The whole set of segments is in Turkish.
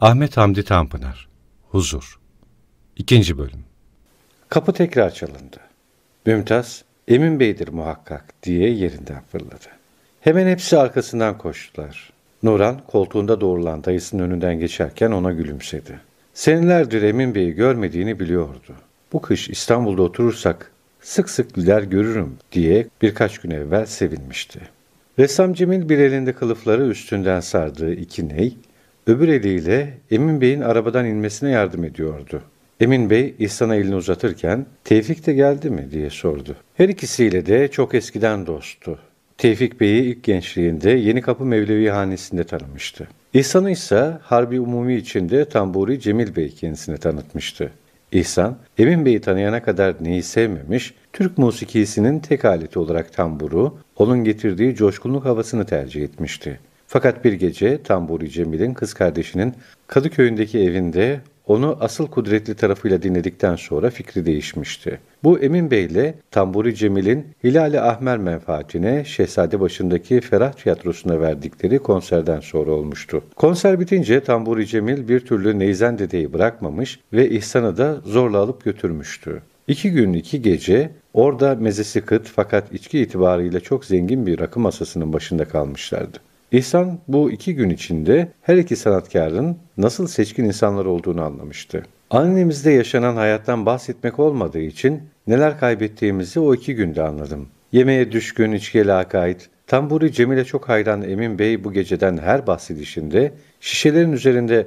Ahmet Hamdi Tanpınar Huzur 2. Bölüm Kapı tekrar çalındı. Mümtaz, Emin Bey'dir muhakkak diye yerinden fırladı. Hemen hepsi arkasından koştular. Nuran koltuğunda doğrulan dayısının önünden geçerken ona gülümsedi. Senelerdir Emin Bey'i görmediğini biliyordu. Bu kış İstanbul'da oturursak sık sık güler görürüm diye birkaç gün evvel sevinmişti. Ressam Cemil bir elinde kılıfları üstünden sardığı iki ney, öbür eliyle Emin Bey'in arabadan inmesine yardım ediyordu. Emin Bey İhsan'a elini uzatırken Tevfik de geldi mi diye sordu. Her ikisiyle de çok eskiden dosttu. Tevfik Bey'i ilk gençliğinde Yeni Kapı Mevlevi Hanesi'nde tanımıştı. İhsan'ı ise Harbi Umumi içinde Tamburi Cemil Bey kendisine tanıtmıştı. İhsan, Emin Bey'i tanıyana kadar neyi sevmemiş, Türk musikisinin tek aleti olarak tamburu, onun getirdiği coşkunluk havasını tercih etmişti. Fakat bir gece Tamburi Cemil'in kız kardeşinin Kadıköy'ündeki evinde onu asıl kudretli tarafıyla dinledikten sonra fikri değişmişti. Bu Emin Bey ile Tamburi Cemil'in Hilali Ahmer menfaatine Şehzade başındaki Ferah Tiyatrosu'na verdikleri konserden sonra olmuştu. Konser bitince Tamburi Cemil bir türlü Neyzen dedeyi bırakmamış ve İhsan'ı da zorla alıp götürmüştü. İki gün iki gece orada mezesi kıt fakat içki itibarıyla çok zengin bir rakı masasının başında kalmışlardı. İhsan bu iki gün içinde her iki sanatkarın nasıl seçkin insanlar olduğunu anlamıştı. Annemizde yaşanan hayattan bahsetmek olmadığı için neler kaybettiğimizi o iki günde anladım. Yemeğe düşkün, içkiye lakayt, tamburi Cemil'e çok hayran Emin Bey bu geceden her bahsedişinde şişelerin üzerinde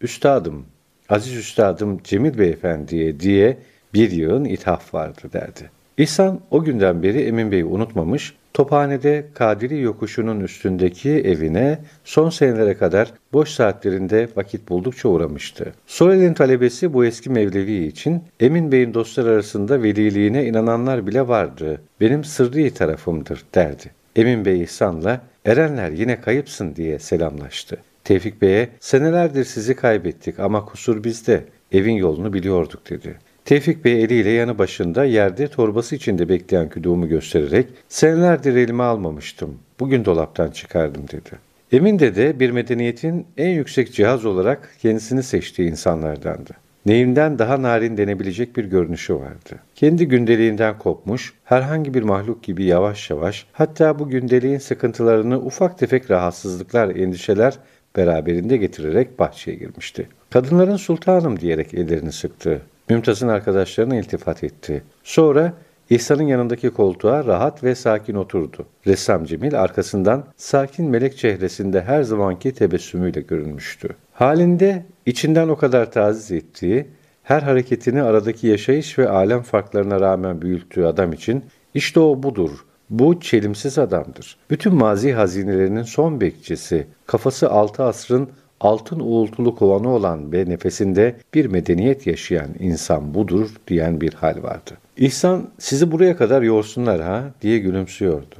Üstadım, aziz üstadım Cemil Beyefendiye diye bir yığın ithaf vardı derdi. İhsan o günden beri Emin Bey'i unutmamış, Tophane'de Kadiri yokuşunun üstündeki evine son senelere kadar boş saatlerinde vakit buldukça uğramıştı. Sorel'in talebesi bu eski Mevlevi için Emin Bey'in dostlar arasında veliliğine inananlar bile vardı. Benim sırrı tarafımdır derdi. Emin Bey İhsan'la Erenler yine kayıpsın diye selamlaştı. Tevfik Bey'e senelerdir sizi kaybettik ama kusur bizde. Evin yolunu biliyorduk dedi. Tevfik Bey eliyle yanı başında yerde torbası içinde bekleyen küduğumu göstererek senelerdir elime almamıştım. Bugün dolaptan çıkardım dedi. Emin de bir medeniyetin en yüksek cihaz olarak kendisini seçtiği insanlardandı. Neyinden daha narin denebilecek bir görünüşü vardı. Kendi gündeliğinden kopmuş, herhangi bir mahluk gibi yavaş yavaş, hatta bu gündeliğin sıkıntılarını ufak tefek rahatsızlıklar, endişeler beraberinde getirerek bahçeye girmişti. Kadınların sultanım diyerek ellerini sıktı. Mümtaz'ın arkadaşlarına iltifat etti. Sonra İhsan'ın yanındaki koltuğa rahat ve sakin oturdu. Ressam Cemil arkasından sakin melek çehresinde her zamanki tebessümüyle görünmüştü. Halinde içinden o kadar taziz ettiği, her hareketini aradaki yaşayış ve alem farklarına rağmen büyüttüğü adam için işte o budur. Bu çelimsiz adamdır. Bütün mazi hazinelerinin son bekçisi, kafası altı asrın altın uğultulu kovanı olan ve nefesinde bir medeniyet yaşayan insan budur diyen bir hal vardı. İhsan sizi buraya kadar yorsunlar ha diye gülümsüyordu.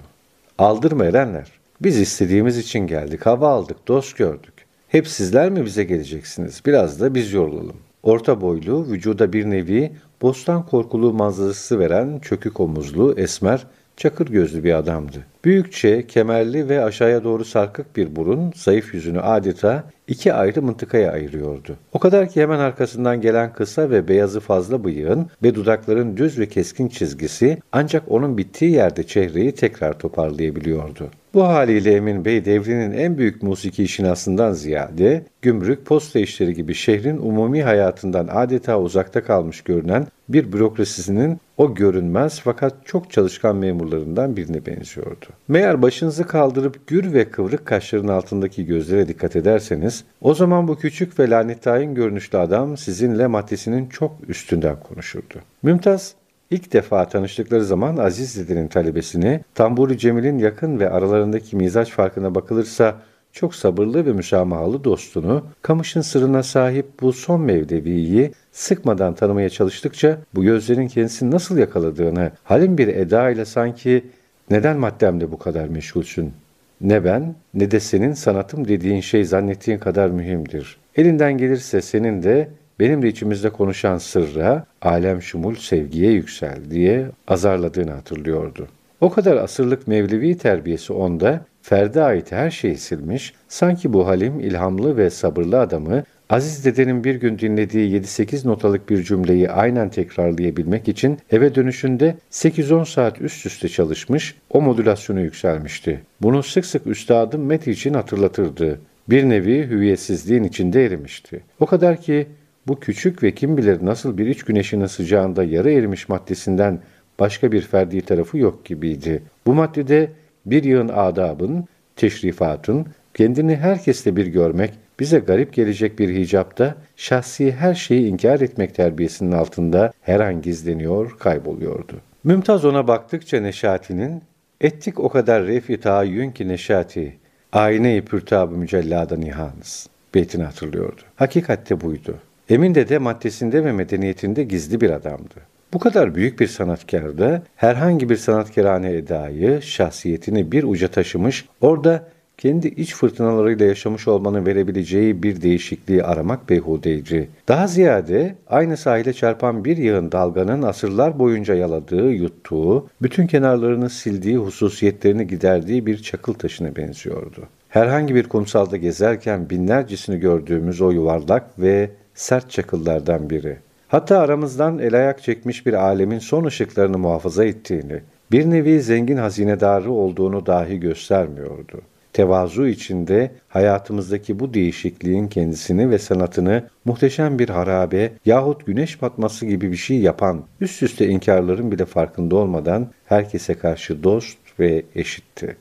Aldırma erenler. Biz istediğimiz için geldik, hava aldık, dost gördük. Hep sizler mi bize geleceksiniz? Biraz da biz yorulalım. Orta boylu, vücuda bir nevi bostan korkulu manzarası veren çökük omuzlu, esmer, çakır gözlü bir adamdı. Büyükçe, kemerli ve aşağıya doğru sarkık bir burun, zayıf yüzünü adeta iki ayrı mıntıkaya ayırıyordu. O kadar ki hemen arkasından gelen kısa ve beyazı fazla bıyığın ve dudakların düz ve keskin çizgisi ancak onun bittiği yerde çehreyi tekrar toparlayabiliyordu. Bu haliyle Emin Bey devrinin en büyük musiki şinasından ziyade gümrük, posta işleri gibi şehrin umumi hayatından adeta uzakta kalmış görünen bir bürokrasisinin o görünmez fakat çok çalışkan memurlarından birine benziyordu. Meğer başınızı kaldırıp gür ve kıvrık kaşların altındaki gözlere dikkat ederseniz, o zaman bu küçük ve lanettayin görünüşlü adam sizinle maddesinin çok üstünden konuşurdu. Mümtaz, İlk defa tanıştıkları zaman Aziz Dede'nin talebesini, Tamburi Cemil'in yakın ve aralarındaki mizaç farkına bakılırsa çok sabırlı ve müsamahalı dostunu, kamışın sırrına sahip bu son mevleviyi sıkmadan tanımaya çalıştıkça bu gözlerin kendisini nasıl yakaladığını, halin bir eda ile sanki neden maddemle bu kadar meşgulsün? Ne ben ne de senin sanatım dediğin şey zannettiğin kadar mühimdir. Elinden gelirse senin de benim de içimizde konuşan sırra, alem şumul sevgiye yüksel diye azarladığını hatırlıyordu. O kadar asırlık Mevlevi terbiyesi onda, ferde ait her şeyi silmiş, sanki bu halim, ilhamlı ve sabırlı adamı Aziz dedenin bir gün dinlediği 7-8 notalık bir cümleyi aynen tekrarlayabilmek için eve dönüşünde 8-10 saat üst üste çalışmış, o modülasyonu yükselmişti. Bunu sık sık üstadım Meti için hatırlatırdı. Bir nevi hüviyetsizliğin içinde erimişti. O kadar ki bu küçük ve kim bilir nasıl bir iç güneşinin sıcağında yarı erimiş maddesinden başka bir ferdi tarafı yok gibiydi. Bu maddede bir yığın adabın, teşrifatın, kendini herkesle bir görmek, bize garip gelecek bir hicapta şahsi her şeyi inkar etmek terbiyesinin altında her an gizleniyor, kayboluyordu. Mümtaz ona baktıkça Neşati'nin, ettik o kadar refi tayyün ki Neşati, ayne-i pürtab-ı mücellada nihanız beytini hatırlıyordu. Hakikatte buydu. Emin de maddesinde ve medeniyetinde gizli bir adamdı. Bu kadar büyük bir sanatkarda herhangi bir sanatkarane edayı, şahsiyetini bir uca taşımış, orada kendi iç fırtınalarıyla yaşamış olmanın verebileceği bir değişikliği aramak beyhudeydi. Daha ziyade aynı sahile çarpan bir yığın dalganın asırlar boyunca yaladığı, yuttuğu, bütün kenarlarını sildiği, hususiyetlerini giderdiği bir çakıl taşına benziyordu. Herhangi bir kumsalda gezerken binlercesini gördüğümüz o yuvarlak ve sert çakıllardan biri. Hatta aramızdan el ayak çekmiş bir alemin son ışıklarını muhafaza ettiğini, bir nevi zengin hazinedarı olduğunu dahi göstermiyordu. Tevazu içinde hayatımızdaki bu değişikliğin kendisini ve sanatını muhteşem bir harabe yahut güneş batması gibi bir şey yapan üst üste inkarların bile farkında olmadan herkese karşı dost ve eşitti.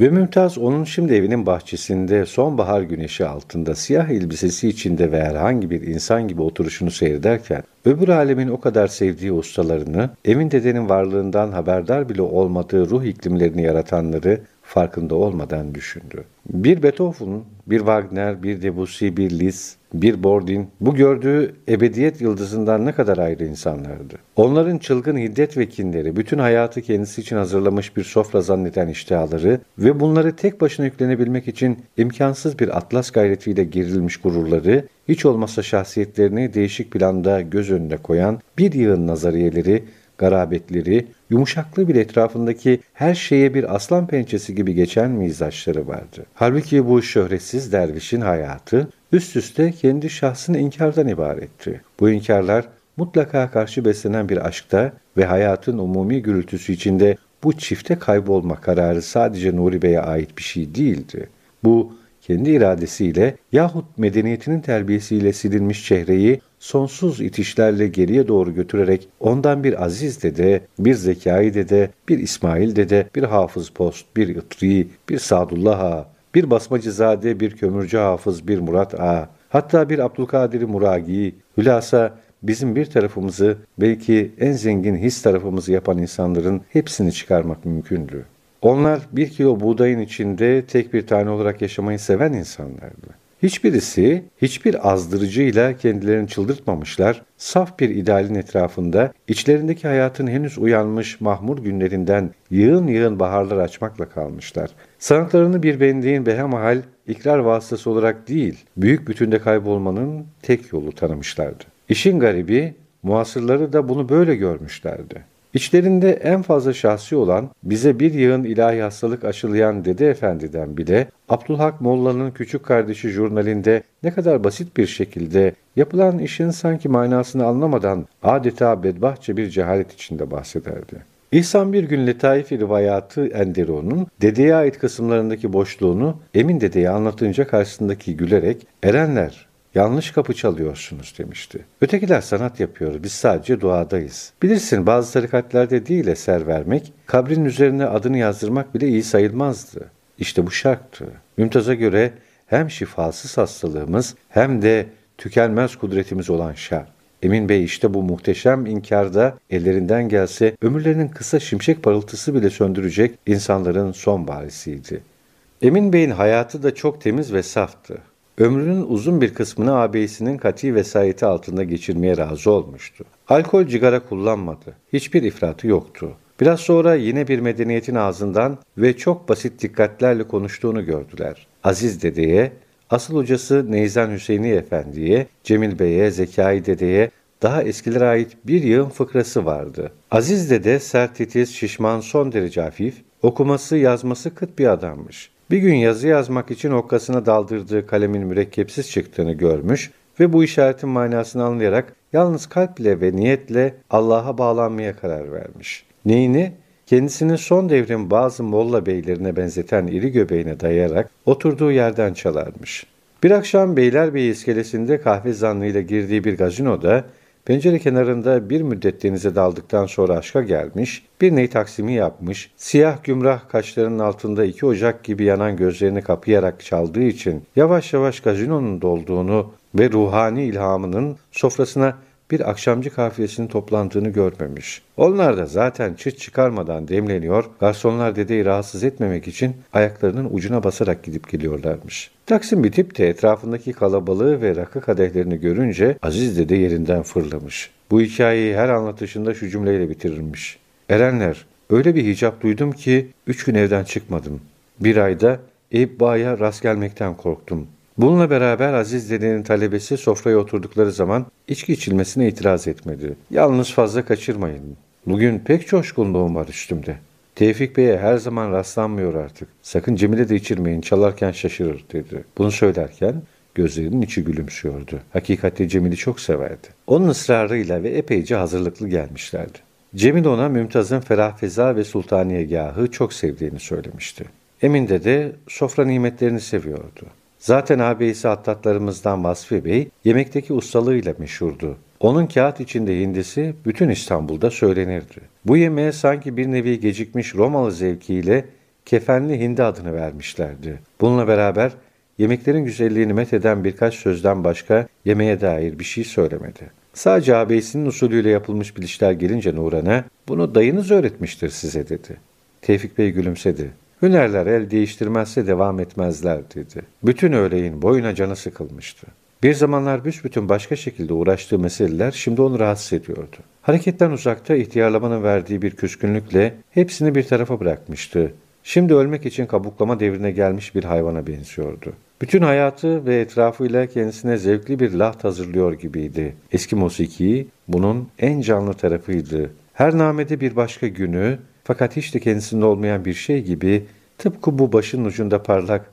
Ve Mümtaz onun şimdi evinin bahçesinde sonbahar güneşi altında siyah elbisesi içinde ve herhangi bir insan gibi oturuşunu seyrederken öbür alemin o kadar sevdiği ustalarını, Emin dedenin varlığından haberdar bile olmadığı ruh iklimlerini yaratanları farkında olmadan düşündü. Bir Beethoven, bir Wagner, bir Debussy, bir Liszt, bir Bordin bu gördüğü ebediyet yıldızından ne kadar ayrı insanlardı. Onların çılgın hiddet ve kinleri, bütün hayatı kendisi için hazırlamış bir sofra zanneden iştihları ve bunları tek başına yüklenebilmek için imkansız bir atlas gayretiyle gerilmiş gururları, hiç olmazsa şahsiyetlerini değişik planda göz önüne koyan bir yığın nazariyeleri garabetleri, yumuşaklığı bile etrafındaki her şeye bir aslan pençesi gibi geçen mizaçları vardı. Halbuki bu şöhretsiz dervişin hayatı üst üste kendi şahsını inkardan ibaretti. Bu inkarlar mutlaka karşı beslenen bir aşkta ve hayatın umumi gürültüsü içinde bu çifte kaybolma kararı sadece Nuri Bey'e ait bir şey değildi. Bu kendi iradesiyle yahut medeniyetinin terbiyesiyle silinmiş çehreyi sonsuz itişlerle geriye doğru götürerek ondan bir Aziz dede, bir Zekai dede, bir İsmail dede, bir Hafız Post, bir Itri, bir Sadullah Ağa, bir Basmacızade, bir Kömürcü Hafız, bir Murat Ağa, hatta bir Abdülkadir Muragi, hülasa bizim bir tarafımızı belki en zengin his tarafımızı yapan insanların hepsini çıkarmak mümkündü. Onlar bir kilo buğdayın içinde tek bir tane olarak yaşamayı seven insanlardı. Hiçbirisi hiçbir azdırıcıyla kendilerini çıldırtmamışlar, saf bir idealin etrafında içlerindeki hayatın henüz uyanmış mahmur günlerinden yığın yığın baharlar açmakla kalmışlar. Sanatlarını bir benliğin behemahal ikrar vasıtası olarak değil, büyük bütünde kaybolmanın tek yolu tanımışlardı. İşin garibi, muasırları da bunu böyle görmüşlerdi. İçlerinde en fazla şahsi olan bize bir yığın ilahi hastalık aşılayan Dede Efendi'den bile Abdülhak Molla'nın küçük kardeşi jurnalinde ne kadar basit bir şekilde yapılan işin sanki manasını anlamadan adeta bedbahtça bir cehalet içinde bahsederdi. İhsan bir gün Letaif-i Rivayatı Endero'nun dedeye ait kısımlarındaki boşluğunu Emin dedeye anlatınca karşısındaki gülerek erenler yanlış kapı çalıyorsunuz demişti. Ötekiler sanat yapıyor, biz sadece duadayız. Bilirsin bazı tarikatlerde değil eser vermek, kabrin üzerine adını yazdırmak bile iyi sayılmazdı. İşte bu şarttı. Mümtaz'a göre hem şifasız hastalığımız hem de tükenmez kudretimiz olan şart. Emin Bey işte bu muhteşem inkarda ellerinden gelse ömürlerinin kısa şimşek parıltısı bile söndürecek insanların son barisiydi. Emin Bey'in hayatı da çok temiz ve saftı. Ömrünün uzun bir kısmını ağabeyisinin kati vesayeti altında geçirmeye razı olmuştu. Alkol cigara kullanmadı. Hiçbir ifratı yoktu. Biraz sonra yine bir medeniyetin ağzından ve çok basit dikkatlerle konuştuğunu gördüler. Aziz dedeye, asıl hocası Neyzen Hüseyini Efendi'ye, Cemil Bey'e, Zekai dedeye daha eskilere ait bir yığın fıkrası vardı. Aziz dede sert titiz, şişman, son derece hafif, okuması yazması kıt bir adammış. Bir gün yazı yazmak için okkasına daldırdığı kalemin mürekkepsiz çıktığını görmüş, ve bu işaretin manasını anlayarak yalnız kalple ve niyetle Allah'a bağlanmaya karar vermiş. Neyini? Kendisini son devrin bazı Molla beylerine benzeten iri göbeğine dayayarak oturduğu yerden çalarmış. Bir akşam Beylerbeyi iskelesinde kahve zanlığıyla girdiği bir gazinoda pencere kenarında bir müddet denize daldıktan sonra aşka gelmiş, bir ney taksimi yapmış, siyah gümrah kaşlarının altında iki ocak gibi yanan gözlerini kapayarak çaldığı için yavaş yavaş gazinonun dolduğunu ve ruhani ilhamının sofrasına bir akşamcı kafiyesinin toplandığını görmemiş. Onlar da zaten çıt çıkarmadan demleniyor, garsonlar dedeyi rahatsız etmemek için ayaklarının ucuna basarak gidip geliyorlarmış. Taksim bitip de etrafındaki kalabalığı ve rakı kadehlerini görünce Aziz dede yerinden fırlamış. Bu hikayeyi her anlatışında şu cümleyle bitirirmiş. Erenler, öyle bir hicap duydum ki üç gün evden çıkmadım. Bir ayda Eyüp Bağ'a rast gelmekten korktum. Bununla beraber Aziz dedenin talebesi sofraya oturdukları zaman içki içilmesine itiraz etmedi. Yalnız fazla kaçırmayın. Bugün pek coşkunluğum var üstümde. Tevfik Bey'e her zaman rastlanmıyor artık. Sakın Cemile de içirmeyin, çalarken şaşırır dedi. Bunu söylerken gözlerinin içi gülümsüyordu. Hakikatte Cemil'i çok severdi. Onun ısrarıyla ve epeyce hazırlıklı gelmişlerdi. Cemil ona Mümtaz'ın Ferah Feza ve Sultaniyegahı çok sevdiğini söylemişti. Emin de de sofra nimetlerini seviyordu. Zaten ağabeyisi hattatlarımızdan Vasfi Bey yemekteki ustalığıyla meşhurdu. Onun kağıt içinde hindisi bütün İstanbul'da söylenirdi. Bu yemeğe sanki bir nevi gecikmiş Romalı zevkiyle kefenli hindi adını vermişlerdi. Bununla beraber yemeklerin güzelliğini metheden birkaç sözden başka yemeğe dair bir şey söylemedi. Sadece ağabeyisinin usulüyle yapılmış bilişler gelince Nuran'a bunu dayınız öğretmiştir size dedi. Tevfik Bey gülümsedi. Hünerler el değiştirmezse devam etmezler dedi. Bütün öğleyin boyuna canı sıkılmıştı. Bir zamanlar büsbütün başka şekilde uğraştığı meseleler şimdi onu rahatsız ediyordu. Hareketten uzakta ihtiyarlamanın verdiği bir küskünlükle hepsini bir tarafa bırakmıştı. Şimdi ölmek için kabuklama devrine gelmiş bir hayvana benziyordu. Bütün hayatı ve etrafıyla kendisine zevkli bir laht hazırlıyor gibiydi. Eski musiki bunun en canlı tarafıydı. Her namede bir başka günü, fakat hiç de kendisinde olmayan bir şey gibi tıpkı bu başın ucunda parlak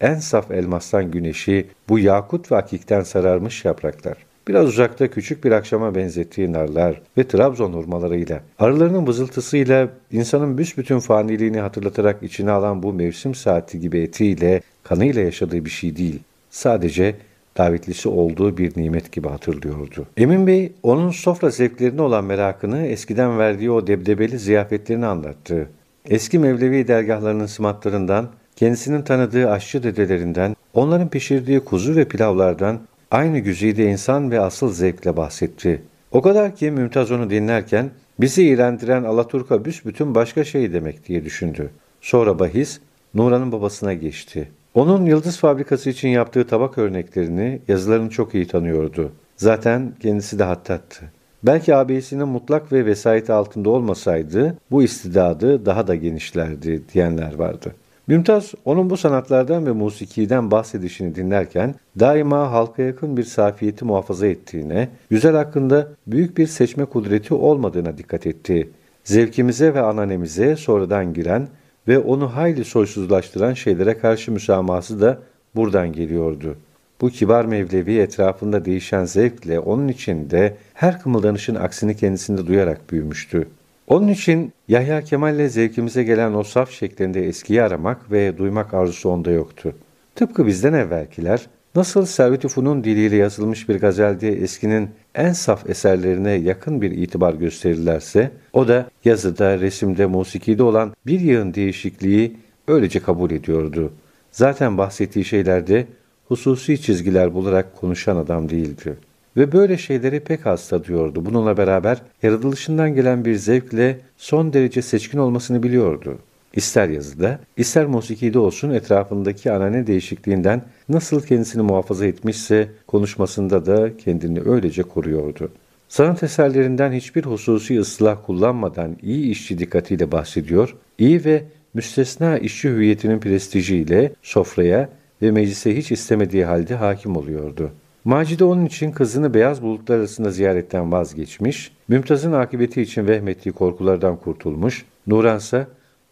en saf elmastan güneşi bu yakut ve akikten sararmış yapraklar. Biraz uzakta küçük bir akşama benzettiği narlar ve Trabzon hurmalarıyla, arılarının vızıltısıyla insanın büsbütün faniliğini hatırlatarak içine alan bu mevsim saati gibi etiyle, kanıyla yaşadığı bir şey değil. Sadece davetlisi olduğu bir nimet gibi hatırlıyordu. Emin Bey onun sofra zevklerine olan merakını eskiden verdiği o debdebeli ziyafetlerini anlattı. Eski Mevlevi dergahlarının sımatlarından, kendisinin tanıdığı aşçı dedelerinden, onların pişirdiği kuzu ve pilavlardan aynı güzide insan ve asıl zevkle bahsetti. O kadar ki Mümtaz onu dinlerken bizi iğrendiren Alaturka büsbütün başka şey demek diye düşündü. Sonra bahis Nuran'ın babasına geçti. Onun yıldız fabrikası için yaptığı tabak örneklerini, yazılarını çok iyi tanıyordu. Zaten kendisi de hattattı. Belki abisinin mutlak ve vesayet altında olmasaydı bu istidadı daha da genişlerdi diyenler vardı. Mümtaz onun bu sanatlardan ve musikiden bahsedişini dinlerken daima halka yakın bir safiyeti muhafaza ettiğine, güzel hakkında büyük bir seçme kudreti olmadığına dikkat etti. Zevkimize ve ananemize sonradan giren ve onu hayli soysuzlaştıran şeylere karşı müsamahası da buradan geliyordu. Bu kibar Mevlevi etrafında değişen zevkle onun içinde her kımıldanışın aksini kendisinde duyarak büyümüştü. Onun için Yahya Kemal'le zevkimize gelen o saf şeklinde eskiyi aramak ve duymak arzusu onda yoktu. Tıpkı bizden evvelkiler, nasıl Servet-i Funun diliyle yazılmış bir gazelde eskinin en saf eserlerine yakın bir itibar gösterirlerse, o da yazıda, resimde, musikide olan bir yığın değişikliği öylece kabul ediyordu. Zaten bahsettiği şeylerde hususi çizgiler bularak konuşan adam değildi. Ve böyle şeyleri pek az tadıyordu. Bununla beraber yaratılışından gelen bir zevkle son derece seçkin olmasını biliyordu. İster yazıda, ister musikide olsun etrafındaki anane değişikliğinden nasıl kendisini muhafaza etmişse konuşmasında da kendini öylece koruyordu. Sanat eserlerinden hiçbir hususi ıslah kullanmadan iyi işçi dikkatiyle bahsediyor, iyi ve müstesna işçi hüviyetinin prestijiyle sofraya ve meclise hiç istemediği halde hakim oluyordu. Macide onun için kızını beyaz bulutlar arasında ziyaretten vazgeçmiş, Mümtaz'ın akıbeti için vehmettiği korkulardan kurtulmuş, Nuran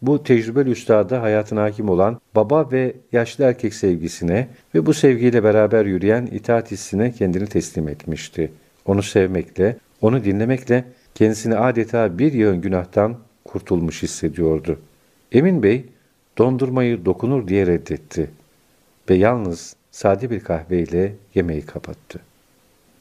bu tecrübeli üstada hayatına hakim olan baba ve yaşlı erkek sevgisine ve bu sevgiyle beraber yürüyen itaat hissine kendini teslim etmişti. Onu sevmekle, onu dinlemekle kendisini adeta bir yığın günahtan kurtulmuş hissediyordu. Emin Bey, dondurmayı dokunur diye reddetti ve yalnız sade bir kahveyle yemeği kapattı.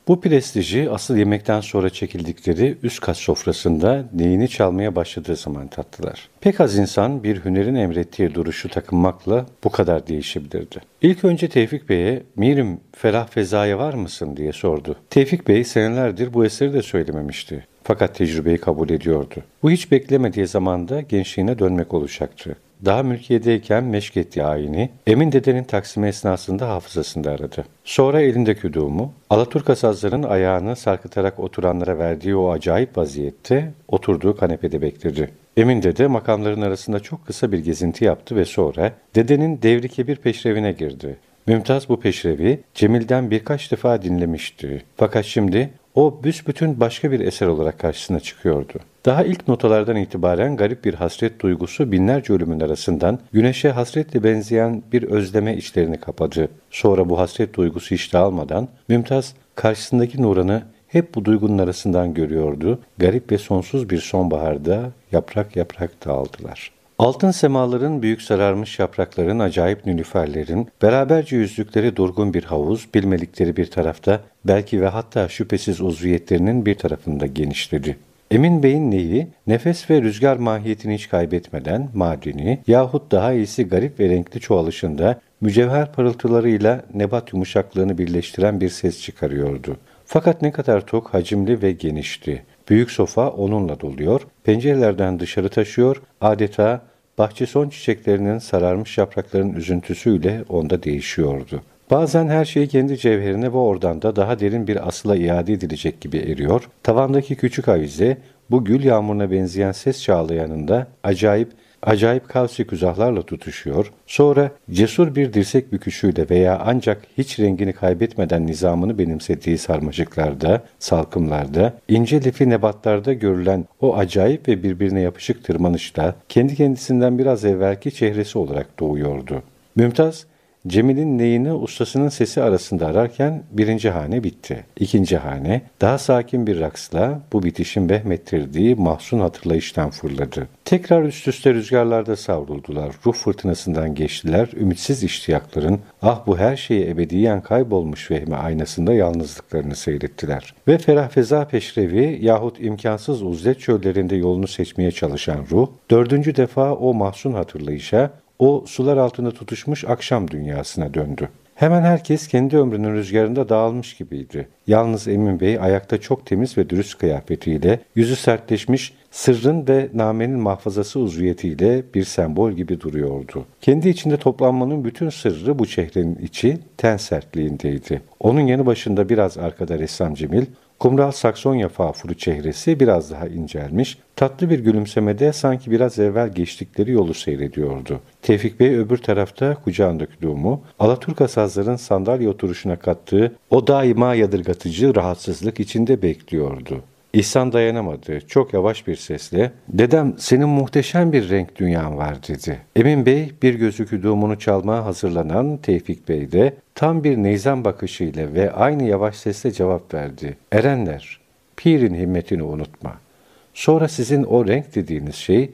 Bu prestiji asıl yemekten sonra çekildikleri üst kat sofrasında neyini çalmaya başladığı zaman tattılar. Pek az insan bir hünerin emrettiği duruşu takınmakla bu kadar değişebilirdi. İlk önce Tevfik Bey'e Mirim ferah fezaya var mısın diye sordu. Tevfik Bey senelerdir bu eseri de söylememişti. Fakat tecrübeyi kabul ediyordu. Bu hiç beklemediği zamanda gençliğine dönmek olacaktı. Daha mülkiyedeyken meşk ettiği ayini Emin dedenin taksimi esnasında hafızasında aradı. Sonra elinde küduğumu, Alaturka sazların ayağını sarkıtarak oturanlara verdiği o acayip vaziyette oturduğu kanepede bekledi. Emin dede makamların arasında çok kısa bir gezinti yaptı ve sonra dedenin devrike bir peşrevine girdi. Mümtaz bu peşrevi Cemil'den birkaç defa dinlemişti. Fakat şimdi o büsbütün başka bir eser olarak karşısına çıkıyordu. Daha ilk notalardan itibaren garip bir hasret duygusu binlerce ölümün arasından güneşe hasretle benzeyen bir özleme içlerini kapadı. Sonra bu hasret duygusu hiç dağılmadan Mümtaz karşısındaki Nuran'ı hep bu duygunun arasından görüyordu. Garip ve sonsuz bir sonbaharda yaprak yaprak dağıldılar. Altın semaların büyük sararmış yaprakların, acayip nülüferlerin, beraberce yüzlükleri durgun bir havuz, bilmelikleri bir tarafta, belki ve hatta şüphesiz uzviyetlerinin bir tarafında genişledi. Emin Bey'in neyi, nefes ve rüzgar mahiyetini hiç kaybetmeden madeni yahut daha iyisi garip ve renkli çoğalışında mücevher parıltılarıyla nebat yumuşaklığını birleştiren bir ses çıkarıyordu. Fakat ne kadar tok, hacimli ve genişti. Büyük sofa onunla doluyor, pencerelerden dışarı taşıyor, adeta bahçe son çiçeklerinin sararmış yaprakların üzüntüsüyle onda değişiyordu. Bazen her şey kendi cevherine ve oradan da daha derin bir asıla iade edilecek gibi eriyor. Tavandaki küçük avize bu gül yağmuruna benzeyen ses çağlayanında acayip acayip kalsik uzahlarla tutuşuyor, sonra cesur bir dirsek büküşüyle veya ancak hiç rengini kaybetmeden nizamını benimsediği sarmaşıklarda, salkımlarda, ince lifi nebatlarda görülen o acayip ve birbirine yapışık tırmanışta kendi kendisinden biraz evvelki çehresi olarak doğuyordu. Mümtaz, Cemil'in neyini ustasının sesi arasında ararken birinci hane bitti. İkinci hane daha sakin bir raksla bu bitişin behmettirdiği mahzun hatırlayıştan fırladı. Tekrar üst üste rüzgarlarda savruldular. Ruh fırtınasından geçtiler. Ümitsiz iştiyakların ah bu her şeyi ebediyen kaybolmuş vehmi aynasında yalnızlıklarını seyrettiler. Ve ferah feza peşrevi yahut imkansız uzlet çöllerinde yolunu seçmeye çalışan ruh dördüncü defa o mahzun hatırlayışa o sular altında tutuşmuş akşam dünyasına döndü. Hemen herkes kendi ömrünün rüzgarında dağılmış gibiydi. Yalnız Emin Bey ayakta çok temiz ve dürüst kıyafetiyle, yüzü sertleşmiş, sırrın ve namenin mahfazası uzviyetiyle bir sembol gibi duruyordu. Kendi içinde toplanmanın bütün sırrı bu çehrenin içi ten sertliğindeydi. Onun yanı başında biraz arkada ressam Cemil, Kumral Saksonya fafuru çehresi biraz daha incelmiş, tatlı bir gülümsemede sanki biraz evvel geçtikleri yolu seyrediyordu. Tevfik Bey öbür tarafta kucağındaki doğumu, Alaturka sazların sandalye oturuşuna kattığı o daima yadırgatıcı rahatsızlık içinde bekliyordu. İhsan dayanamadı. Çok yavaş bir sesle ''Dedem senin muhteşem bir renk dünyan var.'' dedi. Emin Bey bir gözükü doğumunu çalmaya hazırlanan Tevfik Bey de tam bir neyzan bakışıyla ve aynı yavaş sesle cevap verdi. ''Erenler, pirin himmetini unutma. Sonra sizin o renk dediğiniz şey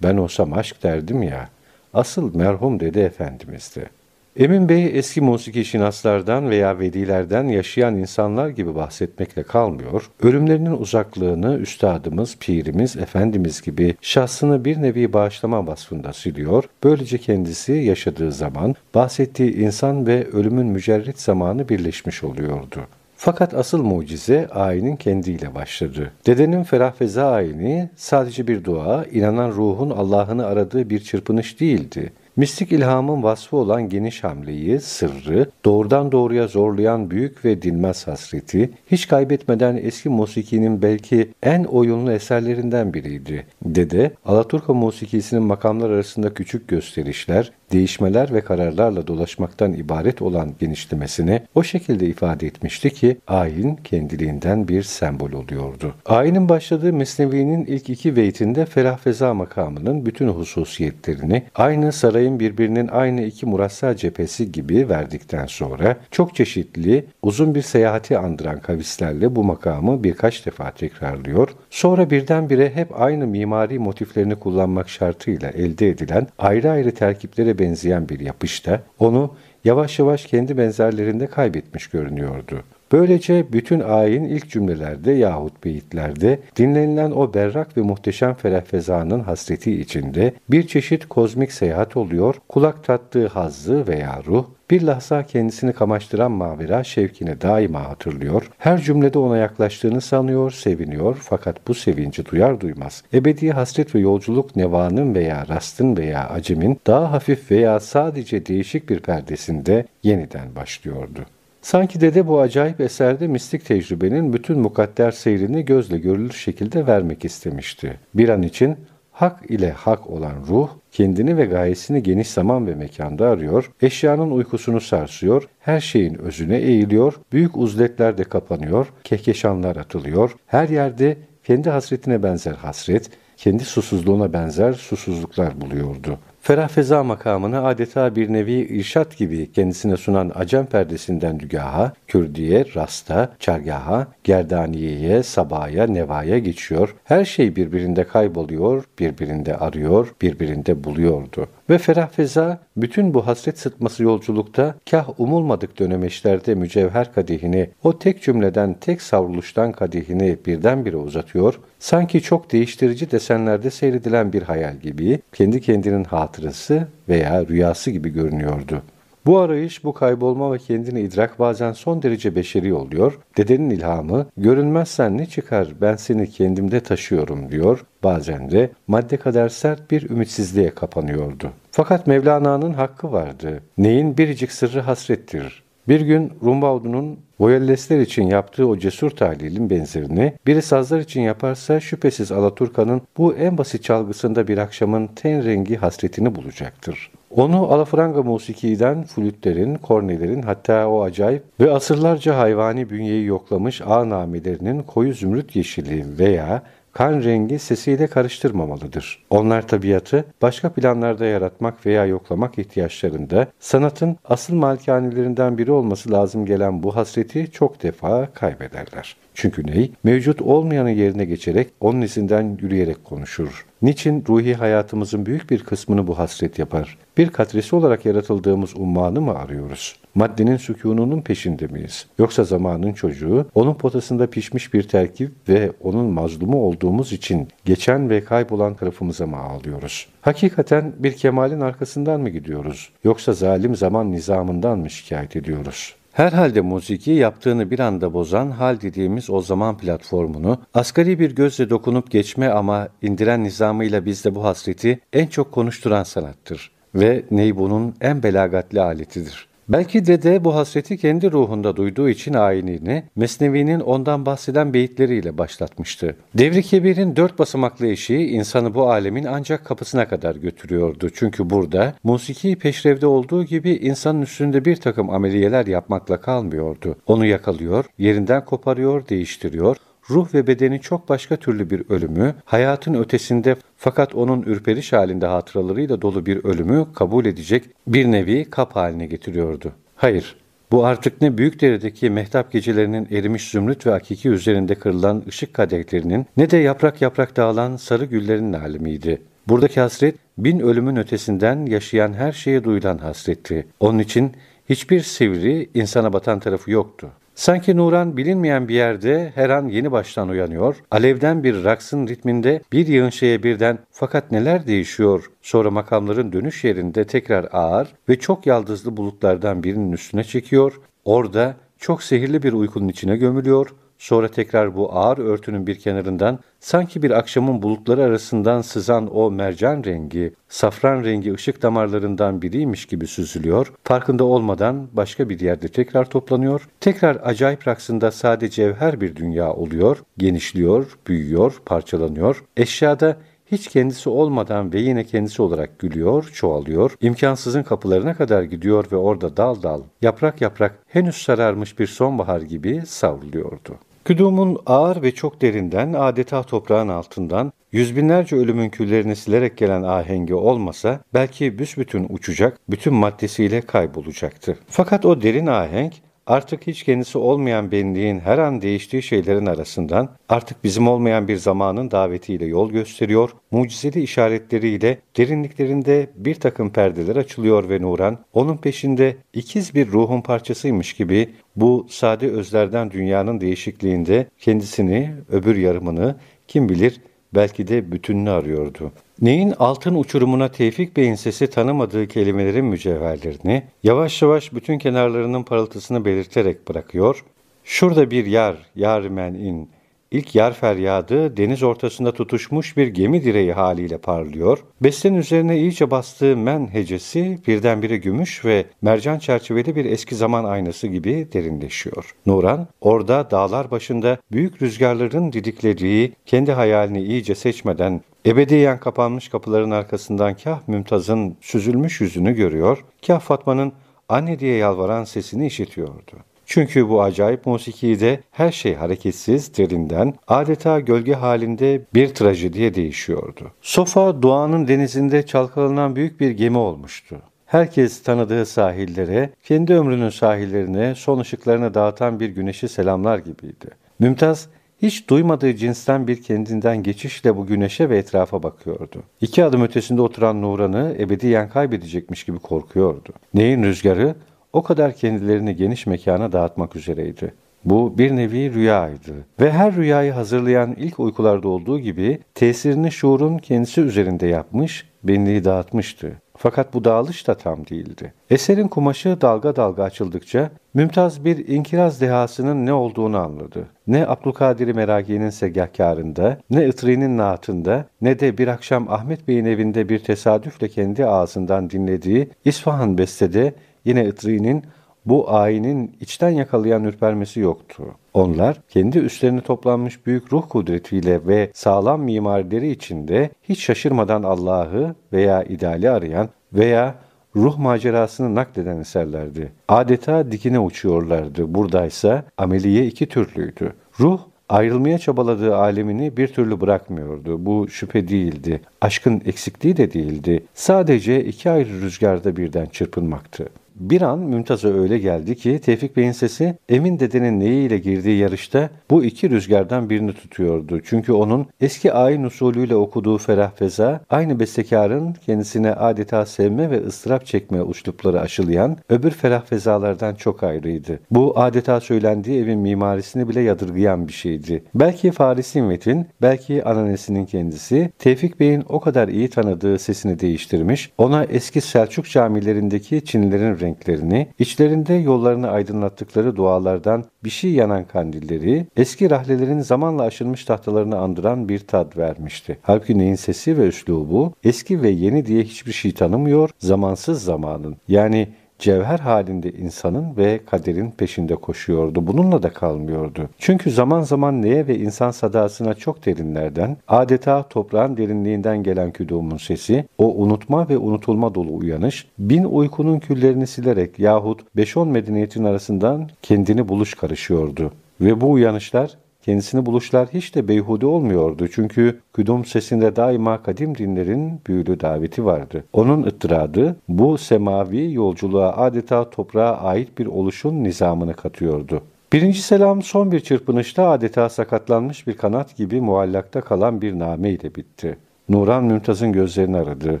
ben olsam aşk derdim ya. Asıl merhum dedi Efendimiz'di.'' Emin Bey eski musiki şinaslardan veya velilerden yaşayan insanlar gibi bahsetmekle kalmıyor, ölümlerinin uzaklığını üstadımız, pirimiz, efendimiz gibi şahsını bir nevi bağışlama vasfında siliyor, böylece kendisi yaşadığı zaman bahsettiği insan ve ölümün mücerret zamanı birleşmiş oluyordu. Fakat asıl mucize ayinin kendiyle başladı. Dedenin ferah feza ayini sadece bir dua, inanan ruhun Allah'ını aradığı bir çırpınış değildi Mistik ilhamın vasfı olan geniş hamleyi, sırrı, doğrudan doğruya zorlayan büyük ve dinmez hasreti, hiç kaybetmeden eski musikinin belki en oyunlu eserlerinden biriydi. Dede, Alaturka musikisinin makamlar arasında küçük gösterişler, değişmeler ve kararlarla dolaşmaktan ibaret olan genişlemesini o şekilde ifade etmişti ki ayin kendiliğinden bir sembol oluyordu. Ayinin başladığı Mesnevi'nin ilk iki beytinde ferah feza makamının bütün hususiyetlerini aynı sarayın birbirinin aynı iki murassa cephesi gibi verdikten sonra çok çeşitli uzun bir seyahati andıran kavislerle bu makamı birkaç defa tekrarlıyor. Sonra birdenbire hep aynı mimari motiflerini kullanmak şartıyla elde edilen ayrı ayrı terkiplere benzeyen bir yapışta onu yavaş yavaş kendi benzerlerinde kaybetmiş görünüyordu. Böylece bütün ayin ilk cümlelerde yahut beyitlerde dinlenilen o berrak ve muhteşem ferahfezanın hasreti içinde bir çeşit kozmik seyahat oluyor, kulak tattığı hazzı veya ruh, bir lahza kendisini kamaştıran mavera şevkini daima hatırlıyor, her cümlede ona yaklaştığını sanıyor, seviniyor fakat bu sevinci duyar duymaz. Ebedi hasret ve yolculuk nevanın veya rastın veya acemin daha hafif veya sadece değişik bir perdesinde yeniden başlıyordu. Sanki dede bu acayip eserde mistik tecrübenin bütün mukadder seyrini gözle görülür şekilde vermek istemişti. Bir an için hak ile hak olan ruh, kendini ve gayesini geniş zaman ve mekanda arıyor, eşyanın uykusunu sarsıyor, her şeyin özüne eğiliyor, büyük uzletlerde kapanıyor, kehkeşanlar atılıyor, her yerde kendi hasretine benzer hasret, kendi susuzluğuna benzer susuzluklar buluyordu. Ferah feza makamını adeta bir nevi irşat gibi kendisine sunan acem perdesinden dügaha, Kürdiye, Rasta, Çargaha, Gerdaniyeye, Sabaya, Nevaya geçiyor. Her şey birbirinde kayboluyor, birbirinde arıyor, birbirinde buluyordu. Ve ferah feza bütün bu hasret sıtması yolculukta kah umulmadık dönemeçlerde mücevher kadehini o tek cümleden tek savruluştan kadehini birdenbire uzatıyor, sanki çok değiştirici desenlerde seyredilen bir hayal gibi kendi kendinin hatırası veya rüyası gibi görünüyordu. Bu arayış, bu kaybolma ve kendini idrak bazen son derece beşeri oluyor. Dedenin ilhamı, görünmezsen ne çıkar ben seni kendimde taşıyorum diyor. Bazen de madde kadar sert bir ümitsizliğe kapanıyordu. Fakat Mevlana'nın hakkı vardı. Neyin biricik sırrı hasrettir. Bir gün Rumbaud'un Voyellesler için yaptığı o cesur tahlilin benzerini biri sazlar için yaparsa şüphesiz Alaturka'nın bu en basit çalgısında bir akşamın ten rengi hasretini bulacaktır. Onu alafranga musikiden flütlerin, kornelerin hatta o acayip ve asırlarca hayvani bünyeyi yoklamış ağ namelerinin koyu zümrüt yeşili veya kan rengi sesiyle karıştırmamalıdır. Onlar tabiatı başka planlarda yaratmak veya yoklamak ihtiyaçlarında sanatın asıl malikanelerinden biri olması lazım gelen bu hasreti çok defa kaybederler. Çünkü ney? Mevcut olmayanı yerine geçerek onun izinden yürüyerek konuşur. Niçin ruhi hayatımızın büyük bir kısmını bu hasret yapar? Bir katresi olarak yaratıldığımız ummanı mı arıyoruz? Maddenin sükununun peşinde miyiz? Yoksa zamanın çocuğu, onun potasında pişmiş bir terkip ve onun mazlumu olduğumuz için geçen ve kaybolan tarafımıza mı ağlıyoruz? Hakikaten bir kemalin arkasından mı gidiyoruz? Yoksa zalim zaman nizamından mı şikayet ediyoruz? Herhalde musiki yaptığını bir anda bozan hal dediğimiz o zaman platformunu asgari bir gözle dokunup geçme ama indiren nizamıyla bizde bu hasreti en çok konuşturan sanattır ve ney bunun en belagatli aletidir. Belki dede bu hasreti kendi ruhunda duyduğu için ayinini Mesnevi'nin ondan bahseden beyitleriyle başlatmıştı. Devri Kebir'in dört basamaklı eşiği insanı bu alemin ancak kapısına kadar götürüyordu. Çünkü burada musiki peşrevde olduğu gibi insanın üstünde bir takım ameliyeler yapmakla kalmıyordu. Onu yakalıyor, yerinden koparıyor, değiştiriyor, ruh ve bedeni çok başka türlü bir ölümü, hayatın ötesinde fakat onun ürperiş halinde hatıralarıyla dolu bir ölümü kabul edecek bir nevi kap haline getiriyordu. Hayır, bu artık ne büyük deredeki mehtap gecelerinin erimiş zümrüt ve hakiki üzerinde kırılan ışık kadehlerinin ne de yaprak yaprak dağılan sarı güllerin alemiydi. Buradaki hasret bin ölümün ötesinden yaşayan her şeye duyulan hasretti. Onun için hiçbir sivri insana batan tarafı yoktu. Sanki Nuran bilinmeyen bir yerde her an yeni baştan uyanıyor, alevden bir raksın ritminde bir yığın şeye birden fakat neler değişiyor, sonra makamların dönüş yerinde tekrar ağır ve çok yaldızlı bulutlardan birinin üstüne çekiyor, orada çok sehirli bir uykunun içine gömülüyor, Sonra tekrar bu ağır örtünün bir kenarından sanki bir akşamın bulutları arasından sızan o mercan rengi, safran rengi ışık damarlarından biriymiş gibi süzülüyor, farkında olmadan başka bir yerde tekrar toplanıyor, tekrar acayip raksında sadece cevher bir dünya oluyor, genişliyor, büyüyor, parçalanıyor, eşyada hiç kendisi olmadan ve yine kendisi olarak gülüyor, çoğalıyor, imkansızın kapılarına kadar gidiyor ve orada dal dal, yaprak yaprak henüz sararmış bir sonbahar gibi savruluyordu. Küdumun ağır ve çok derinden, adeta toprağın altından, yüz binlerce ölümün küllerini silerek gelen ahengi olmasa, belki büsbütün uçacak, bütün maddesiyle kaybolacaktı. Fakat o derin ahenk, artık hiç kendisi olmayan benliğin her an değiştiği şeylerin arasından artık bizim olmayan bir zamanın davetiyle yol gösteriyor, mucizeli işaretleriyle derinliklerinde bir takım perdeler açılıyor ve Nuran onun peşinde ikiz bir ruhun parçasıymış gibi bu sade özlerden dünyanın değişikliğinde kendisini, öbür yarımını kim bilir belki de bütününü arıyordu. Neyin altın uçurumuna Tevfik Bey'in sesi tanımadığı kelimelerin mücevherlerini yavaş yavaş bütün kenarlarının parıltısını belirterek bırakıyor. Şurada bir yar, yar men'in, İlk yar feryadı deniz ortasında tutuşmuş bir gemi direği haliyle parlıyor. Bestenin üzerine iyice bastığı men hecesi birdenbire gümüş ve mercan çerçeveli bir eski zaman aynası gibi derinleşiyor. Nuran orada dağlar başında büyük rüzgarların didiklediği kendi hayalini iyice seçmeden ebediyen kapanmış kapıların arkasından kah Mümtaz'ın süzülmüş yüzünü görüyor, kah Fatma'nın anne diye yalvaran sesini işitiyordu. Çünkü bu acayip musikide her şey hareketsiz, derinden, adeta gölge halinde bir trajediye değişiyordu. Sofa doğanın denizinde çalkalanan büyük bir gemi olmuştu. Herkes tanıdığı sahillere, kendi ömrünün sahillerine son ışıklarını dağıtan bir güneşi selamlar gibiydi. Mümtaz, hiç duymadığı cinsten bir kendinden geçişle bu güneşe ve etrafa bakıyordu. İki adım ötesinde oturan Nuran'ı ebediyen kaybedecekmiş gibi korkuyordu. Neyin rüzgarı o kadar kendilerini geniş mekana dağıtmak üzereydi. Bu bir nevi rüyaydı ve her rüyayı hazırlayan ilk uykularda olduğu gibi tesirini şuurun kendisi üzerinde yapmış, benliği dağıtmıştı. Fakat bu dağılış da tam değildi. Eserin kumaşı dalga dalga açıldıkça Mümtaz bir inkiraz dehasının ne olduğunu anladı. Ne Abdülkadir Meragi'nin segahkarında, ne Itri'nin naatında, ne de bir akşam Ahmet Bey'in evinde bir tesadüfle kendi ağzından dinlediği İsfahan bestede Yine Itri'nin bu ayinin içten yakalayan ürpermesi yoktu. Onlar kendi üstlerine toplanmış büyük ruh kudretiyle ve sağlam mimarileri içinde hiç şaşırmadan Allah'ı veya ideali arayan veya ruh macerasını nakleden eserlerdi. Adeta dikine uçuyorlardı. Buradaysa ameliye iki türlüydü. Ruh ayrılmaya çabaladığı alemini bir türlü bırakmıyordu. Bu şüphe değildi. Aşkın eksikliği de değildi. Sadece iki ayrı rüzgarda birden çırpınmaktı. Bir an Mümtaz'a öyle geldi ki Tevfik Bey'in sesi Emin dedenin neyiyle girdiği yarışta bu iki rüzgardan birini tutuyordu. Çünkü onun eski ayin usulüyle okuduğu Ferah Feza aynı bestekarın kendisine adeta sevme ve ıstırap çekme uçlupları aşılayan öbür Ferah Fezalardan çok ayrıydı. Bu adeta söylendiği evin mimarisini bile yadırgayan bir şeydi. Belki Farisi Metin, belki ananesinin kendisi Tevfik Bey'in o kadar iyi tanıdığı sesini değiştirmiş, ona eski Selçuk camilerindeki Çinlilerin renklerini, içlerinde yollarını aydınlattıkları dualardan bir şey yanan kandilleri, eski rahlelerin zamanla aşılmış tahtalarını andıran bir tad vermişti. Halbuki neyin sesi ve üslubu eski ve yeni diye hiçbir şey tanımıyor, zamansız zamanın yani cevher halinde insanın ve kaderin peşinde koşuyordu. Bununla da kalmıyordu. Çünkü zaman zaman neye ve insan sadasına çok derinlerden, adeta toprağın derinliğinden gelen küdumun sesi, o unutma ve unutulma dolu uyanış, bin uykunun küllerini silerek yahut 5-10 medeniyetin arasından kendini buluş karışıyordu. Ve bu uyanışlar Kendisini buluşlar hiç de beyhude olmuyordu çünkü güdüm sesinde daima kadim dinlerin büyülü daveti vardı. Onun ıttıradı bu semavi yolculuğa adeta toprağa ait bir oluşun nizamını katıyordu. Birinci selam son bir çırpınışta adeta sakatlanmış bir kanat gibi muallakta kalan bir name ile bitti. Nuran Mümtaz'ın gözlerini aradı.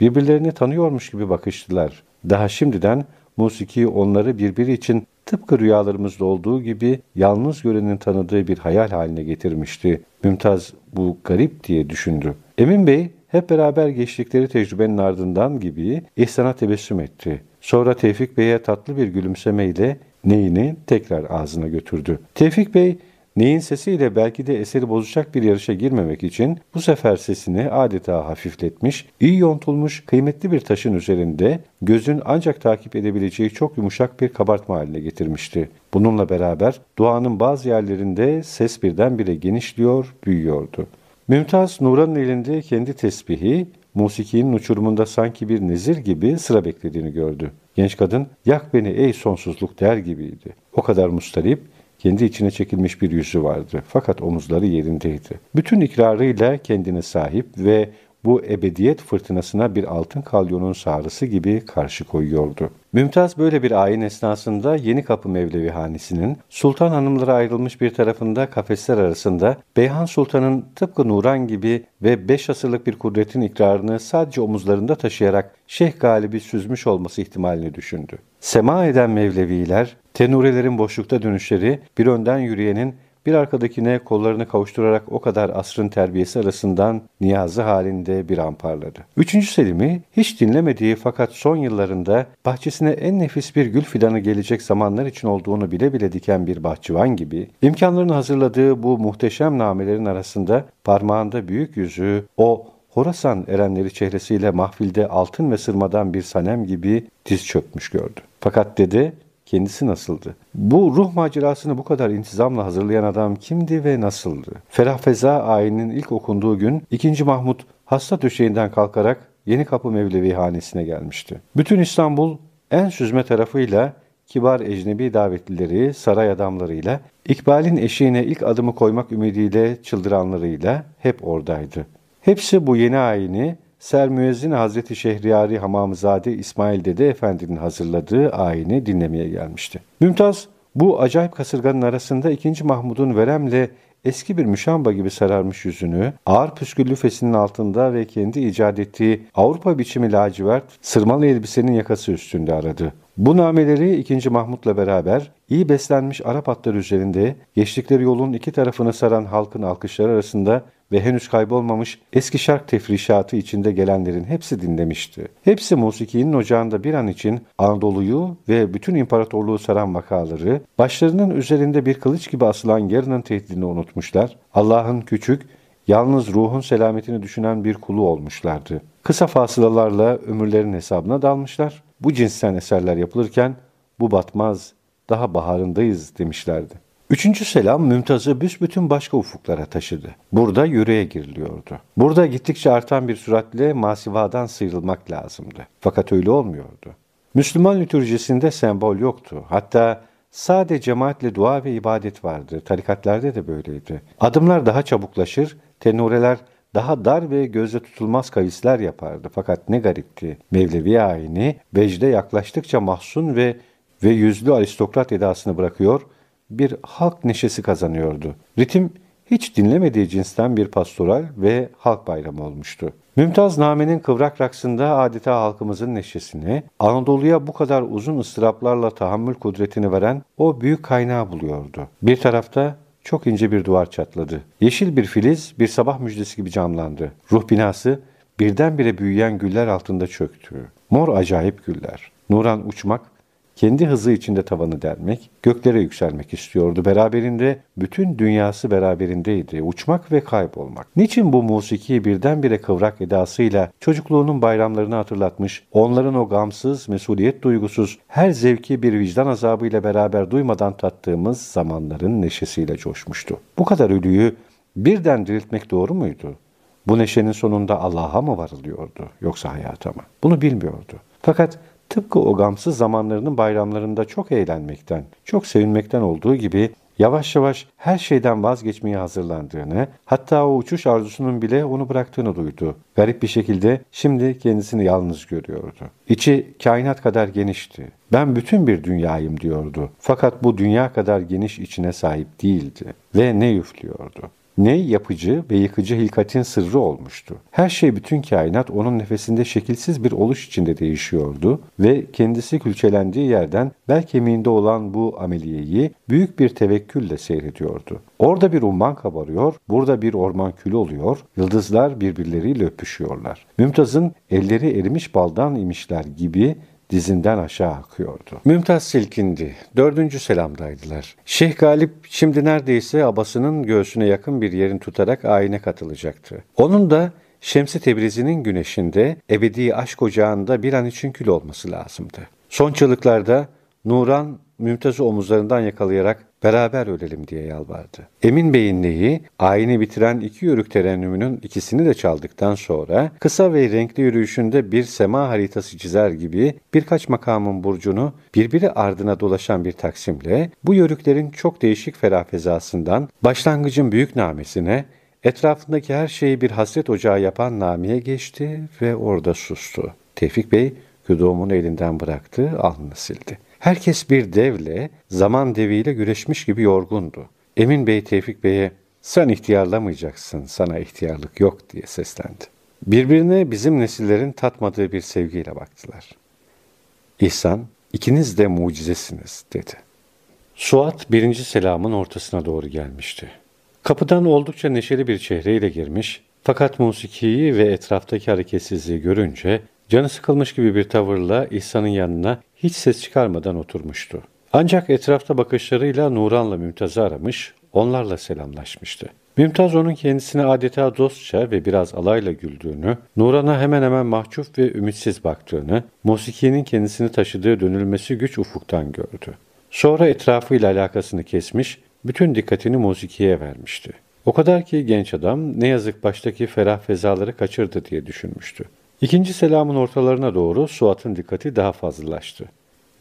Birbirlerini tanıyormuş gibi bakıştılar. Daha şimdiden musiki onları birbiri için tıpkı rüyalarımızda olduğu gibi yalnız görenin tanıdığı bir hayal haline getirmişti. Mümtaz bu garip diye düşündü. Emin Bey hep beraber geçtikleri tecrübenin ardından gibi İhsan'a tebessüm etti. Sonra Tevfik Bey'e tatlı bir gülümsemeyle neyini tekrar ağzına götürdü. Tevfik Bey Neyin sesiyle belki de eseri bozacak bir yarışa girmemek için bu sefer sesini adeta hafifletmiş, iyi yontulmuş kıymetli bir taşın üzerinde gözün ancak takip edebileceği çok yumuşak bir kabartma haline getirmişti. Bununla beraber duanın bazı yerlerinde ses birdenbire genişliyor, büyüyordu. Mümtaz Nuran'ın elinde kendi tesbihi, musikinin uçurumunda sanki bir nezir gibi sıra beklediğini gördü. Genç kadın yak beni ey sonsuzluk der gibiydi. O kadar mustarip, kendi içine çekilmiş bir yüzü vardı. Fakat omuzları yerindeydi. Bütün ikrarıyla kendine sahip ve bu ebediyet fırtınasına bir altın kalyonun sağrısı gibi karşı koyuyordu. Mümtaz böyle bir ayin esnasında Yeni Kapı Mevlevi Hanesi'nin Sultan Hanımlara ayrılmış bir tarafında kafesler arasında Beyhan Sultan'ın tıpkı Nuran gibi ve beş asırlık bir kudretin ikrarını sadece omuzlarında taşıyarak Şeyh Galip'i süzmüş olması ihtimalini düşündü. Sema eden Mevleviler, tenurelerin boşlukta dönüşleri, bir önden yürüyenin bir arkadakine kollarını kavuşturarak o kadar asrın terbiyesi arasından niyazı halinde bir an parladı. Üçüncü Selim'i hiç dinlemediği fakat son yıllarında bahçesine en nefis bir gül fidanı gelecek zamanlar için olduğunu bile bile diken bir bahçıvan gibi imkanlarını hazırladığı bu muhteşem namelerin arasında parmağında büyük yüzü o Horasan erenleri çehresiyle mahfilde altın ve sırmadan bir sanem gibi diz çökmüş gördü. Fakat dede kendisi nasıldı? Bu ruh macerasını bu kadar intizamla hazırlayan adam kimdi ve nasıldı? Ferah Feza ayinin ilk okunduğu gün 2. Mahmut hasta döşeğinden kalkarak Yeni Kapı Mevlevi hanesine gelmişti. Bütün İstanbul en süzme tarafıyla kibar ecnebi davetlileri, saray adamlarıyla, İkbal'in eşiğine ilk adımı koymak ümidiyle çıldıranlarıyla hep oradaydı. Hepsi bu yeni ayini Sermüezzin Hazreti Şehriyari Hamamızade İsmail Dede Efendi'nin hazırladığı ayini dinlemeye gelmişti. Mümtaz bu acayip kasırganın arasında 2. Mahmud'un veremle eski bir müşamba gibi sararmış yüzünü, ağır püsküllü fesinin altında ve kendi icat ettiği Avrupa biçimi lacivert, sırmalı elbisenin yakası üstünde aradı. Bu nameleri 2. Mahmut'la beraber iyi beslenmiş Arap atları üzerinde geçtikleri yolun iki tarafını saran halkın alkışları arasında ve henüz kaybolmamış eski şark tefrişatı içinde gelenlerin hepsi dinlemişti. Hepsi musikinin ocağında bir an için Anadolu'yu ve bütün imparatorluğu saran vakaları, başlarının üzerinde bir kılıç gibi asılan yarının tehdidini unutmuşlar. Allah'ın küçük, yalnız ruhun selametini düşünen bir kulu olmuşlardı. Kısa fasılalarla ömürlerin hesabına dalmışlar. Bu cinsten eserler yapılırken bu batmaz, daha baharındayız demişlerdi. Üçüncü selam Mümtaz'ı büsbütün başka ufuklara taşıdı. Burada yüreğe giriliyordu. Burada gittikçe artan bir süratle masivadan sıyrılmak lazımdı. Fakat öyle olmuyordu. Müslüman liturjisinde sembol yoktu. Hatta sade cemaatle dua ve ibadet vardı. Tarikatlarda da böyleydi. Adımlar daha çabuklaşır, tenureler daha dar ve gözle tutulmaz kavisler yapardı. Fakat ne garipti. Mevlevi ayini vecde yaklaştıkça mahzun ve ve yüzlü aristokrat edasını bırakıyor, bir halk neşesi kazanıyordu. Ritim hiç dinlemediği cinsten bir pastoral ve halk bayramı olmuştu. Mümtaz Name'nin kıvrak raksında adeta halkımızın neşesini, Anadolu'ya bu kadar uzun ıstıraplarla tahammül kudretini veren o büyük kaynağı buluyordu. Bir tarafta çok ince bir duvar çatladı. Yeşil bir filiz bir sabah müjdesi gibi camlandı. Ruh binası birdenbire büyüyen güller altında çöktü. Mor acayip güller. Nuran uçmak kendi hızı içinde tavanı delmek, göklere yükselmek istiyordu. Beraberinde bütün dünyası beraberindeydi. Uçmak ve kaybolmak. Niçin bu musiki birdenbire kıvrak edasıyla çocukluğunun bayramlarını hatırlatmış, onların o gamsız, mesuliyet duygusuz, her zevki bir vicdan azabıyla beraber duymadan tattığımız zamanların neşesiyle coşmuştu. Bu kadar ölüyü birden diriltmek doğru muydu? Bu neşenin sonunda Allah'a mı varılıyordu yoksa hayata mı? Bunu bilmiyordu. Fakat tıpkı o gamsız zamanlarının bayramlarında çok eğlenmekten, çok sevinmekten olduğu gibi yavaş yavaş her şeyden vazgeçmeye hazırlandığını, hatta o uçuş arzusunun bile onu bıraktığını duydu. Garip bir şekilde şimdi kendisini yalnız görüyordu. İçi kainat kadar genişti. Ben bütün bir dünyayım diyordu. Fakat bu dünya kadar geniş içine sahip değildi. Ve ne üflüyordu. Ne yapıcı ve yıkıcı hilkatin sırrı olmuştu. Her şey bütün kainat onun nefesinde şekilsiz bir oluş içinde değişiyordu ve kendisi külçelendiği yerden bel kemiğinde olan bu ameliyeyi büyük bir tevekkülle seyrediyordu. Orada bir umman kabarıyor, burada bir orman külü oluyor, yıldızlar birbirleriyle öpüşüyorlar. Mümtaz'ın elleri erimiş baldan imişler gibi dizinden aşağı akıyordu. Mümtaz silkindi. Dördüncü selamdaydılar. Şeyh Galip şimdi neredeyse abasının göğsüne yakın bir yerin tutarak ayine katılacaktı. Onun da Şemsi Tebrizi'nin güneşinde ebedi aşk ocağında bir an için kül olması lazımdı. Son çığlıklarda Nuran Mümtaz'ı omuzlarından yakalayarak beraber ölelim diye yalvardı. Emin Bey'in neyi, ayini bitiren iki yörük terennümünün ikisini de çaldıktan sonra kısa ve renkli yürüyüşünde bir sema haritası çizer gibi birkaç makamın burcunu birbiri ardına dolaşan bir taksimle bu yörüklerin çok değişik ferafezasından başlangıcın büyük namesine etrafındaki her şeyi bir hasret ocağı yapan Nami'ye geçti ve orada sustu. Tevfik Bey Güdum'un elinden bıraktı, alnını sildi. Herkes bir devle, zaman deviyle güreşmiş gibi yorgundu. Emin Bey Tevfik Bey'e sen ihtiyarlamayacaksın, sana ihtiyarlık yok diye seslendi. Birbirine bizim nesillerin tatmadığı bir sevgiyle baktılar. İhsan, ikiniz de mucizesiniz dedi. Suat birinci selamın ortasına doğru gelmişti. Kapıdan oldukça neşeli bir çehreyle girmiş fakat musikiyi ve etraftaki hareketsizliği görünce canı sıkılmış gibi bir tavırla İhsan'ın yanına hiç ses çıkarmadan oturmuştu. Ancak etrafta bakışlarıyla Nuran'la Mümtaz'ı aramış, onlarla selamlaşmıştı. Mümtaz onun kendisine adeta dostça ve biraz alayla güldüğünü, Nuran'a hemen hemen mahcup ve ümitsiz baktığını, musikinin kendisini taşıdığı dönülmesi güç ufuktan gördü. Sonra etrafıyla alakasını kesmiş, bütün dikkatini musikiye vermişti. O kadar ki genç adam ne yazık baştaki ferah fezaları kaçırdı diye düşünmüştü. İkinci selamın ortalarına doğru Suat'ın dikkati daha fazlalaştı.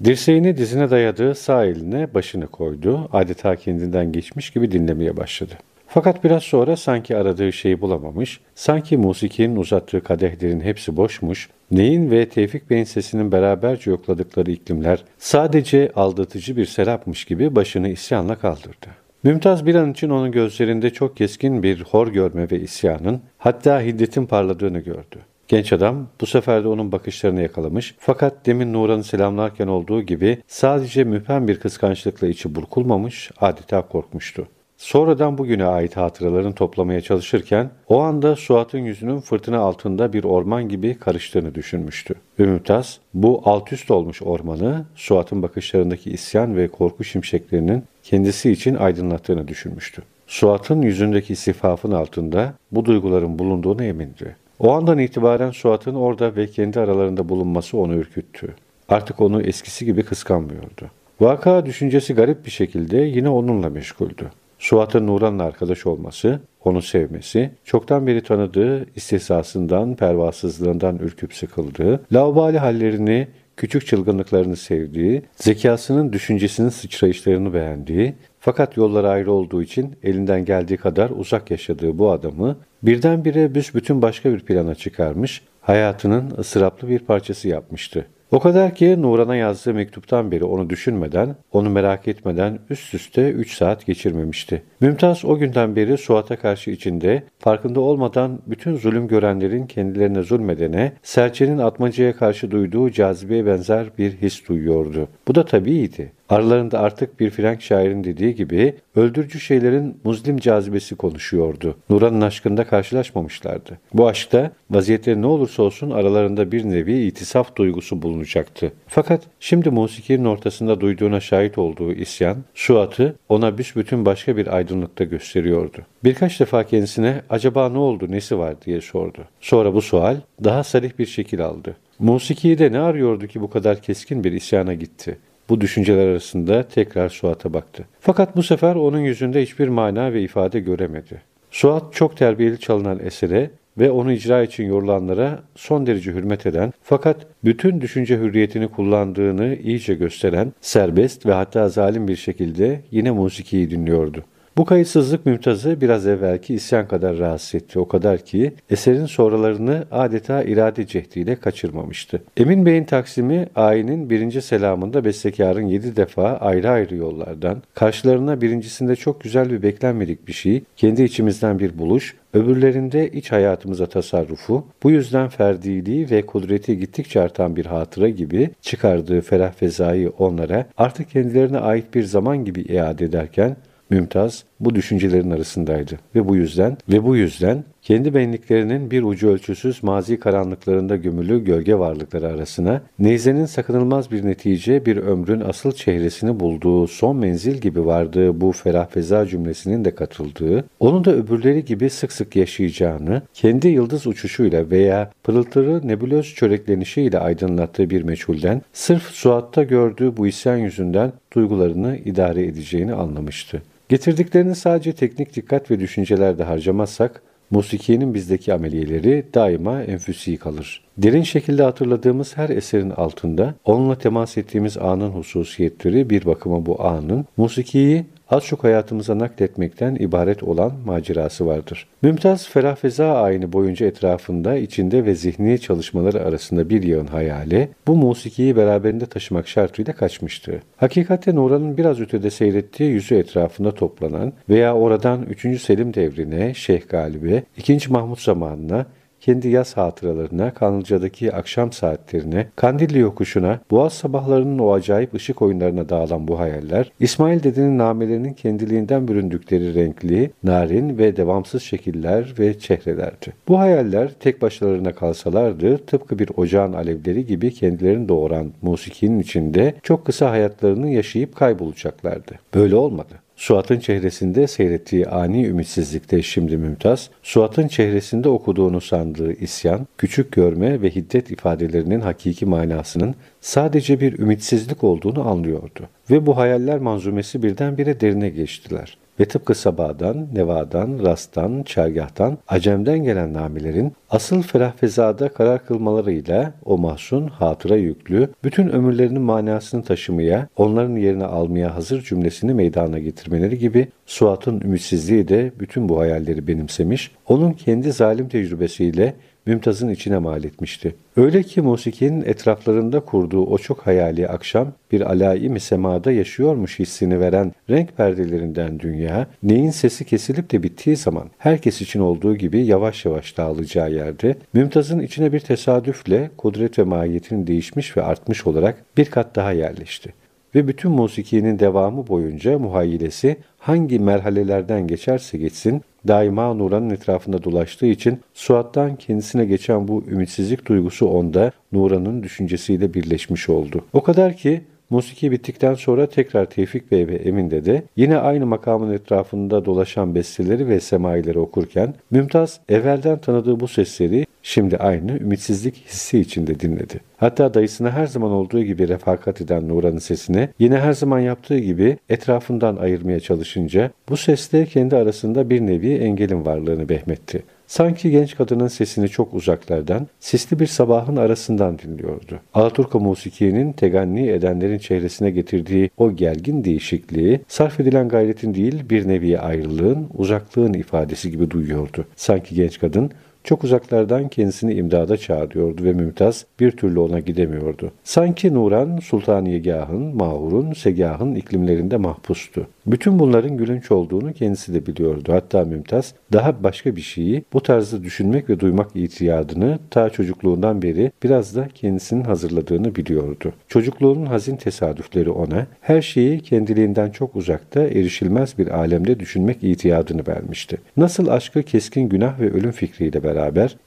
Dirseğini dizine dayadığı sağ eline başını koydu, adeta kendinden geçmiş gibi dinlemeye başladı. Fakat biraz sonra sanki aradığı şeyi bulamamış, sanki musikinin uzattığı kadehlerin hepsi boşmuş, Neyin ve Tevfik Bey'in sesinin beraberce yokladıkları iklimler sadece aldatıcı bir serapmış gibi başını isyanla kaldırdı. Mümtaz bir an için onun gözlerinde çok keskin bir hor görme ve isyanın, hatta hiddetin parladığını gördü. Genç adam bu sefer de onun bakışlarını yakalamış fakat demin Nuran'ı selamlarken olduğu gibi sadece müphem bir kıskançlıkla içi burkulmamış, adeta korkmuştu. Sonradan bugüne ait hatıralarını toplamaya çalışırken o anda Suat'ın yüzünün fırtına altında bir orman gibi karıştığını düşünmüştü. Ümümtaz bu alt üst olmuş ormanı Suat'ın bakışlarındaki isyan ve korku şimşeklerinin kendisi için aydınlattığını düşünmüştü. Suat'ın yüzündeki sifafın altında bu duyguların bulunduğunu emindi. O andan itibaren Suat'ın orada ve kendi aralarında bulunması onu ürküttü. Artık onu eskisi gibi kıskanmıyordu. Vaka düşüncesi garip bir şekilde yine onunla meşguldü. Suat'ın Nuran'la arkadaş olması, onu sevmesi, çoktan beri tanıdığı istihsasından, pervasızlığından ürküp sıkıldığı, laubali hallerini, küçük çılgınlıklarını sevdiği, zekasının düşüncesinin sıçrayışlarını beğendiği, fakat yolları ayrı olduğu için elinden geldiği kadar uzak yaşadığı bu adamı birdenbire büsbütün başka bir plana çıkarmış, hayatının ısıraplı bir parçası yapmıştı. O kadar ki Nuran'a yazdığı mektuptan beri onu düşünmeden, onu merak etmeden üst üste 3 saat geçirmemişti. Mümtaz o günden beri Suat'a karşı içinde, farkında olmadan bütün zulüm görenlerin kendilerine zulmedene, serçenin atmacaya karşı duyduğu cazibeye benzer bir his duyuyordu. Bu da tabiiydi. Aralarında artık bir Frank şairin dediği gibi öldürücü şeylerin muzlim cazibesi konuşuyordu. Nuran'ın aşkında karşılaşmamışlardı. Bu aşkta vaziyetleri ne olursa olsun aralarında bir nevi itisaf duygusu bulunacaktı. Fakat şimdi musikinin ortasında duyduğuna şahit olduğu isyan, Suat'ı ona büsbütün başka bir aydınlıkta gösteriyordu. Birkaç defa kendisine acaba ne oldu, nesi var diye sordu. Sonra bu sual daha sarih bir şekil aldı. Musiki'de ne arıyordu ki bu kadar keskin bir isyana gitti? Bu düşünceler arasında tekrar Suat'a baktı. Fakat bu sefer onun yüzünde hiçbir mana ve ifade göremedi. Suat çok terbiyeli çalınan esere ve onu icra için yorulanlara son derece hürmet eden fakat bütün düşünce hürriyetini kullandığını iyice gösteren serbest ve hatta zalim bir şekilde yine musikiyi dinliyordu. Bu kayıtsızlık Mümtaz'ı biraz evvelki isyan kadar rahatsız etti. O kadar ki eserin sonralarını adeta irade cehdiyle kaçırmamıştı. Emin Bey'in Taksim'i ayinin birinci selamında bestekarın yedi defa ayrı ayrı yollardan, karşılarına birincisinde çok güzel bir beklenmedik bir şey, kendi içimizden bir buluş, öbürlerinde iç hayatımıza tasarrufu, bu yüzden ferdiliği ve kudreti gittikçe artan bir hatıra gibi çıkardığı ferah fezayı onlara artık kendilerine ait bir zaman gibi iade ederken Mümtaz bu düşüncelerin arasındaydı ve bu yüzden ve bu yüzden kendi benliklerinin bir ucu ölçüsüz mazi karanlıklarında gömülü gölge varlıkları arasına neyzenin sakınılmaz bir netice bir ömrün asıl çehresini bulduğu son menzil gibi vardığı bu ferah feza cümlesinin de katıldığı, onu da öbürleri gibi sık sık yaşayacağını, kendi yıldız uçuşuyla veya pırıltılı nebulöz çöreklenişiyle aydınlattığı bir meçhulden, sırf Suat'ta gördüğü bu isyan yüzünden duygularını idare edeceğini anlamıştı. Getirdiklerini sadece teknik dikkat ve düşüncelerde harcamazsak, Musikiyenin bizdeki ameliyeleri daima enfüsi kalır. Derin şekilde hatırladığımız her eserin altında onunla temas ettiğimiz anın hususiyetleri bir bakıma bu anın musikiyi az çok hayatımıza nakletmekten ibaret olan macerası vardır. Mümtaz ferah feza ayini boyunca etrafında, içinde ve zihni çalışmaları arasında bir yığın hayali, bu musikiyi beraberinde taşımak şartıyla kaçmıştı. Hakikaten oranın biraz ötede seyrettiği yüzü etrafında toplanan veya oradan 3. Selim devrine, Şeyh Galibe, 2. Mahmut zamanına, kendi yaz hatıralarına, Kanlıca'daki akşam saatlerine, Kandilli yokuşuna, Boğaz sabahlarının o acayip ışık oyunlarına dağılan bu hayaller, İsmail dedenin namelerinin kendiliğinden büründükleri renkli, narin ve devamsız şekiller ve çehrelerdi. Bu hayaller tek başlarına kalsalardı, tıpkı bir ocağın alevleri gibi kendilerini doğuran musikinin içinde çok kısa hayatlarını yaşayıp kaybolacaklardı. Böyle olmadı. Suat'ın çehresinde seyrettiği ani ümitsizlikte şimdi Mümtaz, Suat'ın çehresinde okuduğunu sandığı isyan, küçük görme ve hiddet ifadelerinin hakiki manasının sadece bir ümitsizlik olduğunu anlıyordu. Ve bu hayaller manzumesi birdenbire derine geçtiler. Ve tıpkı Sabah'dan, Neva'dan, Rast'tan, Çergah'tan, Acem'den gelen namilerin asıl ferah fezada karar kılmalarıyla o mahzun, hatıra yüklü, bütün ömürlerinin manasını taşımaya, onların yerine almaya hazır cümlesini meydana getirmeleri gibi Suat'ın ümitsizliği de bütün bu hayalleri benimsemiş, onun kendi zalim tecrübesiyle Mümtaz'ın içine mal etmişti. Öyle ki musikinin etraflarında kurduğu o çok hayali akşam bir alai semada yaşıyormuş hissini veren renk perdelerinden dünya, neyin sesi kesilip de bittiği zaman herkes için olduğu gibi yavaş yavaş dağılacağı yerde, Mümtaz'ın içine bir tesadüfle kudret ve mahiyetinin değişmiş ve artmış olarak bir kat daha yerleşti ve bütün musikinin devamı boyunca muhayyilesi hangi merhalelerden geçerse geçsin daima Nuran'ın etrafında dolaştığı için Suat'tan kendisine geçen bu ümitsizlik duygusu onda Nuran'ın düşüncesiyle birleşmiş oldu. O kadar ki Musiki bittikten sonra tekrar Tevfik Bey ve Emin Dede yine aynı makamın etrafında dolaşan besteleri ve semaileri okurken Mümtaz evvelden tanıdığı bu sesleri şimdi aynı ümitsizlik hissi içinde dinledi. Hatta dayısına her zaman olduğu gibi refakat eden Nuran'ın sesini yine her zaman yaptığı gibi etrafından ayırmaya çalışınca bu sesle kendi arasında bir nevi engelin varlığını behmetti. Sanki genç kadının sesini çok uzaklardan, sisli bir sabahın arasından dinliyordu. Alaturka musikinin teganni edenlerin çehresine getirdiği o gergin değişikliği, sarf edilen gayretin değil bir nevi ayrılığın, uzaklığın ifadesi gibi duyuyordu. Sanki genç kadın çok uzaklardan kendisini imdada çağırıyordu ve Mümtaz bir türlü ona gidemiyordu. Sanki Nuran, Sultaniyegah'ın, Mahur'un, Segah'ın iklimlerinde mahpustu. Bütün bunların gülünç olduğunu kendisi de biliyordu. Hatta Mümtaz daha başka bir şeyi bu tarzda düşünmek ve duymak itiyadını ta çocukluğundan beri biraz da kendisinin hazırladığını biliyordu. Çocukluğunun hazin tesadüfleri ona her şeyi kendiliğinden çok uzakta erişilmez bir alemde düşünmek itiyadını vermişti. Nasıl aşkı keskin günah ve ölüm fikriyle beraber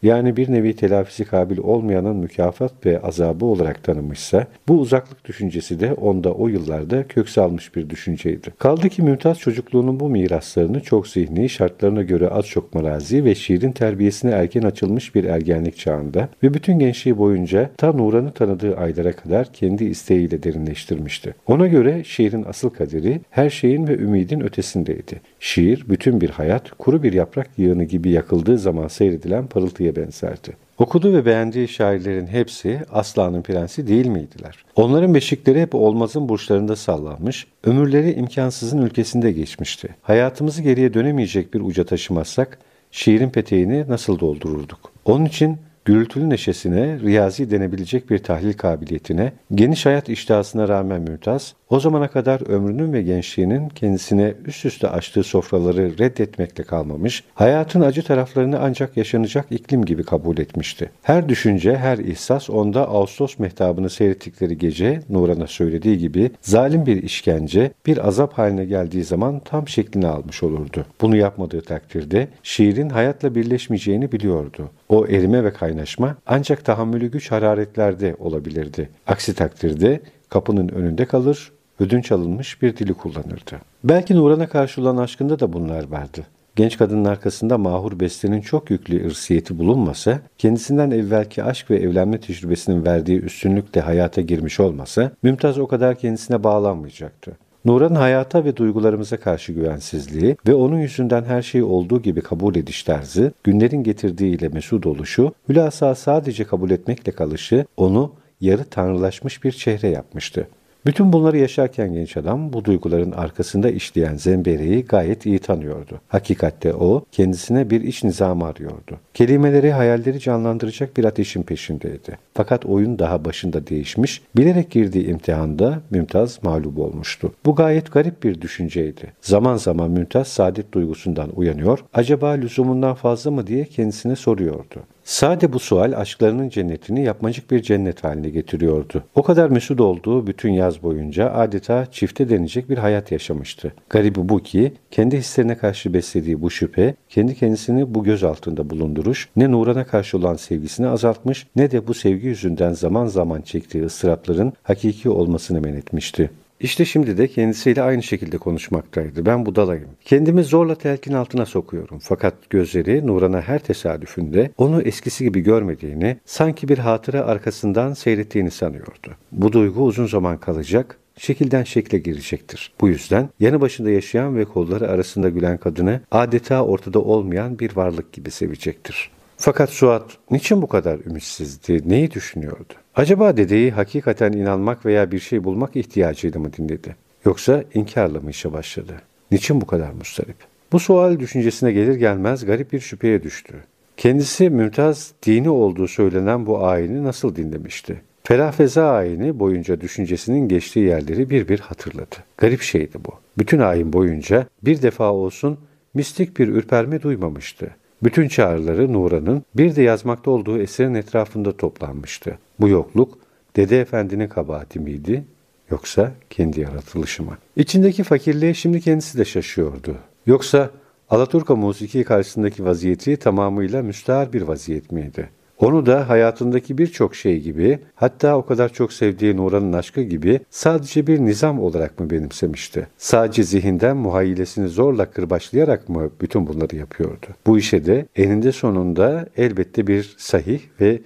yani bir nevi telafisi kabil olmayanın mükafat ve azabı olarak tanımışsa bu uzaklık düşüncesi de onda o yıllarda kök salmış bir düşünceydi. Kaldı ki Mümtaz çocukluğunun bu miraslarını çok zihni, şartlarına göre az çok marazi ve şiirin terbiyesine erken açılmış bir ergenlik çağında ve bütün gençliği boyunca ta Nuran'ı tanıdığı aylara kadar kendi isteğiyle derinleştirmişti. Ona göre şiirin asıl kaderi her şeyin ve ümidin ötesindeydi. Şiir bütün bir hayat, kuru bir yaprak yığını gibi yakıldığı zaman seyredilen parıltıya benzerdi. Okudu ve beğendiği şairlerin hepsi Aslan'ın prensi değil miydiler? Onların beşikleri hep olmazın burçlarında sallanmış, ömürleri imkansızın ülkesinde geçmişti. Hayatımızı geriye dönemeyecek bir uca taşımazsak, şiirin peteğini nasıl doldururduk? Onun için gürültülü neşesine, riyazi denebilecek bir tahlil kabiliyetine, geniş hayat iştahısına rağmen Mümtaz, o zamana kadar ömrünün ve gençliğinin kendisine üst üste açtığı sofraları reddetmekle kalmamış, hayatın acı taraflarını ancak yaşanacak iklim gibi kabul etmişti. Her düşünce, her ihsas onda Ağustos mehtabını seyrettikleri gece Nuran'a söylediği gibi zalim bir işkence, bir azap haline geldiği zaman tam şeklini almış olurdu. Bunu yapmadığı takdirde şiirin hayatla birleşmeyeceğini biliyordu. O erime ve kaynaşma ancak tahammülü güç hararetlerde olabilirdi. Aksi takdirde kapının önünde kalır, ödünç alınmış bir dili kullanırdı. Belki Nuran'a karşı olan aşkında da bunlar vardı. Genç kadının arkasında Mahur Beste'nin çok yüklü ırsiyeti bulunmasa, kendisinden evvelki aşk ve evlenme tecrübesinin verdiği üstünlükle hayata girmiş olmasa, Mümtaz o kadar kendisine bağlanmayacaktı. Nuran hayata ve duygularımıza karşı güvensizliği ve onun yüzünden her şeyi olduğu gibi kabul ediş tarzı, günlerin getirdiğiyle mesut oluşu, hülasa sadece kabul etmekle kalışı onu yarı tanrılaşmış bir çehre yapmıştı. Bütün bunları yaşarken genç adam bu duyguların arkasında işleyen zembereyi gayet iyi tanıyordu. Hakikatte o kendisine bir iş nizamı arıyordu. Kelimeleri hayalleri canlandıracak bir ateşin peşindeydi. Fakat oyun daha başında değişmiş, bilerek girdiği imtihanda Mümtaz mağlup olmuştu. Bu gayet garip bir düşünceydi. Zaman zaman Mümtaz saadet duygusundan uyanıyor, acaba lüzumundan fazla mı diye kendisine soruyordu. Sade bu sual aşklarının cennetini yapmacık bir cennet haline getiriyordu. O kadar mesut olduğu bütün yaz boyunca adeta çifte denecek bir hayat yaşamıştı. Garibi bu ki kendi hislerine karşı beslediği bu şüphe, kendi kendisini bu göz altında bulunduruş, ne Nuran'a karşı olan sevgisini azaltmış ne de bu sevgi yüzünden zaman zaman çektiği ıstırapların hakiki olmasını men etmişti. İşte şimdi de kendisiyle aynı şekilde konuşmaktaydı. Ben budalayım. Kendimi zorla telkin altına sokuyorum. Fakat gözleri Nuran'a her tesadüfünde onu eskisi gibi görmediğini, sanki bir hatıra arkasından seyrettiğini sanıyordu. Bu duygu uzun zaman kalacak, şekilden şekle girecektir. Bu yüzden yanı başında yaşayan ve kolları arasında gülen kadını adeta ortada olmayan bir varlık gibi sevecektir. Fakat Suat niçin bu kadar ümitsizdi, neyi düşünüyordu? Acaba dedeyi hakikaten inanmak veya bir şey bulmak ihtiyacıyla mı dinledi? Yoksa inkarla mı işe başladı? Niçin bu kadar mustarip? Bu sual düşüncesine gelir gelmez garip bir şüpheye düştü. Kendisi Mümtaz dini olduğu söylenen bu ayini nasıl dinlemişti? Ferahfeza ayini boyunca düşüncesinin geçtiği yerleri bir bir hatırladı. Garip şeydi bu. Bütün ayin boyunca bir defa olsun mistik bir ürperme duymamıştı. Bütün çağrıları Nuran'ın bir de yazmakta olduğu eserin etrafında toplanmıştı. Bu yokluk Dede Efendi'nin kabahati miydi yoksa kendi yaratılışı mı? İçindeki fakirliğe şimdi kendisi de şaşıyordu. Yoksa Alaturka musiki karşısındaki vaziyeti tamamıyla müstahar bir vaziyet miydi? Onu da hayatındaki birçok şey gibi, hatta o kadar çok sevdiği Nuran'ın aşkı gibi sadece bir nizam olarak mı benimsemişti? Sadece zihinden muhayyilesini zorla kırbaçlayarak mı bütün bunları yapıyordu? Bu işe de eninde sonunda elbette bir sahih ve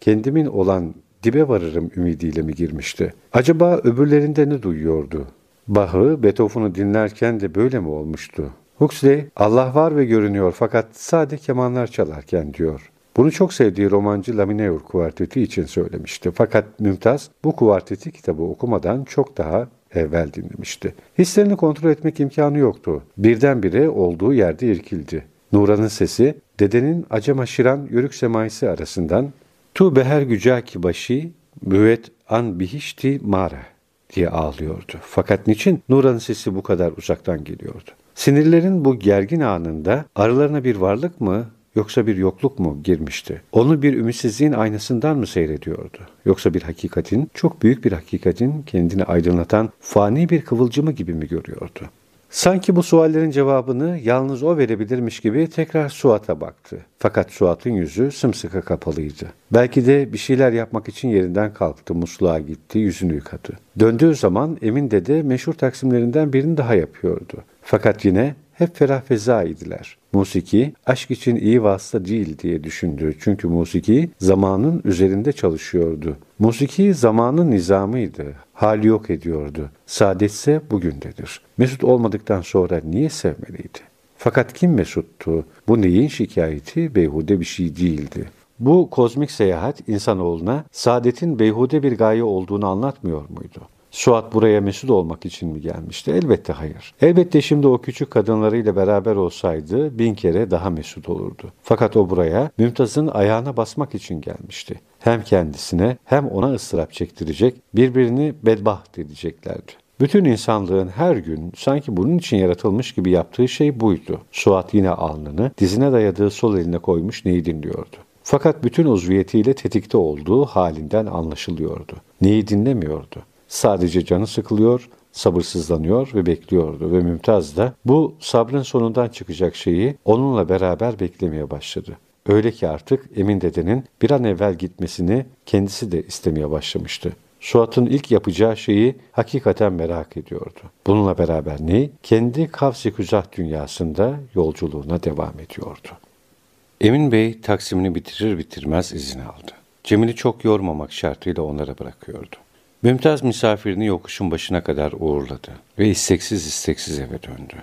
kendimin olan dibe varırım ümidiyle mi girmişti? Acaba öbürlerinde ne duyuyordu? Bach'ı, Beethoven'u dinlerken de böyle mi olmuştu? Huxley, Allah var ve görünüyor fakat sade kemanlar çalarken diyor. Bunu çok sevdiği romancı Lamineur kuarteti için söylemişti. Fakat Mümtaz bu kuarteti kitabı okumadan çok daha evvel dinlemişti. Hislerini kontrol etmek imkanı yoktu. Birdenbire olduğu yerde irkildi. Nuran'ın sesi dedenin acema şiran yörük semaisi arasından Tu beher gücaki başı müvet an bihişti mara diye ağlıyordu. Fakat niçin Nuran'ın sesi bu kadar uzaktan geliyordu? Sinirlerin bu gergin anında aralarına bir varlık mı yoksa bir yokluk mu girmişti? Onu bir ümitsizliğin aynasından mı seyrediyordu? Yoksa bir hakikatin, çok büyük bir hakikatin kendini aydınlatan fani bir kıvılcımı gibi mi görüyordu? Sanki bu suallerin cevabını yalnız o verebilirmiş gibi tekrar Suat'a baktı. Fakat Suat'ın yüzü sımsıkı kapalıydı. Belki de bir şeyler yapmak için yerinden kalktı, musluğa gitti, yüzünü yıkadı. Döndüğü zaman Emin dede meşhur taksimlerinden birini daha yapıyordu. Fakat yine hep ferah feza idiler. Musiki aşk için iyi vasıta değil diye düşündü. Çünkü musiki zamanın üzerinde çalışıyordu. Musiki zamanın nizamıydı. Hali yok ediyordu. Saadetse bugündedir. Mesut olmadıktan sonra niye sevmeliydi? Fakat kim mesuttu? Bu neyin şikayeti? Beyhude bir şey değildi. Bu kozmik seyahat insanoğluna saadetin beyhude bir gaye olduğunu anlatmıyor muydu? Suat buraya mesut olmak için mi gelmişti? Elbette hayır. Elbette şimdi o küçük kadınlarıyla beraber olsaydı bin kere daha mesut olurdu. Fakat o buraya Mümtaz'ın ayağına basmak için gelmişti. Hem kendisine hem ona ıstırap çektirecek, birbirini bedbaht edeceklerdi. Bütün insanlığın her gün sanki bunun için yaratılmış gibi yaptığı şey buydu. Suat yine alnını dizine dayadığı sol eline koymuş neyi dinliyordu. Fakat bütün uzviyetiyle tetikte olduğu halinden anlaşılıyordu. Neyi dinlemiyordu. Sadece canı sıkılıyor, sabırsızlanıyor ve bekliyordu ve Mümtaz da bu sabrın sonundan çıkacak şeyi onunla beraber beklemeye başladı. Öyle ki artık Emin dedenin bir an evvel gitmesini kendisi de istemeye başlamıştı. Suat'ın ilk yapacağı şeyi hakikaten merak ediyordu. Bununla beraber ne? Kendi kavsi küzah dünyasında yolculuğuna devam ediyordu. Emin Bey taksimini bitirir bitirmez izin aldı. Cemil'i çok yormamak şartıyla onlara bırakıyordu. Mümtaz misafirini yokuşun başına kadar uğurladı ve isteksiz isteksiz eve döndü.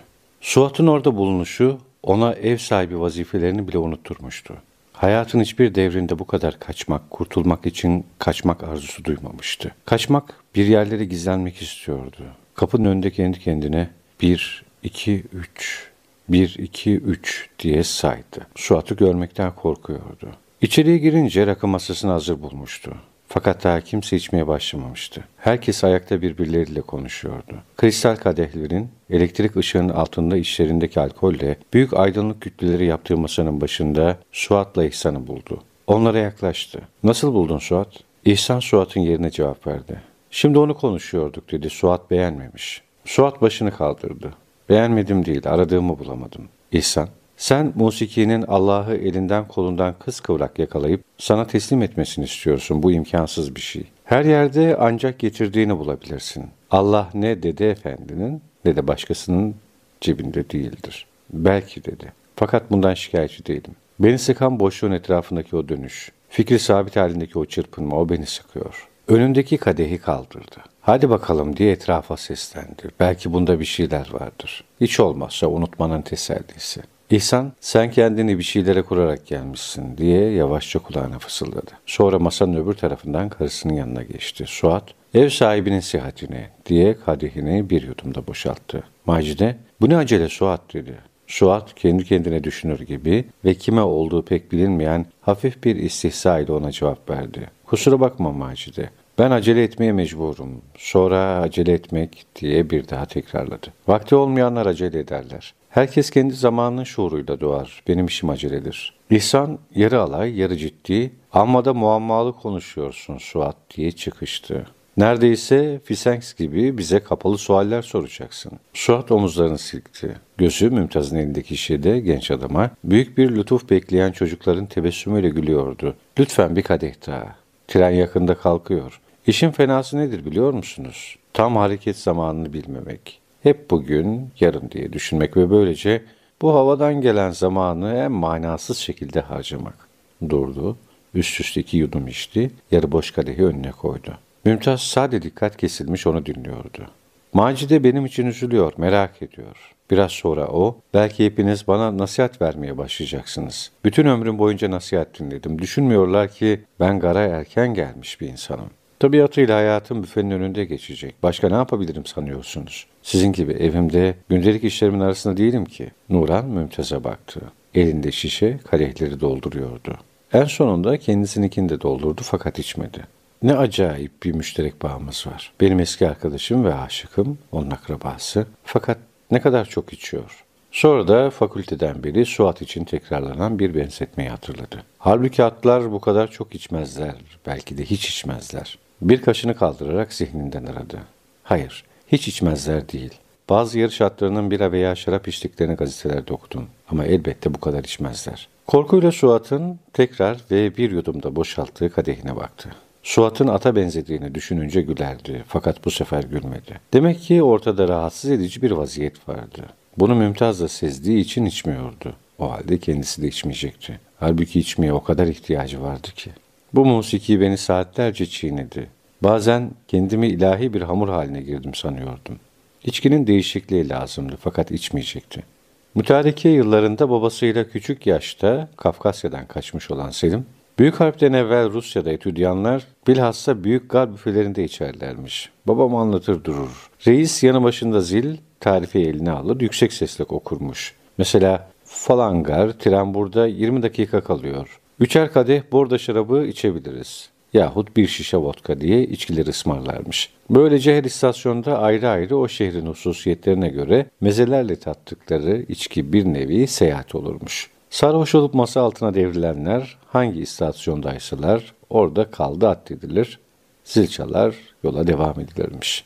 Suat'ın orada bulunuşu ona ev sahibi vazifelerini bile unutturmuştu. Hayatın hiçbir devrinde bu kadar kaçmak, kurtulmak için kaçmak arzusu duymamıştı. Kaçmak bir yerlere gizlenmek istiyordu. Kapının önünde kendi kendine bir, iki, üç, bir, iki, üç diye saydı. Suat'ı görmekten korkuyordu. İçeriye girince rakı masasını hazır bulmuştu. Fakat daha kimse içmeye başlamamıştı. Herkes ayakta birbirleriyle konuşuyordu. Kristal kadehlerin elektrik ışığının altında işlerindeki alkolle büyük aydınlık kütleleri yaptığı masanın başında Suat'la İhsan'ı buldu. Onlara yaklaştı. Nasıl buldun Suat? İhsan Suat'ın yerine cevap verdi. Şimdi onu konuşuyorduk dedi. Suat beğenmemiş. Suat başını kaldırdı. Beğenmedim değil, aradığımı bulamadım. İhsan, sen musikinin Allah'ı elinden kolundan kıskıvrak yakalayıp sana teslim etmesini istiyorsun. Bu imkansız bir şey. Her yerde ancak getirdiğini bulabilirsin. Allah ne dede efendinin ne de başkasının cebinde değildir. Belki dedi. Fakat bundan şikayetçi değilim. Beni sıkan boşluğun etrafındaki o dönüş. Fikri sabit halindeki o çırpınma o beni sıkıyor. Önündeki kadehi kaldırdı. Hadi bakalım diye etrafa seslendi. Belki bunda bir şeyler vardır. Hiç olmazsa unutmanın tesellisi. İhsan sen kendini bir şeylere kurarak gelmişsin diye yavaşça kulağına fısıldadı. Sonra masanın öbür tarafından karısının yanına geçti. Suat ev sahibinin sihatine diye kadehini bir yudumda boşalttı. Macide bu ne acele Suat dedi. Suat kendi kendine düşünür gibi ve kime olduğu pek bilinmeyen hafif bir istihza ile ona cevap verdi. Kusura bakma Macide. Ben acele etmeye mecburum. Sonra acele etmek diye bir daha tekrarladı. Vakti olmayanlar acele ederler. Herkes kendi zamanının şuuruyla doğar. Benim işim aceledir. İhsan yarı alay, yarı ciddi, amma da muammalı konuşuyorsun Suat diye çıkıştı. Neredeyse Fisenks gibi bize kapalı sualler soracaksın. Suat omuzlarını silkti. Gözü Mümtaz'ın elindeki şeyde genç adama büyük bir lütuf bekleyen çocukların tebessümüyle gülüyordu. Lütfen bir kadeh daha. Tren yakında kalkıyor. İşin fenası nedir biliyor musunuz? Tam hareket zamanını bilmemek. Hep bugün, yarın diye düşünmek ve böylece bu havadan gelen zamanı en manasız şekilde harcamak. Durdu, üst üste iki yudum içti, yarı boş kadehi önüne koydu. Mümtaz sade dikkat kesilmiş onu dinliyordu. Macide benim için üzülüyor, merak ediyor. Biraz sonra o, belki hepiniz bana nasihat vermeye başlayacaksınız. Bütün ömrüm boyunca nasihat dinledim. Düşünmüyorlar ki ben gara erken gelmiş bir insanım. Tabiatıyla hayatım büfenin önünde geçecek. Başka ne yapabilirim sanıyorsunuz? Sizin gibi evimde gündelik işlerimin arasında değilim ki. Nuran Mümtaz'a baktı. Elinde şişe kadehleri dolduruyordu. En sonunda kendisininkini de doldurdu fakat içmedi. Ne acayip bir müşterek bağımız var. Benim eski arkadaşım ve aşıkım, onun akrabası. Fakat ne kadar çok içiyor. Sonra da fakülteden beri Suat için tekrarlanan bir benzetmeyi hatırladı. Halbuki atlar bu kadar çok içmezler, belki de hiç içmezler. Bir kaşını kaldırarak zihninden aradı. Hayır, hiç içmezler değil. Bazı yarış atlarının bira veya şarap içtiklerini gazetelerde okudum. Ama elbette bu kadar içmezler. Korkuyla Suat'ın tekrar ve bir yudumda boşalttığı kadehine baktı. Suat'ın ata benzediğini düşününce gülerdi fakat bu sefer gülmedi. Demek ki ortada rahatsız edici bir vaziyet vardı. Bunu Mümtaz da sezdiği için içmiyordu. O halde kendisi de içmeyecekti. Halbuki içmeye o kadar ihtiyacı vardı ki. Bu musiki beni saatlerce çiğnedi. Bazen kendimi ilahi bir hamur haline girdim sanıyordum. İçkinin değişikliği lazımdı fakat içmeyecekti. Mütareke yıllarında babasıyla küçük yaşta Kafkasya'dan kaçmış olan Selim, Büyük harpten evvel Rusya'da etüdyanlar bilhassa büyük gar büfelerinde içerlermiş. Babam anlatır durur. Reis yanı başında zil, tarifi eline alır, yüksek sesle okurmuş. Mesela falangar, tren burada 20 dakika kalıyor. Üçer kadeh borda şarabı içebiliriz. Yahut bir şişe vodka diye içkileri ısmarlarmış. Böylece her istasyonda ayrı ayrı o şehrin hususiyetlerine göre mezelerle tattıkları içki bir nevi seyahat olurmuş. Sarhoş olup masa altına devrilenler hangi istasyondaysalar orada kaldı addedilir, zil çalar, yola devam edilirmiş.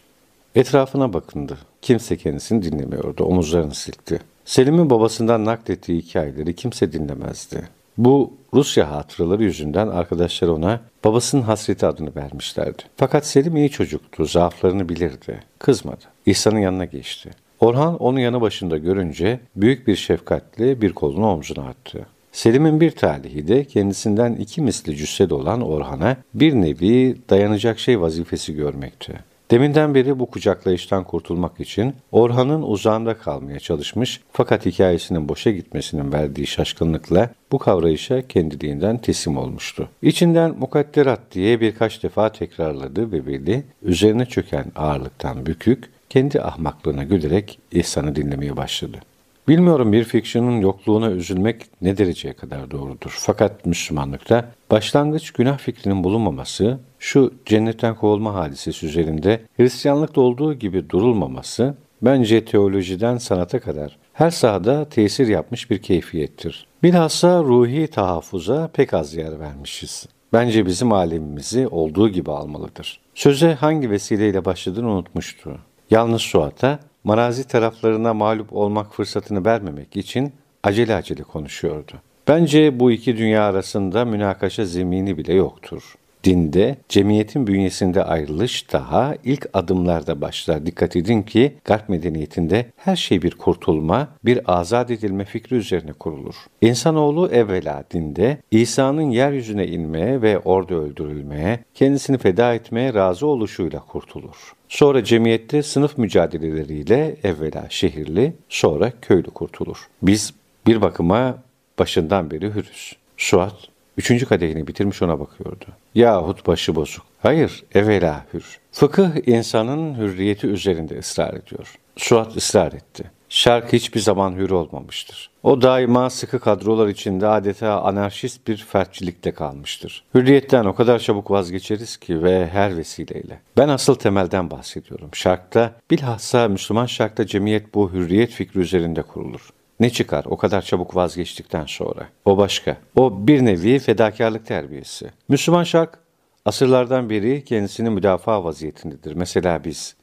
Etrafına bakındı. Kimse kendisini dinlemiyordu, omuzlarını silkti. Selim'in babasından naklettiği hikayeleri kimse dinlemezdi. Bu Rusya hatıraları yüzünden arkadaşlar ona babasının hasreti adını vermişlerdi. Fakat Selim iyi çocuktu, zaaflarını bilirdi. Kızmadı. İhsan'ın yanına geçti. Orhan onu yanı başında görünce büyük bir şefkatle bir kolunu omzuna attı. Selim'in bir talihi de kendisinden iki misli cüssede olan Orhan'a bir nevi dayanacak şey vazifesi görmekti. Deminden beri bu kucaklayıştan kurtulmak için Orhan'ın uzağında kalmaya çalışmış fakat hikayesinin boşa gitmesinin verdiği şaşkınlıkla bu kavrayışa kendiliğinden teslim olmuştu. İçinden mukadderat diye birkaç defa tekrarladı ve Veli üzerine çöken ağırlıktan bükük kendi ahmaklığına gülerek İhsan'ı dinlemeye başladı. Bilmiyorum bir fiksiyonun yokluğuna üzülmek ne dereceye kadar doğrudur. Fakat Müslümanlıkta başlangıç günah fikrinin bulunmaması, şu cennetten kovulma hadisesi üzerinde Hristiyanlıkta olduğu gibi durulmaması, bence teolojiden sanata kadar her sahada tesir yapmış bir keyfiyettir. Bilhassa ruhi tahaffuza pek az yer vermişiz. Bence bizim alemimizi olduğu gibi almalıdır. Söze hangi vesileyle başladığını unutmuştu. Yalnız Suat'a marazi taraflarına mağlup olmak fırsatını vermemek için acele acele konuşuyordu. Bence bu iki dünya arasında münakaşa zemini bile yoktur. Dinde, cemiyetin bünyesinde ayrılış daha ilk adımlarda başlar. Dikkat edin ki Garp medeniyetinde her şey bir kurtulma, bir azat edilme fikri üzerine kurulur. İnsanoğlu evvela dinde İsa'nın yeryüzüne inmeye ve orada öldürülmeye, kendisini feda etmeye razı oluşuyla kurtulur. Sonra cemiyette sınıf mücadeleleriyle evvela şehirli, sonra köylü kurtulur. Biz bir bakıma başından beri hürüz. Suat üçüncü kadehini bitirmiş ona bakıyordu. Yahut başı bozuk. Hayır, evvela hür. Fıkıh insanın hürriyeti üzerinde ısrar ediyor. Suat ısrar etti. Şark hiçbir zaman hür olmamıştır. O daima sıkı kadrolar içinde adeta anarşist bir fertçilikte kalmıştır. Hürriyetten o kadar çabuk vazgeçeriz ki ve her vesileyle. Ben asıl temelden bahsediyorum. Şarkta, bilhassa Müslüman şarkta cemiyet bu hürriyet fikri üzerinde kurulur. Ne çıkar o kadar çabuk vazgeçtikten sonra? O başka. O bir nevi fedakarlık terbiyesi. Müslüman şark asırlardan beri kendisini müdafaa vaziyetindedir. Mesela biz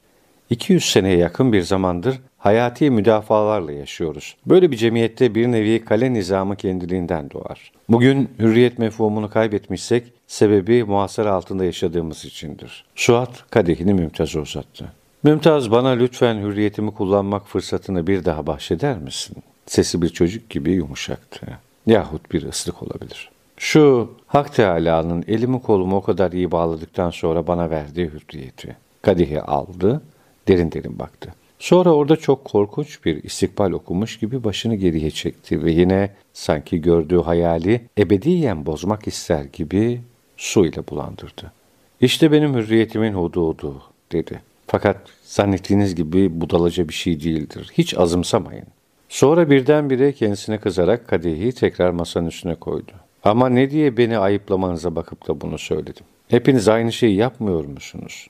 200 seneye yakın bir zamandır hayati müdafalarla yaşıyoruz. Böyle bir cemiyette bir nevi kale nizamı kendiliğinden doğar. Bugün hürriyet mefhumunu kaybetmişsek sebebi muhasara altında yaşadığımız içindir. Suat kadehini Mümtaz'a uzattı. Mümtaz bana lütfen hürriyetimi kullanmak fırsatını bir daha bahşeder misin? Sesi bir çocuk gibi yumuşaktı. Yahut bir ıslık olabilir. Şu Hak Teala'nın elimi kolumu o kadar iyi bağladıktan sonra bana verdiği hürriyeti. Kadehi aldı, derin derin baktı. Sonra orada çok korkunç bir istikbal okumuş gibi başını geriye çekti ve yine sanki gördüğü hayali ebediyen bozmak ister gibi su ile bulandırdı. İşte benim hürriyetimin hududu dedi. Fakat zannettiğiniz gibi budalaca bir şey değildir. Hiç azımsamayın. Sonra birdenbire kendisine kızarak kadehi tekrar masanın üstüne koydu. Ama ne diye beni ayıplamanıza bakıp da bunu söyledim. Hepiniz aynı şeyi yapmıyor musunuz?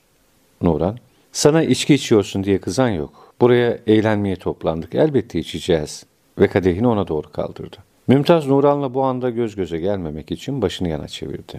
Nuran, sana içki içiyorsun diye kızan yok. Buraya eğlenmeye toplandık. Elbette içeceğiz. Ve kadehini ona doğru kaldırdı. Mümtaz Nuran'la bu anda göz göze gelmemek için başını yana çevirdi.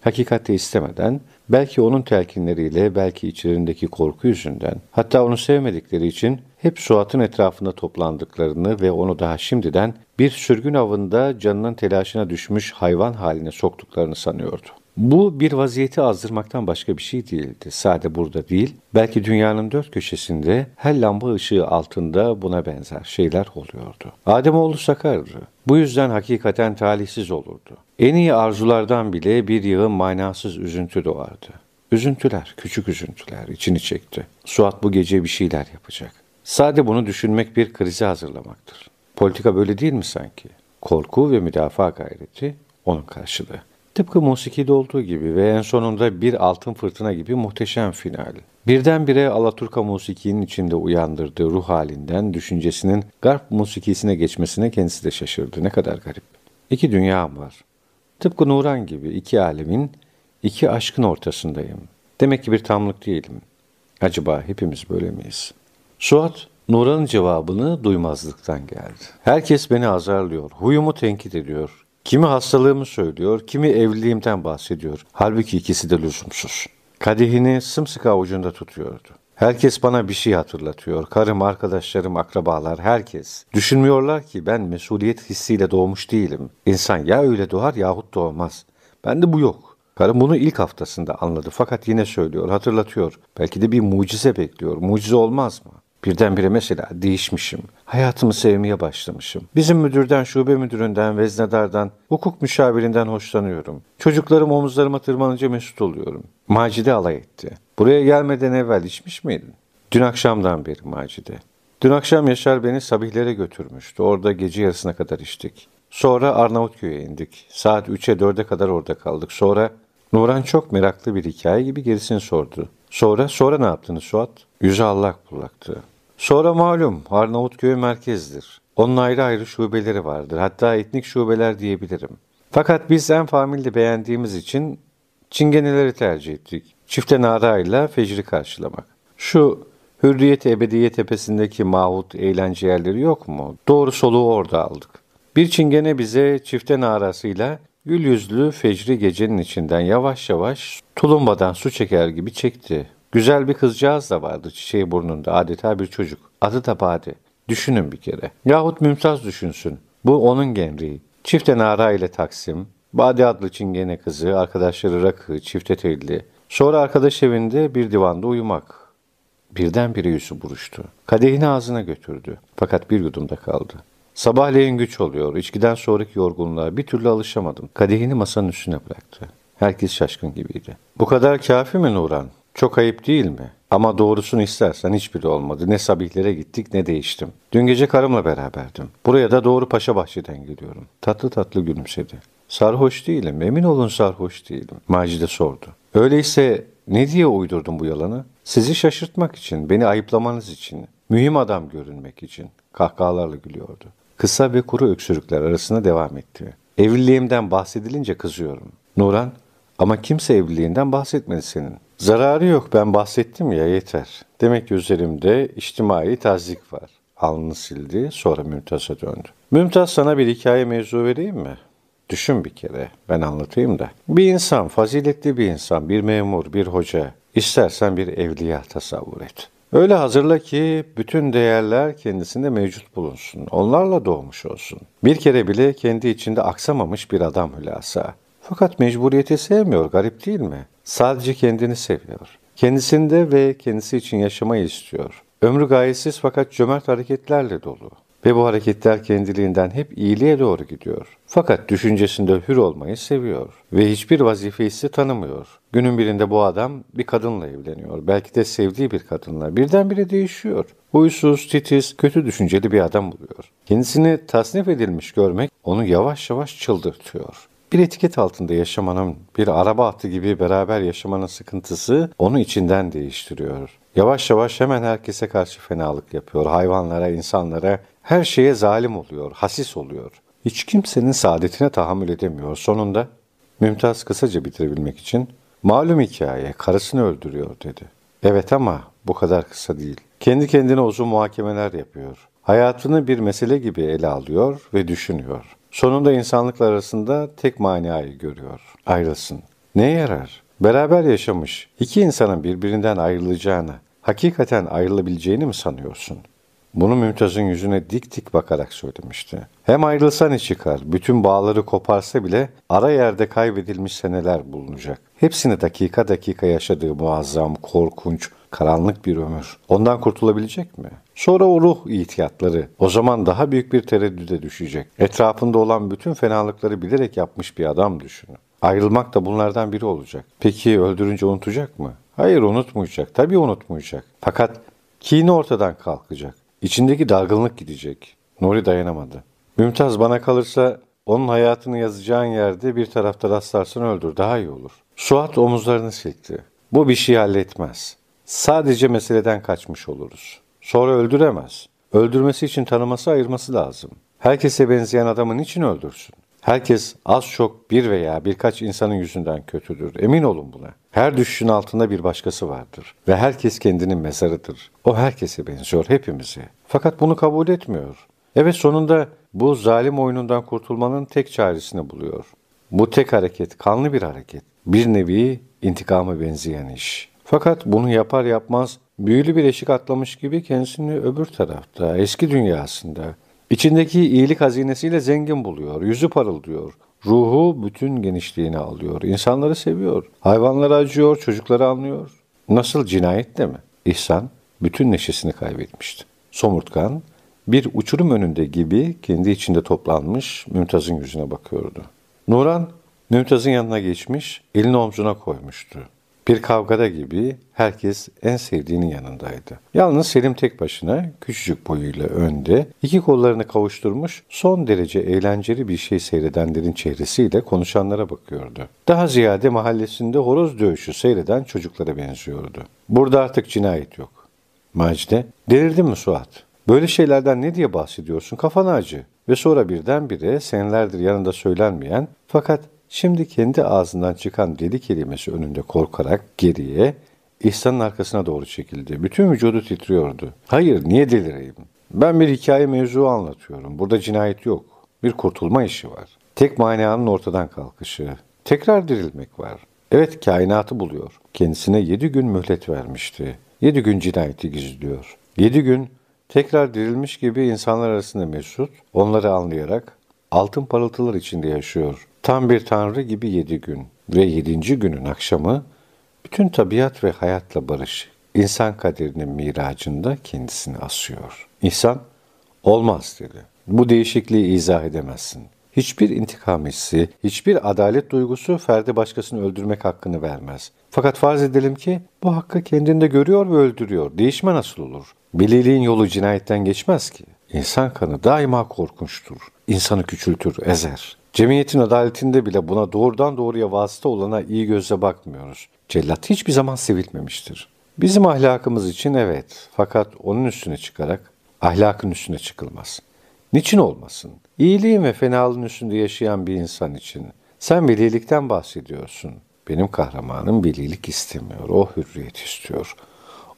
Hakikatte istemeden, belki onun telkinleriyle, belki içlerindeki korku yüzünden, hatta onu sevmedikleri için hep Suat'ın etrafında toplandıklarını ve onu daha şimdiden bir sürgün avında canının telaşına düşmüş hayvan haline soktuklarını sanıyordu. Bu bir vaziyeti azdırmaktan başka bir şey değildi. Sade burada değil, belki dünyanın dört köşesinde her lamba ışığı altında buna benzer şeyler oluyordu. Ademoğlu sakardı. Bu yüzden hakikaten talihsiz olurdu. En iyi arzulardan bile bir yığın manasız üzüntü doğardı. Üzüntüler, küçük üzüntüler içini çekti. Suat bu gece bir şeyler yapacak. Sade bunu düşünmek bir krize hazırlamaktır. Politika böyle değil mi sanki? Korku ve müdafaa gayreti onun karşılığı. Tıpkı musikide olduğu gibi ve en sonunda bir altın fırtına gibi muhteşem final. Birdenbire Alaturka musikinin içinde uyandırdığı ruh halinden düşüncesinin garp musikisine geçmesine kendisi de şaşırdı. Ne kadar garip. İki dünyam var. Tıpkı Nuran gibi iki alemin, iki aşkın ortasındayım. Demek ki bir tamlık değilim. Acaba hepimiz böyle miyiz? Suat, Nuran'ın cevabını duymazlıktan geldi. Herkes beni azarlıyor, huyumu tenkit ediyor. Kimi hastalığımı söylüyor, kimi evliliğimden bahsediyor. Halbuki ikisi de lüzumsuz. Kadehini sımsıkı avucunda tutuyordu. Herkes bana bir şey hatırlatıyor. Karım, arkadaşlarım, akrabalar, herkes. Düşünmüyorlar ki ben mesuliyet hissiyle doğmuş değilim. İnsan ya öyle doğar yahut doğmaz. Bende bu yok. Karım bunu ilk haftasında anladı fakat yine söylüyor, hatırlatıyor. Belki de bir mucize bekliyor. Mucize olmaz mı? Birdenbire mesela değişmişim. Hayatımı sevmeye başlamışım. Bizim müdürden, şube müdüründen, veznedardan, hukuk müşavirinden hoşlanıyorum. Çocuklarım omuzlarıma tırmanınca mesut oluyorum. Macide alay etti. Buraya gelmeden evvel içmiş miydin? Dün akşamdan beri Macide. Dün akşam Yaşar beni Sabihlere götürmüştü. Orada gece yarısına kadar içtik. Sonra Arnavutköy'e indik. Saat 3'e 4'e kadar orada kaldık. Sonra Nuran çok meraklı bir hikaye gibi gerisini sordu. Sonra, sonra ne yaptınız Suat? Yüzü allak bullaktı. Sonra malum Arnavutköy merkezdir. Onun ayrı ayrı şubeleri vardır. Hatta etnik şubeler diyebilirim. Fakat biz en familli beğendiğimiz için çingeneleri tercih ettik. Çifte narayla fecri karşılamak. Şu Hürriyet Ebediye Tepesi'ndeki mahut eğlence yerleri yok mu? Doğru soluğu orada aldık. Bir çingene bize çifte narasıyla gül yüzlü fecri gecenin içinden yavaş yavaş tulumbadan su çeker gibi çekti. Güzel bir kızcağız da vardı çiçeği burnunda adeta bir çocuk. Adı da Bade. Düşünün bir kere. Yahut Mümtaz düşünsün. Bu onun genriği. Çifte Nara ile Taksim, Bade adlı çingene kızı, arkadaşları Rakı, çifte telli. Sonra arkadaş evinde bir divanda uyumak. Birdenbire yüzü buruştu. Kadehini ağzına götürdü. Fakat bir yudumda kaldı. Sabahleyin güç oluyor. İçkiden sonraki yorgunluğa bir türlü alışamadım. Kadehini masanın üstüne bıraktı. Herkes şaşkın gibiydi. Bu kadar kafi mi Nuran? Çok ayıp değil mi? Ama doğrusunu istersen hiçbiri olmadı. Ne sabihlere gittik ne değiştim. Dün gece karımla beraberdim. Buraya da doğru Paşa Bahçe'den geliyorum. Tatlı tatlı gülümsedi. Sarhoş değilim, emin olun sarhoş değilim. Macide sordu. Öyleyse ne diye uydurdun bu yalanı? Sizi şaşırtmak için, beni ayıplamanız için, mühim adam görünmek için. Kahkahalarla gülüyordu. Kısa ve kuru öksürükler arasında devam etti. Evliliğimden bahsedilince kızıyorum. Nuran, ama kimse evliliğinden bahsetmedi senin. Zararı yok ben bahsettim ya yeter. Demek ki üzerimde içtimai tazik var. Alnını sildi sonra Mümtaz'a döndü. Mümtaz sana bir hikaye mevzu vereyim mi? Düşün bir kere ben anlatayım da. Bir insan faziletli bir insan bir memur bir hoca istersen bir evliya tasavvur et. Öyle hazırla ki bütün değerler kendisinde mevcut bulunsun. Onlarla doğmuş olsun. Bir kere bile kendi içinde aksamamış bir adam hülasa. Fakat mecburiyeti sevmiyor, garip değil mi? Sadece kendini seviyor. Kendisinde ve kendisi için yaşamayı istiyor. Ömrü gayesiz fakat cömert hareketlerle dolu. Ve bu hareketler kendiliğinden hep iyiliğe doğru gidiyor. Fakat düşüncesinde hür olmayı seviyor. Ve hiçbir vazife hissi tanımıyor. Günün birinde bu adam bir kadınla evleniyor. Belki de sevdiği bir kadınla. Birdenbire değişiyor. Huysuz, titiz, kötü düşünceli bir adam buluyor. Kendisini tasnif edilmiş görmek onu yavaş yavaş çıldırtıyor. Bir etiket altında yaşamanın, bir araba atı gibi beraber yaşamanın sıkıntısı onu içinden değiştiriyor. Yavaş yavaş hemen herkese karşı fenalık yapıyor. Hayvanlara, insanlara, her şeye zalim oluyor, hasis oluyor. Hiç kimsenin saadetine tahammül edemiyor. Sonunda Mümtaz kısaca bitirebilmek için malum hikaye karısını öldürüyor dedi. Evet ama bu kadar kısa değil. Kendi kendine uzun muhakemeler yapıyor. Hayatını bir mesele gibi ele alıyor ve düşünüyor. Sonunda insanlıklar arasında tek manayı görüyor. Ayrılsın. Neye yarar? Beraber yaşamış iki insanın birbirinden ayrılacağını, hakikaten ayrılabileceğini mi sanıyorsun? Bunu Mümtaz'ın yüzüne dik dik bakarak söylemişti. Hem ayrılsa ne çıkar, bütün bağları koparsa bile ara yerde kaybedilmiş seneler bulunacak. Hepsini dakika dakika yaşadığı muazzam, korkunç, karanlık bir ömür. Ondan kurtulabilecek mi? Sonra o ruh ihtiyatları o zaman daha büyük bir tereddüde düşecek. Etrafında olan bütün fenalıkları bilerek yapmış bir adam düşünün. Ayrılmak da bunlardan biri olacak. Peki öldürünce unutacak mı? Hayır unutmayacak. Tabii unutmayacak. Fakat kini ortadan kalkacak. İçindeki dargınlık gidecek. Nuri dayanamadı. Mümtaz bana kalırsa onun hayatını yazacağın yerde bir tarafta rastlarsan öldür daha iyi olur. Suat omuzlarını silkti. Bu bir şey halletmez. Sadece meseleden kaçmış oluruz. Sonra öldüremez. Öldürmesi için tanıması ayırması lazım. Herkese benzeyen adamın için öldürsün? Herkes az çok bir veya birkaç insanın yüzünden kötüdür. Emin olun buna. Her düşüşün altında bir başkası vardır. Ve herkes kendinin mezarıdır. O herkese benziyor, hepimize. Fakat bunu kabul etmiyor. Evet sonunda bu zalim oyunundan kurtulmanın tek çaresini buluyor. Bu tek hareket kanlı bir hareket. Bir nevi intikamı benzeyen iş. Fakat bunu yapar yapmaz büyülü bir eşik atlamış gibi kendisini öbür tarafta, eski dünyasında, içindeki iyilik hazinesiyle zengin buluyor, yüzü parıldıyor. Ruhu bütün genişliğini alıyor, insanları seviyor, hayvanlara acıyor, çocukları anlıyor. Nasıl cinayet de mi? İhsan bütün neşesini kaybetmişti. Somurtkan, bir uçurum önünde gibi kendi içinde toplanmış Mümtaz'ın yüzüne bakıyordu. Nuran, Mümtaz'ın yanına geçmiş, elini omzuna koymuştu. Bir kavgada gibi herkes en sevdiğinin yanındaydı. Yalnız Selim tek başına küçücük boyuyla önde iki kollarını kavuşturmuş son derece eğlenceli bir şey seyredenlerin çehresiyle konuşanlara bakıyordu. Daha ziyade mahallesinde horoz dövüşü seyreden çocuklara benziyordu. Burada artık cinayet yok. Macide, delirdin mi Suat? Böyle şeylerden ne diye bahsediyorsun? Kafana acı. Ve sonra birdenbire senelerdir yanında söylenmeyen fakat Şimdi kendi ağzından çıkan deli kelimesi önünde korkarak geriye, İhsan'ın arkasına doğru çekildi. Bütün vücudu titriyordu. Hayır, niye delireyim? Ben bir hikaye mevzu anlatıyorum. Burada cinayet yok. Bir kurtulma işi var. Tek mananın ortadan kalkışı. Tekrar dirilmek var. Evet, kainatı buluyor. Kendisine yedi gün mühlet vermişti. Yedi gün cinayeti gizliyor. Yedi gün tekrar dirilmiş gibi insanlar arasında mesut, onları anlayarak altın parıltılar içinde yaşıyor. Tam bir tanrı gibi yedi gün ve yedinci günün akşamı bütün tabiat ve hayatla barış. İnsan kaderinin miracında kendisini asıyor. İnsan olmaz dedi. Bu değişikliği izah edemezsin. Hiçbir intikam hissi, hiçbir adalet duygusu ferdi başkasını öldürmek hakkını vermez. Fakat farz edelim ki bu hakkı kendinde görüyor ve öldürüyor. Değişme nasıl olur? Bililiğin yolu cinayetten geçmez ki. İnsan kanı daima korkunçtur. İnsanı küçültür, ezer. Cemiyetin adaletinde bile buna doğrudan doğruya vasıta olana iyi gözle bakmıyoruz. Cellat hiçbir zaman sevilmemiştir. Bizim ahlakımız için evet fakat onun üstüne çıkarak ahlakın üstüne çıkılmaz. Niçin olmasın? İyiliğin ve fenalığın üstünde yaşayan bir insan için. Sen velilikten bahsediyorsun. Benim kahramanım velilik istemiyor. O hürriyet istiyor.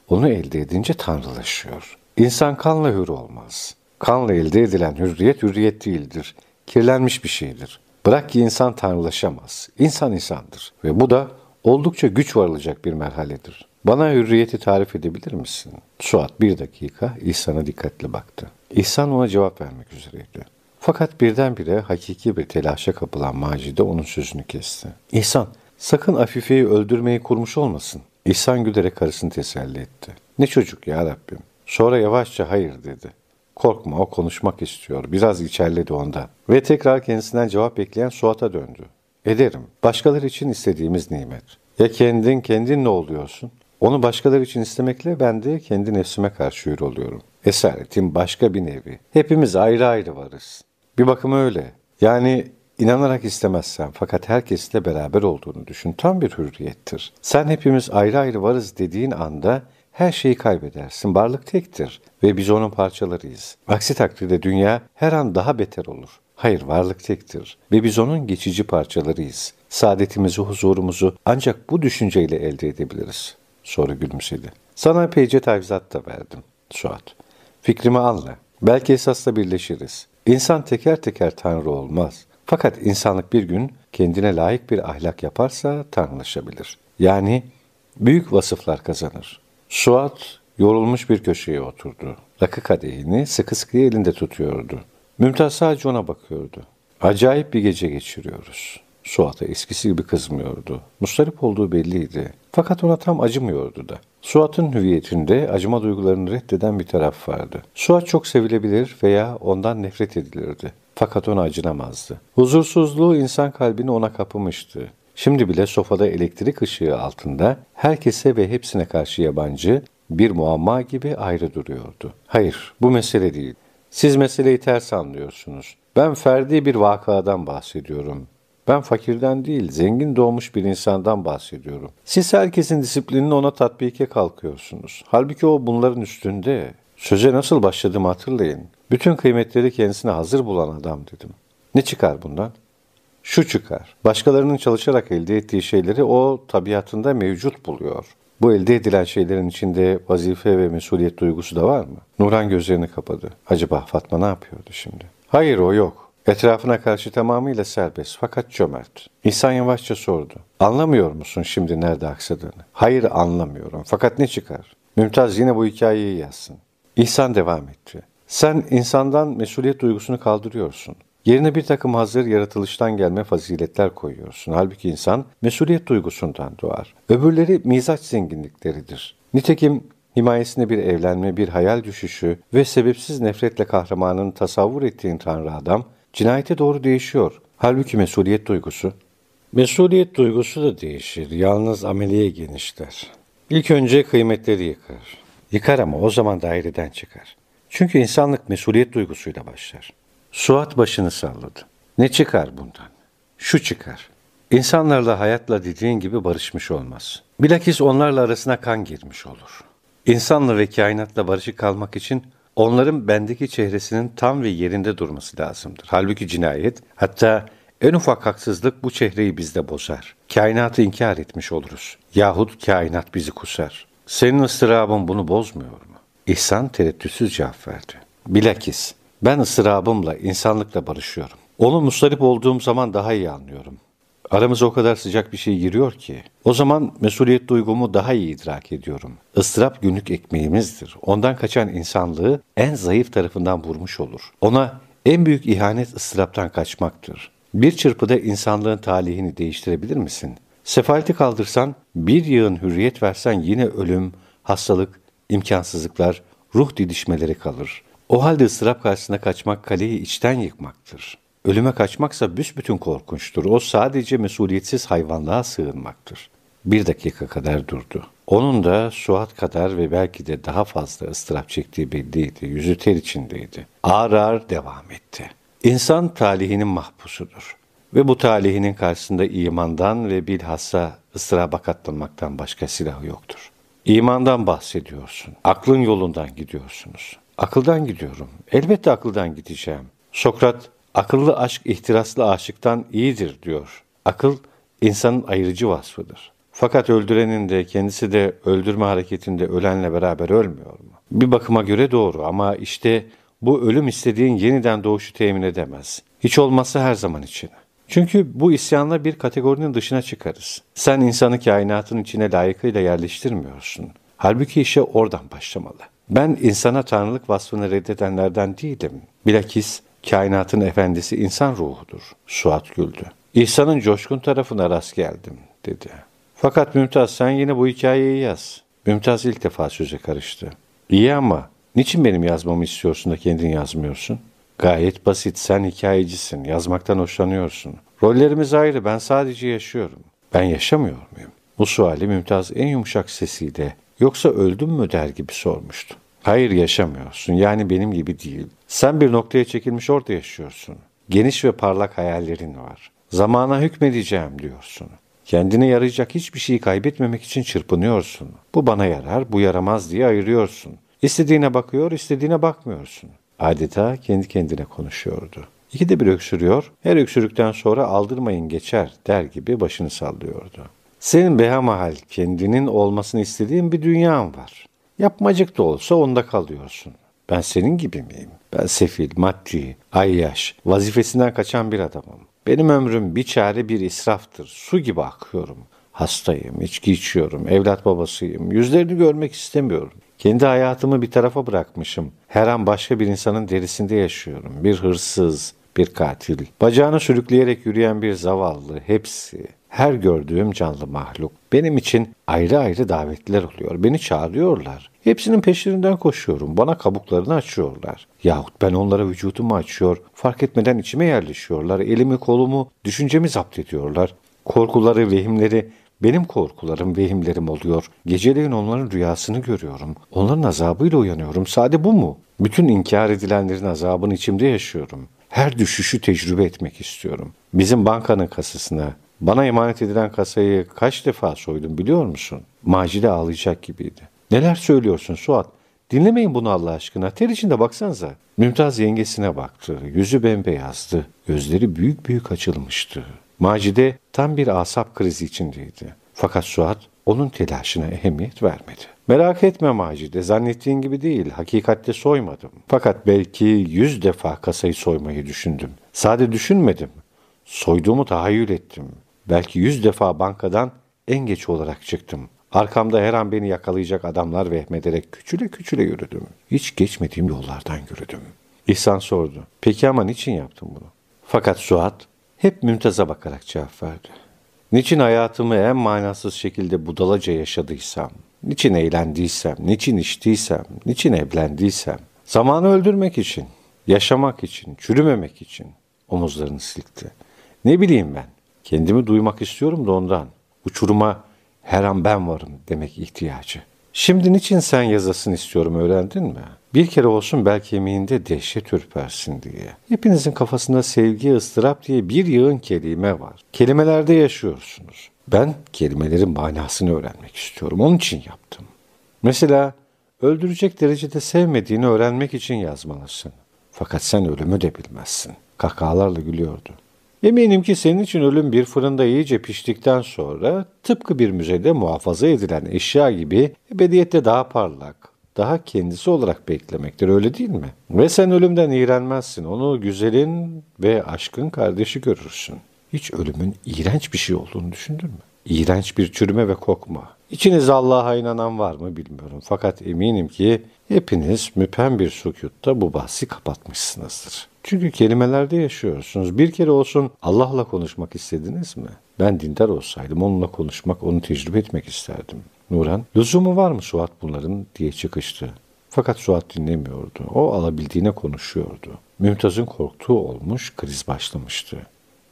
Onu elde edince tanrılaşıyor. İnsan kanla hür olmaz. Kanla elde edilen hürriyet hürriyet değildir kirlenmiş bir şeydir. Bırak ki insan tanrılaşamaz. İnsan insandır. Ve bu da oldukça güç varılacak bir merhaledir. Bana hürriyeti tarif edebilir misin? Suat bir dakika İhsan'a dikkatli baktı. İhsan ona cevap vermek üzereydi. Fakat birdenbire hakiki bir telaşa kapılan Macide onun sözünü kesti. İhsan, sakın Afife'yi öldürmeyi kurmuş olmasın. İhsan gülerek karısını teselli etti. Ne çocuk ya Rabbim. Sonra yavaşça hayır dedi. Korkma o konuşmak istiyor. Biraz içerledi onda. Ve tekrar kendisinden cevap bekleyen Suat'a döndü. Ederim. Başkaları için istediğimiz nimet. Ya kendin kendin ne oluyorsun? Onu başkaları için istemekle ben de kendi nefsime karşı yürü oluyorum. Esaretin başka bir nevi. Hepimiz ayrı ayrı varız. Bir bakıma öyle. Yani inanarak istemezsen fakat herkesle beraber olduğunu düşün. Tam bir hürriyettir. Sen hepimiz ayrı ayrı varız dediğin anda her şeyi kaybedersin. Varlık tektir ve biz onun parçalarıyız. Aksi takdirde dünya her an daha beter olur. Hayır, varlık tektir ve biz onun geçici parçalarıyız. Saadetimizi, huzurumuzu ancak bu düşünceyle elde edebiliriz. Sonra gülümsedi. Sana epeyce tavizat da verdim, Suat. Fikrimi anla. Belki esasla birleşiriz. İnsan teker teker tanrı olmaz. Fakat insanlık bir gün kendine layık bir ahlak yaparsa tanrılaşabilir. Yani büyük vasıflar kazanır. Suat yorulmuş bir köşeye oturdu. Rakı kadehini sıkı sıkı elinde tutuyordu. Mümtaz sadece ona bakıyordu. Acayip bir gece geçiriyoruz. Suat'a eskisi gibi kızmıyordu. Mustarip olduğu belliydi. Fakat ona tam acımıyordu da. Suat'ın hüviyetinde acıma duygularını reddeden bir taraf vardı. Suat çok sevilebilir veya ondan nefret edilirdi. Fakat ona acınamazdı. Huzursuzluğu insan kalbini ona kapımıştı. Şimdi bile sofada elektrik ışığı altında herkese ve hepsine karşı yabancı bir muamma gibi ayrı duruyordu. Hayır, bu mesele değil. Siz meseleyi ters anlıyorsunuz. Ben ferdi bir vakadan bahsediyorum. Ben fakirden değil, zengin doğmuş bir insandan bahsediyorum. Siz herkesin disiplinini ona tatbike kalkıyorsunuz. Halbuki o bunların üstünde. Söze nasıl başladığımı hatırlayın. Bütün kıymetleri kendisine hazır bulan adam dedim. Ne çıkar bundan? Şu çıkar. Başkalarının çalışarak elde ettiği şeyleri o tabiatında mevcut buluyor. Bu elde edilen şeylerin içinde vazife ve mesuliyet duygusu da var mı? Nuran gözlerini kapadı. Acaba Fatma ne yapıyordu şimdi? Hayır o yok. Etrafına karşı tamamıyla serbest fakat cömert. İhsan yavaşça sordu. Anlamıyor musun şimdi nerede aksadığını? Hayır anlamıyorum. Fakat ne çıkar? Mümtaz yine bu hikayeyi yazsın. İhsan devam etti. Sen insandan mesuliyet duygusunu kaldırıyorsun. Yerine bir takım hazır yaratılıştan gelme faziletler koyuyorsun. Halbuki insan mesuliyet duygusundan doğar. Öbürleri mizaç zenginlikleridir. Nitekim himayesinde bir evlenme, bir hayal düşüşü ve sebepsiz nefretle kahramanın tasavvur ettiğin tanrı adam cinayete doğru değişiyor. Halbuki mesuliyet duygusu. Mesuliyet duygusu da değişir. Yalnız ameliye genişler. İlk önce kıymetleri yıkar. Yıkar ama o zaman daireden çıkar. Çünkü insanlık mesuliyet duygusuyla başlar. Suat başını salladı. Ne çıkar bundan? Şu çıkar. İnsanlarla hayatla dediğin gibi barışmış olmaz. Bilakis onlarla arasına kan girmiş olur. İnsanla ve kainatla barışık kalmak için onların bendeki çehresinin tam ve yerinde durması lazımdır. Halbuki cinayet, hatta en ufak haksızlık bu çehreyi bizde bozar. Kainatı inkar etmiş oluruz. Yahut kainat bizi kusar. Senin ıstırabın bunu bozmuyor mu? İhsan tereddütsüz cevap verdi. Bilakis ben ısrabımla, insanlıkla barışıyorum. Onu mustarip olduğum zaman daha iyi anlıyorum. Aramıza o kadar sıcak bir şey giriyor ki. O zaman mesuliyet duygumu daha iyi idrak ediyorum. Istırap günlük ekmeğimizdir. Ondan kaçan insanlığı en zayıf tarafından vurmuş olur. Ona en büyük ihanet ıstıraptan kaçmaktır. Bir çırpıda insanlığın talihini değiştirebilir misin? Sefaleti kaldırsan, bir yığın hürriyet versen yine ölüm, hastalık, imkansızlıklar, ruh didişmeleri kalır. O halde ıstırap karşısına kaçmak kaleyi içten yıkmaktır. Ölüme kaçmaksa büsbütün korkunçtur. O sadece mesuliyetsiz hayvanlığa sığınmaktır. Bir dakika kadar durdu. Onun da Suat kadar ve belki de daha fazla ıstırap çektiği belliydi. Yüzü ter içindeydi. Ağır ağır devam etti. İnsan talihinin mahpusudur. Ve bu talihinin karşısında imandan ve bilhassa ıstıraba katlanmaktan başka silahı yoktur. İmandan bahsediyorsun. Aklın yolundan gidiyorsunuz. Akıldan gidiyorum. Elbette akıldan gideceğim. Sokrat, akıllı aşk ihtiraslı aşıktan iyidir diyor. Akıl, insanın ayırıcı vasfıdır. Fakat öldürenin de kendisi de öldürme hareketinde ölenle beraber ölmüyor mu? Bir bakıma göre doğru ama işte bu ölüm istediğin yeniden doğuşu temin edemez. Hiç olmazsa her zaman için. Çünkü bu isyanla bir kategorinin dışına çıkarız. Sen insanı kainatın içine layıkıyla yerleştirmiyorsun. Halbuki işe oradan başlamalı. Ben insana tanrılık vasfını reddedenlerden değilim. Bilakis kainatın efendisi insan ruhudur. Suat güldü. İhsan'ın coşkun tarafına rast geldim, dedi. Fakat Mümtaz sen yine bu hikayeyi yaz. Mümtaz ilk defa söze karıştı. İyi ama niçin benim yazmamı istiyorsun da kendin yazmıyorsun? Gayet basit, sen hikayecisin, yazmaktan hoşlanıyorsun. Rollerimiz ayrı, ben sadece yaşıyorum. Ben yaşamıyor muyum? Bu suali Mümtaz en yumuşak sesiyle Yoksa öldüm mü der gibi sormuştu. Hayır yaşamıyorsun. Yani benim gibi değil. Sen bir noktaya çekilmiş orada yaşıyorsun. Geniş ve parlak hayallerin var. Zamana hükmedeceğim diyorsun. Kendine yarayacak hiçbir şeyi kaybetmemek için çırpınıyorsun. Bu bana yarar, bu yaramaz diye ayırıyorsun. İstediğine bakıyor, istediğine bakmıyorsun. Adeta kendi kendine konuşuyordu. İkide bir öksürüyor, her öksürükten sonra aldırmayın geçer der gibi başını sallıyordu. Senin behamahal kendinin olmasını istediğin bir dünyan var. Yapmacık da olsa onda kalıyorsun. Ben senin gibi miyim? Ben sefil, maddi, ayyaş, vazifesinden kaçan bir adamım. Benim ömrüm bir çare bir israftır. Su gibi akıyorum. Hastayım, içki içiyorum, evlat babasıyım. Yüzlerini görmek istemiyorum. Kendi hayatımı bir tarafa bırakmışım. Her an başka bir insanın derisinde yaşıyorum. Bir hırsız, bir katil, bacağını sürükleyerek yürüyen bir zavallı, hepsi, her gördüğüm canlı mahluk benim için ayrı ayrı davetliler oluyor. Beni çağırıyorlar. Hepsinin peşlerinden koşuyorum. Bana kabuklarını açıyorlar. Yahut ben onlara vücudumu açıyor, fark etmeden içime yerleşiyorlar. Elimi kolumu, düşüncemi zapt ediyorlar. Korkuları, vehimleri benim korkularım, vehimlerim oluyor. Geceleyin onların rüyasını görüyorum. Onların azabıyla uyanıyorum. Sade bu mu? Bütün inkar edilenlerin azabını içimde yaşıyorum. Her düşüşü tecrübe etmek istiyorum. Bizim bankanın kasasına, bana emanet edilen kasayı kaç defa soydum biliyor musun? Macide ağlayacak gibiydi. Neler söylüyorsun Suat? Dinlemeyin bunu Allah aşkına. Ter içinde baksanıza. Mümtaz yengesine baktı. Yüzü bembeyazdı. Gözleri büyük büyük açılmıştı. Macide tam bir asap krizi içindeydi. Fakat Suat onun telaşına ehemmiyet vermedi. Merak etme Macide, zannettiğin gibi değil. Hakikatte soymadım. Fakat belki yüz defa kasayı soymayı düşündüm. Sade düşünmedim. Soyduğumu tahayyül ettim. Belki yüz defa bankadan en geç olarak çıktım. Arkamda her an beni yakalayacak adamlar vehmederek küçüle küçüle yürüdüm. Hiç geçmediğim yollardan yürüdüm. İhsan sordu. Peki ama niçin yaptın bunu? Fakat Suat hep Mümtaz'a bakarak cevap verdi. Niçin hayatımı en manasız şekilde budalaca yaşadıysam, niçin eğlendiysem, niçin içtiysem, niçin evlendiysem, zamanı öldürmek için, yaşamak için, çürümemek için omuzlarını silkti. Ne bileyim ben, kendimi duymak istiyorum da ondan. Uçuruma her an ben varım demek ihtiyacı. Şimdi niçin sen yazasın istiyorum öğrendin mi? Bir kere olsun belki yemeğinde dehşet ürpersin diye. Hepinizin kafasında sevgi, ıstırap diye bir yığın kelime var. Kelimelerde yaşıyorsunuz. Ben kelimelerin manasını öğrenmek istiyorum. Onun için yaptım. Mesela öldürecek derecede sevmediğini öğrenmek için yazmalısın. Fakat sen ölümü de bilmezsin. Kahkahalarla gülüyordu. Eminim ki senin için ölüm bir fırında iyice piştikten sonra tıpkı bir müzede muhafaza edilen eşya gibi ebediyette daha parlak, daha kendisi olarak beklemektir öyle değil mi? Ve sen ölümden iğrenmezsin. Onu güzelin ve aşkın kardeşi görürsün. Hiç ölümün iğrenç bir şey olduğunu düşündün mü? İğrenç bir çürüme ve kokma. İçinizde Allah'a inanan var mı bilmiyorum. Fakat eminim ki hepiniz müphem bir sükutta bu bahsi kapatmışsınızdır. Çünkü kelimelerde yaşıyorsunuz. Bir kere olsun Allah'la konuşmak istediniz mi? Ben dindar olsaydım onunla konuşmak, onu tecrübe etmek isterdim. Nuran, lüzumu var mı Suat bunların diye çıkıştı. Fakat Suat dinlemiyordu. O alabildiğine konuşuyordu. Mümtaz'ın korktuğu olmuş, kriz başlamıştı.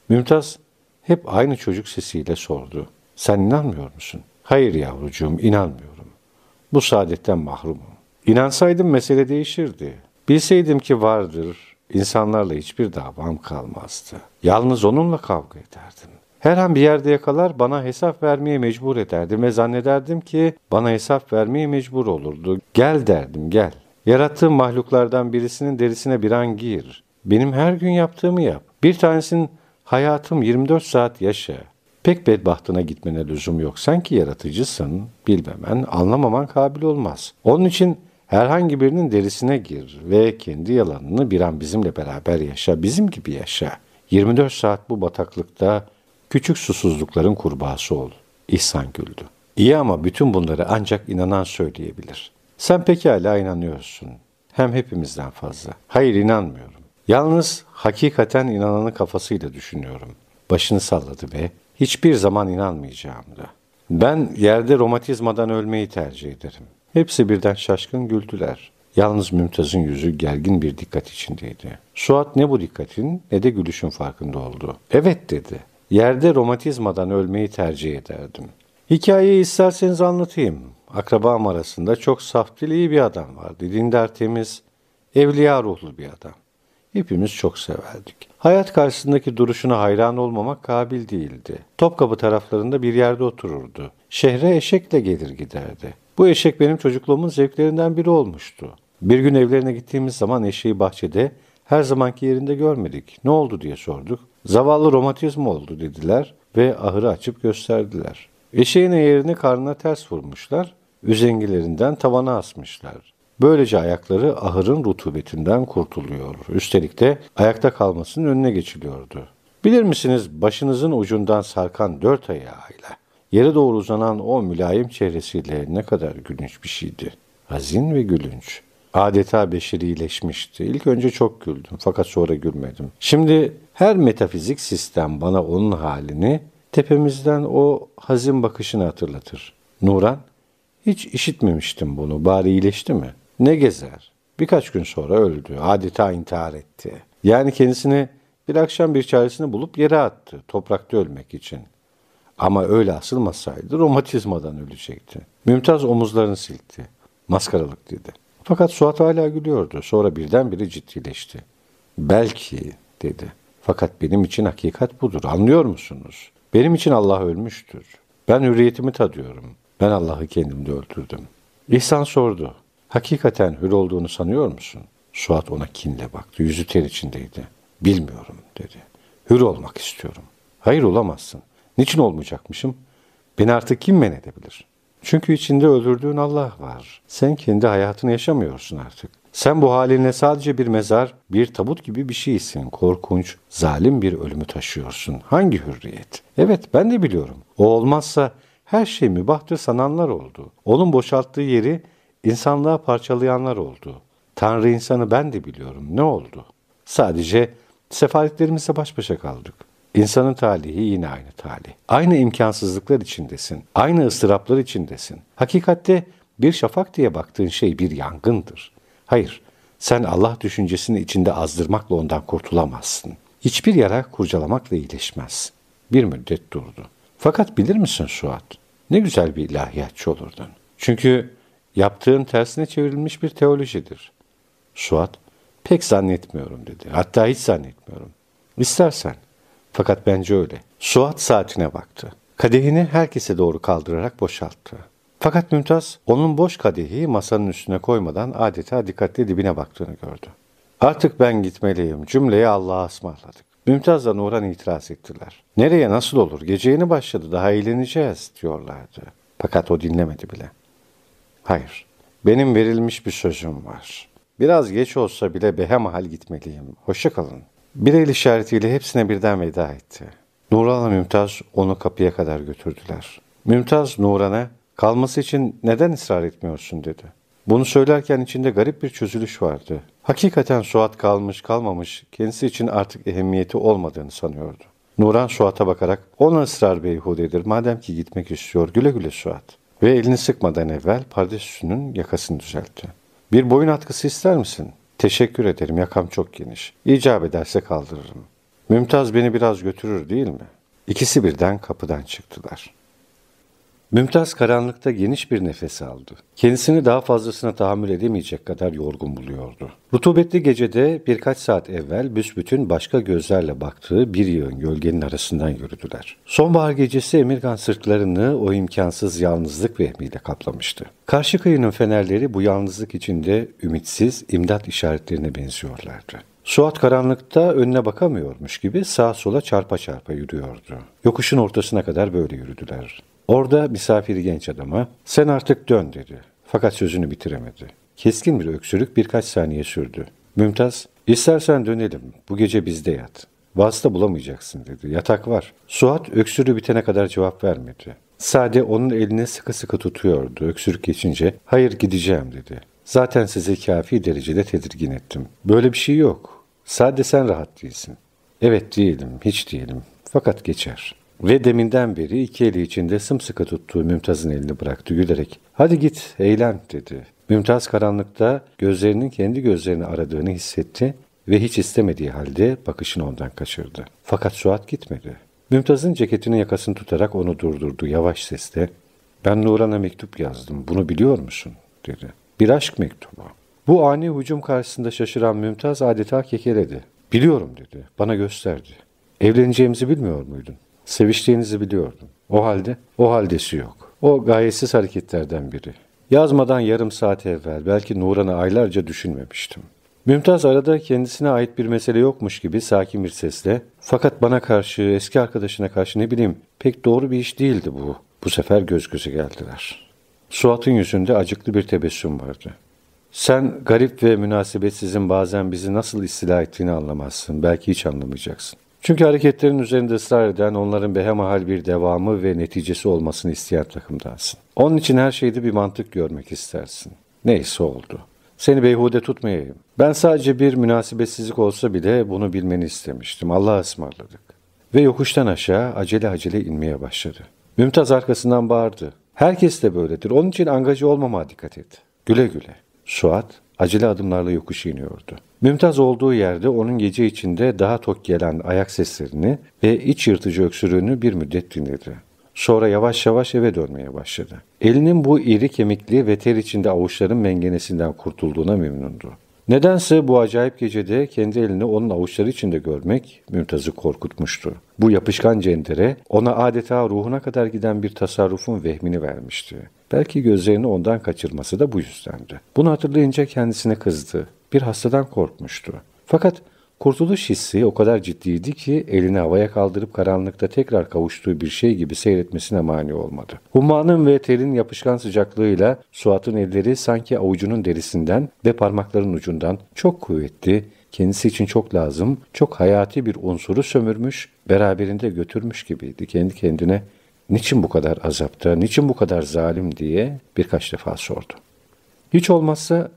Mümtaz hep aynı çocuk sesiyle sordu. Sen inanmıyor musun? Hayır yavrucuğum, inanmıyorum. Bu saadetten mahrumum. İnansaydım mesele değişirdi. Bilseydim ki vardır, insanlarla hiçbir davam kalmazdı. Yalnız onunla kavga ederdim. Her an bir yerde yakalar bana hesap vermeye mecbur ederdim ve zannederdim ki bana hesap vermeye mecbur olurdu. Gel derdim gel. Yarattığım mahluklardan birisinin derisine bir an gir. Benim her gün yaptığımı yap. Bir tanesinin hayatım 24 saat yaşa. Pek bedbahtına gitmene lüzum yok. Sen ki yaratıcısın, bilmemen, anlamaman kabil olmaz. Onun için herhangi birinin derisine gir ve kendi yalanını bir an bizimle beraber yaşa, bizim gibi yaşa. 24 saat bu bataklıkta küçük susuzlukların kurbağası ol. İhsan güldü. İyi ama bütün bunları ancak inanan söyleyebilir. Sen pekala inanıyorsun. Hem hepimizden fazla. Hayır inanmıyorum. Yalnız hakikaten inananın kafasıyla düşünüyorum. Başını salladı ve hiçbir zaman inanmayacağım da. Ben yerde romatizmadan ölmeyi tercih ederim. Hepsi birden şaşkın güldüler. Yalnız Mümtaz'ın yüzü gergin bir dikkat içindeydi. Suat ne bu dikkatin ne de gülüşün farkında oldu. Evet dedi. Yerde romatizmadan ölmeyi tercih ederdim. Hikayeyi isterseniz anlatayım. Akrabam arasında çok saf dili bir adam vardı. Dindar temiz, evliya ruhlu bir adam. Hepimiz çok severdik. Hayat karşısındaki duruşuna hayran olmamak kabil değildi. Topkapı taraflarında bir yerde otururdu. Şehre eşekle gelir giderdi. Bu eşek benim çocukluğumun zevklerinden biri olmuştu. Bir gün evlerine gittiğimiz zaman eşeği bahçede her zamanki yerinde görmedik. Ne oldu diye sorduk. Zavallı romatizma oldu dediler ve ahırı açıp gösterdiler. Eşeğin eğerini karnına ters vurmuşlar, üzengilerinden tavana asmışlar. Böylece ayakları ahırın rutubetinden kurtuluyor. Üstelik de ayakta kalmasının önüne geçiliyordu. Bilir misiniz başınızın ucundan sarkan dört ayağıyla yere doğru uzanan o mülayim çehresiyle ne kadar gülünç bir şeydi. Hazin ve gülünç. Adeta beşerileşmişti. İlk önce çok güldüm fakat sonra gülmedim. Şimdi her metafizik sistem bana onun halini tepemizden o hazin bakışını hatırlatır. Nuran, hiç işitmemiştim bunu. Bari iyileşti mi? Ne gezer? Birkaç gün sonra öldü. Adeta intihar etti. Yani kendisini bir akşam bir çaresini bulup yere attı. Toprakta ölmek için. Ama öyle asılmasaydı romatizmadan ölecekti. Mümtaz omuzlarını silkti. Maskaralık dedi. Fakat Suat hala gülüyordu. Sonra birdenbire ciddileşti. Belki dedi. Fakat benim için hakikat budur. Anlıyor musunuz? Benim için Allah ölmüştür. Ben hürriyetimi tadıyorum. Ben Allah'ı kendimde öldürdüm. İhsan sordu. Hakikaten hür olduğunu sanıyor musun? Suat ona kinle baktı. Yüzü ter içindeydi. Bilmiyorum dedi. Hür olmak istiyorum. Hayır olamazsın. Niçin olmayacakmışım? Beni artık kim men edebilir? Çünkü içinde öldürdüğün Allah var. Sen kendi hayatını yaşamıyorsun artık. Sen bu halinle sadece bir mezar, bir tabut gibi bir şeysin. Korkunç, zalim bir ölümü taşıyorsun. Hangi hürriyet? Evet ben de biliyorum. O olmazsa her şey mübahtır sananlar oldu. Onun boşalttığı yeri insanlığa parçalayanlar oldu. Tanrı insanı ben de biliyorum. Ne oldu? Sadece sefaletlerimizle baş başa kaldık. İnsanın talihi yine aynı talih. Aynı imkansızlıklar içindesin. Aynı ıstıraplar içindesin. Hakikatte bir şafak diye baktığın şey bir yangındır. Hayır, sen Allah düşüncesini içinde azdırmakla ondan kurtulamazsın. Hiçbir yara kurcalamakla iyileşmez. Bir müddet durdu. Fakat bilir misin Suat? Ne güzel bir ilahiyatçı olurdun. Çünkü yaptığın tersine çevrilmiş bir teolojidir. Suat, pek zannetmiyorum dedi. Hatta hiç zannetmiyorum. İstersen. Fakat bence öyle. Suat saatine baktı. Kadehini herkese doğru kaldırarak boşalttı. Fakat Mümtaz onun boş kadehi masanın üstüne koymadan adeta dikkatli dibine baktığını gördü. Artık ben gitmeliyim. Cümleyi Allah'a ısmarladık. Mümtaz'la Nuran itiraz ettiler. Nereye nasıl olur? Gece yeni başladı daha eğleneceğiz diyorlardı. Fakat o dinlemedi bile. Hayır. Benim verilmiş bir sözüm var. Biraz geç olsa bile behemahal gitmeliyim. Hoşça kalın. Bir el işaretiyle hepsine birden veda etti. Nuran'la Mümtaz onu kapıya kadar götürdüler. Mümtaz Nuran'a kalması için neden ısrar etmiyorsun dedi. Bunu söylerken içinde garip bir çözülüş vardı. Hakikaten Suat kalmış kalmamış kendisi için artık ehemmiyeti olmadığını sanıyordu. Nuran Suat'a bakarak ona ısrar beyhudedir madem ki gitmek istiyor güle güle Suat. Ve elini sıkmadan evvel pardesüsünün yakasını düzeltti. Bir boyun atkısı ister misin? Teşekkür ederim yakam çok geniş. İcap ederse kaldırırım. Mümtaz beni biraz götürür değil mi? İkisi birden kapıdan çıktılar. Mümtaz karanlıkta geniş bir nefes aldı. Kendisini daha fazlasına tahammül edemeyecek kadar yorgun buluyordu. Rutubetli gecede birkaç saat evvel büsbütün başka gözlerle baktığı bir yığın gölgenin arasından yürüdüler. Sonbahar gecesi Emirgan sırtlarını o imkansız yalnızlık vehmiyle kaplamıştı. Karşı kıyının fenerleri bu yalnızlık içinde ümitsiz imdat işaretlerine benziyorlardı. Suat karanlıkta önüne bakamıyormuş gibi sağa sola çarpa çarpa yürüyordu. Yokuşun ortasına kadar böyle yürüdüler. Orada misafiri genç adama sen artık dön dedi. Fakat sözünü bitiremedi. Keskin bir öksürük birkaç saniye sürdü. Mümtaz istersen dönelim bu gece bizde yat. Vasıta bulamayacaksın dedi. Yatak var. Suat öksürüğü bitene kadar cevap vermedi. Sade onun elini sıkı sıkı tutuyordu. Öksürük geçince hayır gideceğim dedi. Zaten size kafi derecede tedirgin ettim. Böyle bir şey yok. Sade sen rahat değilsin. Evet değilim, hiç değilim. Fakat geçer. Ve deminden beri iki eli içinde sımsıkı tuttuğu Mümtaz'ın elini bıraktı gülerek. Hadi git, eğlen dedi. Mümtaz karanlıkta gözlerinin kendi gözlerini aradığını hissetti ve hiç istemediği halde bakışını ondan kaçırdı. Fakat Suat gitmedi. Mümtaz'ın ceketinin yakasını tutarak onu durdurdu yavaş sesle. Ben Nuran'a mektup yazdım, bunu biliyor musun? dedi. Bir aşk mektubu. Bu ani hücum karşısında şaşıran Mümtaz adeta kekeledi. Biliyorum dedi, bana gösterdi. Evleneceğimizi bilmiyor muydun? Seviştiğinizi biliyordum. O halde, o haldesi yok. O gayetsiz hareketlerden biri. Yazmadan yarım saat evvel belki Nuran'ı aylarca düşünmemiştim. Mümtaz arada kendisine ait bir mesele yokmuş gibi sakin bir sesle fakat bana karşı, eski arkadaşına karşı ne bileyim pek doğru bir iş değildi bu. Bu sefer göz göze geldiler. Suat'ın yüzünde acıklı bir tebessüm vardı. Sen garip ve münasebetsizin bazen bizi nasıl istila ettiğini anlamazsın. Belki hiç anlamayacaksın. Çünkü hareketlerin üzerinde ısrar eden onların behemahal bir devamı ve neticesi olmasını isteyen takımdansın. Onun için her şeyde bir mantık görmek istersin. Neyse oldu. Seni beyhude tutmayayım. Ben sadece bir münasebetsizlik olsa bile bunu bilmeni istemiştim. Allah'a ısmarladık. Ve yokuştan aşağı acele acele inmeye başladı. Mümtaz arkasından bağırdı. Herkes de böyledir. Onun için angajı olmama dikkat et. Güle güle. Suat acele adımlarla yokuş iniyordu. Mümtaz olduğu yerde onun gece içinde daha tok gelen ayak seslerini ve iç yırtıcı öksürüğünü bir müddet dinledi. Sonra yavaş yavaş eve dönmeye başladı. Elinin bu iri kemikli ve ter içinde avuçların mengenesinden kurtulduğuna memnundu. Nedense bu acayip gecede kendi elini onun avuçları içinde görmek Mümtaz'ı korkutmuştu. Bu yapışkan cendere ona adeta ruhuna kadar giden bir tasarrufun vehmini vermişti. Belki gözlerini ondan kaçırması da bu yüzdendi. Bunu hatırlayınca kendisine kızdı. Bir hastadan korkmuştu. Fakat Kurtuluş hissi o kadar ciddiydi ki elini havaya kaldırıp karanlıkta tekrar kavuştuğu bir şey gibi seyretmesine mani olmadı. Hummanın ve terin yapışkan sıcaklığıyla Suat'ın elleri sanki avucunun derisinden ve parmaklarının ucundan çok kuvvetli, kendisi için çok lazım, çok hayati bir unsuru sömürmüş, beraberinde götürmüş gibiydi. Kendi kendine niçin bu kadar azapta, niçin bu kadar zalim diye birkaç defa sordu. Hiç olmazsa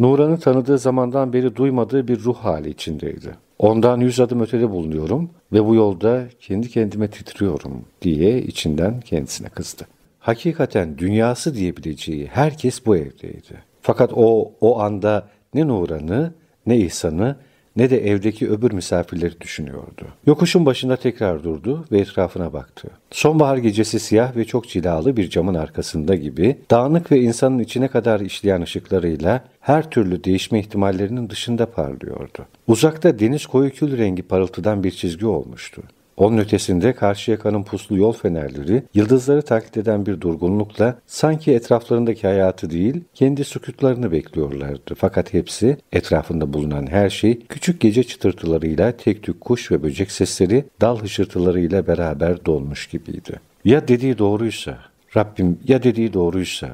Nuran'ı tanıdığı zamandan beri duymadığı bir ruh hali içindeydi. Ondan yüz adım ötede bulunuyorum ve bu yolda kendi kendime titriyorum diye içinden kendisine kızdı. Hakikaten dünyası diyebileceği herkes bu evdeydi. Fakat o o anda ne Nuran'ı ne İhsan'ı ne de evdeki öbür misafirleri düşünüyordu. Yokuşun başında tekrar durdu ve etrafına baktı. Sonbahar gecesi siyah ve çok cilalı bir camın arkasında gibi dağınık ve insanın içine kadar işleyen ışıklarıyla her türlü değişme ihtimallerinin dışında parlıyordu. Uzakta deniz koyu kül rengi parıltıdan bir çizgi olmuştu. Onun ötesinde karşı yakanın puslu yol fenerleri yıldızları taklit eden bir durgunlukla sanki etraflarındaki hayatı değil kendi sükutlarını bekliyorlardı. Fakat hepsi etrafında bulunan her şey küçük gece çıtırtılarıyla tek tük kuş ve böcek sesleri dal hışırtılarıyla beraber dolmuş gibiydi. Ya dediği doğruysa, Rabbim ya dediği doğruysa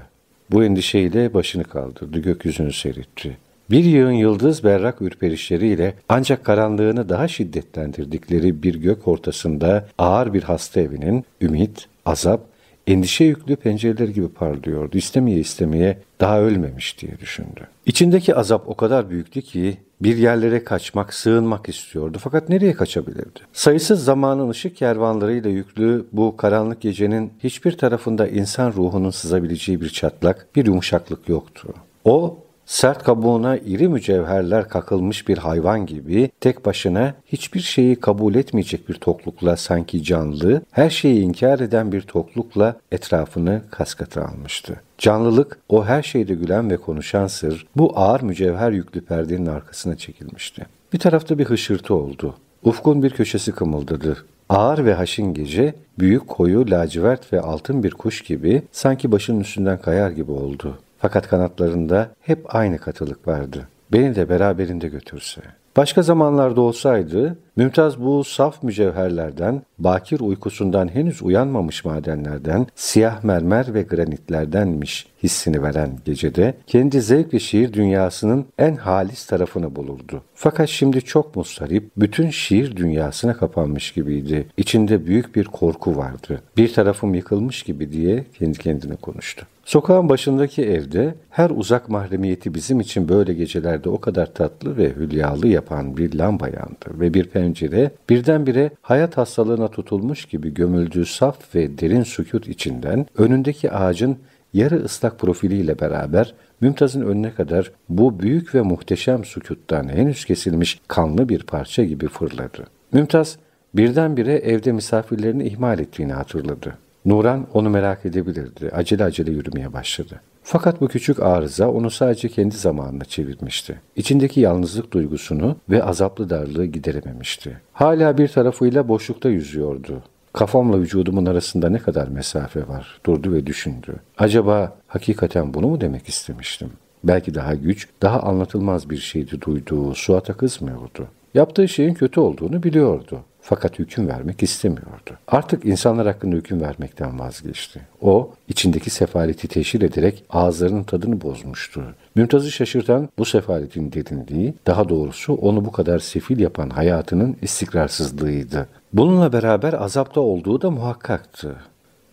bu endişeyle başını kaldırdı, gökyüzünü seyretti. Bir yığın yıldız berrak ürperişleriyle ancak karanlığını daha şiddetlendirdikleri bir gök ortasında ağır bir hasta evinin ümit, azap, endişe yüklü pencereleri gibi parlıyordu. İstemeye istemeye daha ölmemiş diye düşündü. İçindeki azap o kadar büyüktü ki bir yerlere kaçmak, sığınmak istiyordu. Fakat nereye kaçabilirdi? Sayısız zamanın ışık kervanlarıyla yüklü bu karanlık gecenin hiçbir tarafında insan ruhunun sızabileceği bir çatlak, bir yumuşaklık yoktu. O Sert kabuğuna iri mücevherler kakılmış bir hayvan gibi tek başına hiçbir şeyi kabul etmeyecek bir toklukla sanki canlı, her şeyi inkar eden bir toklukla etrafını kaskata almıştı. Canlılık, o her şeyde gülen ve konuşan sır, bu ağır mücevher yüklü perdenin arkasına çekilmişti. Bir tarafta bir hışırtı oldu. Ufkun bir köşesi kımıldadı. Ağır ve haşin gece, büyük koyu, lacivert ve altın bir kuş gibi sanki başının üstünden kayar gibi oldu. Fakat kanatlarında hep aynı katılık vardı. Beni de beraberinde götürse. Başka zamanlarda olsaydı, Mümtaz bu saf mücevherlerden, bakir uykusundan henüz uyanmamış madenlerden, siyah mermer ve granitlerdenmiş hissini veren gecede, kendi zevk ve şiir dünyasının en halis tarafını bulurdu. Fakat şimdi çok mustarip, bütün şiir dünyasına kapanmış gibiydi. İçinde büyük bir korku vardı. Bir tarafım yıkılmış gibi diye kendi kendine konuştu. Sokağın başındaki evde her uzak mahremiyeti bizim için böyle gecelerde o kadar tatlı ve hülyalı yapan bir lamba yandı ve bir pencere birdenbire hayat hastalığına tutulmuş gibi gömüldüğü saf ve derin sükut içinden önündeki ağacın yarı ıslak profiliyle beraber Mümtaz'ın önüne kadar bu büyük ve muhteşem sükuttan henüz kesilmiş kanlı bir parça gibi fırladı. Mümtaz birdenbire evde misafirlerini ihmal ettiğini hatırladı. Nuran onu merak edebilirdi. Acele acele yürümeye başladı. Fakat bu küçük arıza onu sadece kendi zamanına çevirmişti. İçindeki yalnızlık duygusunu ve azaplı darlığı giderememişti. Hala bir tarafıyla boşlukta yüzüyordu. Kafamla vücudumun arasında ne kadar mesafe var? Durdu ve düşündü. Acaba hakikaten bunu mu demek istemiştim? Belki daha güç, daha anlatılmaz bir şeydi duyduğu, Suat'a kızmıyordu. Yaptığı şeyin kötü olduğunu biliyordu. Fakat hüküm vermek istemiyordu. Artık insanlar hakkında hüküm vermekten vazgeçti. O, içindeki sefaleti teşhir ederek ağızlarının tadını bozmuştu. Mümtaz'ı şaşırtan bu sefaletin derinliği, daha doğrusu onu bu kadar sefil yapan hayatının istikrarsızlığıydı. Bununla beraber azapta olduğu da muhakkaktı.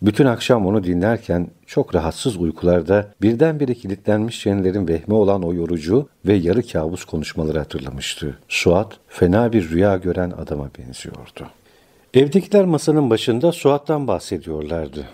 Bütün akşam onu dinlerken çok rahatsız uykularda birdenbire kilitlenmiş çenelerin vehmi olan o yorucu ve yarı kabus konuşmaları hatırlamıştı. Suat fena bir rüya gören adama benziyordu. Evdekiler masanın başında Suat'tan bahsediyorlardı.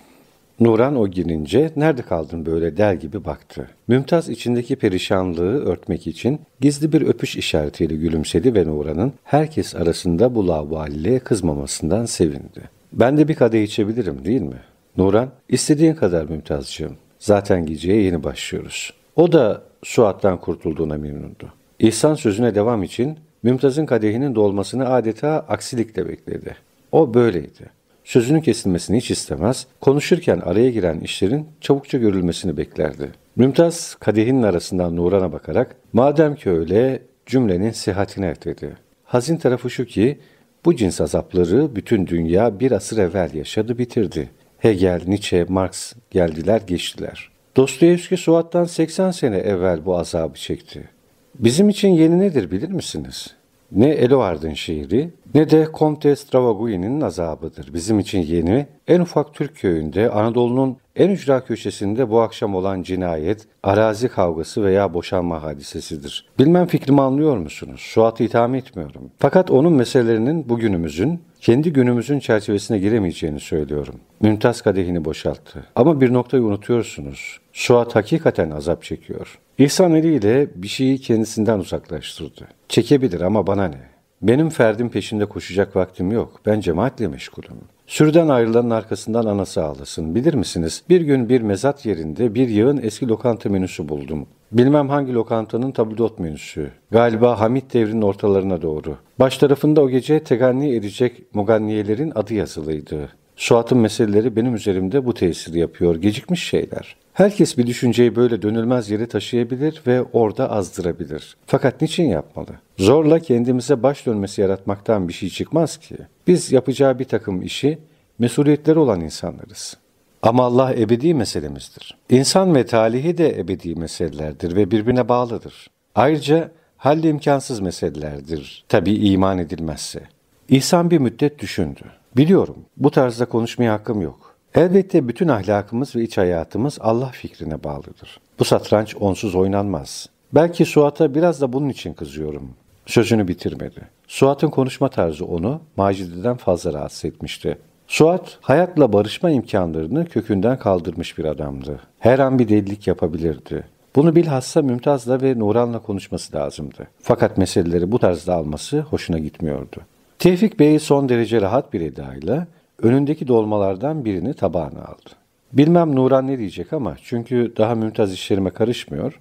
Nuran o girince nerede kaldın böyle der gibi baktı. Mümtaz içindeki perişanlığı örtmek için gizli bir öpüş işaretiyle gülümsedi ve Nuran'ın herkes arasında bu lavvaliliğe kızmamasından sevindi. Ben de bir kadeh içebilirim değil mi? Nuran, istediğin kadar Mümtazcığım. Zaten geceye yeni başlıyoruz. O da Suat'tan kurtulduğuna memnundu. İhsan sözüne devam için Mümtaz'ın kadehinin dolmasını adeta aksilikle bekledi. O böyleydi. Sözünün kesilmesini hiç istemez, konuşurken araya giren işlerin çabukça görülmesini beklerdi. Mümtaz kadehinin arasından Nuran'a bakarak, madem ki öyle cümlenin sihatine dedi. Hazin tarafı şu ki, bu cins azapları bütün dünya bir asır evvel yaşadı bitirdi. Hegel, Nietzsche, Marx geldiler geçtiler. Dostoyevski Suat'tan 80 sene evvel bu azabı çekti. Bizim için yeni nedir bilir misiniz? Ne Eluard'ın şiiri ne de Comte Stravagui'nin azabıdır. Bizim için yeni, en ufak Türk köyünde, Anadolu'nun en ücra köşesinde bu akşam olan cinayet, arazi kavgası veya boşanma hadisesidir. Bilmem fikrimi anlıyor musunuz? Suat'ı itham etmiyorum. Fakat onun meselelerinin bugünümüzün, kendi günümüzün çerçevesine giremeyeceğini söylüyorum. Mümtaz kadehini boşalttı. Ama bir noktayı unutuyorsunuz. Suat hakikaten azap çekiyor. İhsan eliyle bir şeyi kendisinden uzaklaştırdı. Çekebilir ama bana ne? Benim ferdim peşinde koşacak vaktim yok. Ben cemaatle meşgulüm. Sürüden ayrılanın arkasından anası ağlasın. Bilir misiniz? Bir gün bir mezat yerinde bir yığın eski lokanta menüsü buldum. Bilmem hangi lokantanın tabldot menüsü. Galiba Hamit devrinin ortalarına doğru. Baş tarafında o gece teganni edecek muganniyelerin adı yazılıydı. Suat'ın meseleleri benim üzerimde bu tesiri yapıyor. Gecikmiş şeyler. Herkes bir düşünceyi böyle dönülmez yere taşıyabilir ve orada azdırabilir. Fakat niçin yapmalı? Zorla kendimize baş dönmesi yaratmaktan bir şey çıkmaz ki. Biz yapacağı bir takım işi mesuliyetleri olan insanlarız. Ama Allah ebedi meselemizdir. İnsan ve talihi de ebedi meselelerdir ve birbirine bağlıdır. Ayrıca halli imkansız meselelerdir. Tabi iman edilmezse. İhsan bir müddet düşündü. Biliyorum bu tarzda konuşmaya hakkım yok. Elbette bütün ahlakımız ve iç hayatımız Allah fikrine bağlıdır. Bu satranç onsuz oynanmaz. Belki Suat'a biraz da bunun için kızıyorum. Sözünü bitirmedi. Suat'ın konuşma tarzı onu Macide'den fazla rahatsız etmişti. Suat, hayatla barışma imkanlarını kökünden kaldırmış bir adamdı. Her an bir delilik yapabilirdi. Bunu bilhassa Mümtaz'la ve Nuran'la konuşması lazımdı. Fakat meseleleri bu tarzda alması hoşuna gitmiyordu. Tevfik Bey son derece rahat bir edayla önündeki dolmalardan birini tabağına aldı. Bilmem Nuran ne diyecek ama çünkü daha Mümtaz işlerime karışmıyor.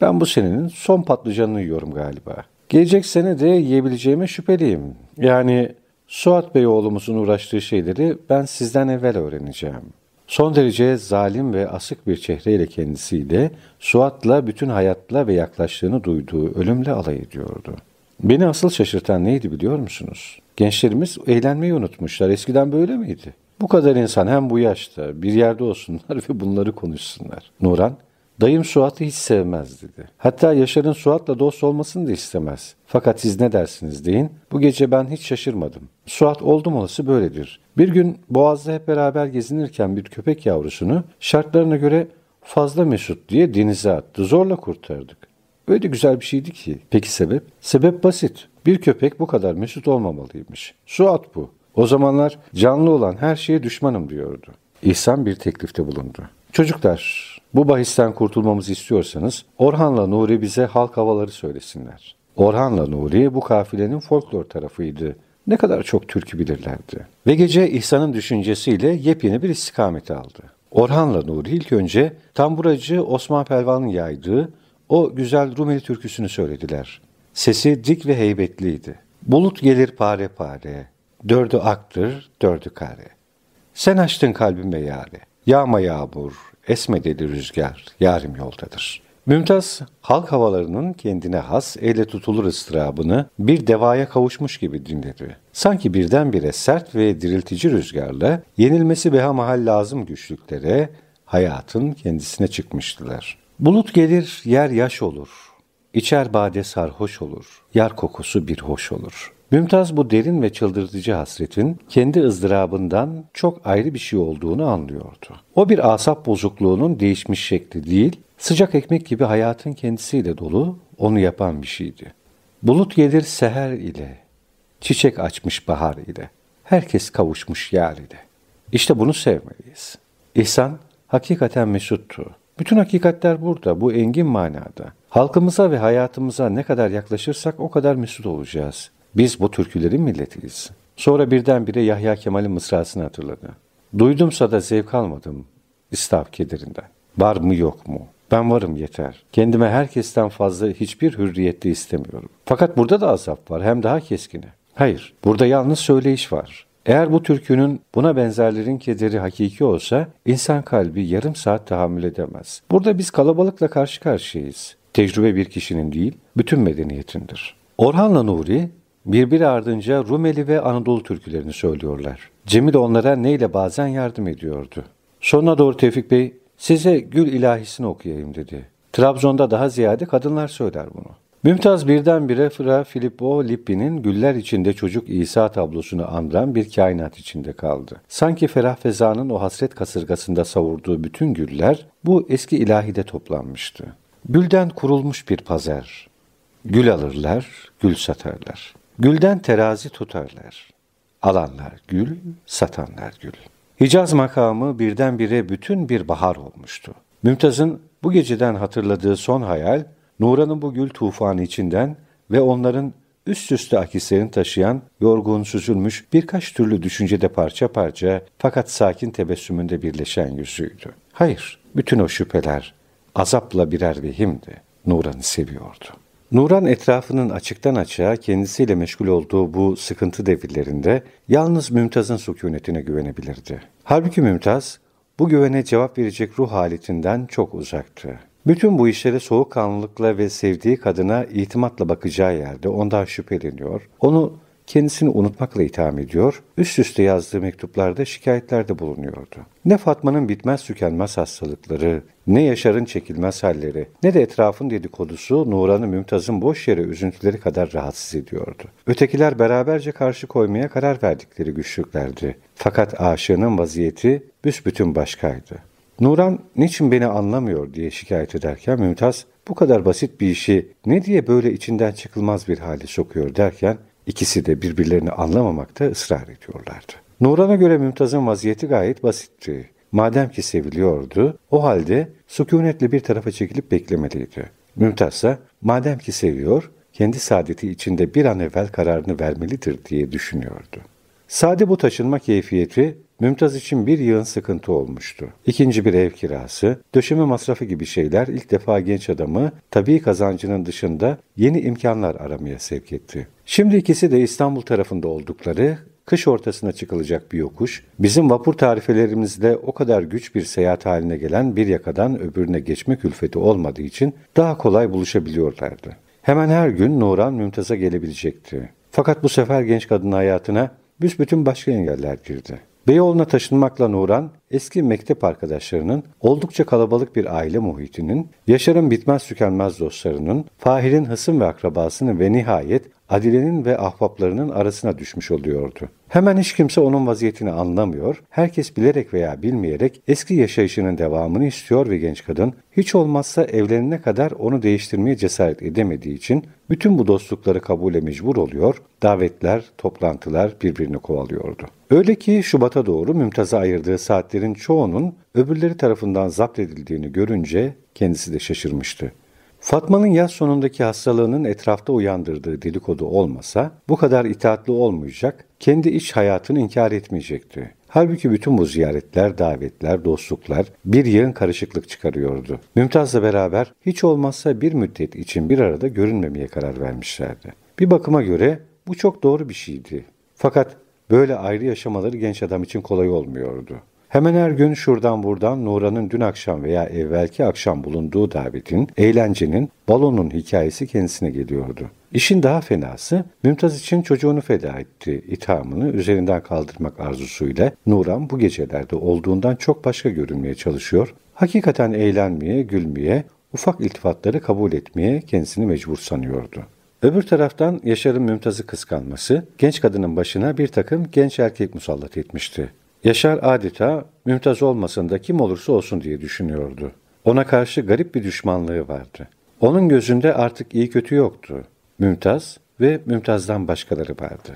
Ben bu senenin son patlıcanını yiyorum galiba. Gelecek sene de yiyebileceğime şüpheliyim. Yani Suat Bey oğlumuzun uğraştığı şeyleri ben sizden evvel öğreneceğim. Son derece zalim ve asık bir çehreyle kendisiyle, Suat'la bütün hayatla ve yaklaştığını duyduğu ölümle alay ediyordu. Beni asıl şaşırtan neydi biliyor musunuz? Gençlerimiz eğlenmeyi unutmuşlar. Eskiden böyle miydi? Bu kadar insan hem bu yaşta bir yerde olsunlar ve bunları konuşsunlar. Nuran, dayım Suat'ı hiç sevmez dedi. Hatta Yaşar'ın Suat'la dost olmasını da istemez. Fakat siz ne dersiniz deyin. Bu gece ben hiç şaşırmadım. Suat oldum olası böyledir. Bir gün Boğaz'da hep beraber gezinirken bir köpek yavrusunu şartlarına göre fazla mesut diye denize attı. Zorla kurtardık. Öyle güzel bir şeydi ki. Peki sebep? Sebep basit. Bir köpek bu kadar mesut olmamalıymış. Suat bu. O zamanlar canlı olan her şeye düşmanım diyordu. İhsan bir teklifte bulundu. Çocuklar, bu bahisten kurtulmamızı istiyorsanız Orhan'la Nuri bize halk havaları söylesinler. Orhan'la Nuri bu kafilenin folklor tarafıydı. Ne kadar çok türkü bilirlerdi. Ve gece İhsan'ın düşüncesiyle yepyeni bir istikamet aldı. Orhan'la Nuri ilk önce tamburacı Osman Pelvan'ın yaydığı o güzel Rumeli türküsünü söylediler. Sesi dik ve heybetliydi. Bulut gelir pare pare, dördü aktır, dördü kare. Sen açtın kalbime yâre, yağma yağmur, esme deli rüzgar, yarim yoldadır. Mümtaz, halk havalarının kendine has, elle tutulur ıstırabını bir devaya kavuşmuş gibi dinledi. Sanki birdenbire sert ve diriltici rüzgarla yenilmesi behemahal lazım güçlüklere, hayatın kendisine çıkmıştılar. Bulut gelir, yer yaş olur. İçer bade sarhoş olur, yar kokusu bir hoş olur. Mümtaz bu derin ve çıldırtıcı hasretin kendi ızdırabından çok ayrı bir şey olduğunu anlıyordu. O bir asap bozukluğunun değişmiş şekli değil, sıcak ekmek gibi hayatın kendisiyle dolu, onu yapan bir şeydi. Bulut gelir seher ile, çiçek açmış bahar ile, herkes kavuşmuş yar ile. İşte bunu sevmeliyiz. İhsan hakikaten mesuttu. Bütün hakikatler burada, bu engin manada. Halkımıza ve hayatımıza ne kadar yaklaşırsak o kadar mesut olacağız. Biz bu türkülerin milletiyiz. Sonra birdenbire Yahya Kemal'in mısrasını hatırladı. Duydumsa da zevk almadım istaf kederinden. Var mı yok mu? Ben varım yeter. Kendime herkesten fazla hiçbir hürriyette istemiyorum. Fakat burada da azap var hem daha keskini. Hayır, burada yalnız söyleyiş var. Eğer bu türkünün buna benzerlerin kederi hakiki olsa insan kalbi yarım saat tahammül edemez. Burada biz kalabalıkla karşı karşıyayız. Tecrübe bir kişinin değil, bütün medeniyetindir. Orhan'la Nuri birbiri ardınca Rumeli ve Anadolu türkülerini söylüyorlar. Cemil onlara neyle bazen yardım ediyordu. Sonuna doğru Tevfik Bey size Gül ilahisini okuyayım dedi. Trabzon'da daha ziyade kadınlar söyler bunu. Mümtaz birdenbire Fra Filippo Lippi'nin güller içinde çocuk İsa tablosunu andıran bir kainat içinde kaldı. Sanki Ferah Feza'nın o hasret kasırgasında savurduğu bütün güller bu eski ilahide toplanmıştı. Gülden kurulmuş bir pazar. Gül alırlar, gül satarlar. Gülden terazi tutarlar. Alanlar gül, satanlar gül. Hicaz makamı birdenbire bütün bir bahar olmuştu. Mümtaz'ın bu geceden hatırladığı son hayal, Nuran'ın bu gül tufanı içinden ve onların üst üste akislerini taşıyan, yorgun, süzülmüş birkaç türlü düşüncede parça parça fakat sakin tebessümünde birleşen yüzüydü. Hayır, bütün o şüpheler azapla birer vehimdi. Nuran'ı seviyordu. Nuran etrafının açıktan açığa kendisiyle meşgul olduğu bu sıkıntı devirlerinde yalnız Mümtaz'ın sükunetine güvenebilirdi. Halbuki Mümtaz bu güvene cevap verecek ruh haletinden çok uzaktı. Bütün bu işlere soğukkanlılıkla ve sevdiği kadına itimatla bakacağı yerde ondan şüpheleniyor, onu kendisini unutmakla itham ediyor, üst üste yazdığı mektuplarda şikayetlerde bulunuyordu. Ne Fatma'nın bitmez tükenmez hastalıkları, ne Yaşar'ın çekilmez halleri, ne de etrafın dedikodusu Nuran'ı Mümtaz'ın boş yere üzüntüleri kadar rahatsız ediyordu. Ötekiler beraberce karşı koymaya karar verdikleri güçlüklerdi. Fakat aşığının vaziyeti büsbütün başkaydı. Nuran niçin beni anlamıyor diye şikayet ederken Mümtaz bu kadar basit bir işi ne diye böyle içinden çıkılmaz bir hale sokuyor derken İkisi de birbirlerini anlamamakta ısrar ediyorlardı. Nuran'a göre Mümtaz'ın vaziyeti gayet basitti. Madem ki seviliyordu, o halde sükunetle bir tarafa çekilip beklemeliydi. Mümtaz ise madem ki seviyor, kendi saadeti içinde bir an evvel kararını vermelidir diye düşünüyordu. Sade bu taşınma keyfiyeti Mümtaz için bir yığın sıkıntı olmuştu. İkinci bir ev kirası, döşeme masrafı gibi şeyler ilk defa genç adamı tabii kazancının dışında yeni imkanlar aramaya sevk etti. Şimdi ikisi de İstanbul tarafında oldukları kış ortasına çıkılacak bir yokuş, bizim vapur tarifelerimizde o kadar güç bir seyahat haline gelen bir yakadan öbürüne geçme külfeti olmadığı için daha kolay buluşabiliyorlardı. Hemen her gün Nuran Mümtaz'a gelebilecekti. Fakat bu sefer genç kadın hayatına büsbütün başka engeller girdi. Beyoğlu'na taşınmakla Nuran, eski mektep arkadaşlarının, oldukça kalabalık bir aile muhitinin, Yaşar'ın bitmez tükenmez dostlarının, Fahir'in hısım ve akrabasının ve nihayet Adile'nin ve ahbaplarının arasına düşmüş oluyordu. Hemen hiç kimse onun vaziyetini anlamıyor, herkes bilerek veya bilmeyerek eski yaşayışının devamını istiyor ve genç kadın hiç olmazsa evlenene kadar onu değiştirmeye cesaret edemediği için bütün bu dostlukları kabule mecbur oluyor, davetler, toplantılar birbirini kovalıyordu. Öyle ki Şubat'a doğru Mümtaz'a ayırdığı saatlerin çoğunun öbürleri tarafından zapt edildiğini görünce kendisi de şaşırmıştı. Fatma'nın yaz sonundaki hastalığının etrafta uyandırdığı dedikodu olmasa bu kadar itaatli olmayacak, kendi iç hayatını inkar etmeyecekti. Halbuki bütün bu ziyaretler, davetler, dostluklar bir yığın karışıklık çıkarıyordu. Mümtaz'la beraber hiç olmazsa bir müddet için bir arada görünmemeye karar vermişlerdi. Bir bakıma göre bu çok doğru bir şeydi. Fakat böyle ayrı yaşamaları genç adam için kolay olmuyordu. Hemen her gün şuradan buradan Nura'nın dün akşam veya evvelki akşam bulunduğu davetin, eğlencenin, balonun hikayesi kendisine geliyordu. İşin daha fenası Mümtaz için çocuğunu feda etti ithamını üzerinden kaldırmak arzusuyla Nuran bu gecelerde olduğundan çok başka görünmeye çalışıyor. Hakikaten eğlenmeye, gülmeye, ufak iltifatları kabul etmeye kendisini mecbur sanıyordu. Öbür taraftan Yaşar'ın Mümtaz'ı kıskanması genç kadının başına bir takım genç erkek musallat etmişti. Yaşar adeta Mümtaz olmasın da kim olursa olsun diye düşünüyordu. Ona karşı garip bir düşmanlığı vardı. Onun gözünde artık iyi kötü yoktu. Mümtaz ve Mümtaz'dan başkaları vardı.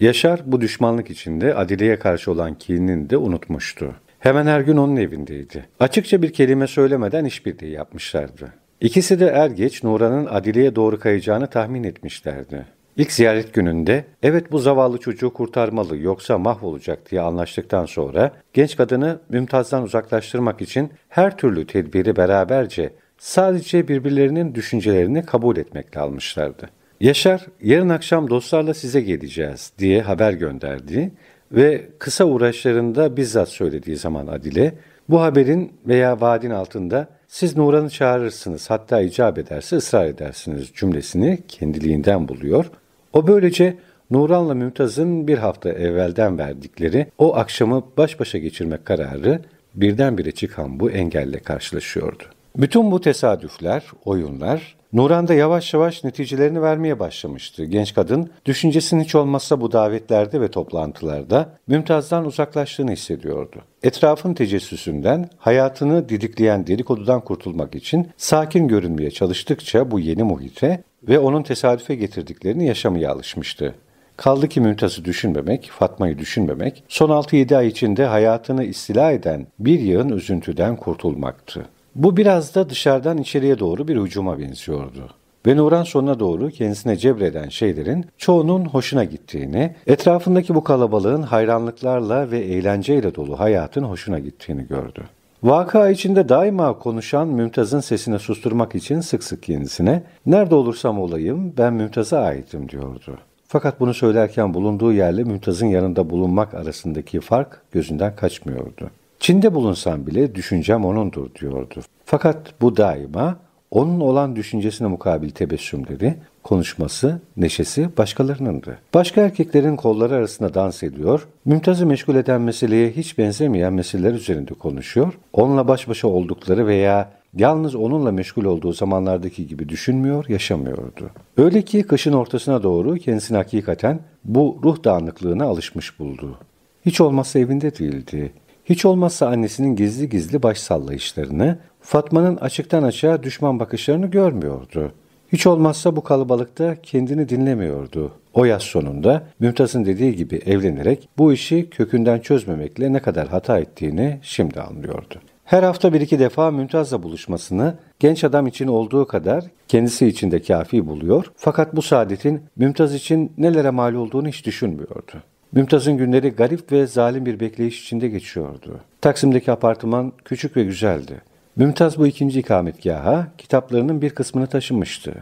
Yaşar bu düşmanlık içinde Adile'ye karşı olan kinini de unutmuştu. Hemen her gün onun evindeydi. Açıkça bir kelime söylemeden işbirliği yapmışlardı. İkisi de er geç Nuran'ın Adile'ye doğru kayacağını tahmin etmişlerdi. İlk ziyaret gününde evet bu zavallı çocuğu kurtarmalı yoksa mahvolacak diye anlaştıktan sonra genç kadını Mümtaz'dan uzaklaştırmak için her türlü tedbiri beraberce sadece birbirlerinin düşüncelerini kabul etmekle almışlardı. Yaşar yarın akşam dostlarla size geleceğiz diye haber gönderdi ve kısa uğraşlarında bizzat söylediği zaman Adile bu haberin veya vaadin altında siz Nuran'ı çağırırsınız hatta icap ederse ısrar edersiniz cümlesini kendiliğinden buluyor. O böylece Nuran'la Mümtaz'ın bir hafta evvelden verdikleri o akşamı baş başa geçirmek kararı birdenbire çıkan bu engelle karşılaşıyordu. Bütün bu tesadüfler, oyunlar Nuran'da yavaş yavaş neticelerini vermeye başlamıştı. Genç kadın düşüncesinin hiç olmazsa bu davetlerde ve toplantılarda Mümtaz'dan uzaklaştığını hissediyordu. Etrafın tecessüsünden, hayatını didikleyen dedikodudan kurtulmak için sakin görünmeye çalıştıkça bu yeni muhite ve onun tesadüfe getirdiklerini yaşamaya alışmıştı. Kaldı ki Mümtaz'ı düşünmemek, Fatma'yı düşünmemek, son 6-7 ay içinde hayatını istila eden bir yığın üzüntüden kurtulmaktı. Bu biraz da dışarıdan içeriye doğru bir hücuma benziyordu. Ve Nuran sonuna doğru kendisine cebreden şeylerin çoğunun hoşuna gittiğini, etrafındaki bu kalabalığın hayranlıklarla ve eğlenceyle dolu hayatın hoşuna gittiğini gördü. Vaka içinde daima konuşan Mümtaz'ın sesini susturmak için sık sık kendisine ''Nerede olursam olayım ben Mümtaz'a aitim'' diyordu. Fakat bunu söylerken bulunduğu yerle Mümtaz'ın yanında bulunmak arasındaki fark gözünden kaçmıyordu. Çin'de bulunsam bile düşüncem onundur diyordu. Fakat bu daima onun olan düşüncesine mukabil tebessümleri, konuşması, neşesi başkalarınındı. Başka erkeklerin kolları arasında dans ediyor, Mümtaz'ı meşgul eden meseleye hiç benzemeyen meseleler üzerinde konuşuyor, onunla baş başa oldukları veya yalnız onunla meşgul olduğu zamanlardaki gibi düşünmüyor, yaşamıyordu. Öyle ki kışın ortasına doğru kendisini hakikaten bu ruh dağınıklığına alışmış buldu. Hiç olmazsa evinde değildi. Hiç olmazsa annesinin gizli gizli baş sallayışlarını, Fatma'nın açıktan açığa düşman bakışlarını görmüyordu. Hiç olmazsa bu kalabalıkta kendini dinlemiyordu. O yaz sonunda Mümtaz'ın dediği gibi evlenerek bu işi kökünden çözmemekle ne kadar hata ettiğini şimdi anlıyordu. Her hafta bir iki defa Mümtaz'la buluşmasını genç adam için olduğu kadar kendisi için de kafi buluyor. Fakat bu saadetin Mümtaz için nelere mal olduğunu hiç düşünmüyordu. Mümtaz'ın günleri garip ve zalim bir bekleyiş içinde geçiyordu. Taksim'deki apartman küçük ve güzeldi. Mümtaz bu ikinci ikametgaha kitaplarının bir kısmını taşımıştı.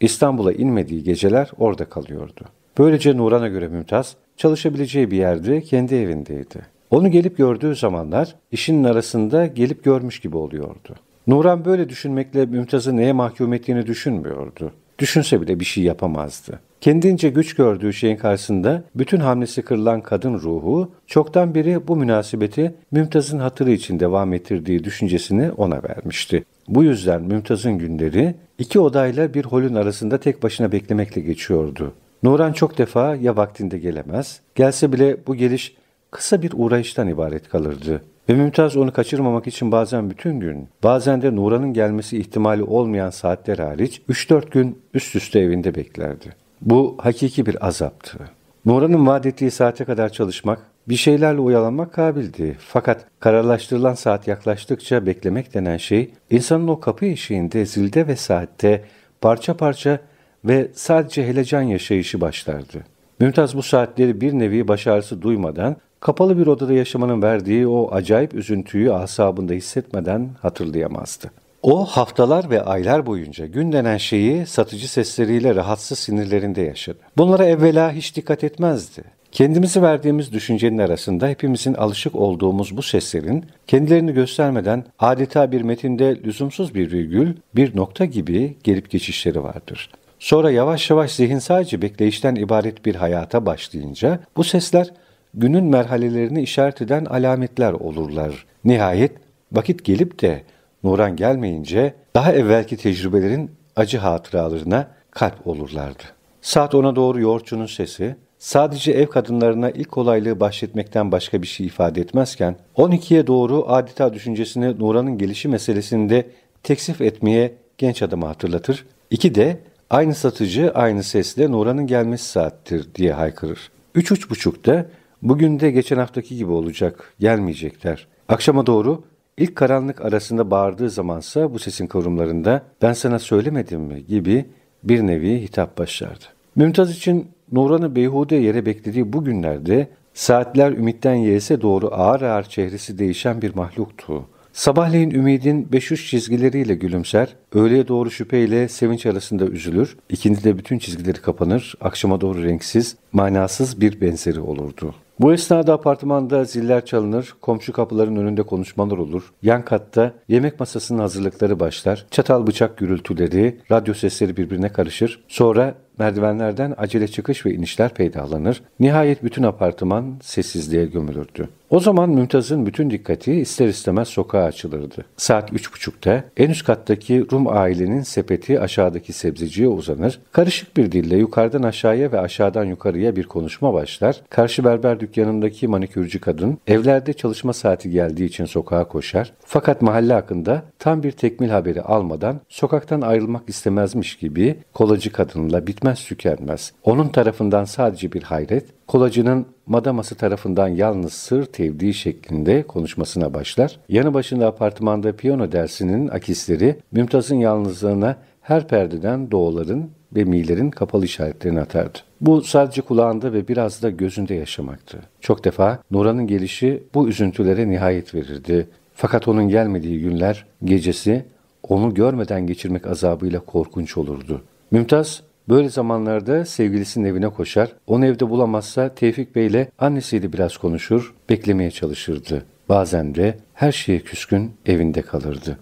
İstanbul'a inmediği geceler orada kalıyordu. Böylece Nuran'a göre Mümtaz çalışabileceği bir yerde kendi evindeydi. Onu gelip gördüğü zamanlar işinin arasında gelip görmüş gibi oluyordu. Nuran böyle düşünmekle Mümtaz'ı neye mahkum ettiğini düşünmüyordu. Düşünse bile bir şey yapamazdı. Kendince güç gördüğü şeyin karşısında bütün hamlesi kırılan kadın ruhu çoktan beri bu münasebeti Mümtaz'ın hatırı için devam ettirdiği düşüncesini ona vermişti. Bu yüzden Mümtaz'ın günleri iki odayla bir holün arasında tek başına beklemekle geçiyordu. Nuran çok defa ya vaktinde gelemez, gelse bile bu geliş kısa bir uğrayıştan ibaret kalırdı. Ve Mümtaz onu kaçırmamak için bazen bütün gün, bazen de Nuran'ın gelmesi ihtimali olmayan saatler hariç 3-4 gün üst üste evinde beklerdi. Bu hakiki bir azaptı. Nuran'ın vaat ettiği saate kadar çalışmak, bir şeylerle uyalanmak kabildi. Fakat kararlaştırılan saat yaklaştıkça beklemek denen şey, insanın o kapı eşiğinde, zilde ve saatte parça parça ve sadece helecan yaşayışı başlardı. Mümtaz bu saatleri bir nevi baş ağrısı duymadan, kapalı bir odada yaşamanın verdiği o acayip üzüntüyü asabında hissetmeden hatırlayamazdı. O haftalar ve aylar boyunca gün denen şeyi satıcı sesleriyle rahatsız sinirlerinde yaşadı. Bunlara evvela hiç dikkat etmezdi. Kendimizi verdiğimiz düşüncenin arasında hepimizin alışık olduğumuz bu seslerin kendilerini göstermeden adeta bir metinde lüzumsuz bir virgül, bir nokta gibi gelip geçişleri vardır. Sonra yavaş yavaş zihin sadece bekleyişten ibaret bir hayata başlayınca bu sesler günün merhalelerini işaret eden alametler olurlar. Nihayet vakit gelip de Nuran gelmeyince daha evvelki tecrübelerin acı hatıralarına kalp olurlardı. Saat ona doğru yoğurtçunun sesi, sadece ev kadınlarına ilk kolaylığı bahşetmekten başka bir şey ifade etmezken, 12'ye doğru adeta düşüncesini Nuran'ın gelişi meselesinde teksif etmeye genç adamı hatırlatır. İki de aynı satıcı aynı sesle Nuran'ın gelmesi saattir diye haykırır. Üç üç buçukta bugün de geçen haftaki gibi olacak, gelmeyecekler. Akşama doğru İlk karanlık arasında bağırdığı zamansa bu sesin kıvrımlarında ben sana söylemedim mi gibi bir nevi hitap başlardı. Mümtaz için Nuran'ı beyhude yere beklediği bu günlerde saatler ümitten yese doğru ağır ağır çehresi değişen bir mahluktu. Sabahleyin ümidin beş üç çizgileriyle gülümser, öğleye doğru şüpheyle sevinç arasında üzülür, ikindi bütün çizgileri kapanır, akşama doğru renksiz, manasız bir benzeri olurdu. Bu esnada apartmanda ziller çalınır, komşu kapıların önünde konuşmalar olur, yan katta yemek masasının hazırlıkları başlar, çatal bıçak gürültüleri, radyo sesleri birbirine karışır, sonra merdivenlerden acele çıkış ve inişler peydahlanır, nihayet bütün apartman sessizliğe gömülürdü. O zaman Mümtaz'ın bütün dikkati ister istemez sokağa açılırdı. Saat üç buçukta en üst kattaki Rum ailenin sepeti aşağıdaki sebzeciye uzanır. Karışık bir dille yukarıdan aşağıya ve aşağıdan yukarıya bir konuşma başlar. Karşı berber dükkanındaki manikürcü kadın evlerde çalışma saati geldiği için sokağa koşar. Fakat mahalle hakkında tam bir tekmil haberi almadan sokaktan ayrılmak istemezmiş gibi kolacı kadınla bitmez tükenmez. Onun tarafından sadece bir hayret, kolacının madaması tarafından yalnız sır tevdi şeklinde konuşmasına başlar. Yanı başında apartmanda piyano dersinin akisleri Mümtaz'ın yalnızlığına her perdeden doğuların ve milerin kapalı işaretlerini atardı. Bu sadece kulağında ve biraz da gözünde yaşamaktı. Çok defa Nuran'ın gelişi bu üzüntülere nihayet verirdi. Fakat onun gelmediği günler, gecesi onu görmeden geçirmek azabıyla korkunç olurdu. Mümtaz Böyle zamanlarda sevgilisinin evine koşar, onu evde bulamazsa Tevfik Bey ile annesiyle biraz konuşur, beklemeye çalışırdı. Bazen de her şeye küskün evinde kalırdı.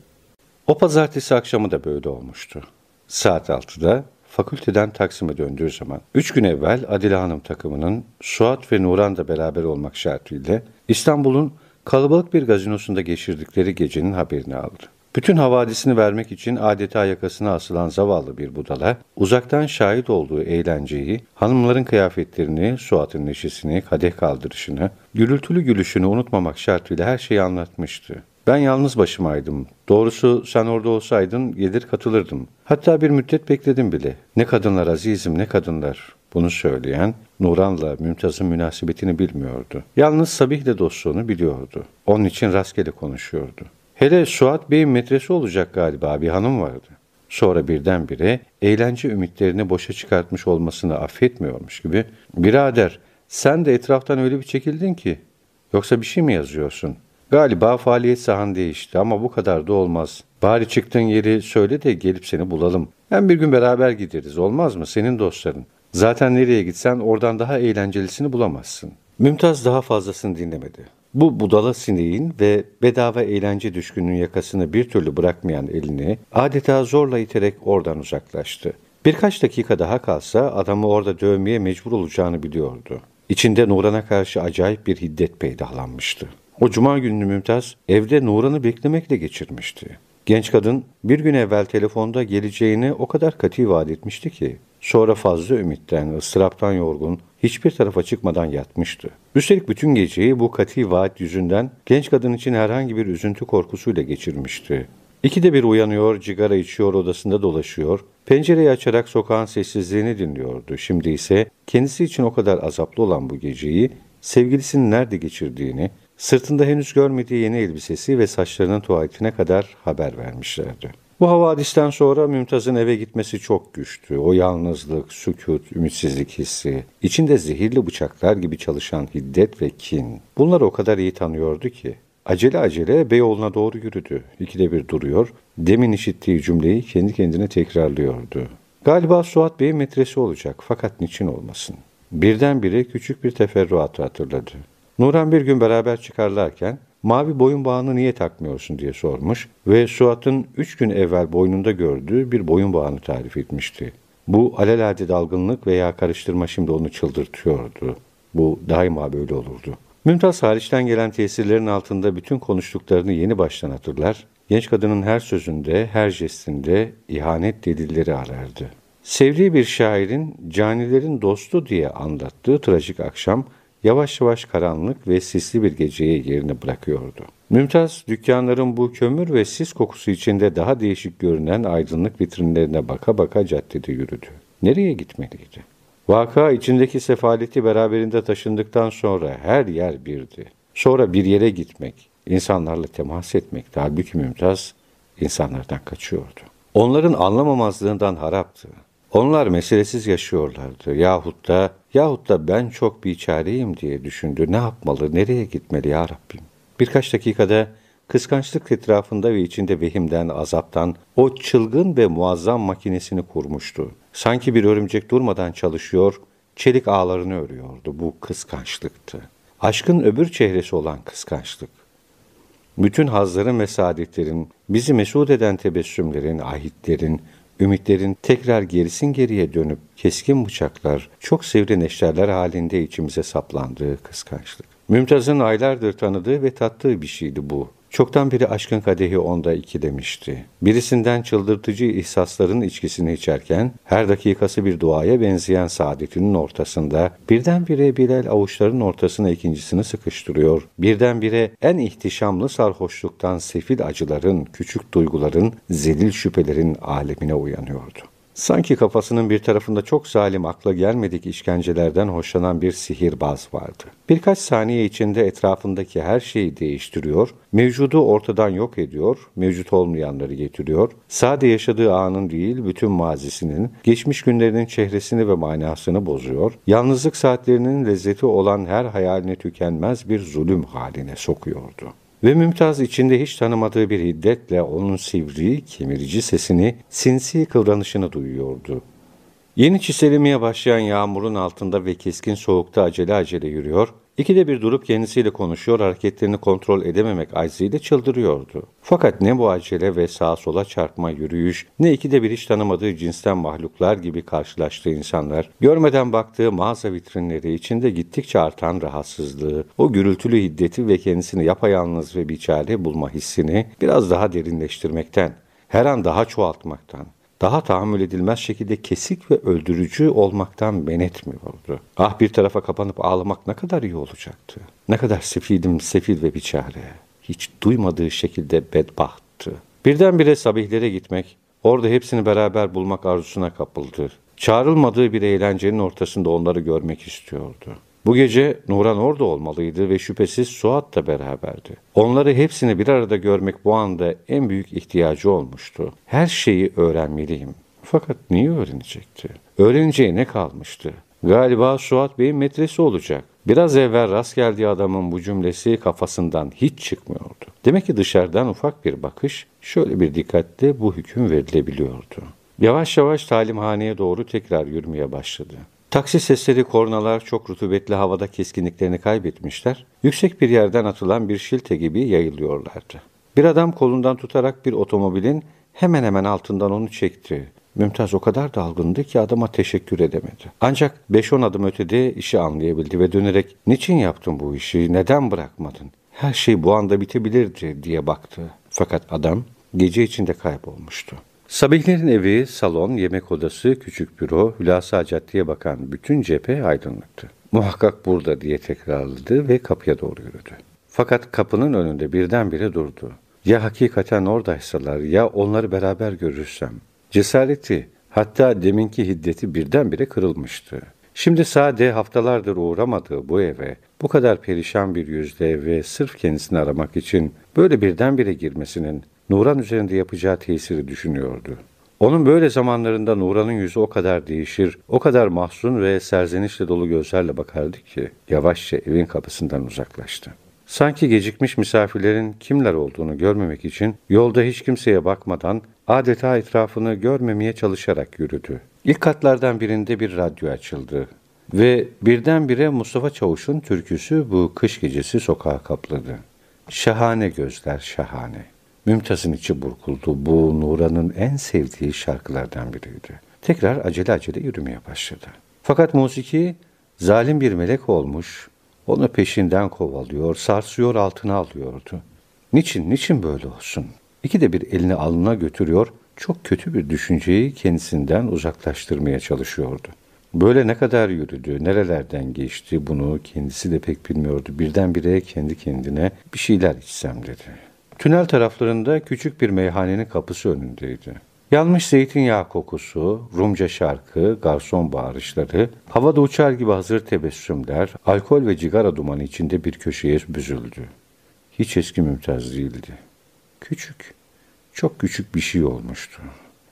O pazartesi akşamı da böyle olmuştu. Saat 6'da fakülteden Taksim'e döndüğü zaman, üç gün evvel Adile Hanım takımının Suat ve Nuran da beraber olmak şartıyla İstanbul'un kalabalık bir gazinosunda geçirdikleri gecenin haberini aldı. Bütün havadisini vermek için adeta yakasına asılan zavallı bir budala, uzaktan şahit olduğu eğlenceyi, hanımların kıyafetlerini, Suat'ın neşesini, kadeh kaldırışını, gürültülü gülüşünü unutmamak şartıyla her şeyi anlatmıştı. Ben yalnız başımaydım. Doğrusu sen orada olsaydın gelir katılırdım. Hatta bir müddet bekledim bile. Ne kadınlar azizim ne kadınlar. Bunu söyleyen Nuran'la Mümtaz'ın münasebetini bilmiyordu. Yalnız Sabih'le dostluğunu biliyordu. Onun için rastgele konuşuyordu. Hele Suat Bey'in metresi olacak galiba bir hanım vardı. Sonra birdenbire eğlence ümitlerini boşa çıkartmış olmasını affetmiyormuş gibi birader sen de etraftan öyle bir çekildin ki yoksa bir şey mi yazıyorsun? Galiba faaliyet sahan değişti ama bu kadar da olmaz. Bari çıktığın yeri söyle de gelip seni bulalım. Hem bir gün beraber gideriz olmaz mı senin dostların? Zaten nereye gitsen oradan daha eğlencelisini bulamazsın. Mümtaz daha fazlasını dinlemedi. Bu budala sineğin ve bedava eğlence düşkünün yakasını bir türlü bırakmayan elini adeta zorla iterek oradan uzaklaştı. Birkaç dakika daha kalsa adamı orada dövmeye mecbur olacağını biliyordu. İçinde Nuran'a karşı acayip bir hiddet peydahlanmıştı. O cuma gününü Mümtaz evde Nuran'ı beklemekle geçirmişti. Genç kadın bir gün evvel telefonda geleceğini o kadar katı vaat etmişti ki sonra fazla ümitten, ıstıraptan yorgun, hiçbir tarafa çıkmadan yatmıştı. Üstelik bütün geceyi bu katı vaat yüzünden genç kadın için herhangi bir üzüntü korkusuyla geçirmişti. İkide bir uyanıyor, cigara içiyor, odasında dolaşıyor, pencereyi açarak sokağın sessizliğini dinliyordu. Şimdi ise kendisi için o kadar azaplı olan bu geceyi sevgilisinin nerede geçirdiğini, sırtında henüz görmediği yeni elbisesi ve saçlarının tuvaletine kadar haber vermişlerdi. Bu havadisten sonra Mümtaz'ın eve gitmesi çok güçtü. O yalnızlık, sükut, ümitsizlik hissi, içinde zehirli bıçaklar gibi çalışan hiddet ve kin. Bunları o kadar iyi tanıyordu ki. Acele acele Beyoğlu'na doğru yürüdü. İkide bir duruyor, demin işittiği cümleyi kendi kendine tekrarlıyordu. Galiba Suat Bey'in metresi olacak fakat niçin olmasın? Birdenbire küçük bir teferruatı hatırladı. Nuran bir gün beraber çıkarlarken mavi boyun bağını niye takmıyorsun diye sormuş ve Suat'ın üç gün evvel boynunda gördüğü bir boyun bağını tarif etmişti. Bu alelade dalgınlık veya karıştırma şimdi onu çıldırtıyordu. Bu daima böyle olurdu. Mümtaz hariçten gelen tesirlerin altında bütün konuştuklarını yeni baştan hatırlar, genç kadının her sözünde, her jestinde ihanet delilleri arardı. Sevdiği bir şairin canilerin dostu diye anlattığı trajik akşam yavaş yavaş karanlık ve sisli bir geceye yerini bırakıyordu. Mümtaz, dükkanların bu kömür ve sis kokusu içinde daha değişik görünen aydınlık vitrinlerine baka baka caddede yürüdü. Nereye gitmeliydi? Vaka içindeki sefaleti beraberinde taşındıktan sonra her yer birdi. Sonra bir yere gitmek, insanlarla temas etmek, halbuki Mümtaz insanlardan kaçıyordu. Onların anlamamazlığından haraptı. Onlar meselesiz yaşıyorlardı. Yahut da, yahut da ben çok biçareyim diye düşündü. Ne yapmalı, nereye gitmeli ya Rabbim? Birkaç dakikada kıskançlık etrafında ve içinde vehimden, azaptan o çılgın ve muazzam makinesini kurmuştu. Sanki bir örümcek durmadan çalışıyor, çelik ağlarını örüyordu. Bu kıskançlıktı. Aşkın öbür çehresi olan kıskançlık. Bütün hazların ve saadetlerin, bizi mesut eden tebessümlerin, ahitlerin, ümitlerin tekrar gerisin geriye dönüp keskin bıçaklar, çok sivri neşterler halinde içimize saplandığı kıskançlık. Mümtaz'ın aylardır tanıdığı ve tattığı bir şeydi bu. Çoktan biri aşkın kadehi onda iki demişti. Birisinden çıldırtıcı ihsasların içkisini içerken, her dakikası bir duaya benzeyen saadetinin ortasında, birdenbire Bilal avuçların ortasına ikincisini sıkıştırıyor, birdenbire en ihtişamlı sarhoşluktan sefil acıların, küçük duyguların, zelil şüphelerin alemine uyanıyordu. Sanki kafasının bir tarafında çok zalim akla gelmedik işkencelerden hoşlanan bir sihirbaz vardı. Birkaç saniye içinde etrafındaki her şeyi değiştiriyor, mevcudu ortadan yok ediyor, mevcut olmayanları getiriyor, sade yaşadığı anın değil bütün mazisinin, geçmiş günlerinin çehresini ve manasını bozuyor, yalnızlık saatlerinin lezzeti olan her hayaline tükenmez bir zulüm haline sokuyordu. Ve Mümtaz içinde hiç tanımadığı bir hiddetle onun sivri, kemirici sesini, sinsi kıvranışını duyuyordu. Yeni çiselemeye başlayan yağmurun altında ve keskin soğukta acele acele yürüyor, İkide bir durup kendisiyle konuşuyor, hareketlerini kontrol edememek acziyle çıldırıyordu. Fakat ne bu acele ve sağa sola çarpma yürüyüş, ne ikide bir hiç tanımadığı cinsten mahluklar gibi karşılaştığı insanlar, görmeden baktığı mağaza vitrinleri içinde gittikçe artan rahatsızlığı, o gürültülü hiddeti ve kendisini yapayalnız ve biçare bulma hissini biraz daha derinleştirmekten, her an daha çoğaltmaktan, daha tahammül edilmez şekilde kesik ve öldürücü olmaktan men etmiyordu. Ah bir tarafa kapanıp ağlamak ne kadar iyi olacaktı. Ne kadar sefidim, sefil ve biçare. Hiç duymadığı şekilde bedbahttı. Birdenbire sabihlere gitmek, orada hepsini beraber bulmak arzusuna kapıldı. Çağrılmadığı bir eğlencenin ortasında onları görmek istiyordu. Bu gece Nuran orada olmalıydı ve şüphesiz Suat da beraberdi. Onları hepsini bir arada görmek bu anda en büyük ihtiyacı olmuştu. Her şeyi öğrenmeliyim. Fakat niye öğrenecekti? Öğreneceği ne kalmıştı? Galiba Suat Bey'in metresi olacak. Biraz evvel rast geldiği adamın bu cümlesi kafasından hiç çıkmıyordu. Demek ki dışarıdan ufak bir bakış, şöyle bir dikkatle bu hüküm verilebiliyordu. Yavaş yavaş talimhaneye doğru tekrar yürümeye başladı. Taksi sesleri, kornalar çok rutubetli havada keskinliklerini kaybetmişler. Yüksek bir yerden atılan bir şilte gibi yayılıyorlardı. Bir adam kolundan tutarak bir otomobilin hemen hemen altından onu çekti. Mümtaz o kadar dalgındı ki adama teşekkür edemedi. Ancak 5-10 adım ötede işi anlayabildi ve dönerek ''Niçin yaptın bu işi, neden bırakmadın? Her şey bu anda bitebilirdi.'' diye baktı. Fakat adam gece içinde kaybolmuştu. Sabihlerin evi, salon, yemek odası, küçük büro, hülasa caddeye bakan bütün cephe aydınlıktı. Muhakkak burada diye tekrarladı ve kapıya doğru yürüdü. Fakat kapının önünde birdenbire durdu. Ya hakikaten oradaysalar ya onları beraber görürsem. Cesareti, hatta deminki hiddeti birdenbire kırılmıştı. Şimdi sade haftalardır uğramadığı bu eve, bu kadar perişan bir yüzle ve sırf kendisini aramak için böyle birdenbire girmesinin Nuran üzerinde yapacağı tesiri düşünüyordu. Onun böyle zamanlarında Nuran'ın yüzü o kadar değişir, o kadar mahzun ve serzenişle dolu gözlerle bakardı ki yavaşça evin kapısından uzaklaştı. Sanki gecikmiş misafirlerin kimler olduğunu görmemek için yolda hiç kimseye bakmadan adeta etrafını görmemeye çalışarak yürüdü. İlk katlardan birinde bir radyo açıldı ve birdenbire Mustafa Çavuş'un türküsü bu kış gecesi sokağa kapladı. Şahane gözler şahane. Mümtaz'ın içi burkuldu. Bu Nuran'ın en sevdiği şarkılardan biriydi. Tekrar acele acele yürümeye başladı. Fakat musiki zalim bir melek olmuş, onu peşinden kovalıyor, sarsıyor altına alıyordu. Niçin, niçin böyle olsun? İki de bir elini alnına götürüyor, çok kötü bir düşünceyi kendisinden uzaklaştırmaya çalışıyordu. Böyle ne kadar yürüdü, nerelerden geçti bunu kendisi de pek bilmiyordu. Birdenbire kendi kendine bir şeyler içsem dedi. Tünel taraflarında küçük bir meyhanenin kapısı önündeydi. Yanmış zeytinyağı kokusu, Rumca şarkı, garson bağırışları, havada uçar gibi hazır tebessümler, alkol ve cigara dumanı içinde bir köşeye büzüldü. Hiç eski mümtaz değildi. Küçük, çok küçük bir şey olmuştu.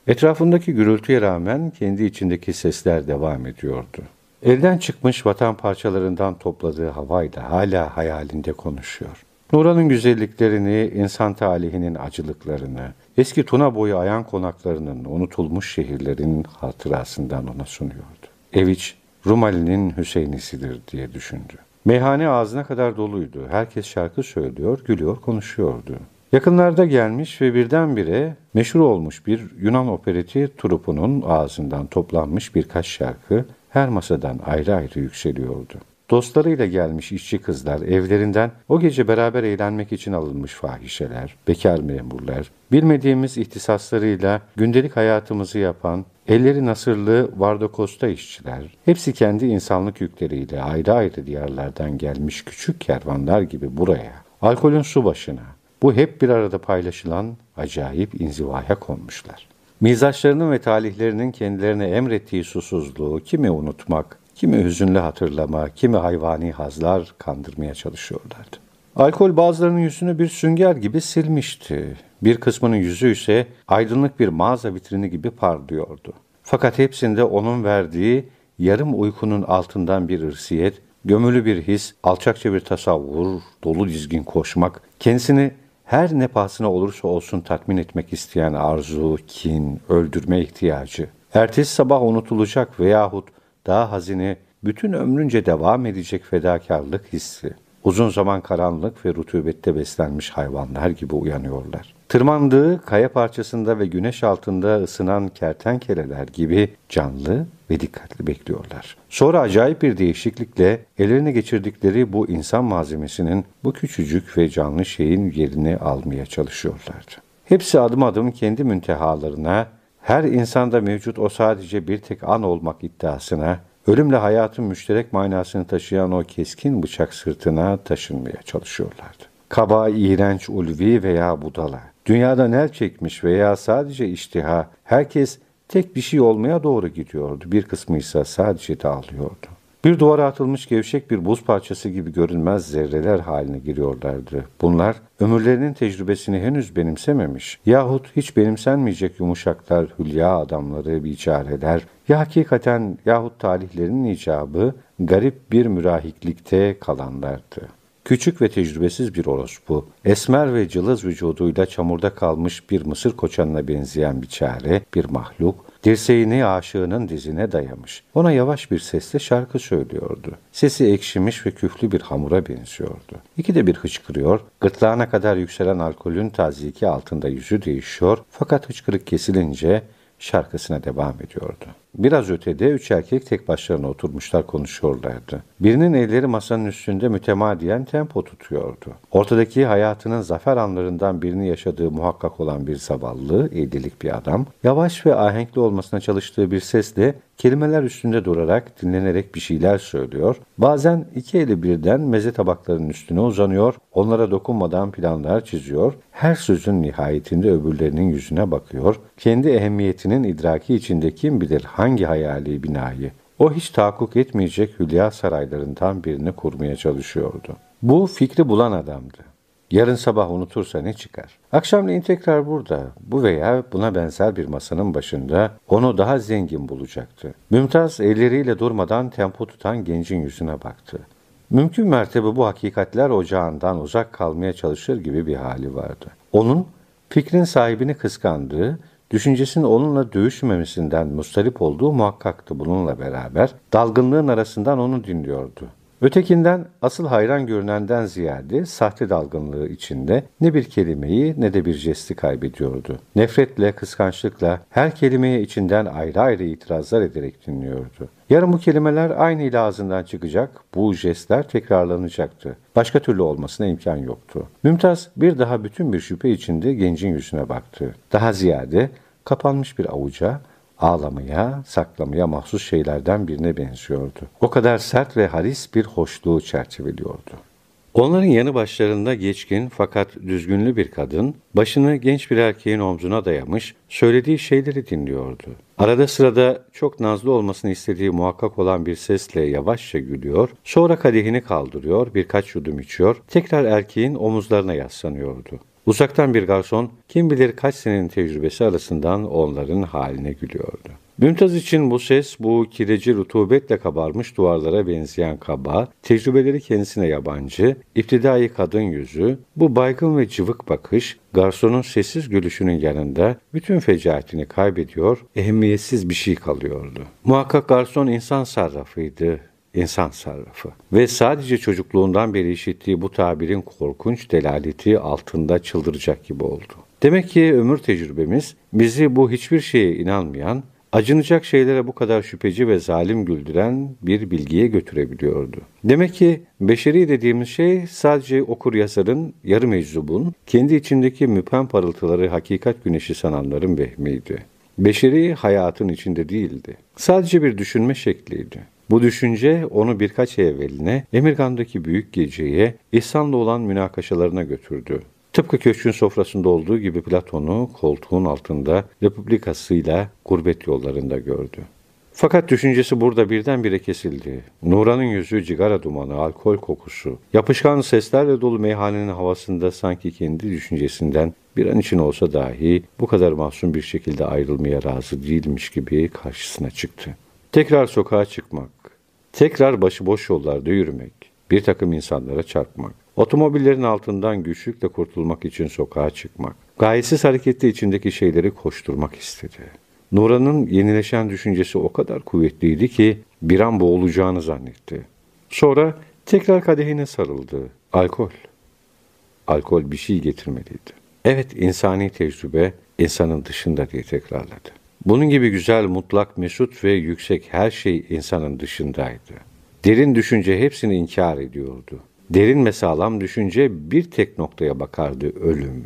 Etrafındaki gürültüye rağmen kendi içindeki sesler devam ediyordu. Elden çıkmış vatan parçalarından topladığı havayla hala hayalinde konuşuyor. Nuran'ın güzelliklerini, insan talihinin acılıklarını, eski Tuna boyu ayan konaklarının, unutulmuş şehirlerin hatırasından ona sunuyordu. Eviç, Rumali'nin Hüseyin'isidir diye düşündü. Meyhane ağzına kadar doluydu. Herkes şarkı söylüyor, gülüyor, konuşuyordu. Yakınlarda gelmiş ve birdenbire meşhur olmuş bir Yunan opereti trupunun ağzından toplanmış birkaç şarkı her masadan ayrı ayrı yükseliyordu. Dostlarıyla gelmiş işçi kızlar, evlerinden o gece beraber eğlenmek için alınmış fahişeler, bekar memurlar, bilmediğimiz ihtisaslarıyla gündelik hayatımızı yapan, elleri nasırlı Vardokosta işçiler, hepsi kendi insanlık yükleriyle ayrı ayrı diyarlardan gelmiş küçük kervanlar gibi buraya, alkolün su başına, bu hep bir arada paylaşılan acayip inzivaya konmuşlar. Mizaçlarının ve talihlerinin kendilerine emrettiği susuzluğu kimi unutmak, kimi hüzünlü hatırlama, kimi hayvani hazlar kandırmaya çalışıyorlardı. Alkol bazılarının yüzünü bir sünger gibi silmişti. Bir kısmının yüzü ise aydınlık bir mağaza vitrini gibi parlıyordu. Fakat hepsinde onun verdiği yarım uykunun altından bir ırsiyet, gömülü bir his, alçakça bir tasavvur, dolu dizgin koşmak, kendisini her ne pahasına olursa olsun tatmin etmek isteyen arzu, kin, öldürme ihtiyacı, ertesi sabah unutulacak veyahut daha hazine, bütün ömrünce devam edecek fedakarlık hissi. Uzun zaman karanlık ve rutubette beslenmiş hayvanlar gibi uyanıyorlar. Tırmandığı kaya parçasında ve güneş altında ısınan kertenkeleler gibi canlı ve dikkatli bekliyorlar. Sonra acayip bir değişiklikle ellerine geçirdikleri bu insan malzemesinin bu küçücük ve canlı şeyin yerini almaya çalışıyorlardı. Hepsi adım adım kendi müntehalarına, her insanda mevcut o sadece bir tek an olmak iddiasına, ölümle hayatın müşterek manasını taşıyan o keskin bıçak sırtına taşınmaya çalışıyorlardı. Kaba, iğrenç, ulvi veya budala, dünyadan el çekmiş veya sadece iştiha, herkes tek bir şey olmaya doğru gidiyordu. Bir kısmı ise sadece dağılıyordu. Bir duvara atılmış gevşek bir buz parçası gibi görünmez zerreler haline giriyorlardı. Bunlar ömürlerinin tecrübesini henüz benimsememiş yahut hiç benimsenmeyecek yumuşaklar, hülya adamları, biçareler ya hakikaten yahut talihlerinin icabı garip bir mürahiklikte kalanlardı. Küçük ve tecrübesiz bir orospu, esmer ve cılız vücuduyla çamurda kalmış bir mısır koçanına benzeyen bir çare, bir mahluk, dirseğini aşığının dizine dayamış. Ona yavaş bir sesle şarkı söylüyordu. Sesi ekşimiş ve küflü bir hamura benziyordu. İki de bir hıçkırıyor, gırtlağına kadar yükselen alkolün taziki altında yüzü değişiyor fakat hıçkırık kesilince şarkısına devam ediyordu. Biraz ötede üç erkek tek başlarına oturmuşlar konuşuyorlardı. Birinin elleri masanın üstünde mütemadiyen tempo tutuyordu. Ortadaki hayatının zafer anlarından birini yaşadığı muhakkak olan bir zavallı, evlilik bir adam, yavaş ve ahenkli olmasına çalıştığı bir sesle kelimeler üstünde durarak, dinlenerek bir şeyler söylüyor. Bazen iki eli birden meze tabaklarının üstüne uzanıyor, onlara dokunmadan planlar çiziyor. Her sözün nihayetinde öbürlerinin yüzüne bakıyor. Kendi ehemmiyetinin idraki içinde kim bilir hangi hangi hayali binayı? O hiç tahakkuk etmeyecek hülya saraylarından birini kurmaya çalışıyordu. Bu fikri bulan adamdı. Yarın sabah unutursa ne çıkar? Akşamleyin tekrar burada, bu veya buna benzer bir masanın başında onu daha zengin bulacaktı. Mümtaz elleriyle durmadan tempo tutan gencin yüzüne baktı. Mümkün mertebe bu hakikatler ocağından uzak kalmaya çalışır gibi bir hali vardı. Onun fikrin sahibini kıskandığı, Düşüncesinin onunla dövüşmemesinden mustarip olduğu muhakkaktı bununla beraber. Dalgınlığın arasından onu dinliyordu. Ötekinden asıl hayran görünenden ziyade sahte dalgınlığı içinde ne bir kelimeyi ne de bir jesti kaybediyordu. Nefretle, kıskançlıkla her kelimeye içinden ayrı ayrı itirazlar ederek dinliyordu. Yarın bu kelimeler aynı ile ağzından çıkacak, bu jestler tekrarlanacaktı. Başka türlü olmasına imkan yoktu. Mümtaz bir daha bütün bir şüphe içinde gencin yüzüne baktı. Daha ziyade kapanmış bir avuca, ağlamaya, saklamaya mahsus şeylerden birine benziyordu. O kadar sert ve haris bir hoşluğu çerçeveliyordu. Onların yanı başlarında geçkin fakat düzgünlü bir kadın, başını genç bir erkeğin omzuna dayamış, söylediği şeyleri dinliyordu. Arada sırada çok nazlı olmasını istediği muhakkak olan bir sesle yavaşça gülüyor, sonra kadehini kaldırıyor, birkaç yudum içiyor, tekrar erkeğin omuzlarına yaslanıyordu. Uzaktan bir garson kim bilir kaç senenin tecrübesi arasından onların haline gülüyordu. Mümtaz için bu ses, bu kireci rutubetle kabarmış duvarlara benzeyen kaba, tecrübeleri kendisine yabancı, iptidai kadın yüzü, bu baygın ve cıvık bakış, garsonun sessiz gülüşünün yanında bütün fecaatini kaybediyor, ehemmiyetsiz bir şey kalıyordu. Muhakkak garson insan sarrafıydı, insan sarrafı. Ve sadece çocukluğundan beri işittiği bu tabirin korkunç delaleti altında çıldıracak gibi oldu. Demek ki ömür tecrübemiz bizi bu hiçbir şeye inanmayan, acınacak şeylere bu kadar şüpheci ve zalim güldüren bir bilgiye götürebiliyordu. Demek ki beşeri dediğimiz şey sadece okur yazarın, yarı meczubun, kendi içindeki müpem parıltıları hakikat güneşi sananların vehmiydi. Beşeri hayatın içinde değildi. Sadece bir düşünme şekliydi. Bu düşünce onu birkaç ay evveline Emirgan'daki büyük geceye İhsan'la olan münakaşalarına götürdü. Tıpkı köşkün sofrasında olduğu gibi Platon'u koltuğun altında republikasıyla gurbet yollarında gördü. Fakat düşüncesi burada birdenbire kesildi. Nuran'ın yüzü cigara dumanı, alkol kokusu, yapışkan seslerle dolu meyhanenin havasında sanki kendi düşüncesinden bir an için olsa dahi bu kadar masum bir şekilde ayrılmaya razı değilmiş gibi karşısına çıktı. Tekrar sokağa çıkmak, tekrar başıboş yollarda yürümek, bir takım insanlara çarpmak, otomobillerin altından güçlükle kurtulmak için sokağa çıkmak, gayesiz harekette içindeki şeyleri koşturmak istedi. Nura'nın yenileşen düşüncesi o kadar kuvvetliydi ki bir an boğulacağını zannetti. Sonra tekrar kadehine sarıldı. Alkol. Alkol bir şey getirmeliydi. Evet insani tecrübe insanın dışında diye tekrarladı. Bunun gibi güzel, mutlak, mesut ve yüksek her şey insanın dışındaydı. Derin düşünce hepsini inkar ediyordu. Derin ve sağlam düşünce bir tek noktaya bakardı ölüm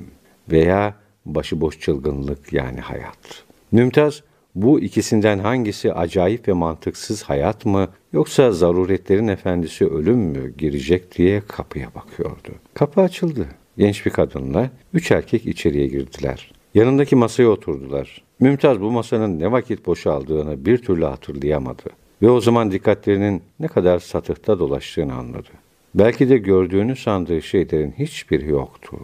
veya başıboş çılgınlık yani hayat. Mümtaz bu ikisinden hangisi acayip ve mantıksız hayat mı yoksa zaruretlerin efendisi ölüm mü girecek diye kapıya bakıyordu. Kapı açıldı. Genç bir kadınla üç erkek içeriye girdiler. Yanındaki masaya oturdular. Mümtaz bu masanın ne vakit boşaldığını bir türlü hatırlayamadı. Ve o zaman dikkatlerinin ne kadar satıhta dolaştığını anladı. Belki de gördüğünü sandığı şeylerin hiçbiri yoktu.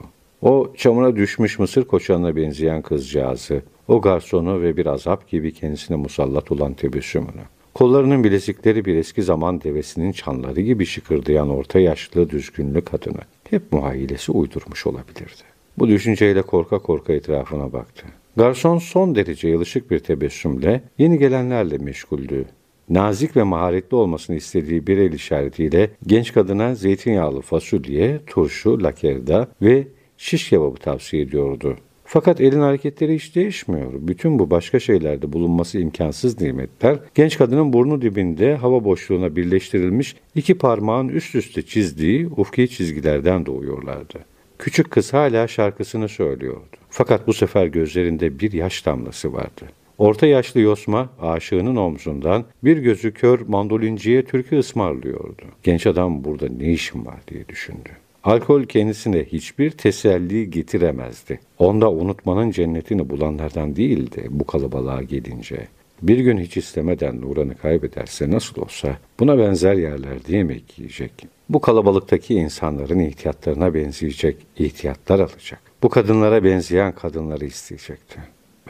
O çamura düşmüş mısır koçanına benzeyen kızcağızı, o garsonu ve bir azap gibi kendisine musallat olan tebessümünü. Kollarının bilezikleri bir eski zaman devesinin çanları gibi şıkırdayan orta yaşlı düzgünlü kadını hep muhayyilesi uydurmuş olabilirdi. Bu düşünceyle korka korka etrafına baktı. Garson son derece yalışık bir tebessümle yeni gelenlerle meşguldü. Nazik ve maharetli olmasını istediği bir el işaretiyle genç kadına zeytinyağlı fasulye, turşu, lakerda ve şiş kebabı tavsiye ediyordu. Fakat elin hareketleri hiç değişmiyor. Bütün bu başka şeylerde bulunması imkansız nimetler, genç kadının burnu dibinde hava boşluğuna birleştirilmiş iki parmağın üst üste çizdiği ufki çizgilerden doğuyorlardı. Küçük kız hala şarkısını söylüyordu. Fakat bu sefer gözlerinde bir yaş damlası vardı. Orta yaşlı Yosma aşığının omzundan bir gözü kör mandolinciye türkü ısmarlıyordu. Genç adam burada ne işim var diye düşündü. Alkol kendisine hiçbir teselli getiremezdi. Onda unutmanın cennetini bulanlardan değildi bu kalabalığa gelince. Bir gün hiç istemeden Nuran'ı kaybederse nasıl olsa buna benzer yerlerde yemek yiyecek. Bu kalabalıktaki insanların ihtiyatlarına benzeyecek ihtiyatlar alacak. Bu kadınlara benzeyen kadınları isteyecekti.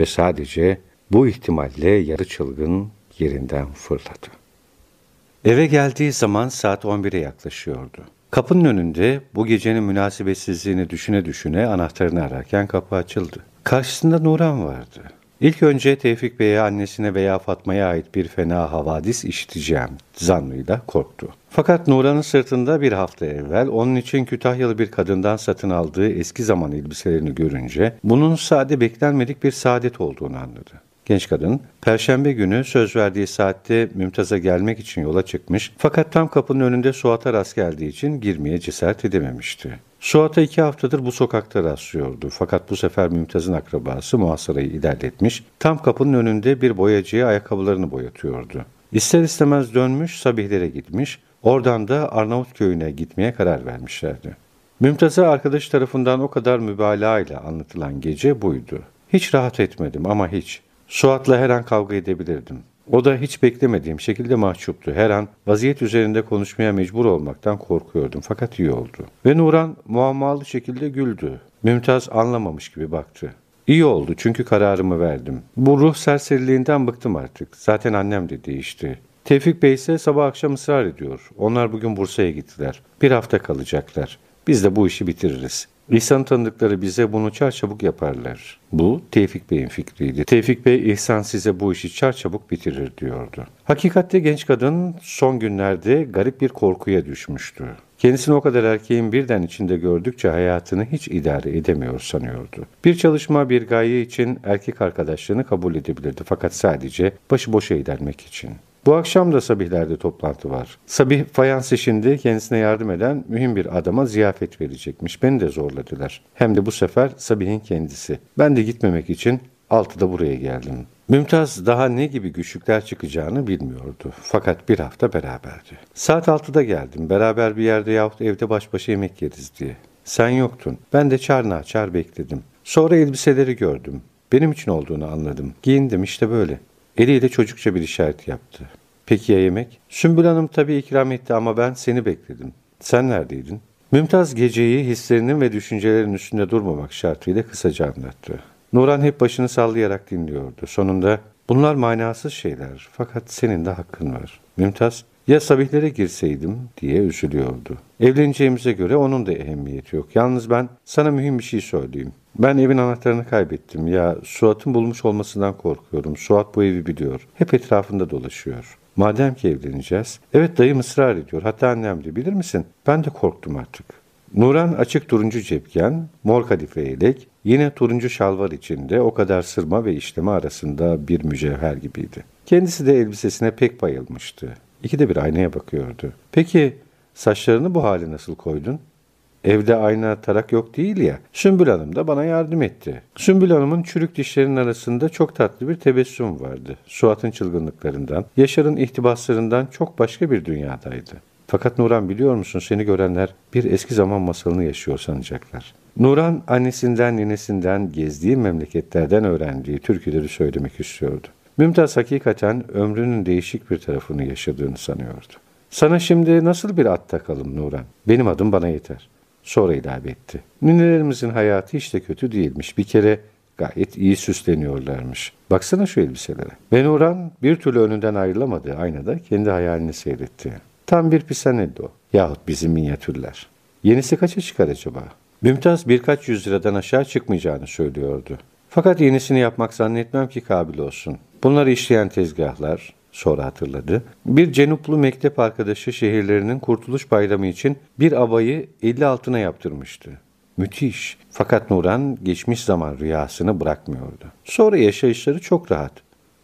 Ve sadece bu ihtimalle yarı çılgın yerinden fırladı. Eve geldiği zaman saat 11'e yaklaşıyordu. Kapının önünde bu gecenin münasebetsizliğini düşüne düşüne anahtarını ararken kapı açıldı. Karşısında Nuran vardı. İlk önce Tevfik Bey'e annesine veya Fatma'ya ait bir fena havadis işiteceğim zannıyla korktu. Fakat Nuran'ın sırtında bir hafta evvel onun için Kütahyalı bir kadından satın aldığı eski zaman elbiselerini görünce bunun sade beklenmedik bir saadet olduğunu anladı. Genç kadın, perşembe günü söz verdiği saatte Mümtaz'a gelmek için yola çıkmış fakat tam kapının önünde Suat'a rast geldiği için girmeye cesaret edememişti. Suat'a iki haftadır bu sokakta rastlıyordu fakat bu sefer Mümtaz'ın akrabası muhasarayı ilerletmiş, tam kapının önünde bir boyacıya ayakkabılarını boyatıyordu. İster istemez dönmüş Sabihlere gitmiş, oradan da Arnavut köyüne gitmeye karar vermişlerdi. Mümtaz'a arkadaş tarafından o kadar mübalağa ile anlatılan gece buydu. Hiç rahat etmedim ama hiç. Suat'la her an kavga edebilirdim. O da hiç beklemediğim şekilde mahcuptu. Her an vaziyet üzerinde konuşmaya mecbur olmaktan korkuyordum fakat iyi oldu. Ve Nuran muammalı şekilde güldü. Mümtaz anlamamış gibi baktı. İyi oldu çünkü kararımı verdim. Bu ruh serseriliğinden bıktım artık. Zaten annem de değişti. Tevfik Bey ise sabah akşam ısrar ediyor. Onlar bugün Bursa'ya gittiler. Bir hafta kalacaklar. Biz de bu işi bitiririz. İhsan tanıdıkları bize bunu çarçabuk yaparlar. Bu Tevfik Bey'in fikriydi. Tevfik Bey İhsan size bu işi çarçabuk bitirir diyordu. Hakikatte genç kadın son günlerde garip bir korkuya düşmüştü. Kendisini o kadar erkeğin birden içinde gördükçe hayatını hiç idare edemiyor sanıyordu. Bir çalışma bir gaye için erkek arkadaşlığını kabul edebilirdi fakat sadece başıboşa ilermek için. Bu akşam da Sabihler'de toplantı var. Sabih fayans işinde kendisine yardım eden mühim bir adama ziyafet verecekmiş. Beni de zorladılar. Hem de bu sefer Sabih'in kendisi. Ben de gitmemek için altıda buraya geldim. Mümtaz daha ne gibi güçlükler çıkacağını bilmiyordu. Fakat bir hafta beraberdi. Saat altıda geldim. Beraber bir yerde yahut evde baş başa yemek yeriz diye. Sen yoktun. Ben de çar çar bekledim. Sonra elbiseleri gördüm. Benim için olduğunu anladım. Giyindim işte böyle. Eliyle çocukça bir işaret yaptı. Peki ya yemek? Sümbül Hanım tabii ikram etti ama ben seni bekledim. Sen neredeydin? Mümtaz geceyi hislerinin ve düşüncelerinin üstünde durmamak şartıyla kısaca anlattı. Nuran hep başını sallayarak dinliyordu. Sonunda bunlar manasız şeyler fakat senin de hakkın var. Mümtaz ya sabihlere girseydim diye üzülüyordu. Evleneceğimize göre onun da ehemmiyeti yok. Yalnız ben sana mühim bir şey söyleyeyim. Ben evin anahtarını kaybettim. Ya Suat'ın bulmuş olmasından korkuyorum. Suat bu evi biliyor. Hep etrafında dolaşıyor. Madem ki evleneceğiz. Evet dayım ısrar ediyor. Hatta annem de bilir misin? Ben de korktum artık. Nuran açık turuncu cepken, mor kadife yelek, yine turuncu şalvar içinde o kadar sırma ve işleme arasında bir mücevher gibiydi. Kendisi de elbisesine pek bayılmıştı. İkide bir aynaya bakıyordu. Peki saçlarını bu hale nasıl koydun? Evde ayna tarak yok değil ya. Sümbül Hanım da bana yardım etti. Sümbül Hanım'ın çürük dişlerinin arasında çok tatlı bir tebessüm vardı. Suat'ın çılgınlıklarından, Yaşar'ın ihtibaslarından çok başka bir dünyadaydı. Fakat Nuran biliyor musun seni görenler bir eski zaman masalını yaşıyor sanacaklar. Nuran annesinden, ninesinden, gezdiği memleketlerden öğrendiği türküleri söylemek istiyordu. Mümtaz hakikaten ömrünün değişik bir tarafını yaşadığını sanıyordu. Sana şimdi nasıl bir at takalım Nuran? Benim adım bana yeter. Sonra ilave etti. Ninelerimizin hayatı hiç de kötü değilmiş. Bir kere gayet iyi süsleniyorlarmış. Baksana şu elbiselere. Benuran bir türlü önünden ayrılamadı aynada kendi hayalini seyretti. Tam bir pisanello yahut bizim minyatürler. Yenisi kaça çıkar acaba? Mümtaz birkaç yüz liradan aşağı çıkmayacağını söylüyordu. Fakat yenisini yapmak zannetmem ki kabil olsun. Bunları işleyen tezgahlar, sonra hatırladı. Bir Cenuplu mektep arkadaşı şehirlerinin Kurtuluş Bayramı için bir abayı 50 altına yaptırmıştı. Müthiş. Fakat Nuran geçmiş zaman rüyasını bırakmıyordu. Sonra yaşayışları çok rahat.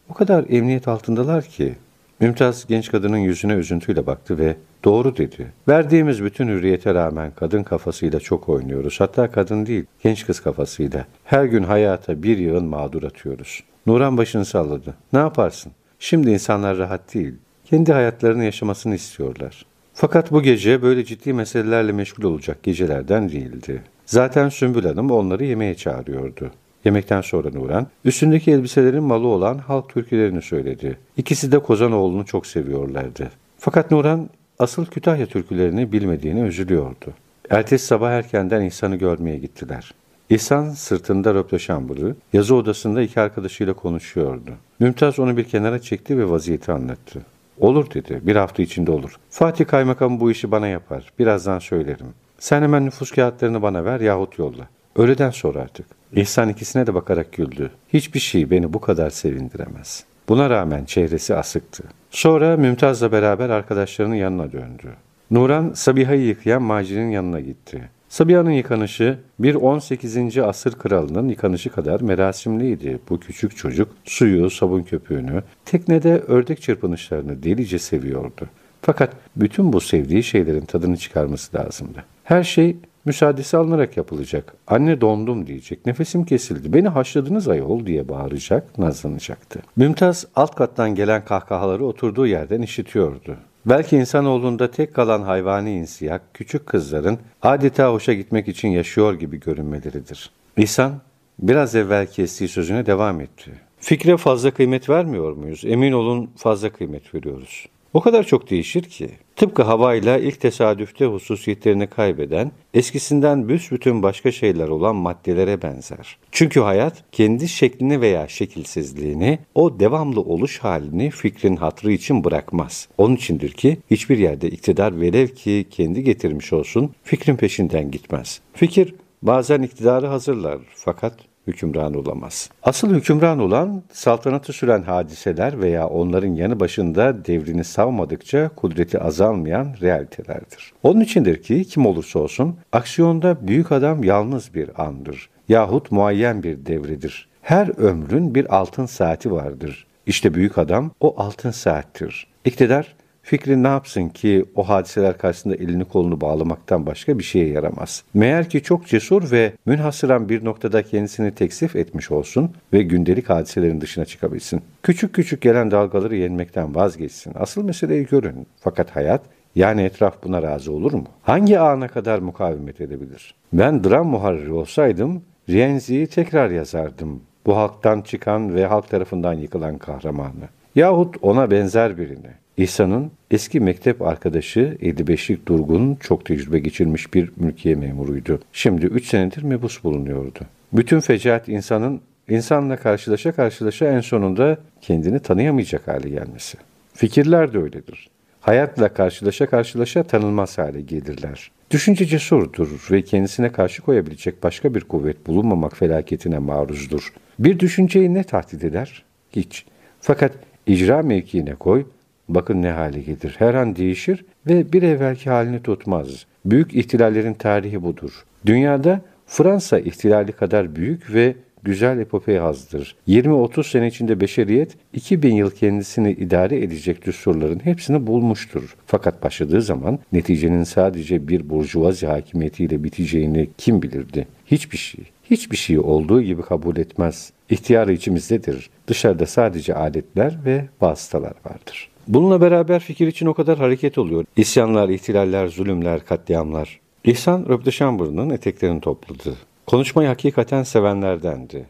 O kadar emniyet altındalar ki. Mümtaz genç kadının yüzüne üzüntüyle baktı ve doğru dedi. Verdiğimiz bütün hürriyete rağmen kadın kafasıyla çok oynuyoruz. Hatta kadın değil, genç kız kafasıyla. Her gün hayata bir yığın mağdur atıyoruz. Nuran başını salladı. Ne yaparsın? Şimdi insanlar rahat değil. Kendi hayatlarını yaşamasını istiyorlar. Fakat bu gece böyle ciddi meselelerle meşgul olacak gecelerden değildi. Zaten Sümbül Hanım onları yemeğe çağırıyordu. Yemekten sonra Nuran, üstündeki elbiselerin malı olan halk türkülerini söyledi. İkisi de Kozanoğlu'nu çok seviyorlardı. Fakat Nuran asıl Kütahya türkülerini bilmediğine üzülüyordu. Ertesi sabah erkenden İhsan'ı görmeye gittiler. İhsan sırtında röpleşamburu, yazı odasında iki arkadaşıyla konuşuyordu. Mümtaz onu bir kenara çekti ve vaziyeti anlattı. Olur dedi, bir hafta içinde olur. Fatih Kaymakam bu işi bana yapar, birazdan söylerim. Sen hemen nüfus kağıtlarını bana ver yahut yolla. Öğleden sonra artık. İhsan ikisine de bakarak güldü. Hiçbir şey beni bu kadar sevindiremez. Buna rağmen çehresi asıktı. Sonra Mümtaz'la beraber arkadaşlarının yanına döndü. Nuran Sabiha'yı yıkayan Maci'nin yanına gitti. Sabiha'nın yıkanışı bir 18. asır kralının yıkanışı kadar merasimliydi. Bu küçük çocuk suyu, sabun köpüğünü, teknede ördek çırpınışlarını delice seviyordu. Fakat bütün bu sevdiği şeylerin tadını çıkarması lazımdı. Her şey müsaadesi alınarak yapılacak. Anne dondum diyecek. Nefesim kesildi. Beni haşladınız ayol diye bağıracak, nazlanacaktı. Mümtaz alt kattan gelen kahkahaları oturduğu yerden işitiyordu. Belki insanoğlunda tek kalan hayvani insiyak, küçük kızların adeta hoşa gitmek için yaşıyor gibi görünmeleridir. İhsan biraz evvel kestiği sözüne devam etti. Fikre fazla kıymet vermiyor muyuz? Emin olun fazla kıymet veriyoruz. O kadar çok değişir ki. Tıpkı havayla ilk tesadüfte hususiyetlerini kaybeden, eskisinden büsbütün başka şeyler olan maddelere benzer. Çünkü hayat kendi şeklini veya şekilsizliğini, o devamlı oluş halini fikrin hatrı için bırakmaz. Onun içindir ki hiçbir yerde iktidar velev ki kendi getirmiş olsun fikrin peşinden gitmez. Fikir bazen iktidarı hazırlar fakat hükümran olamaz. Asıl hükümran olan saltanatı süren hadiseler veya onların yanı başında devrini savmadıkça kudreti azalmayan realitelerdir. Onun içindir ki kim olursa olsun aksiyonda büyük adam yalnız bir andır yahut muayyen bir devredir. Her ömrün bir altın saati vardır. İşte büyük adam o altın saattir. İktidar Fikri ne yapsın ki o hadiseler karşısında elini kolunu bağlamaktan başka bir şeye yaramaz. Meğer ki çok cesur ve münhasıran bir noktada kendisini teksif etmiş olsun ve gündelik hadiselerin dışına çıkabilsin. Küçük küçük gelen dalgaları yenmekten vazgeçsin. Asıl meseleyi görün. Fakat hayat yani etraf buna razı olur mu? Hangi ana kadar mukavemet edebilir? Ben dram muharriri olsaydım Rienzi'yi tekrar yazardım. Bu halktan çıkan ve halk tarafından yıkılan kahramanı. Yahut ona benzer birini. İhsan'ın eski mektep arkadaşı 55'lik Durgun çok tecrübe geçirmiş bir mülkiye memuruydu. Şimdi 3 senedir mebus bulunuyordu. Bütün fecaat insanın insanla karşılaşa karşılaşa en sonunda kendini tanıyamayacak hale gelmesi. Fikirler de öyledir. Hayatla karşılaşa karşılaşa tanınmaz hale gelirler. Düşünce cesurdur ve kendisine karşı koyabilecek başka bir kuvvet bulunmamak felaketine maruzdur. Bir düşünceyi ne tahdit eder? Hiç. Fakat icra mevkiine koy, Bakın ne hale gelir. Her an değişir ve bir evvelki halini tutmaz. Büyük ihtilallerin tarihi budur. Dünyada Fransa ihtilali kadar büyük ve güzel epopey azdır. 20-30 sene içinde beşeriyet 2000 yıl kendisini idare edecek düsturların hepsini bulmuştur. Fakat başladığı zaman neticenin sadece bir burjuvazi hakimiyetiyle biteceğini kim bilirdi? Hiçbir şey. Hiçbir şey olduğu gibi kabul etmez. İhtiyarı içimizdedir. Dışarıda sadece aletler ve vasıtalar vardır. Bununla beraber fikir için o kadar hareket oluyor. İsyanlar, ihtilaller, zulümler, katliamlar. İhsan Röpteşambır'ın eteklerini topladı. Konuşmayı hakikaten sevenlerdendi.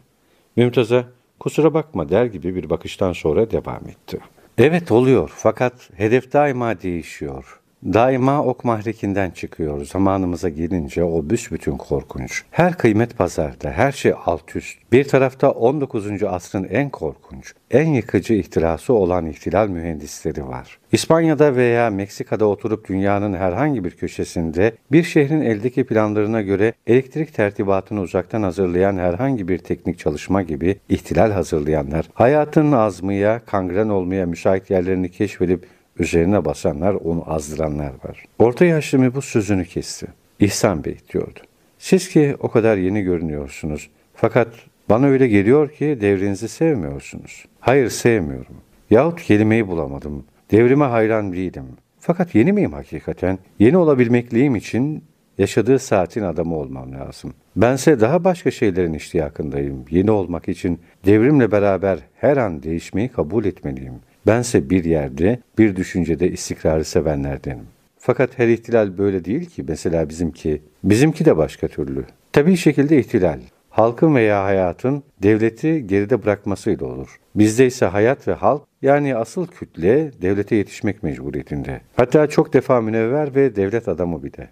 Mümtaz'a kusura bakma der gibi bir bakıştan sonra devam etti. Evet oluyor fakat hedef daima değişiyor. Daima ok mahrekinden çıkıyor. Zamanımıza gelince o büsbütün korkunç. Her kıymet pazarda, her şey alt üst. Bir tarafta 19. asrın en korkunç, en yıkıcı ihtilası olan ihtilal mühendisleri var. İspanya'da veya Meksika'da oturup dünyanın herhangi bir köşesinde bir şehrin eldeki planlarına göre elektrik tertibatını uzaktan hazırlayan herhangi bir teknik çalışma gibi ihtilal hazırlayanlar, hayatın azmıya, kangren olmaya müsait yerlerini keşfedip Üzerine basanlar, onu azdıranlar var. Orta yaşlı bu sözünü kesti. İhsan Bey diyordu. Siz ki o kadar yeni görünüyorsunuz. Fakat bana öyle geliyor ki devrinizi sevmiyorsunuz. Hayır sevmiyorum. Yahut kelimeyi bulamadım. Devrime hayran değilim. Fakat yeni miyim hakikaten? Yeni olabilmekliyim için yaşadığı saatin adamı olmam lazım. Bense daha başka şeylerin iştiyakındayım. Yeni olmak için devrimle beraber her an değişmeyi kabul etmeliyim. Bense bir yerde, bir düşüncede istikrarı sevenlerdenim. Fakat her ihtilal böyle değil ki. Mesela bizimki. Bizimki de başka türlü. Tabii şekilde ihtilal. Halkın veya hayatın devleti geride bırakmasıyla olur. Bizde ise hayat ve halk yani asıl kütle devlete yetişmek mecburiyetinde. Hatta çok defa münevver ve devlet adamı bir de.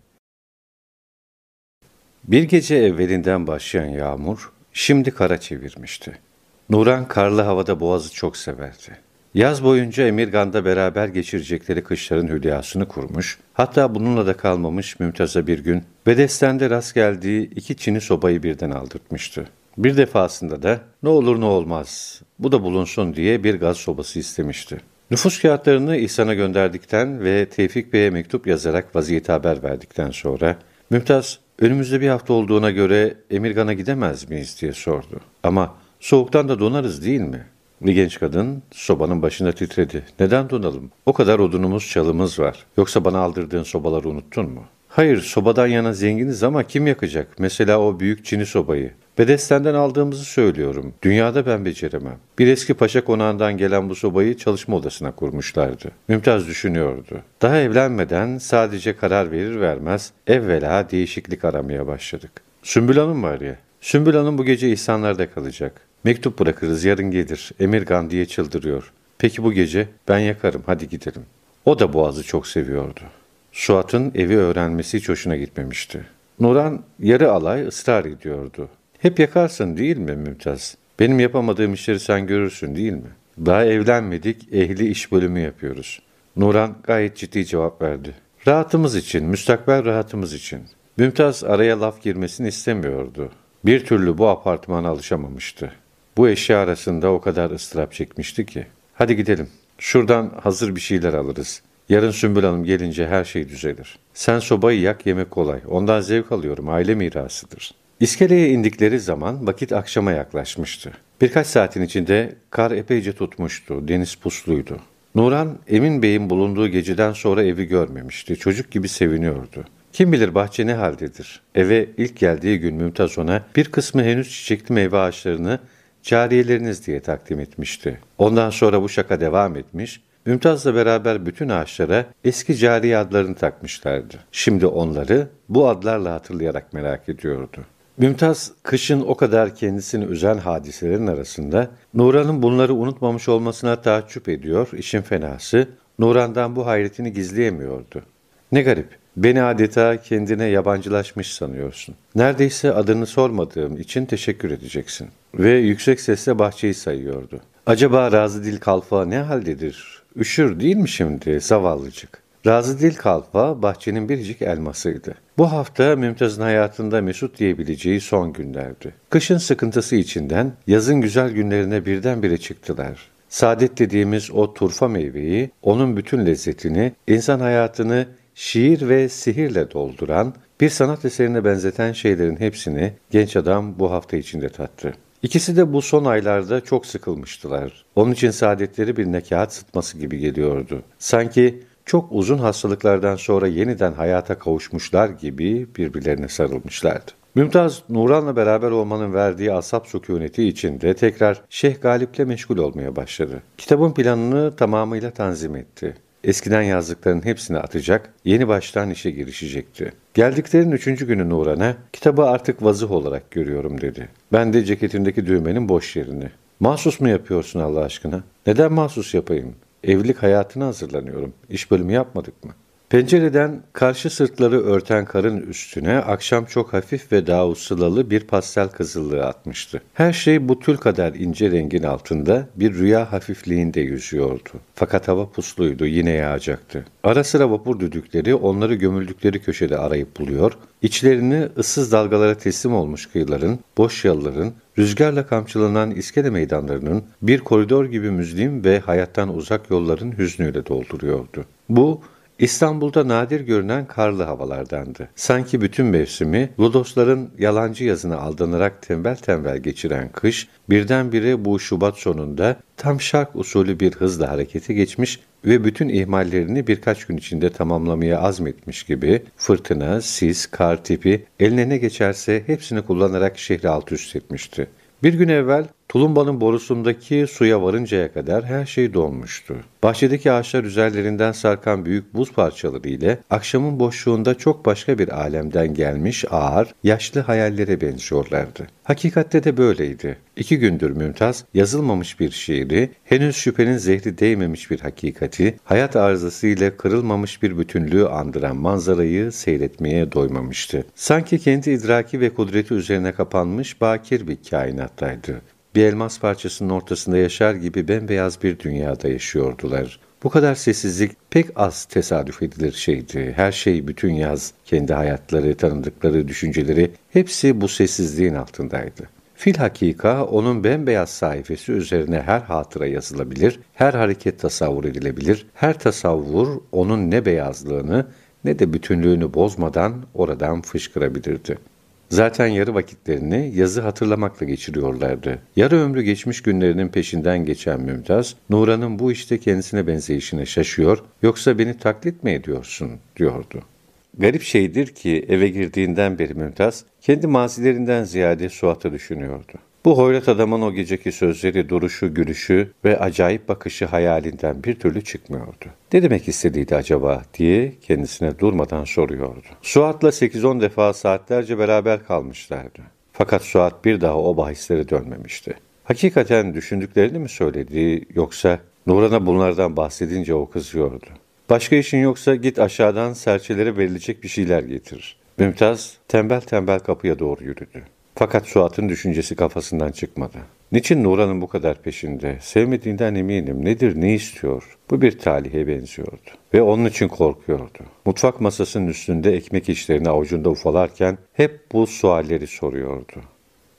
Bir gece evvelinden başlayan yağmur şimdi kara çevirmişti. Nuran karlı havada boğazı çok severdi. Yaz boyunca Emirgan'da beraber geçirecekleri kışların hülyasını kurmuş, hatta bununla da kalmamış Mümtaz'a bir gün Bedesten'de rast geldiği iki çini sobayı birden aldırtmıştı. Bir defasında da ne olur ne olmaz, bu da bulunsun diye bir gaz sobası istemişti. Nüfus kağıtlarını İhsan'a gönderdikten ve Tevfik Bey'e mektup yazarak vaziyeti haber verdikten sonra Mümtaz, önümüzde bir hafta olduğuna göre Emirgan'a gidemez miyiz diye sordu. Ama soğuktan da donarız değil mi? Bir genç kadın sobanın başında titredi. Neden donalım? O kadar odunumuz çalımız var. Yoksa bana aldırdığın sobaları unuttun mu? Hayır, sobadan yana zenginiz ama kim yakacak? Mesela o büyük Çin'i sobayı. Bedesten'den aldığımızı söylüyorum. Dünyada ben beceremem. Bir eski paşa konağından gelen bu sobayı çalışma odasına kurmuşlardı. Mümtaz düşünüyordu. Daha evlenmeden sadece karar verir vermez evvela değişiklik aramaya başladık. Sümbül Hanım var ya, Sümbül Hanım bu gece İhsanlar'da kalacak. Mektup bırakırız yarın gelir. Emirgan diye çıldırıyor. Peki bu gece ben yakarım hadi gidelim. O da Boğaz'ı çok seviyordu. Suat'ın evi öğrenmesi hiç hoşuna gitmemişti. Nuran yarı alay ısrar ediyordu. Hep yakarsın değil mi Mümtaz? Benim yapamadığım işleri sen görürsün değil mi? Daha evlenmedik, ehli iş bölümü yapıyoruz. Nuran gayet ciddi cevap verdi. Rahatımız için, müstakbel rahatımız için. Mümtaz araya laf girmesini istemiyordu. Bir türlü bu apartmana alışamamıştı. Bu eşya arasında o kadar ıstırap çekmişti ki. Hadi gidelim. Şuradan hazır bir şeyler alırız. Yarın Sümbül Hanım gelince her şey düzelir. Sen sobayı yak yemek kolay. Ondan zevk alıyorum. Aile mirasıdır. İskeleye indikleri zaman vakit akşama yaklaşmıştı. Birkaç saatin içinde kar epeyce tutmuştu. Deniz pusluydu. Nuran, Emin Bey'in bulunduğu geceden sonra evi görmemişti. Çocuk gibi seviniyordu. Kim bilir bahçe ne haldedir. Eve ilk geldiği gün Mümtaz ona bir kısmı henüz çiçekli meyve ağaçlarını cariyeleriniz diye takdim etmişti. Ondan sonra bu şaka devam etmiş, Mümtaz'la beraber bütün ağaçlara eski cariye adlarını takmışlardı. Şimdi onları bu adlarla hatırlayarak merak ediyordu. Mümtaz, kışın o kadar kendisini üzen hadiselerin arasında Nuran'ın bunları unutmamış olmasına taaccüp ediyor, işin fenası, Nuran'dan bu hayretini gizleyemiyordu. Ne garip, beni adeta kendine yabancılaşmış sanıyorsun. Neredeyse adını sormadığım için teşekkür edeceksin. Ve yüksek sesle bahçeyi sayıyordu. Acaba Razı Dil Kalfa ne haldedir? Üşür değil mi şimdi zavallıcık? Razı Dil Kalfa bahçenin biricik elmasıydı. Bu hafta Mümtaz'ın hayatında mesut diyebileceği son günlerdi. Kışın sıkıntısı içinden yazın güzel günlerine birdenbire çıktılar. Saadet dediğimiz o turfa meyveyi, onun bütün lezzetini, insan hayatını şiir ve sihirle dolduran, bir sanat eserine benzeten şeylerin hepsini genç adam bu hafta içinde tattı. İkisi de bu son aylarda çok sıkılmıştılar. Onun için saadetleri bir nekaat sıtması gibi geliyordu. Sanki çok uzun hastalıklardan sonra yeniden hayata kavuşmuşlar gibi birbirlerine sarılmışlardı. Mümtaz, Nuran'la beraber olmanın verdiği asap sükuneti içinde tekrar Şeyh Galip'le meşgul olmaya başladı. Kitabın planını tamamıyla tanzim etti. Eskiden yazdıklarının hepsini atacak, yeni baştan işe girişecekti. Geldiklerinin üçüncü günü Nuran'a, kitabı artık vazıh olarak görüyorum dedi. Ben de ceketindeki düğmenin boş yerini. Mahsus mu yapıyorsun Allah aşkına? Neden mahsus yapayım? Evlilik hayatına hazırlanıyorum. İş bölümü yapmadık mı? Pencereden karşı sırtları örten karın üstüne akşam çok hafif ve daha usulalı bir pastel kızıllığı atmıştı. Her şey bu tül kadar ince rengin altında bir rüya hafifliğinde yüzüyordu. Fakat hava pusluydu, yine yağacaktı. Ara sıra vapur düdükleri onları gömüldükleri köşede arayıp buluyor, içlerini ıssız dalgalara teslim olmuş kıyıların, boş yalıların, rüzgarla kamçılanan iskele meydanlarının bir koridor gibi müzlim ve hayattan uzak yolların hüznüyle dolduruyordu. Bu, İstanbul'da nadir görünen karlı havalardandı. Sanki bütün mevsimi Lodosların yalancı yazına aldanarak tembel tembel geçiren kış, birdenbire bu Şubat sonunda tam şark usulü bir hızla harekete geçmiş ve bütün ihmallerini birkaç gün içinde tamamlamaya azmetmiş gibi fırtına, sis, kar tipi eline ne geçerse hepsini kullanarak şehri alt üst etmişti. Bir gün evvel tulumbanın borusundaki suya varıncaya kadar her şey donmuştu. Bahçedeki ağaçlar üzerlerinden sarkan büyük buz parçaları ile akşamın boşluğunda çok başka bir alemden gelmiş ağır, yaşlı hayallere benziyorlardı. Hakikatte de böyleydi. İki gündür Mümtaz, yazılmamış bir şiiri, henüz şüphenin zehri değmemiş bir hakikati, hayat arızası ile kırılmamış bir bütünlüğü andıran manzarayı seyretmeye doymamıştı. Sanki kendi idraki ve kudreti üzerine kapanmış bakir bir kainattaydı bir elmas parçasının ortasında yaşar gibi bembeyaz bir dünyada yaşıyordular. Bu kadar sessizlik pek az tesadüf edilir şeydi. Her şey, bütün yaz, kendi hayatları, tanıdıkları, düşünceleri hepsi bu sessizliğin altındaydı. Fil hakika onun bembeyaz sayfası üzerine her hatıra yazılabilir, her hareket tasavvur edilebilir, her tasavvur onun ne beyazlığını ne de bütünlüğünü bozmadan oradan fışkırabilirdi. Zaten yarı vakitlerini yazı hatırlamakla geçiriyorlardı. Yarı ömrü geçmiş günlerinin peşinden geçen Mümtaz, Nuran'ın bu işte kendisine benzeyişine şaşıyor, yoksa beni taklit mi ediyorsun, diyordu. Garip şeydir ki eve girdiğinden beri Mümtaz, kendi mazilerinden ziyade Suat'ı düşünüyordu. Bu hoyrat adamın o geceki sözleri, duruşu, gülüşü ve acayip bakışı hayalinden bir türlü çıkmıyordu. Ne demek istediydi acaba diye kendisine durmadan soruyordu. Suat'la 8-10 defa saatlerce beraber kalmışlardı. Fakat Suat bir daha o bahislere dönmemişti. Hakikaten düşündüklerini mi söyledi yoksa Nuran'a bunlardan bahsedince o kızıyordu. Başka işin yoksa git aşağıdan serçelere verilecek bir şeyler getir. Mümtaz tembel tembel kapıya doğru yürüdü. Fakat Suat'ın düşüncesi kafasından çıkmadı. Niçin Nuran'ın bu kadar peşinde? Sevmediğinden eminim. Nedir, ne istiyor? Bu bir talihe benziyordu. Ve onun için korkuyordu. Mutfak masasının üstünde ekmek işlerini avucunda ufalarken hep bu sualleri soruyordu.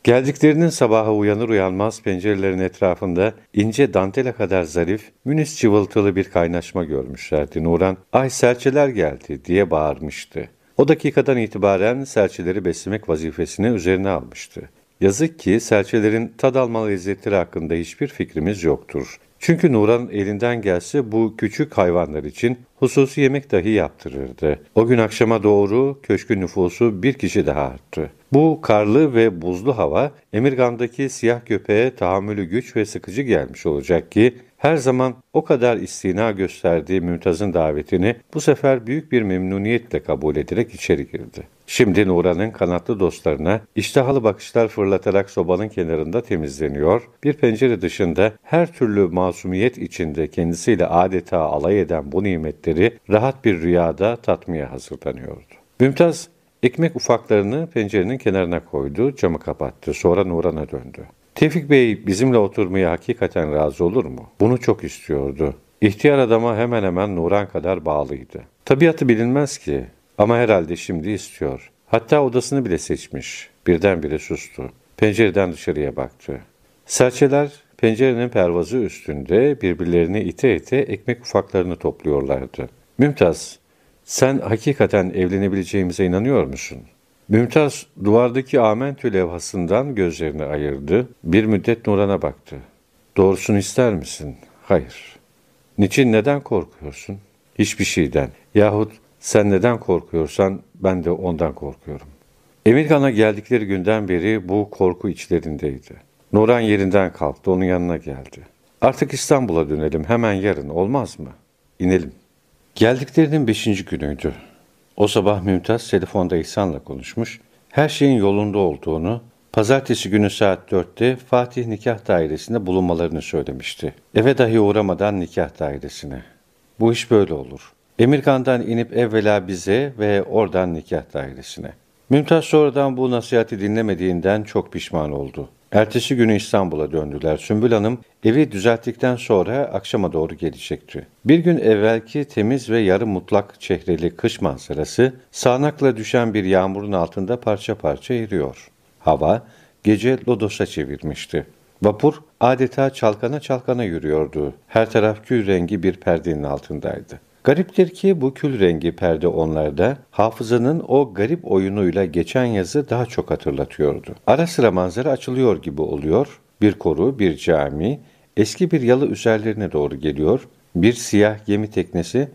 Geldiklerinin sabahı uyanır uyanmaz pencerelerin etrafında ince dantele kadar zarif, münis cıvıltılı bir kaynaşma görmüşlerdi. Nuran, ay serçeler geldi diye bağırmıştı. O dakikadan itibaren serçeleri beslemek vazifesini üzerine almıştı. Yazık ki serçelerin tad alma lezzetleri hakkında hiçbir fikrimiz yoktur. Çünkü Nuran elinden gelse bu küçük hayvanlar için hususi yemek dahi yaptırırdı. O gün akşama doğru köşkün nüfusu bir kişi daha arttı. Bu karlı ve buzlu hava Emirgan'daki siyah köpeğe tahammülü güç ve sıkıcı gelmiş olacak ki her zaman o kadar istina gösterdiği Mümtaz'ın davetini bu sefer büyük bir memnuniyetle kabul ederek içeri girdi. Şimdi Nuran'ın kanatlı dostlarına iştahlı bakışlar fırlatarak sobanın kenarında temizleniyor, bir pencere dışında her türlü masumiyet içinde kendisiyle adeta alay eden bu nimetleri rahat bir rüyada tatmaya hazırlanıyordu. Mümtaz ekmek ufaklarını pencerenin kenarına koydu, camı kapattı, sonra Nuran'a döndü. Tevfik Bey bizimle oturmaya hakikaten razı olur mu? Bunu çok istiyordu. İhtiyar adama hemen hemen Nuran kadar bağlıydı. Tabiatı bilinmez ki ama herhalde şimdi istiyor. Hatta odasını bile seçmiş. Birdenbire sustu. Pencereden dışarıya baktı. Serçeler pencerenin pervazı üstünde birbirlerini ite ite ekmek ufaklarını topluyorlardı. Mümtaz, sen hakikaten evlenebileceğimize inanıyor musun? Mümtaz duvardaki amentü levhasından gözlerini ayırdı. Bir müddet Nuran'a baktı. Doğrusunu ister misin? Hayır. Niçin neden korkuyorsun? Hiçbir şeyden. Yahut sen neden korkuyorsan ben de ondan korkuyorum. Emirgan'a geldikleri günden beri bu korku içlerindeydi. Nuran yerinden kalktı, onun yanına geldi. Artık İstanbul'a dönelim, hemen yarın, olmaz mı? İnelim. Geldiklerinin beşinci günüydü. O sabah Mümtaz telefonda İhsan'la konuşmuş, her şeyin yolunda olduğunu, pazartesi günü saat dörtte Fatih Nikah Dairesi'nde bulunmalarını söylemişti. Eve dahi uğramadan nikah dairesine. Bu iş böyle olur. Emirkan'dan inip evvela bize ve oradan nikah dairesine. Mümtaz sonradan bu nasihati dinlemediğinden çok pişman oldu. Ertesi günü İstanbul'a döndüler. Sümbül Hanım evi düzelttikten sonra akşama doğru gelecekti. Bir gün evvelki temiz ve yarı mutlak çehreli kış manzarası sağanakla düşen bir yağmurun altında parça parça eriyor. Hava gece lodosa çevirmişti. Vapur adeta çalkana çalkana yürüyordu. Her taraf kül rengi bir perdenin altındaydı. Gariptir ki bu kül rengi perde onlarda hafızanın o garip oyunuyla geçen yazı daha çok hatırlatıyordu. Ara sıra manzara açılıyor gibi oluyor. Bir koru, bir cami, eski bir yalı üzerlerine doğru geliyor. Bir siyah gemi teknesi,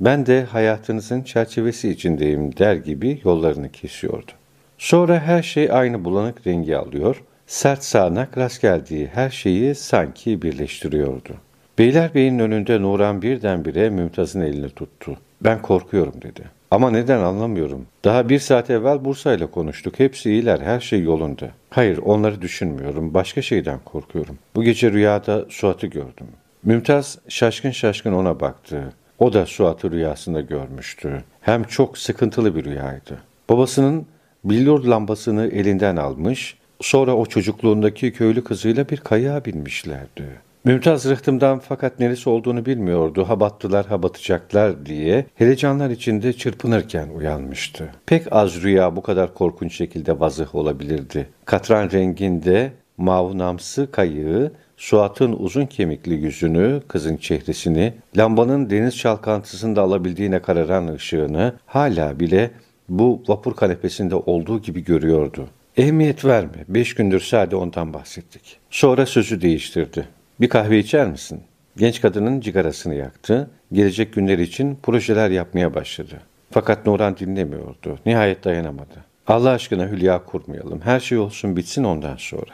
ben de hayatınızın çerçevesi içindeyim der gibi yollarını kesiyordu. Sonra her şey aynı bulanık rengi alıyor, sert sağanak rast geldiği her şeyi sanki birleştiriyordu. Beylerbeyi'nin önünde Nuran birdenbire Mümtaz'ın elini tuttu. Ben korkuyorum dedi. Ama neden anlamıyorum. Daha bir saat evvel Bursa ile konuştuk. Hepsi iyiler, her şey yolunda. Hayır, onları düşünmüyorum. Başka şeyden korkuyorum. Bu gece rüyada Suat'ı gördüm. Mümtaz şaşkın şaşkın ona baktı. O da Suat'ı rüyasında görmüştü. Hem çok sıkıntılı bir rüyaydı. Babasının billur lambasını elinden almış, sonra o çocukluğundaki köylü kızıyla bir kayığa binmişlerdi. Mümtaz rıhtımdan fakat neresi olduğunu bilmiyordu. Ha battılar ha batacaklar diye heyecanlar içinde çırpınırken uyanmıştı. Pek az rüya bu kadar korkunç şekilde vazıh olabilirdi. Katran renginde mavnamsı kayığı, Suat'ın uzun kemikli yüzünü, kızın çehresini, lambanın deniz çalkantısında alabildiğine kararan ışığını hala bile bu vapur kanepesinde olduğu gibi görüyordu. Ehemmiyet verme, beş gündür sade ondan bahsettik. Sonra sözü değiştirdi. Bir kahve içer misin? Genç kadının cigarasını yaktı. Gelecek günler için projeler yapmaya başladı. Fakat Nuran dinlemiyordu. Nihayet dayanamadı. Allah aşkına hülya kurmayalım. Her şey olsun bitsin ondan sonra.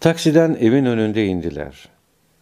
Taksiden evin önünde indiler.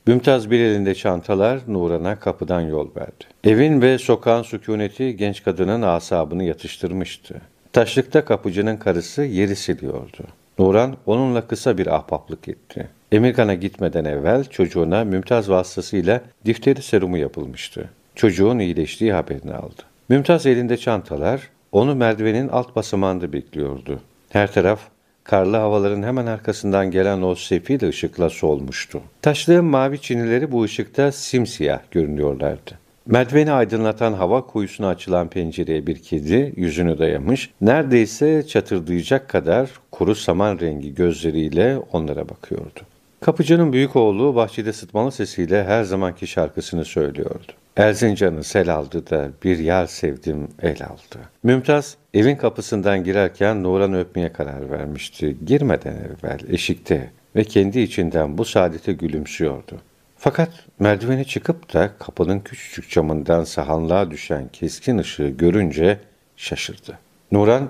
Mümtaz bir elinde çantalar Nuran'a kapıdan yol verdi. Evin ve sokağın sükuneti genç kadının asabını yatıştırmıştı. Taşlıkta kapıcının karısı yeri siliyordu. Nuran onunla kısa bir ahbaplık etti. Emirgan'a gitmeden evvel çocuğuna Mümtaz vasıtasıyla difteri serumu yapılmıştı. Çocuğun iyileştiği haberini aldı. Mümtaz elinde çantalar, onu merdivenin alt basamağında bekliyordu. Her taraf karlı havaların hemen arkasından gelen o sefil ışıkla solmuştu. Taşlığın mavi çinileri bu ışıkta simsiyah görünüyorlardı. Merdiveni aydınlatan hava kuyusuna açılan pencereye bir kedi yüzünü dayamış, neredeyse çatırdayacak kadar kuru saman rengi gözleriyle onlara bakıyordu. Kapıcının büyük oğlu bahçede sıtmalı sesiyle her zamanki şarkısını söylüyordu. Erzincan'ı sel aldı da bir yar sevdim el aldı. Mümtaz evin kapısından girerken Nuran'ı öpmeye karar vermişti. Girmeden evvel eşikte ve kendi içinden bu saadete gülümsüyordu. Fakat merdiveni çıkıp da kapının küçücük camından sahanlığa düşen keskin ışığı görünce şaşırdı. Nuran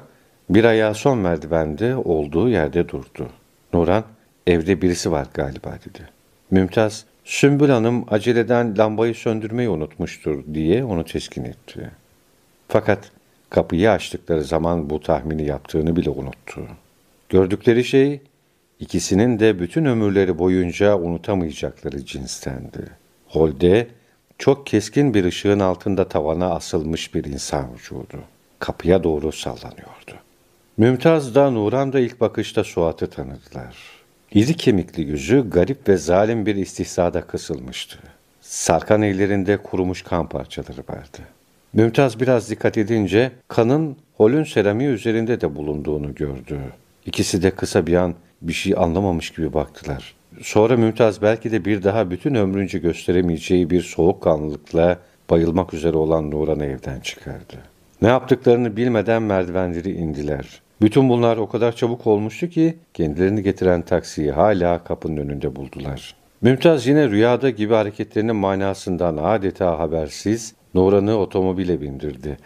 bir ayağı son merdivende olduğu yerde durdu. Nuran evde birisi var galiba dedi. Mümtaz Sümbül Hanım aceleden lambayı söndürmeyi unutmuştur diye onu teskin etti. Fakat kapıyı açtıkları zaman bu tahmini yaptığını bile unuttu. Gördükleri şey ikisinin de bütün ömürleri boyunca unutamayacakları cinstendi. Holde çok keskin bir ışığın altında tavana asılmış bir insan vücudu. Kapıya doğru sallanıyordu. Mümtaz da Nuran da ilk bakışta Suat'ı tanıdılar. İri kemikli yüzü garip ve zalim bir istihzada kısılmıştı. Sarkan ellerinde kurumuş kan parçaları vardı. Mümtaz biraz dikkat edince kanın holün seramiği üzerinde de bulunduğunu gördü. İkisi de kısa bir an bir şey anlamamış gibi baktılar. Sonra Mümtaz belki de bir daha bütün ömrünce gösteremeyeceği bir soğukkanlılıkla bayılmak üzere olan Nuran'ı evden çıkardı. Ne yaptıklarını bilmeden merdivenleri indiler. Bütün bunlar o kadar çabuk olmuştu ki kendilerini getiren taksiyi hala kapının önünde buldular. Mümtaz yine rüyada gibi hareketlerinin manasından adeta habersiz Nuran'ı otomobile bindirdi.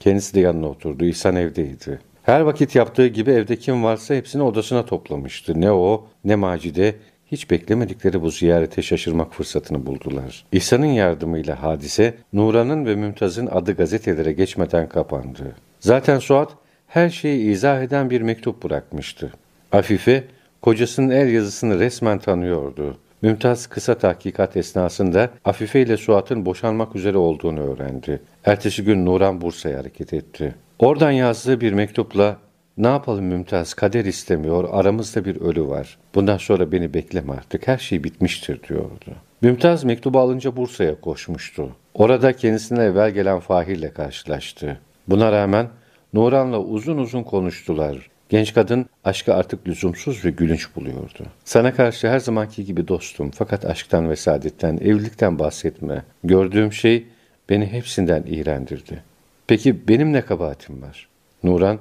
Kendisi de yanına oturdu. İhsan evdeydi. Her vakit yaptığı gibi evde kim varsa hepsini odasına toplamıştı. Ne o ne Macide hiç beklemedikleri bu ziyarete şaşırmak fırsatını buldular. İhsan'ın yardımıyla hadise Nuran'ın ve Mümtaz'ın adı gazetelere geçmeden kapandı. Zaten Suat her şeyi izah eden bir mektup bırakmıştı. Afife, kocasının el yazısını resmen tanıyordu. Mümtaz kısa tahkikat esnasında Afife ile Suat'ın boşanmak üzere olduğunu öğrendi. Ertesi gün Nuran Bursa'ya hareket etti. Oradan yazdığı bir mektupla ''Ne yapalım Mümtaz, kader istemiyor, aramızda bir ölü var. Bundan sonra beni bekleme artık, her şey bitmiştir.'' diyordu. Mümtaz mektubu alınca Bursa'ya koşmuştu. Orada kendisine evvel gelen Fahir'le karşılaştı. Buna rağmen Nuran'la uzun uzun konuştular. Genç kadın aşkı artık lüzumsuz ve gülünç buluyordu. Sana karşı her zamanki gibi dostum fakat aşktan ve saadetten, evlilikten bahsetme. Gördüğüm şey beni hepsinden iğrendirdi. Peki benim ne kabahatim var? Nuran,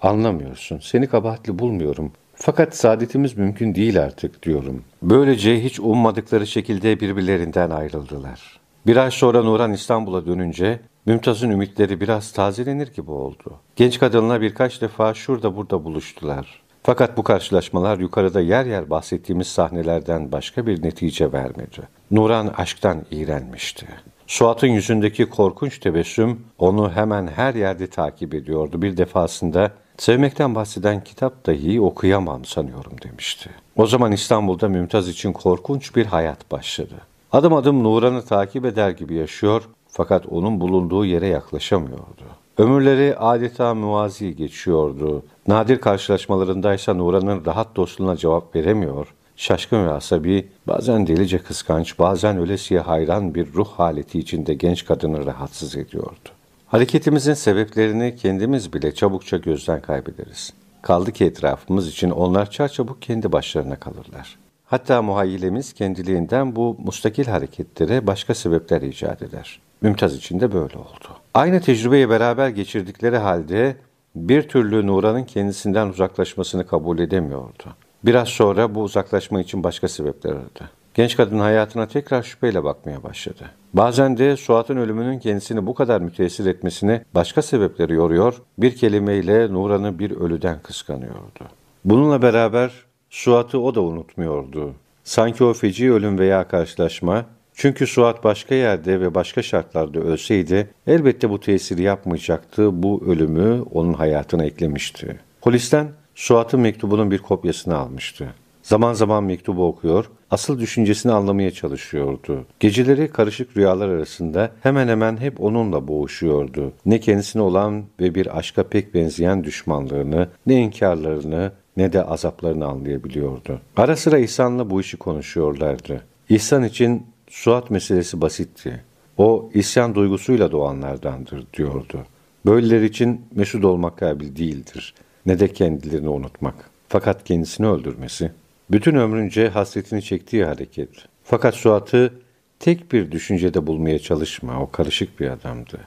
anlamıyorsun. Seni kabahatli bulmuyorum. Fakat saadetimiz mümkün değil artık diyorum. Böylece hiç ummadıkları şekilde birbirlerinden ayrıldılar. Bir ay sonra Nuran İstanbul'a dönünce Mümtaz'ın ümitleri biraz tazelenir gibi oldu. Genç kadınla birkaç defa şurada burada buluştular. Fakat bu karşılaşmalar yukarıda yer yer bahsettiğimiz sahnelerden başka bir netice vermedi. Nuran aşktan iğrenmişti. Suat'ın yüzündeki korkunç tebessüm onu hemen her yerde takip ediyordu. Bir defasında sevmekten bahseden kitap dahi okuyamam sanıyorum demişti. O zaman İstanbul'da Mümtaz için korkunç bir hayat başladı. Adım adım Nuran'ı takip eder gibi yaşıyor, fakat onun bulunduğu yere yaklaşamıyordu. Ömürleri adeta muvazi geçiyordu. Nadir karşılaşmalarındaysa Nuran'ın rahat dostluğuna cevap veremiyor. Şaşkın ve asabi, bazen delice kıskanç, bazen ölesiye hayran bir ruh haleti içinde genç kadını rahatsız ediyordu. Hareketimizin sebeplerini kendimiz bile çabukça gözden kaybederiz. Kaldı ki etrafımız için onlar çarçabuk kendi başlarına kalırlar. Hatta muhayyilemiz kendiliğinden bu mustakil hareketlere başka sebepler icat eder. Mümtaz için de böyle oldu. Aynı tecrübeyi beraber geçirdikleri halde bir türlü Nuran'ın kendisinden uzaklaşmasını kabul edemiyordu. Biraz sonra bu uzaklaşma için başka sebepler aradı. Genç kadın hayatına tekrar şüpheyle bakmaya başladı. Bazen de Suat'ın ölümünün kendisini bu kadar müteessir etmesini başka sebepleri yoruyor, bir kelimeyle Nuran'ı bir ölüden kıskanıyordu. Bununla beraber Suat'ı o da unutmuyordu. Sanki o feci ölüm veya karşılaşma çünkü Suat başka yerde ve başka şartlarda ölseydi elbette bu tesiri yapmayacaktı. Bu ölümü onun hayatına eklemişti. Polisten Suat'ın mektubunun bir kopyasını almıştı. Zaman zaman mektubu okuyor, asıl düşüncesini anlamaya çalışıyordu. Geceleri karışık rüyalar arasında hemen hemen hep onunla boğuşuyordu. Ne kendisine olan ve bir aşka pek benzeyen düşmanlığını, ne inkarlarını, ne de azaplarını anlayabiliyordu. Ara sıra İhsan'la bu işi konuşuyorlardı. İhsan için Suat meselesi basitti. O isyan duygusuyla doğanlardandır diyordu. Böyleler için mesut olmak kabil değildir. Ne de kendilerini unutmak. Fakat kendisini öldürmesi. Bütün ömrünce hasretini çektiği hareket. Fakat Suat'ı tek bir düşüncede bulmaya çalışma. O karışık bir adamdı.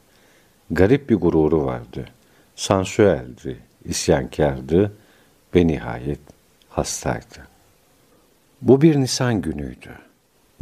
Garip bir gururu vardı. Sansüeldi, isyankardı ve nihayet hastaydı. Bu bir Nisan günüydü.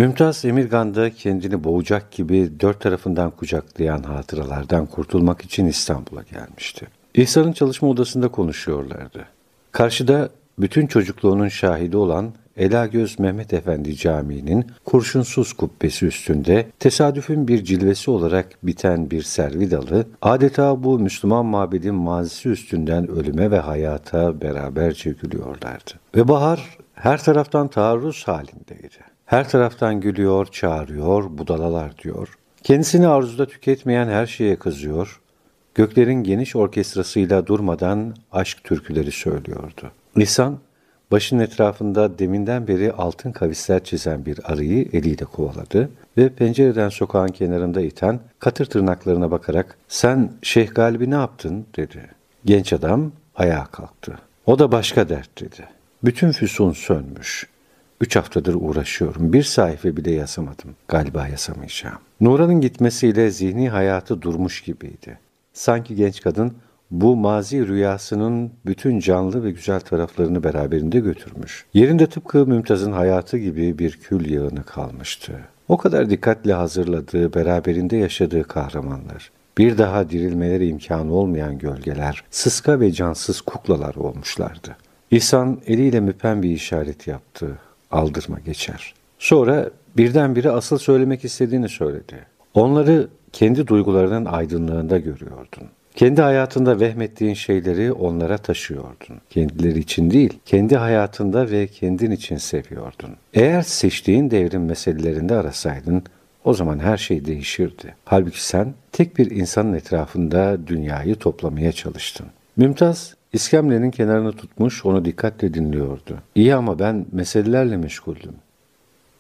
Mümtaz Emirgan'da kendini boğacak gibi dört tarafından kucaklayan hatıralardan kurtulmak için İstanbul'a gelmişti. İhsan'ın çalışma odasında konuşuyorlardı. Karşıda bütün çocukluğunun şahidi olan Elagöz Mehmet Efendi Camii'nin kurşunsuz kubbesi üstünde tesadüfün bir cilvesi olarak biten bir servi dalı, adeta bu Müslüman mabedin mazisi üstünden ölüme ve hayata beraber çekiliyorlardı. Ve bahar her taraftan taarruz halindeydi. Her taraftan gülüyor, çağırıyor, budalalar diyor. Kendisini arzuda tüketmeyen her şeye kızıyor. Göklerin geniş orkestrasıyla durmadan aşk türküleri söylüyordu. İhsan, başının etrafında deminden beri altın kavisler çizen bir arıyı eliyle kovaladı ve pencereden sokağın kenarında iten katır tırnaklarına bakarak ''Sen Şeyh Galibi ne yaptın?'' dedi. Genç adam ayağa kalktı. O da başka dert dedi. Bütün füsun sönmüş. Üç haftadır uğraşıyorum. Bir sayfa bile yazamadım. Galiba yazamayacağım. Nuran'ın gitmesiyle zihni hayatı durmuş gibiydi. Sanki genç kadın bu mazi rüyasının bütün canlı ve güzel taraflarını beraberinde götürmüş. Yerinde tıpkı Mümtaz'ın hayatı gibi bir kül yağını kalmıştı. O kadar dikkatle hazırladığı, beraberinde yaşadığı kahramanlar, bir daha dirilmeleri imkanı olmayan gölgeler, sıska ve cansız kuklalar olmuşlardı. İhsan eliyle müpen bir işaret yaptı aldırma geçer. Sonra birdenbire asıl söylemek istediğini söyledi. Onları kendi duygularının aydınlığında görüyordun. Kendi hayatında vehmettiğin şeyleri onlara taşıyordun. Kendileri için değil, kendi hayatında ve kendin için seviyordun. Eğer seçtiğin devrin meselelerinde arasaydın, o zaman her şey değişirdi. Halbuki sen tek bir insanın etrafında dünyayı toplamaya çalıştın. Mümtaz İskemlenin kenarını tutmuş onu dikkatle dinliyordu. İyi ama ben meselelerle meşguldüm.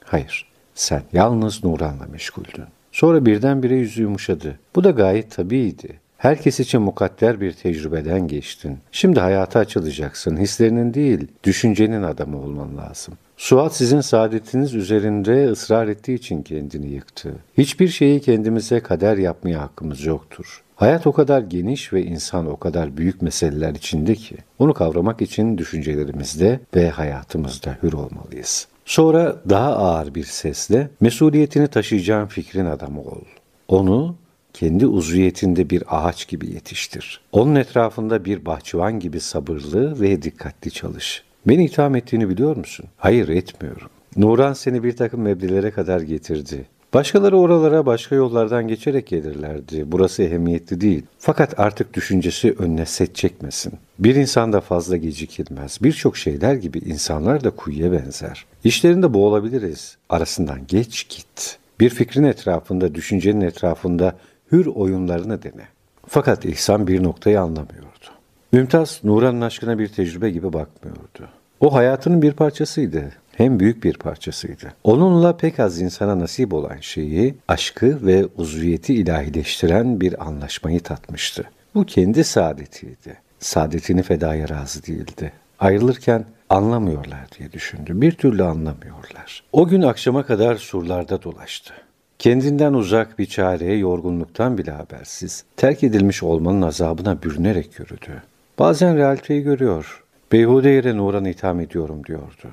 Hayır, sen yalnız Nuran'la meşguldün. Sonra birdenbire yüzü yumuşadı. Bu da gayet tabiiydi. Herkes için mukadder bir tecrübeden geçtin. Şimdi hayata açılacaksın. Hislerinin değil, düşüncenin adamı olman lazım. Suat sizin saadetiniz üzerinde ısrar ettiği için kendini yıktı. Hiçbir şeyi kendimize kader yapmaya hakkımız yoktur. Hayat o kadar geniş ve insan o kadar büyük meseleler içinde ki onu kavramak için düşüncelerimizde ve hayatımızda hür olmalıyız. Sonra daha ağır bir sesle mesuliyetini taşıyacağın fikrin adamı ol. Onu kendi uzviyetinde bir ağaç gibi yetiştir. Onun etrafında bir bahçıvan gibi sabırlı ve dikkatli çalış. Beni itham ettiğini biliyor musun? Hayır etmiyorum. Nuran seni bir takım mebdelere kadar getirdi. Başkaları oralara başka yollardan geçerek gelirlerdi. Burası ehemmiyetli değil. Fakat artık düşüncesi önüne set çekmesin. Bir insan da fazla gecikilmez. Birçok şeyler gibi insanlar da kuyuya benzer. İşlerinde boğulabiliriz. Arasından geç git. Bir fikrin etrafında, düşüncenin etrafında hür oyunlarını dene. Fakat İhsan bir noktayı anlamıyordu. Mümtaz, Nuran'ın aşkına bir tecrübe gibi bakmıyordu. O hayatının bir parçasıydı hem büyük bir parçasıydı. Onunla pek az insana nasip olan şeyi, aşkı ve uzviyeti ilahileştiren bir anlaşmayı tatmıştı. Bu kendi saadetiydi. Saadetini fedaya razı değildi. Ayrılırken anlamıyorlar diye düşündü. Bir türlü anlamıyorlar. O gün akşama kadar surlarda dolaştı. Kendinden uzak bir çareye yorgunluktan bile habersiz, terk edilmiş olmanın azabına bürünerek yürüdü. Bazen realiteyi görüyor, beyhude yere Nuran'ı itham ediyorum diyordu.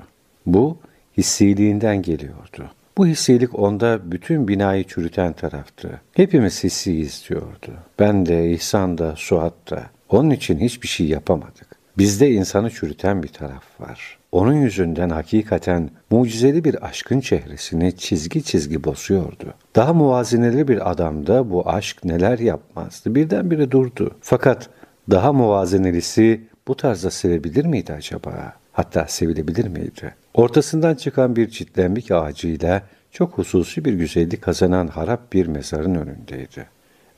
Bu hissiliğinden geliyordu. Bu hissilik onda bütün binayı çürüten taraftı. Hepimiz hissiyiz diyordu. Ben de, İhsan da, Suat da. Onun için hiçbir şey yapamadık. Bizde insanı çürüten bir taraf var. Onun yüzünden hakikaten mucizeli bir aşkın çehresini çizgi çizgi bozuyordu. Daha muvazineli bir adamda bu aşk neler yapmazdı. Birdenbire durdu. Fakat daha muvazenelisi bu tarzda sevebilir miydi acaba? Hatta sevilebilir miydi? Ortasından çıkan bir çitlenmik ağacıyla çok hususi bir güzellik kazanan harap bir mezarın önündeydi.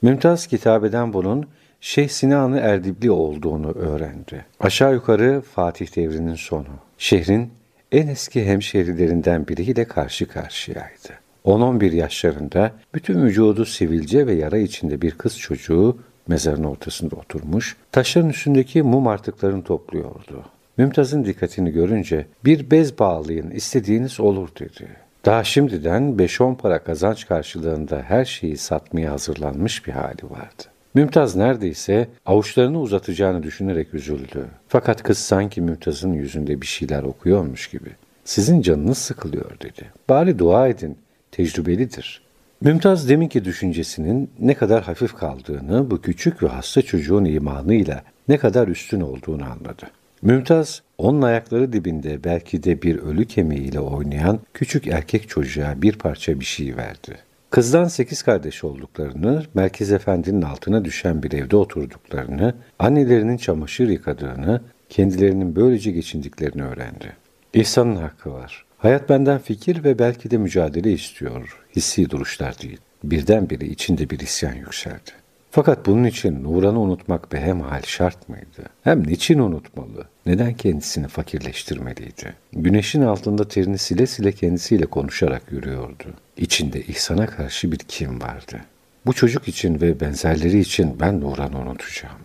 Mümtaz kitabeden bunun Şeyh Sinan-ı Erdibli olduğunu öğrendi. Aşağı yukarı Fatih devrinin sonu. Şehrin en eski hemşehrilerinden biriyle karşı karşıyaydı. 10-11 yaşlarında bütün vücudu sivilce ve yara içinde bir kız çocuğu mezarın ortasında oturmuş, taşların üstündeki mum artıklarını topluyordu. Mümtaz'ın dikkatini görünce bir bez bağlayın istediğiniz olur dedi. Daha şimdiden 5-10 para kazanç karşılığında her şeyi satmaya hazırlanmış bir hali vardı. Mümtaz neredeyse avuçlarını uzatacağını düşünerek üzüldü. Fakat kız sanki Mümtaz'ın yüzünde bir şeyler okuyormuş gibi. Sizin canınız sıkılıyor dedi. Bari dua edin, tecrübelidir. Mümtaz deminki düşüncesinin ne kadar hafif kaldığını, bu küçük ve hasta çocuğun imanıyla ne kadar üstün olduğunu anladı. Mümtaz, onun ayakları dibinde belki de bir ölü kemiğiyle oynayan küçük erkek çocuğa bir parça bir şey verdi. Kızdan sekiz kardeş olduklarını, Merkez Efendi'nin altına düşen bir evde oturduklarını, annelerinin çamaşır yıkadığını, kendilerinin böylece geçindiklerini öğrendi. İhsan'ın hakkı var. Hayat benden fikir ve belki de mücadele istiyor, hissi duruşlar değil. Birdenbire içinde bir isyan yükseldi. Fakat bunun için Nuran'ı unutmak behemhal şart mıydı? Hem niçin unutmalı? Neden kendisini fakirleştirmeliydi? Güneşin altında terini sile sile kendisiyle konuşarak yürüyordu. İçinde ihsana karşı bir kim vardı. Bu çocuk için ve benzerleri için ben Nuran'ı unutacağım.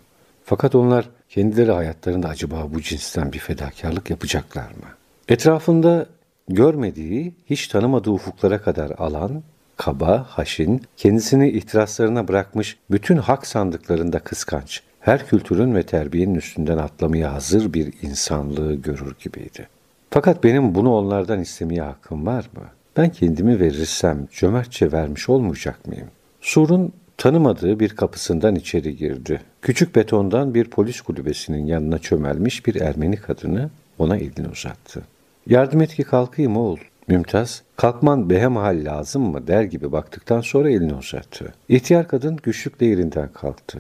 Fakat onlar kendileri hayatlarında acaba bu cinsten bir fedakarlık yapacaklar mı? Etrafında görmediği, hiç tanımadığı ufuklara kadar alan kaba, haşin, kendisini ihtiraslarına bırakmış bütün hak sandıklarında kıskanç, her kültürün ve terbiyenin üstünden atlamaya hazır bir insanlığı görür gibiydi. Fakat benim bunu onlardan istemeye hakkım var mı? Ben kendimi verirsem cömertçe vermiş olmayacak mıyım? Sur'un tanımadığı bir kapısından içeri girdi. Küçük betondan bir polis kulübesinin yanına çömelmiş bir Ermeni kadını ona elini uzattı. Yardım et ki kalkayım oğul. Mümtaz, kalkman behemhal lazım mı der gibi baktıktan sonra elini uzattı. İhtiyar kadın güçlükle yerinden kalktı.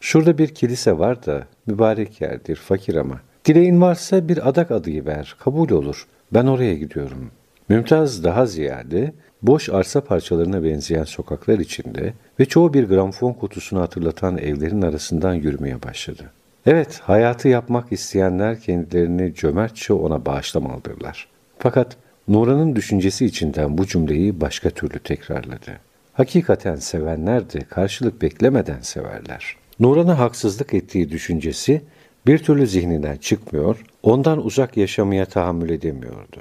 Şurada bir kilise var da mübarek yerdir, fakir ama. Dileğin varsa bir adak adıyı ver, kabul olur. Ben oraya gidiyorum. Mümtaz daha ziyade boş arsa parçalarına benzeyen sokaklar içinde ve çoğu bir gramfon kutusunu hatırlatan evlerin arasından yürümeye başladı. Evet, hayatı yapmak isteyenler kendilerini cömertçe ona bağışlamalıdırlar. Fakat Nura'nın düşüncesi içinden bu cümleyi başka türlü tekrarladı. Hakikaten sevenler de karşılık beklemeden severler. Nuran'a haksızlık ettiği düşüncesi bir türlü zihninden çıkmıyor, ondan uzak yaşamaya tahammül edemiyordu.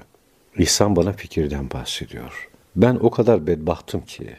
İhsan bana fikirden bahsediyor. Ben o kadar bedbahtım ki.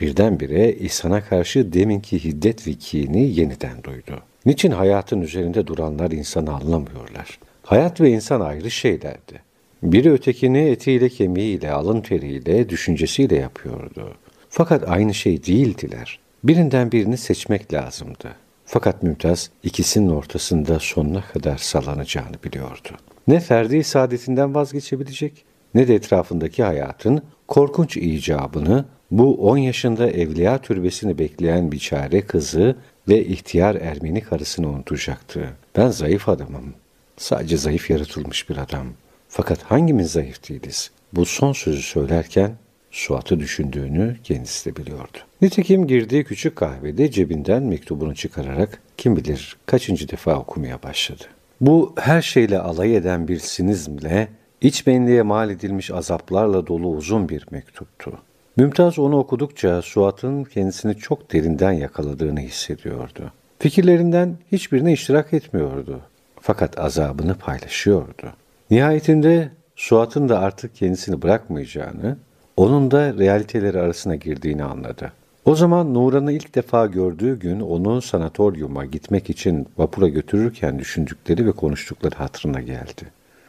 Birdenbire İhsan'a karşı deminki hiddet ve kini yeniden duydu. Niçin hayatın üzerinde duranlar insanı anlamıyorlar? Hayat ve insan ayrı şeylerdi. Biri ötekini etiyle kemiğiyle, alın teriyle, düşüncesiyle yapıyordu. Fakat aynı şey değildiler. Birinden birini seçmek lazımdı. Fakat Mümtaz ikisinin ortasında sonuna kadar sallanacağını biliyordu. Ne ferdi saadetinden vazgeçebilecek ne de etrafındaki hayatın korkunç icabını bu on yaşında evliya türbesini bekleyen biçare kızı ve ihtiyar Ermeni karısını unutacaktı. Ben zayıf adamım. Sadece zayıf yaratılmış bir adam. Fakat hangimiz zayıf değiliz? Bu son sözü söylerken Suat'ı düşündüğünü kendisi de biliyordu. Nitekim girdiği küçük kahvede cebinden mektubunu çıkararak kim bilir kaçıncı defa okumaya başladı. Bu her şeyle alay eden bir sinizmle, iç benliğe mal edilmiş azaplarla dolu uzun bir mektuptu. Mümtaz onu okudukça Suat'ın kendisini çok derinden yakaladığını hissediyordu. Fikirlerinden hiçbirine iştirak etmiyordu. Fakat azabını paylaşıyordu. Nihayetinde Suat'ın da artık kendisini bırakmayacağını, onun da realiteleri arasına girdiğini anladı. O zaman Nuran'ı ilk defa gördüğü gün onu sanatoryuma gitmek için vapura götürürken düşündükleri ve konuştukları hatırına geldi.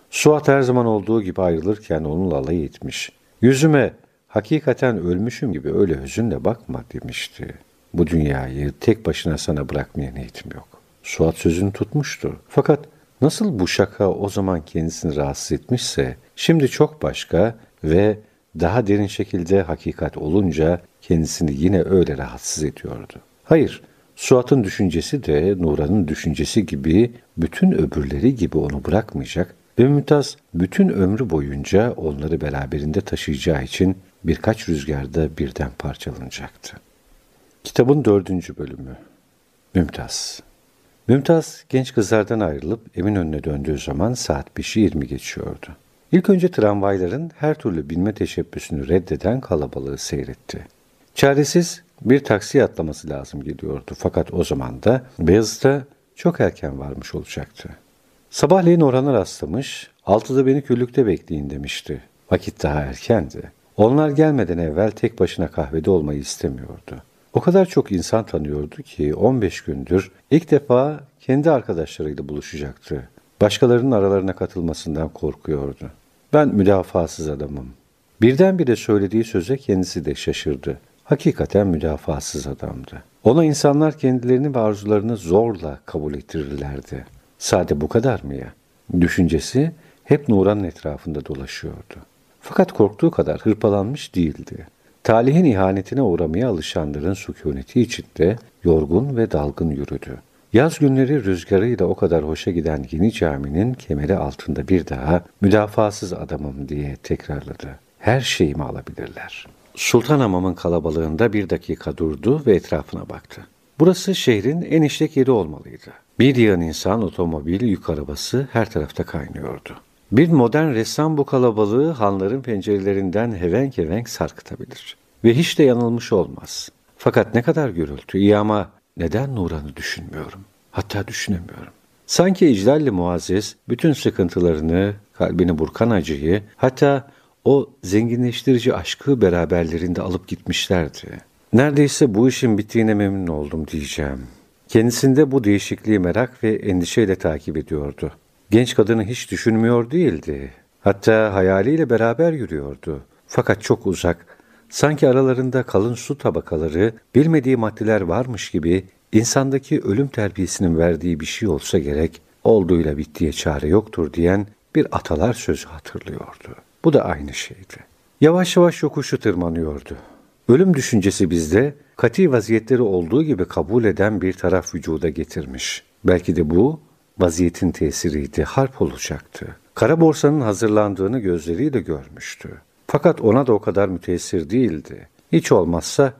Suat her zaman olduğu gibi ayrılırken onunla alay etmiş. Yüzüme hakikaten ölmüşüm gibi öyle hüzünle bakma demişti. Bu dünyayı tek başına sana bırakmaya niyetim yok. Suat sözünü tutmuştu. Fakat Nasıl bu şaka o zaman kendisini rahatsız etmişse, şimdi çok başka ve daha derin şekilde hakikat olunca kendisini yine öyle rahatsız ediyordu. Hayır, Suat'ın düşüncesi de Nuran'ın düşüncesi gibi bütün öbürleri gibi onu bırakmayacak ve Mümtaz bütün ömrü boyunca onları beraberinde taşıyacağı için birkaç rüzgarda birden parçalanacaktı. Kitabın dördüncü bölümü Mümtaz Mümtaz genç kızlardan ayrılıp evin önüne döndüğü zaman saat 5'i 20 geçiyordu. İlk önce tramvayların her türlü binme teşebbüsünü reddeden kalabalığı seyretti. Çaresiz bir taksi atlaması lazım geliyordu fakat o zaman da Beyazıt'a çok erken varmış olacaktı. Sabahleyin Orhan'a rastlamış, altıda beni küllükte bekleyin demişti. Vakit daha erkendi. Onlar gelmeden evvel tek başına kahvede olmayı istemiyordu. O kadar çok insan tanıyordu ki 15 gündür ilk defa kendi arkadaşlarıyla buluşacaktı. Başkalarının aralarına katılmasından korkuyordu. Ben müdafasız adamım. Birdenbire söylediği söze kendisi de şaşırdı. Hakikaten müdafasız adamdı. Ona insanlar kendilerini ve arzularını zorla kabul ettirirlerdi. Sade bu kadar mı ya? Düşüncesi hep Nuran'ın etrafında dolaşıyordu. Fakat korktuğu kadar hırpalanmış değildi. Talihin ihanetine uğramaya alışanların sükuneti içinde yorgun ve dalgın yürüdü. Yaz günleri rüzgarıyla o kadar hoşa giden yeni caminin kemeri altında bir daha müdafasız adamım diye tekrarladı. Her şeyimi alabilirler. Sultan Hamam'ın kalabalığında bir dakika durdu ve etrafına baktı. Burası şehrin en işlek yeri olmalıydı. Bir yığın insan, otomobil, yük arabası her tarafta kaynıyordu. Bir modern ressam bu kalabalığı hanların pencerelerinden hevenk hevenk sarkıtabilir. Ve hiç de yanılmış olmaz. Fakat ne kadar gürültü, iyi ama neden Nuran'ı düşünmüyorum? Hatta düşünemiyorum. Sanki iclalli muazzez bütün sıkıntılarını, kalbini burkan acıyı, hatta o zenginleştirici aşkı beraberlerinde alıp gitmişlerdi. Neredeyse bu işin bittiğine memnun oldum diyeceğim. Kendisinde bu değişikliği merak ve endişeyle takip ediyordu. Genç kadını hiç düşünmüyor değildi. Hatta hayaliyle beraber yürüyordu. Fakat çok uzak, sanki aralarında kalın su tabakaları, bilmediği maddeler varmış gibi insandaki ölüm terbiyesinin verdiği bir şey olsa gerek, olduğuyla bittiye çare yoktur diyen bir atalar sözü hatırlıyordu. Bu da aynı şeydi. Yavaş yavaş yokuşu tırmanıyordu. Ölüm düşüncesi bizde kati vaziyetleri olduğu gibi kabul eden bir taraf vücuda getirmiş. Belki de bu vaziyetin tesiriydi, harp olacaktı. Kara borsanın hazırlandığını gözleriyle görmüştü. Fakat ona da o kadar müteessir değildi. Hiç olmazsa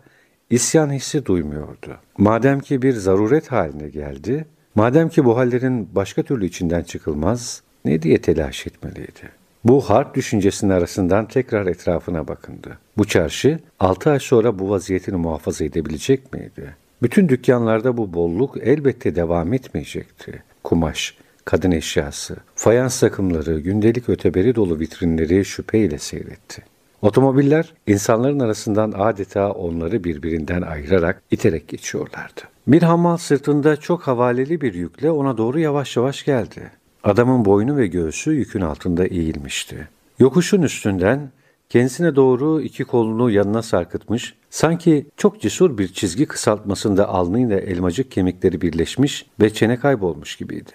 isyan hissi duymuyordu. Madem ki bir zaruret haline geldi, madem ki bu hallerin başka türlü içinden çıkılmaz, ne diye telaş etmeliydi? Bu harp düşüncesinin arasından tekrar etrafına bakındı. Bu çarşı altı ay sonra bu vaziyetini muhafaza edebilecek miydi? Bütün dükkanlarda bu bolluk elbette devam etmeyecekti. Kumaş, kadın eşyası, fayans takımları, gündelik öteberi dolu vitrinleri şüpheyle seyretti. Otomobiller insanların arasından adeta onları birbirinden ayırarak iterek geçiyorlardı. Bir hamal sırtında çok havaleli bir yükle ona doğru yavaş yavaş geldi. Adamın boynu ve göğsü yükün altında eğilmişti. Yokuşun üstünden kendisine doğru iki kolunu yanına sarkıtmış, sanki çok cesur bir çizgi kısaltmasında alnıyla elmacık kemikleri birleşmiş ve çene kaybolmuş gibiydi.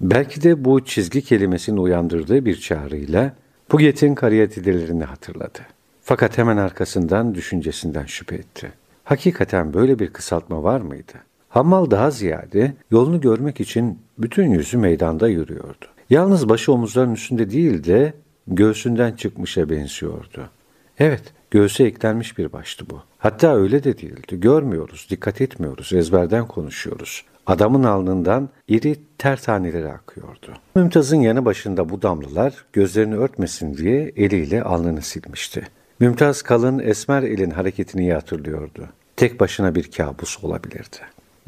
Belki de bu çizgi kelimesinin uyandırdığı bir çağrıyla Puget'in kariyatidelerini hatırladı. Fakat hemen arkasından düşüncesinden şüphe etti. Hakikaten böyle bir kısaltma var mıydı? Hammal daha ziyade yolunu görmek için bütün yüzü meydanda yürüyordu. Yalnız başı omuzların üstünde değil de göğsünden çıkmışa benziyordu. Evet, göğse eklenmiş bir baştı bu. Hatta öyle de değildi. Görmüyoruz, dikkat etmiyoruz, ezberden konuşuyoruz. Adamın alnından iri ter taneleri akıyordu. Mümtaz'ın yanı başında bu damlalar gözlerini örtmesin diye eliyle alnını silmişti. Mümtaz kalın esmer elin hareketini iyi hatırlıyordu. Tek başına bir kabus olabilirdi.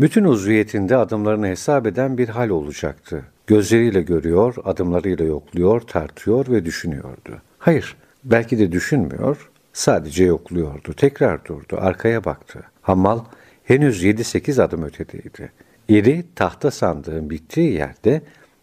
Bütün uzviyetinde adımlarını hesap eden bir hal olacaktı. Gözleriyle görüyor, adımlarıyla yokluyor, tartıyor ve düşünüyordu. Hayır, belki de düşünmüyor, sadece yokluyordu. Tekrar durdu, arkaya baktı. Hammal henüz 7-8 adım ötedeydi. İri tahta sandığın bittiği yerde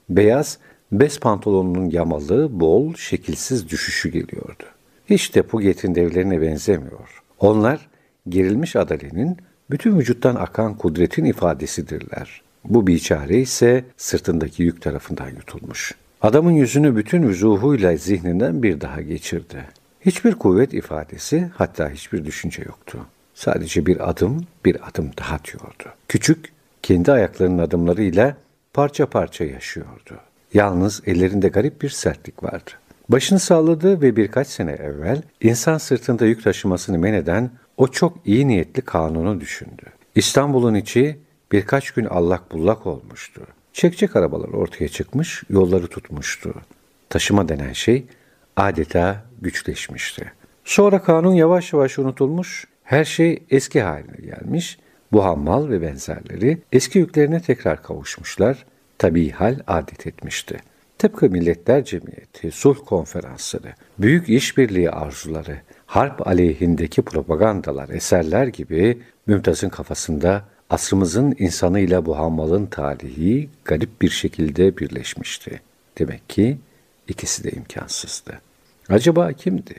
beyaz bez pantolonunun yamalı, bol, şekilsiz düşüşü geliyordu. Hiç de Puget'in devlerine benzemiyor. Onlar gerilmiş adalenin bütün vücuttan akan kudretin ifadesidirler. Bu biçare ise sırtındaki yük tarafından yutulmuş. Adamın yüzünü bütün vüzuhuyla zihninden bir daha geçirdi. Hiçbir kuvvet ifadesi hatta hiçbir düşünce yoktu. Sadece bir adım, bir adım daha diyordu. Küçük, kendi ayaklarının adımlarıyla parça parça yaşıyordu. Yalnız ellerinde garip bir sertlik vardı. Başını salladı ve birkaç sene evvel insan sırtında yük taşımasını men eden o çok iyi niyetli kanunu düşündü. İstanbul'un içi birkaç gün allak bullak olmuştu. Çekçek arabalar ortaya çıkmış, yolları tutmuştu. Taşıma denen şey adeta güçleşmişti. Sonra kanun yavaş yavaş unutulmuş, her şey eski haline gelmiş, bu hammal ve benzerleri eski yüklerine tekrar kavuşmuşlar, tabii hal adet etmişti. Tıpkı Milletler Cemiyeti, sulh konferansları, büyük işbirliği arzuları, harp aleyhindeki propagandalar, eserler gibi Mümtaz'ın kafasında asrımızın insanıyla bu hammalın tarihi garip bir şekilde birleşmişti. Demek ki ikisi de imkansızdı. Acaba kimdi?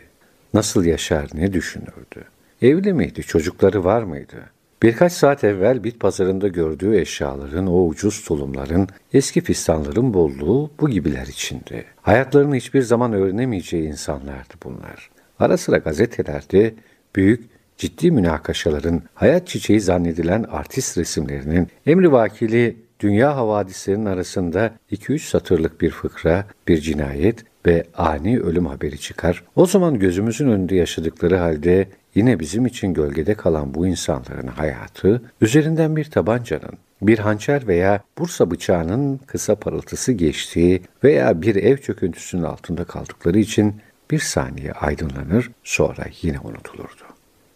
Nasıl yaşar, ne düşünürdü? Evli miydi, çocukları var mıydı? Birkaç saat evvel bit pazarında gördüğü eşyaların, o ucuz tulumların, eski fistanların bolluğu bu gibiler içindi. Hayatlarını hiçbir zaman öğrenemeyeceği insanlardı bunlar. Ara sıra gazetelerde büyük, ciddi münakaşaların, hayat çiçeği zannedilen artist resimlerinin, emri vakili dünya havadislerinin arasında 2-3 satırlık bir fıkra, bir cinayet ve ani ölüm haberi çıkar. O zaman gözümüzün önünde yaşadıkları halde yine bizim için gölgede kalan bu insanların hayatı, üzerinden bir tabancanın, bir hançer veya Bursa bıçağının kısa parıltısı geçtiği veya bir ev çöküntüsünün altında kaldıkları için bir saniye aydınlanır, sonra yine unutulurdu.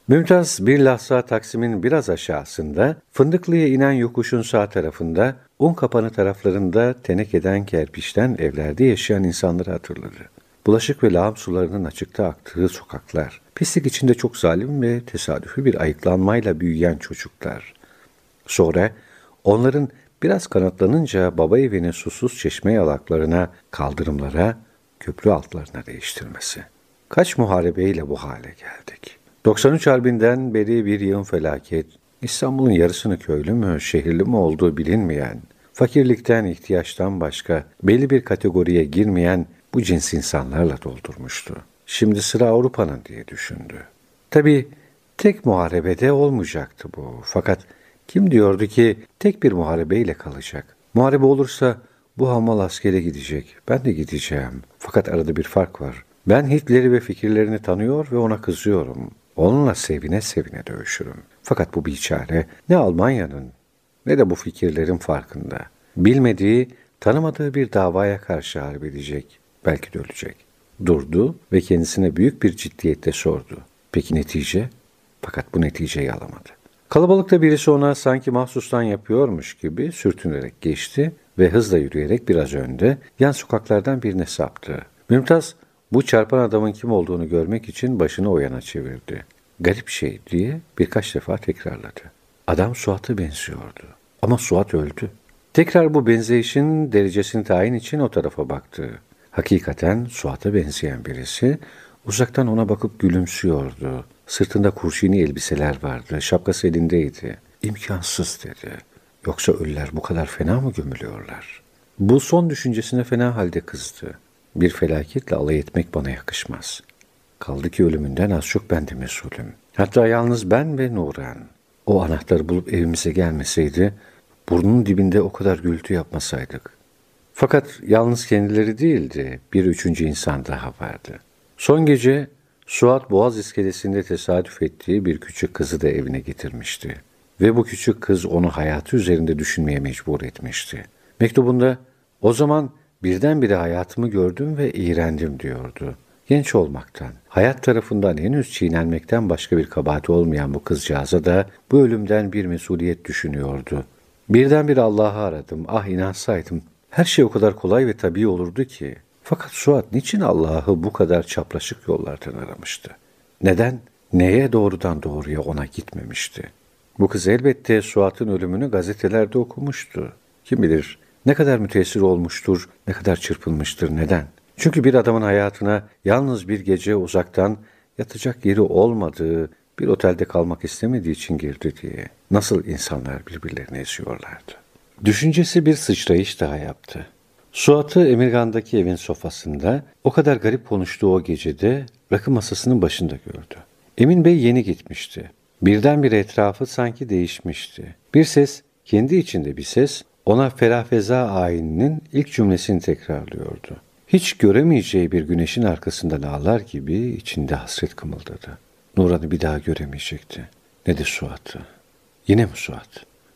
Mümtaz bir lahza Taksim'in biraz aşağısında, Fındıklı'ya inen yokuşun sağ tarafında, un kapanı taraflarında tenekeden kerpiçten evlerde yaşayan insanları hatırladı. Bulaşık ve lağım sularının açıkta aktığı sokaklar, pislik içinde çok zalim ve tesadüfi bir ayıklanmayla büyüyen çocuklar. Sonra onların biraz kanatlanınca baba evinin susuz çeşme yalaklarına, kaldırımlara, köprü altlarına değiştirmesi. Kaç muharebeyle bu hale geldik. 93 Harbi'nden beri bir yığın felaket, İstanbul'un yarısını köylü mü, şehirli mi olduğu bilinmeyen, fakirlikten, ihtiyaçtan başka belli bir kategoriye girmeyen bu cins insanlarla doldurmuştu. Şimdi sıra Avrupa'nın diye düşündü. Tabii tek muharebede olmayacaktı bu. Fakat kim diyordu ki tek bir muharebeyle kalacak? Muharebe olursa bu hamal askere gidecek. Ben de gideceğim. Fakat arada bir fark var. Ben Hitler'i ve fikirlerini tanıyor ve ona kızıyorum. Onunla sevine sevine dövüşürüm. Fakat bu biçare ne Almanya'nın ne de bu fikirlerin farkında. Bilmediği, tanımadığı bir davaya karşı harp edecek. Belki de ölecek. Durdu ve kendisine büyük bir ciddiyette sordu. Peki netice? Fakat bu neticeyi alamadı. Kalabalıkta birisi ona sanki mahsustan yapıyormuş gibi sürtünerek geçti ve hızla yürüyerek biraz önde yan sokaklardan birine saptı. Mümtaz bu çarpan adamın kim olduğunu görmek için başını o yana çevirdi. Garip şey diye birkaç defa tekrarladı. Adam Suat'a benziyordu. Ama Suat öldü. Tekrar bu benzeyişin derecesini tayin için o tarafa baktı. Hakikaten Suat'a benzeyen birisi uzaktan ona bakıp gülümsüyordu. Sırtında kurşini elbiseler vardı, şapkası elindeydi. İmkansız dedi. Yoksa ölüler bu kadar fena mı gömülüyorlar? Bu son düşüncesine fena halde kızdı. Bir felaketle alay etmek bana yakışmaz. Kaldı ki ölümünden az çok ben de mesulüm. Hatta yalnız ben ve Nuran. O anahtarı bulup evimize gelmeseydi, burnunun dibinde o kadar gürültü yapmasaydık. Fakat yalnız kendileri değildi, bir üçüncü insan daha vardı. Son gece Suat Boğaz iskelesinde tesadüf ettiği bir küçük kızı da evine getirmişti. Ve bu küçük kız onu hayatı üzerinde düşünmeye mecbur etmişti. Mektubunda o zaman birdenbire hayatımı gördüm ve iğrendim diyordu. Genç olmaktan, hayat tarafından henüz çiğnenmekten başka bir kabahati olmayan bu kızcağıza da bu ölümden bir mesuliyet düşünüyordu. Birdenbire Allah'ı aradım, ah inansaydım. Her şey o kadar kolay ve tabii olurdu ki. Fakat Suat niçin Allah'ı bu kadar çapraşık yollardan aramıştı? Neden, neye doğrudan doğruya ona gitmemişti? Bu kız elbette Suat'ın ölümünü gazetelerde okumuştu. Kim bilir ne kadar müteessir olmuştur, ne kadar çırpılmıştır, neden? Çünkü bir adamın hayatına yalnız bir gece uzaktan yatacak yeri olmadığı, bir otelde kalmak istemediği için girdi diye nasıl insanlar birbirlerini eziyorlardı. Düşüncesi bir sıçrayış daha yaptı. Suat'ı Emirgan'daki evin sofasında o kadar garip konuştuğu o gecede rakı masasının başında gördü. Emin Bey yeni gitmişti. Birdenbire etrafı sanki değişmişti. Bir ses, kendi içinde bir ses, ona ferahfeza ayininin ilk cümlesini tekrarlıyordu. Hiç göremeyeceği bir güneşin arkasından ağlar gibi içinde hasret kımıldadı. Nuran'ı bir daha göremeyecekti. Ne de Suat'ı. Yine mi Suat?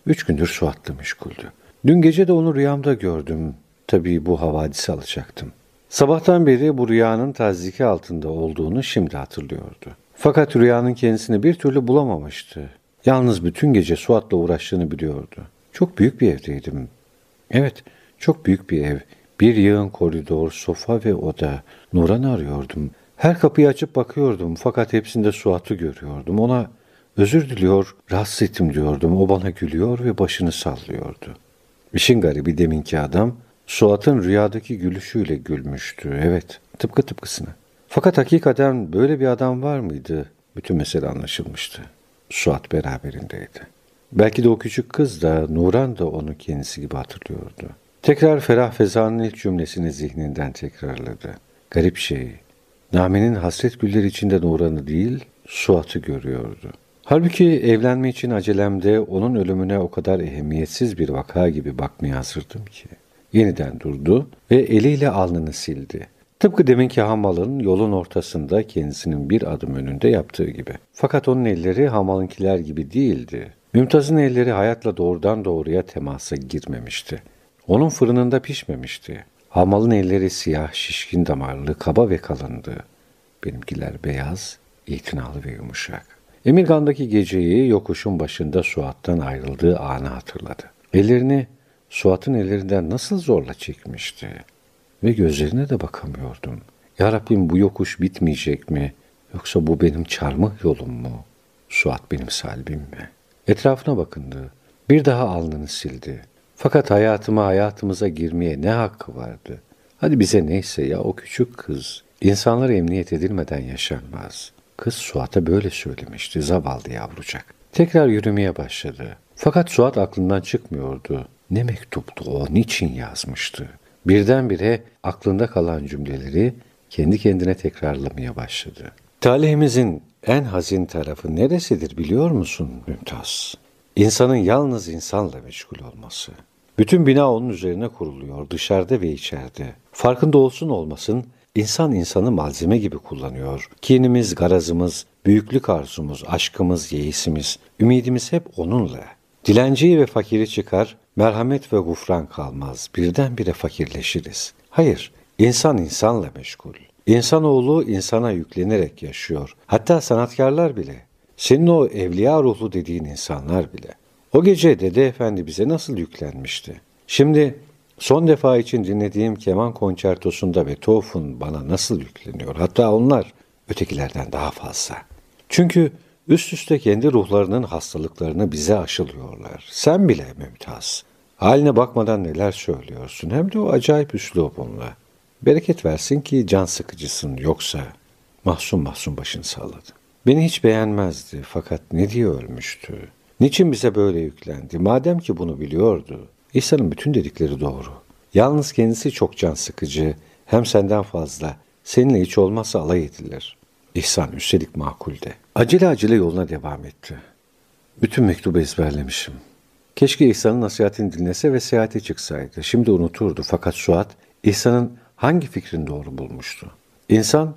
Üç gündür Suat'la meşguldü. Dün gece de onu rüyamda gördüm. Tabii bu havadisi alacaktım. Sabahtan beri bu rüyanın tazdiki altında olduğunu şimdi hatırlıyordu. Fakat rüyanın kendisini bir türlü bulamamıştı. Yalnız bütün gece Suat'la uğraştığını biliyordu. Çok büyük bir evdeydim. Evet, çok büyük bir ev. Bir yığın koridor, sofa ve oda. Nuran'ı arıyordum. Her kapıyı açıp bakıyordum fakat hepsinde Suat'ı görüyordum. Ona özür diliyor, rahatsız ettim diyordum. O bana gülüyor ve başını sallıyordu. İşin garibi deminki adam Suat'ın rüyadaki gülüşüyle gülmüştü. Evet, tıpkı tıpkısına. Fakat hakikaten böyle bir adam var mıydı? Bütün mesele anlaşılmıştı. Suat beraberindeydi. Belki de o küçük kız da Nuran da onu kendisi gibi hatırlıyordu. Tekrar Ferah Feza'nın ilk cümlesini zihninden tekrarladı. Garip şey, Nami'nin hasret gülleri içinde Nuran'ı değil, Suat'ı görüyordu. Halbuki evlenme için acelemde onun ölümüne o kadar ehemmiyetsiz bir vaka gibi bakmaya hazırdım ki. Yeniden durdu ve eliyle alnını sildi. Tıpkı deminki hamalın yolun ortasında kendisinin bir adım önünde yaptığı gibi. Fakat onun elleri hamalınkiler gibi değildi. Mümtaz'ın elleri hayatla doğrudan doğruya temasa girmemişti. Onun fırınında pişmemişti. Hamalın elleri siyah, şişkin damarlı, kaba ve kalındı. Benimkiler beyaz, itinalı ve yumuşak. Emirgan'daki geceyi yokuşun başında Suat'tan ayrıldığı anı hatırladı. Ellerini Suat'ın ellerinden nasıl zorla çekmişti. Ve gözlerine de bakamıyordum. Ya Rabbim bu yokuş bitmeyecek mi? Yoksa bu benim çarmıh yolum mu? Suat benim salbim mi? Etrafına bakındı. Bir daha alnını sildi. Fakat hayatıma hayatımıza girmeye ne hakkı vardı? Hadi bize neyse ya o küçük kız. İnsanlar emniyet edilmeden yaşanmaz. Kız Suat'a böyle söylemişti zavallı yavrucak. Tekrar yürümeye başladı. Fakat Suat aklından çıkmıyordu. Ne mektuptu o, niçin yazmıştı? Birdenbire aklında kalan cümleleri kendi kendine tekrarlamaya başladı. Talihimizin en hazin tarafı neresidir biliyor musun Mümtaz? İnsanın yalnız insanla meşgul olması. Bütün bina onun üzerine kuruluyor, dışarıda ve içeride. Farkında olsun olmasın, insan insanı malzeme gibi kullanıyor. Kinimiz, garazımız, büyüklük arzumuz, aşkımız, yeisimiz, ümidimiz hep onunla. Dilenciyi ve fakiri çıkar, merhamet ve gufran kalmaz, birdenbire fakirleşiriz. Hayır, insan insanla meşgul. İnsanoğlu insana yüklenerek yaşıyor. Hatta sanatkarlar bile. Senin o evliya ruhlu dediğin insanlar bile. O gece Dede Efendi bize nasıl yüklenmişti? Şimdi son defa için dinlediğim keman konçertosunda Beethoven bana nasıl yükleniyor? Hatta onlar ötekilerden daha fazla. Çünkü üst üste kendi ruhlarının hastalıklarını bize aşılıyorlar. Sen bile Mümtaz. Haline bakmadan neler söylüyorsun. Hem de o acayip üslubunla. Bereket versin ki can sıkıcısın yoksa mahzun mahzun başını salladı. Beni hiç beğenmezdi fakat ne diye ölmüştü? Niçin bize böyle yüklendi? Madem ki bunu biliyordu. İhsan'ın bütün dedikleri doğru. Yalnız kendisi çok can sıkıcı. Hem senden fazla. Seninle hiç olmazsa alay edilir. İhsan üstelik makulde. Acele acele yoluna devam etti. Bütün mektubu ezberlemişim. Keşke İhsan'ın nasihatini dinlese ve seyahate çıksaydı. Şimdi unuturdu fakat Suat İhsan'ın hangi fikrini doğru bulmuştu? İnsan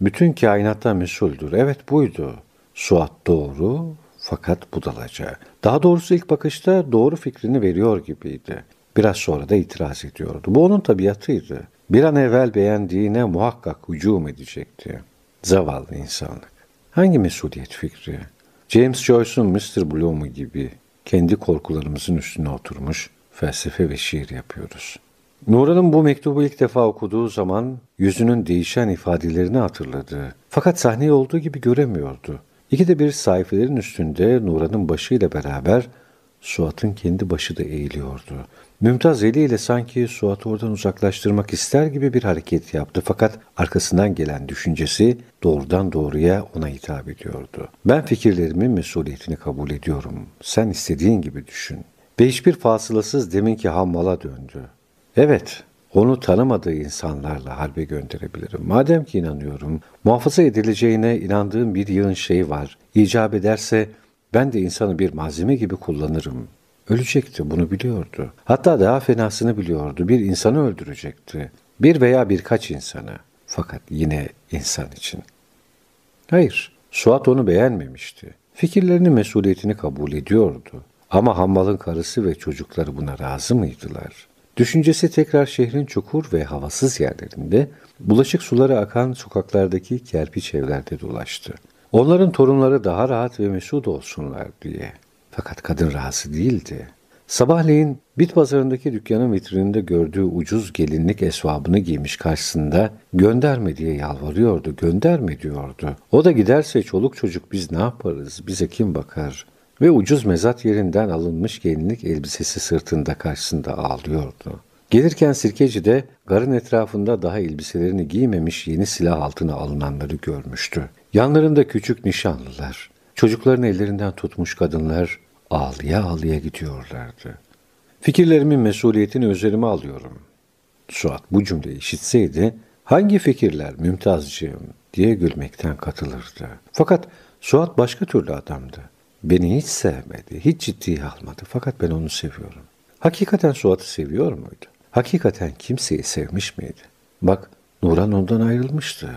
bütün kainattan mesuldür. Evet buydu. Suat doğru fakat budalaca. Daha doğrusu ilk bakışta doğru fikrini veriyor gibiydi. Biraz sonra da itiraz ediyordu. Bu onun tabiatıydı. Bir an evvel beğendiğine muhakkak hücum edecekti. Zavallı insanlık. Hangi mesuliyet fikri? James Joyce'un Mr. Bloom'u gibi kendi korkularımızın üstüne oturmuş felsefe ve şiir yapıyoruz. Nuran'ın bu mektubu ilk defa okuduğu zaman yüzünün değişen ifadelerini hatırladı. Fakat sahneyi olduğu gibi göremiyordu. İkide bir sayfelerin üstünde Nuran'ın başıyla beraber Suat'ın kendi başı da eğiliyordu. Mümtaz eliyle sanki Suat'ı oradan uzaklaştırmak ister gibi bir hareket yaptı fakat arkasından gelen düşüncesi doğrudan doğruya ona hitap ediyordu. Ben fikirlerimin mesuliyetini kabul ediyorum. Sen istediğin gibi düşün. Ve hiçbir fasılasız deminki hammala döndü. Evet, onu tanımadığı insanlarla harbe gönderebilirim. Madem ki inanıyorum, muhafaza edileceğine inandığım bir yığın şey var. İcap ederse ben de insanı bir malzeme gibi kullanırım. Ölecekti, bunu biliyordu. Hatta daha fenasını biliyordu. Bir insanı öldürecekti. Bir veya birkaç insanı. Fakat yine insan için. Hayır, Suat onu beğenmemişti. Fikirlerini mesuliyetini kabul ediyordu. Ama Hammal'ın karısı ve çocukları buna razı mıydılar? Düşüncesi tekrar şehrin çukur ve havasız yerlerinde, bulaşık suları akan sokaklardaki kerpiç evlerde dolaştı. Onların torunları daha rahat ve mesut olsunlar diye. Fakat kadın razı değildi. Sabahleyin bit pazarındaki dükkanın vitrininde gördüğü ucuz gelinlik esvabını giymiş karşısında gönderme diye yalvarıyordu, gönderme diyordu. O da giderse çoluk çocuk biz ne yaparız, bize kim bakar? Ve ucuz mezat yerinden alınmış gelinlik elbisesi sırtında karşısında ağlıyordu. Gelirken Sirkeci'de garın etrafında daha elbiselerini giymemiş yeni silah altına alınanları görmüştü. Yanlarında küçük nişanlılar, çocukların ellerinden tutmuş kadınlar ağlıya ağlıya gidiyorlardı. Fikirlerimin mesuliyetini üzerime alıyorum. Suat bu cümleyi işitseydi, hangi fikirler Mümtazcığım diye gülmekten katılırdı. Fakat Suat başka türlü adamdı. Beni hiç sevmedi, hiç ciddiye almadı. Fakat ben onu seviyorum. Hakikaten Suat'ı seviyor muydu? Hakikaten kimseyi sevmiş miydi? Bak Nuran ondan ayrılmıştı.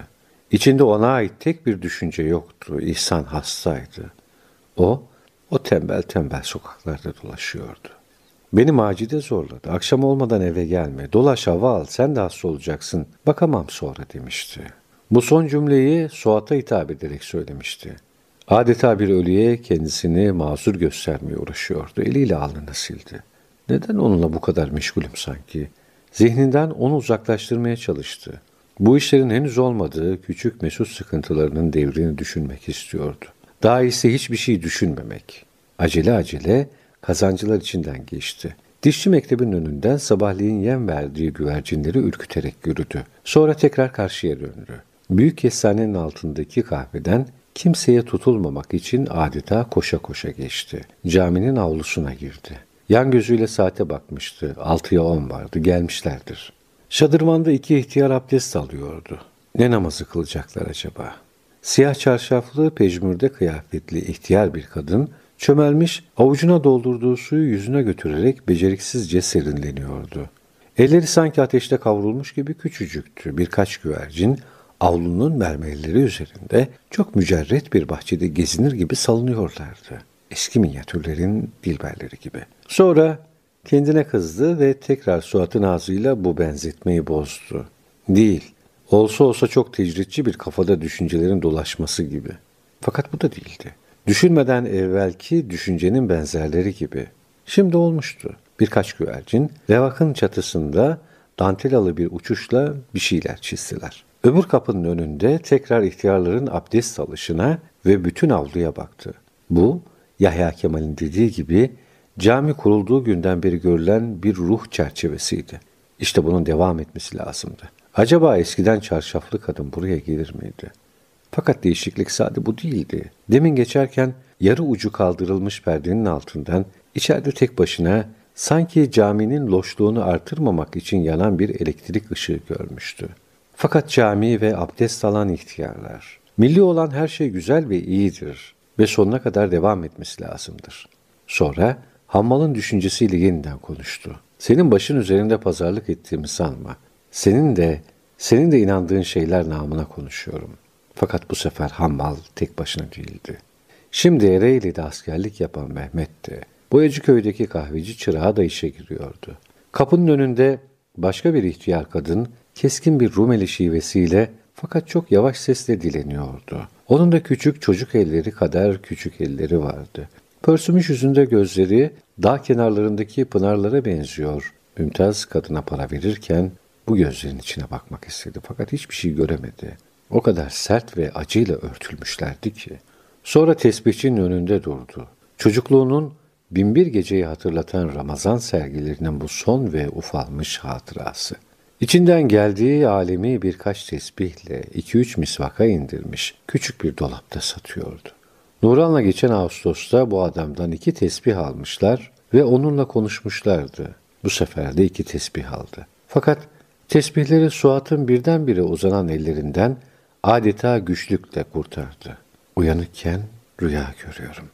İçinde ona ait tek bir düşünce yoktu. İhsan hastaydı. O, o tembel tembel sokaklarda dolaşıyordu. Beni Macide zorladı. Akşam olmadan eve gelme. Dolaş hava al. Sen de hasta olacaksın. Bakamam sonra demişti. Bu son cümleyi Suat'a hitap ederek söylemişti. Adeta bir ölüye kendisini mazur göstermeye uğraşıyordu. Eliyle alnını sildi. Neden onunla bu kadar meşgulüm sanki? Zihninden onu uzaklaştırmaya çalıştı. Bu işlerin henüz olmadığı küçük mesut sıkıntılarının devrini düşünmek istiyordu. Daha ise hiçbir şey düşünmemek. Acele acele kazancılar içinden geçti. Dişçi mektebin önünden sabahleyin yem verdiği güvercinleri ürküterek yürüdü. Sonra tekrar karşıya döndü. Büyük kestanenin altındaki kahveden kimseye tutulmamak için adeta koşa koşa geçti. Caminin avlusuna girdi. Yan gözüyle saate bakmıştı. Altıya on vardı. Gelmişlerdir. Şadırvanda iki ihtiyar abdest alıyordu. Ne namazı kılacaklar acaba? Siyah çarşaflı, pejmürde kıyafetli ihtiyar bir kadın çömelmiş, avucuna doldurduğu suyu yüzüne götürerek beceriksizce serinleniyordu. Elleri sanki ateşte kavrulmuş gibi küçücüktü. Birkaç güvercin avlunun mermerleri üzerinde çok mücerret bir bahçede gezinir gibi salınıyorlardı. Eski minyatürlerin dilberleri gibi. Sonra kendine kızdı ve tekrar Suat'ın ağzıyla bu benzetmeyi bozdu. Değil, olsa olsa çok tecritçi bir kafada düşüncelerin dolaşması gibi. Fakat bu da değildi. Düşünmeden evvelki düşüncenin benzerleri gibi. Şimdi olmuştu. Birkaç güvercin revakın çatısında dantelalı bir uçuşla bir şeyler çizdiler. Öbür kapının önünde tekrar ihtiyarların abdest alışına ve bütün avluya baktı. Bu Yahya Kemal'in dediği gibi cami kurulduğu günden beri görülen bir ruh çerçevesiydi. İşte bunun devam etmesi lazımdı. Acaba eskiden çarşaflı kadın buraya gelir miydi? Fakat değişiklik sadece bu değildi. Demin geçerken yarı ucu kaldırılmış perdenin altından içeride tek başına sanki caminin loşluğunu artırmamak için yanan bir elektrik ışığı görmüştü. Fakat cami ve abdest alan ihtiyarlar, milli olan her şey güzel ve iyidir ve sonuna kadar devam etmesi lazımdır. Sonra Hammal'ın düşüncesiyle yeniden konuştu. Senin başın üzerinde pazarlık ettiğimi sanma. Senin de, senin de inandığın şeyler namına konuşuyorum. Fakat bu sefer Hammal tek başına değildi. Şimdi Ereğli'de askerlik yapan Mehmet de Boyacıköy'deki kahveci çırağı da işe giriyordu. Kapının önünde başka bir ihtiyar kadın keskin bir Rumeli şivesiyle fakat çok yavaş sesle dileniyordu. Onun da küçük çocuk elleri kadar küçük elleri vardı. Pörsümüş yüzünde gözleri dağ kenarlarındaki pınarlara benziyor. Mümtaz kadına para verirken bu gözlerin içine bakmak istedi fakat hiçbir şey göremedi. O kadar sert ve acıyla örtülmüşlerdi ki. Sonra tesbihçinin önünde durdu. Çocukluğunun binbir geceyi hatırlatan Ramazan sergilerinin bu son ve ufalmış hatırası. İçinden geldiği alemi birkaç tesbihle iki üç misvaka indirmiş, küçük bir dolapta satıyordu. Nuran'la geçen Ağustos'ta bu adamdan iki tesbih almışlar ve onunla konuşmuşlardı. Bu sefer de iki tesbih aldı. Fakat tesbihleri Suat'ın birdenbire uzanan ellerinden adeta güçlükle kurtardı. Uyanıkken rüya görüyorum.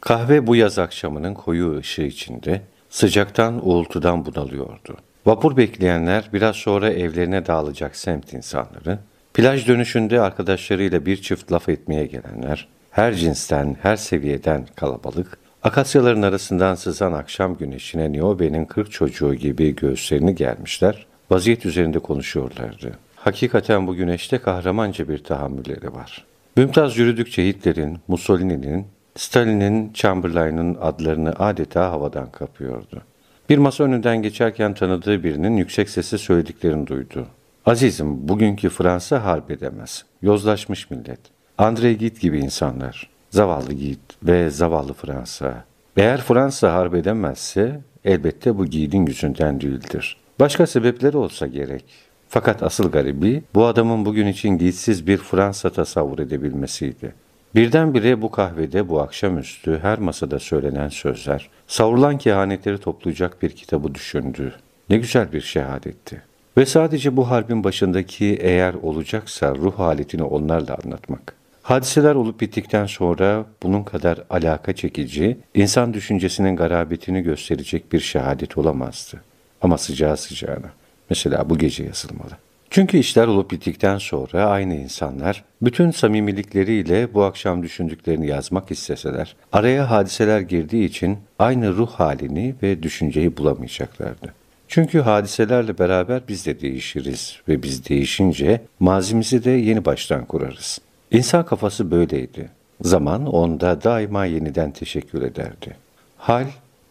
Kahve bu yaz akşamının koyu ışığı içinde sıcaktan uğultudan bunalıyordu. Vapur bekleyenler biraz sonra evlerine dağılacak semt insanları, plaj dönüşünde arkadaşlarıyla bir çift laf etmeye gelenler, her cinsten, her seviyeden kalabalık, akasyaların arasından sızan akşam güneşine Niobe'nin kırk çocuğu gibi göğüslerini gelmişler, vaziyet üzerinde konuşuyorlardı. Hakikaten bu güneşte kahramanca bir tahammülleri var. Mümtaz yürüdükçe Hitler'in, Mussolini'nin, Stalin'in, Chamberlain'ın adlarını adeta havadan kapıyordu. Bir masa önünden geçerken tanıdığı birinin yüksek sesle söylediklerini duydu. Azizim, bugünkü Fransa harp edemez. Yozlaşmış millet. André Gide gibi insanlar. Zavallı Gide ve zavallı Fransa. Eğer Fransa harp edemezse elbette bu Gide'in yüzünden değildir. Başka sebepleri olsa gerek. Fakat asıl garibi bu adamın bugün için Gide'siz bir Fransa tasavvur edebilmesiydi. Birdenbire bu kahvede bu akşamüstü her masada söylenen sözler, savrulan kehanetleri toplayacak bir kitabı düşündü. Ne güzel bir şehadetti. Ve sadece bu harbin başındaki eğer olacaksa ruh haletini onlarla anlatmak. Hadiseler olup bittikten sonra bunun kadar alaka çekici, insan düşüncesinin garabetini gösterecek bir şehadet olamazdı. Ama sıcağı sıcağına. Mesela bu gece yazılmalı. Çünkü işler olup bittikten sonra aynı insanlar bütün samimilikleriyle bu akşam düşündüklerini yazmak isteseler, araya hadiseler girdiği için aynı ruh halini ve düşünceyi bulamayacaklardı. Çünkü hadiselerle beraber biz de değişiriz ve biz değişince mazimizi de yeni baştan kurarız. İnsan kafası böyleydi. Zaman onda daima yeniden teşekkür ederdi. Hal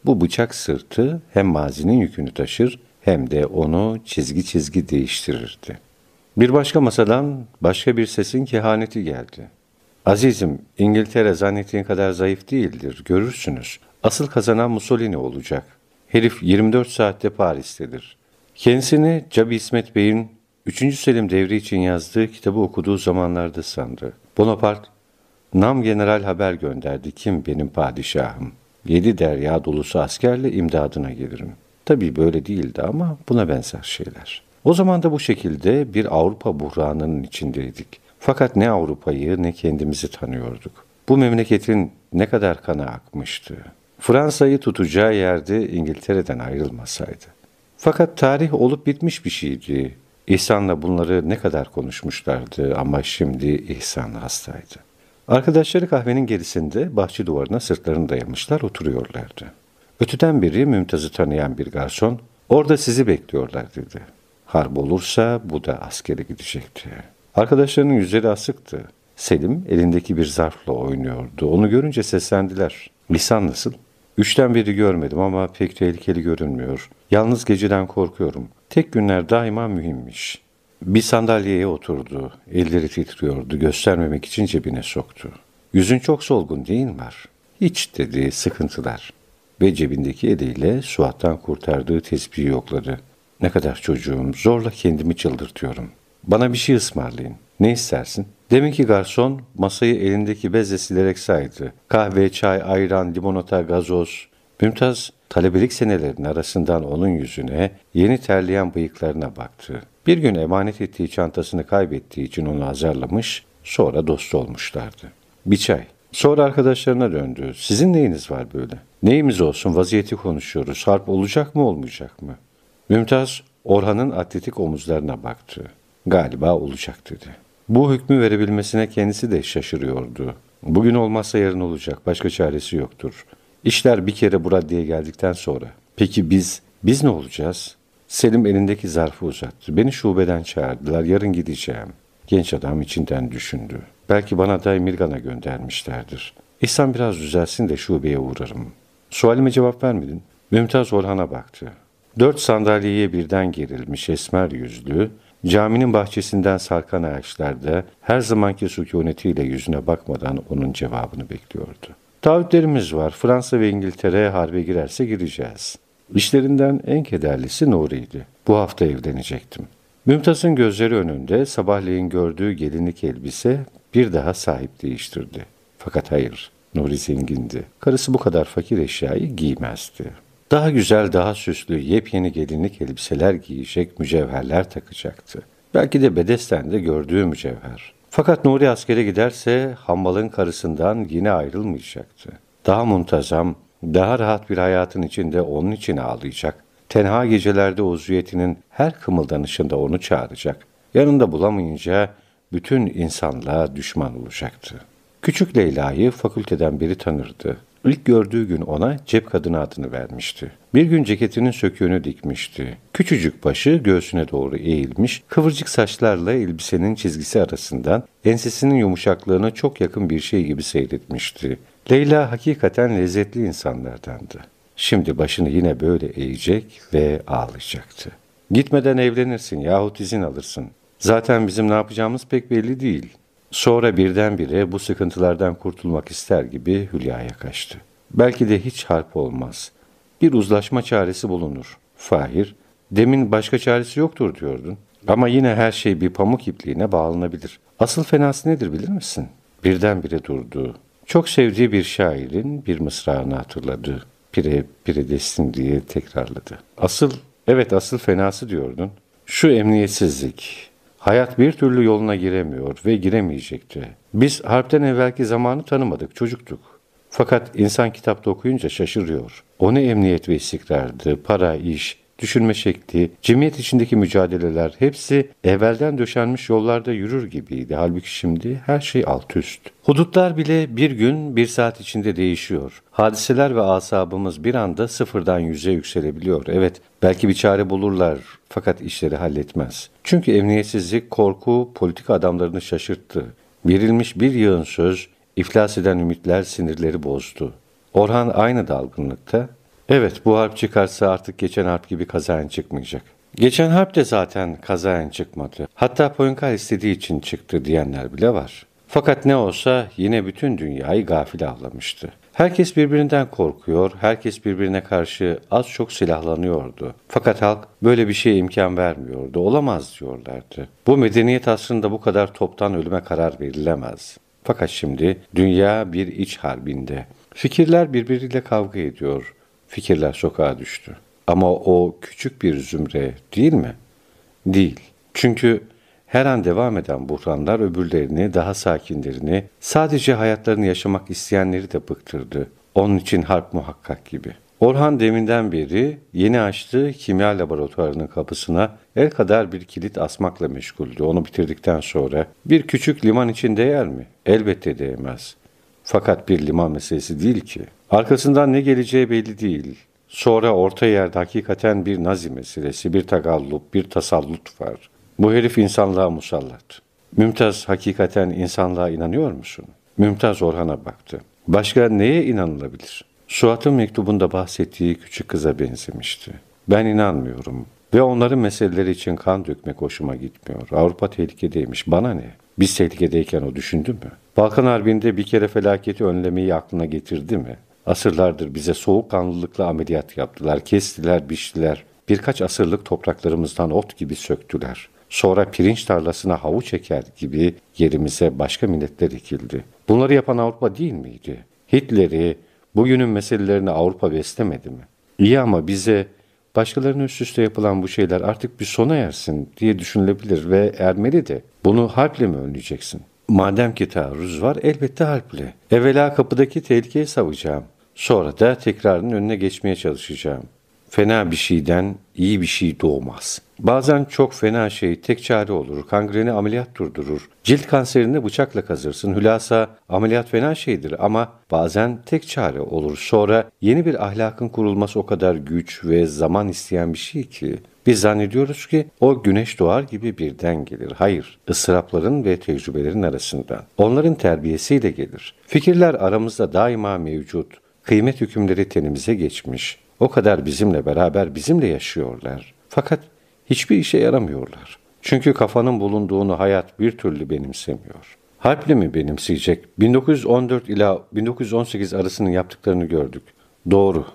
bu bıçak sırtı hem mazinin yükünü taşır hem de onu çizgi çizgi değiştirirdi. Bir başka masadan başka bir sesin kehaneti geldi. Azizim, İngiltere zannettiğin kadar zayıf değildir, görürsünüz. Asıl kazanan Mussolini olacak. Herif 24 saatte Paris'tedir. Kendisini Cabi İsmet Bey'in 3. Selim devri için yazdığı kitabı okuduğu zamanlarda sandı. Bonaparte, Nam general haber gönderdi. Kim benim padişahım? Yedi derya dolusu askerle imdadına gelirim.'' Tabii böyle değildi ama buna benzer şeyler. O zaman da bu şekilde bir Avrupa buhranının içindeydik. Fakat ne Avrupa'yı ne kendimizi tanıyorduk. Bu memleketin ne kadar kanı akmıştı. Fransa'yı tutacağı yerde İngiltere'den ayrılmasaydı. Fakat tarih olup bitmiş bir şeydi. İhsan'la bunları ne kadar konuşmuşlardı ama şimdi İhsan hastaydı. Arkadaşları kahvenin gerisinde bahçe duvarına sırtlarını dayamışlar oturuyorlardı. Öteden biri Mümtaz'ı tanıyan bir garson, orada sizi bekliyorlar dedi. Harp olursa bu da askere gidecekti. Arkadaşlarının yüzleri asıktı. Selim elindeki bir zarfla oynuyordu. Onu görünce seslendiler. Lisan nasıl? Üçten biri görmedim ama pek tehlikeli görünmüyor. Yalnız geceden korkuyorum. Tek günler daima mühimmiş. Bir sandalyeye oturdu. Elleri titriyordu. Göstermemek için cebine soktu. Yüzün çok solgun değil mi var? Hiç dedi sıkıntılar ve cebindeki eliyle Suat'tan kurtardığı tespihi yokladı. Ne kadar çocuğum, zorla kendimi çıldırtıyorum. Bana bir şey ısmarlayın. Ne istersin? Deminki garson masayı elindeki bezle silerek saydı. Kahve, çay, ayran, limonata, gazoz. Mümtaz talebelik senelerinin arasından onun yüzüne, yeni terleyen bıyıklarına baktı. Bir gün emanet ettiği çantasını kaybettiği için onu azarlamış, sonra dost olmuşlardı. Bir çay. Sonra arkadaşlarına döndü. Sizin neyiniz var böyle? Neyimiz olsun vaziyeti konuşuyoruz. Harp olacak mı olmayacak mı? Mümtaz Orhan'ın atletik omuzlarına baktı. Galiba olacak dedi. Bu hükmü verebilmesine kendisi de şaşırıyordu. Bugün olmazsa yarın olacak. Başka çaresi yoktur. İşler bir kere bu raddeye geldikten sonra. Peki biz, biz ne olacağız? Selim elindeki zarfı uzattı. Beni şubeden çağırdılar. Yarın gideceğim. Genç adam içinden düşündü. Belki bana da Emirgan'a göndermişlerdir. İhsan biraz düzelsin de şubeye uğrarım. Sualime cevap vermedin. Mümtaz Orhan'a baktı. Dört sandalyeye birden gerilmiş esmer yüzlü, caminin bahçesinden sarkan ağaçlarda her zamanki sükunetiyle yüzüne bakmadan onun cevabını bekliyordu. Taahhütlerimiz var. Fransa ve İngiltere harbe girerse gireceğiz. İşlerinden en kederlisi Nuri'ydi. Bu hafta evlenecektim. Mümtaz'ın gözleri önünde sabahleyin gördüğü gelinlik elbise bir daha sahip değiştirdi. Fakat hayır, Nuri zengindi. Karısı bu kadar fakir eşyayı giymezdi. Daha güzel, daha süslü, yepyeni gelinlik elbiseler giyecek, mücevherler takacaktı. Belki de Bedesten'de gördüğü mücevher. Fakat Nuri askere giderse Hammal'ın karısından yine ayrılmayacaktı. daha muntazam, daha rahat bir hayatın içinde onun için ağlayacak. Tenha gecelerde uzviyetinin her kımıldanışında onu çağıracak. Yanında bulamayınca bütün insanlığa düşman olacaktı. Küçük Leyla'yı fakülteden biri tanırdı. İlk gördüğü gün ona cep kadını adını vermişti. Bir gün ceketinin söküğünü dikmişti. Küçücük başı göğsüne doğru eğilmiş, kıvırcık saçlarla elbisenin çizgisi arasından ensesinin yumuşaklığına çok yakın bir şey gibi seyretmişti. Leyla hakikaten lezzetli insanlardandı. Şimdi başını yine böyle eğecek ve ağlayacaktı. Gitmeden evlenirsin yahut izin alırsın. Zaten bizim ne yapacağımız pek belli değil. Sonra birdenbire bu sıkıntılardan kurtulmak ister gibi Hülya'ya kaçtı. Belki de hiç harp olmaz. Bir uzlaşma çaresi bulunur. Fahir, demin başka çaresi yoktur diyordun. Ama yine her şey bir pamuk ipliğine bağlanabilir. Asıl fenası nedir bilir misin? Birdenbire durdu. Çok sevdiği bir şairin bir mısrağını hatırladı. Pire pire desin diye tekrarladı. Asıl, evet asıl fenası diyordun. Şu emniyetsizlik, Hayat bir türlü yoluna giremiyor ve giremeyecekti. Biz harpten evvelki zamanı tanımadık, çocuktuk. Fakat insan kitapta okuyunca şaşırıyor. O ne emniyet ve istikrardı, para, iş, düşünme şekli, cemiyet içindeki mücadeleler hepsi evvelden döşenmiş yollarda yürür gibiydi. Halbuki şimdi her şey alt üst. Hudutlar bile bir gün bir saat içinde değişiyor. Hadiseler ve asabımız bir anda sıfırdan yüze yükselebiliyor. Evet belki bir çare bulurlar fakat işleri halletmez. Çünkü emniyetsizlik, korku politika adamlarını şaşırttı. Verilmiş bir yığın söz, iflas eden ümitler sinirleri bozdu. Orhan aynı dalgınlıkta Evet bu harp çıkarsa artık geçen harp gibi kazayan çıkmayacak. Geçen harp de zaten kazayan çıkmadı. Hatta Poinkal istediği için çıktı diyenler bile var. Fakat ne olsa yine bütün dünyayı gafil avlamıştı. Herkes birbirinden korkuyor, herkes birbirine karşı az çok silahlanıyordu. Fakat halk böyle bir şeye imkan vermiyordu, olamaz diyorlardı. Bu medeniyet aslında bu kadar toptan ölüme karar verilemez. Fakat şimdi dünya bir iç harbinde. Fikirler birbiriyle kavga ediyor fikirler sokağa düştü. Ama o küçük bir zümre değil mi? Değil. Çünkü her an devam eden buhranlar öbürlerini, daha sakinlerini, sadece hayatlarını yaşamak isteyenleri de bıktırdı. Onun için harp muhakkak gibi. Orhan deminden beri yeni açtığı kimya laboratuvarının kapısına el kadar bir kilit asmakla meşguldü. Onu bitirdikten sonra bir küçük liman için değer mi? Elbette değmez. Fakat bir liman meselesi değil ki. Arkasından ne geleceği belli değil. Sonra orta yerde hakikaten bir nazi meselesi, bir tagallup, bir tasallut var. Bu herif insanlığa musallat. Mümtaz hakikaten insanlığa inanıyor musun? Mümtaz Orhan'a baktı. Başka neye inanılabilir? Suat'ın mektubunda bahsettiği küçük kıza benzemişti. Ben inanmıyorum ve onların meseleleri için kan dökmek hoşuma gitmiyor. Avrupa tehlikedeymiş. Bana ne? Biz tehlikedeyken o düşündü mü? Balkan Harbi'nde bir kere felaketi önlemeyi aklına getirdi mi? Asırlardır bize soğukkanlılıkla ameliyat yaptılar, kestiler, biçtiler. Birkaç asırlık topraklarımızdan ot gibi söktüler. Sonra pirinç tarlasına havu çeker gibi yerimize başka milletler ekildi. Bunları yapan Avrupa değil miydi? Hitler'i, bugünün meselelerini Avrupa beslemedi mi? İyi ama bize başkalarının üst üste yapılan bu şeyler artık bir sona ersin diye düşünülebilir ve ermeli de. Bunu harple mi önleyeceksin? Madem ki taarruz var elbette harple. Evvela kapıdaki tehlikeyi savacağım. Sonra da tekrarın önüne geçmeye çalışacağım. Fena bir şeyden iyi bir şey doğmaz. Bazen çok fena şey tek çare olur. Kangreni ameliyat durdurur. Cilt kanserini bıçakla kazırsın. Hülasa ameliyat fena şeydir ama bazen tek çare olur. Sonra yeni bir ahlakın kurulması o kadar güç ve zaman isteyen bir şey ki. Biz zannediyoruz ki o güneş doğar gibi birden gelir. Hayır, ıstırapların ve tecrübelerin arasından. Onların terbiyesiyle gelir. Fikirler aramızda daima mevcut. Kıymet hükümleri tenimize geçmiş. O kadar bizimle beraber bizimle yaşıyorlar. Fakat hiçbir işe yaramıyorlar. Çünkü kafanın bulunduğunu hayat bir türlü benimsemiyor. Harple mi benimseyecek? 1914 ila 1918 arasının yaptıklarını gördük. Doğru.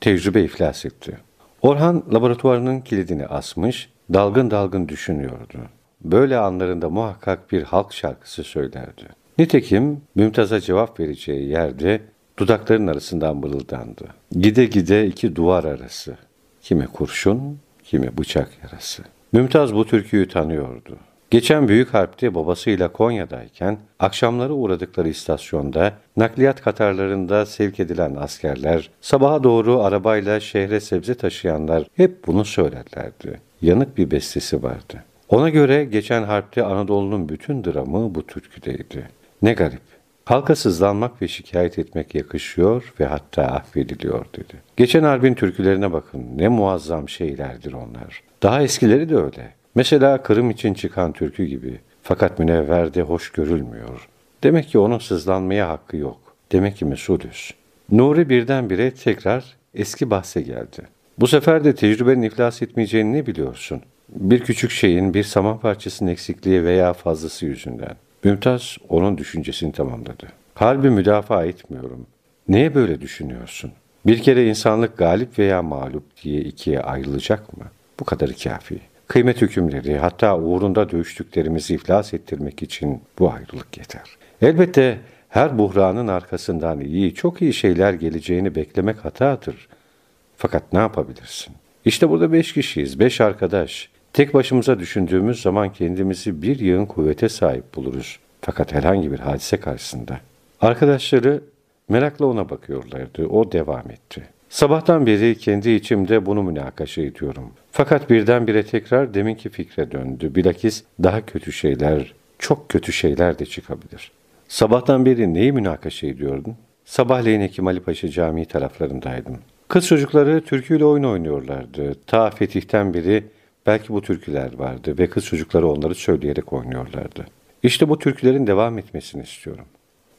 Tecrübe iflas etti. Orhan laboratuvarının kilidini asmış, dalgın dalgın düşünüyordu. Böyle anlarında muhakkak bir halk şarkısı söylerdi. Nitekim Mümtaz'a cevap vereceği yerde Dudakların arasından mırıldandı. Gide gide iki duvar arası. Kimi kurşun, kimi bıçak yarası. Mümtaz bu türküyü tanıyordu. Geçen büyük harpte babasıyla Konya'dayken akşamları uğradıkları istasyonda nakliyat katarlarında sevk edilen askerler, sabaha doğru arabayla şehre sebze taşıyanlar hep bunu söylerlerdi. Yanık bir bestesi vardı. Ona göre geçen harpte Anadolu'nun bütün dramı bu türküdeydi. Ne garip. Halka sızlanmak ve şikayet etmek yakışıyor ve hatta affediliyor dedi. Geçen harbin türkülerine bakın ne muazzam şeylerdir onlar. Daha eskileri de öyle. Mesela Kırım için çıkan türkü gibi. Fakat münevverde hoş görülmüyor. Demek ki onun sızlanmaya hakkı yok. Demek ki mesulüz. Nuri birdenbire tekrar eski bahse geldi. Bu sefer de tecrübenin iflas etmeyeceğini ne biliyorsun? Bir küçük şeyin bir saman parçasının eksikliği veya fazlası yüzünden. Mümtaz onun düşüncesini tamamladı. Kalbi müdafaa etmiyorum. Neye böyle düşünüyorsun? Bir kere insanlık galip veya mağlup diye ikiye ayrılacak mı? Bu kadar kafi. Kıymet hükümleri hatta uğrunda dövüştüklerimizi iflas ettirmek için bu ayrılık yeter. Elbette her buhranın arkasından iyi, çok iyi şeyler geleceğini beklemek hatadır. Fakat ne yapabilirsin? İşte burada beş kişiyiz, beş arkadaş. Tek başımıza düşündüğümüz zaman kendimizi bir yığın kuvvete sahip buluruz. Fakat herhangi bir hadise karşısında. Arkadaşları merakla ona bakıyorlardı. O devam etti. Sabahtan beri kendi içimde bunu münakaşa ediyorum. Fakat birdenbire tekrar deminki fikre döndü. Bilakis daha kötü şeyler, çok kötü şeyler de çıkabilir. Sabahtan beri neyi münakaşa ediyordun? Sabahleyin Hekim Ali Paşa Camii taraflarındaydım. Kız çocukları türküyle oyun oynuyorlardı. Ta fetihten beri belki bu türküler vardı ve kız çocukları onları söyleyerek oynuyorlardı. İşte bu türkülerin devam etmesini istiyorum.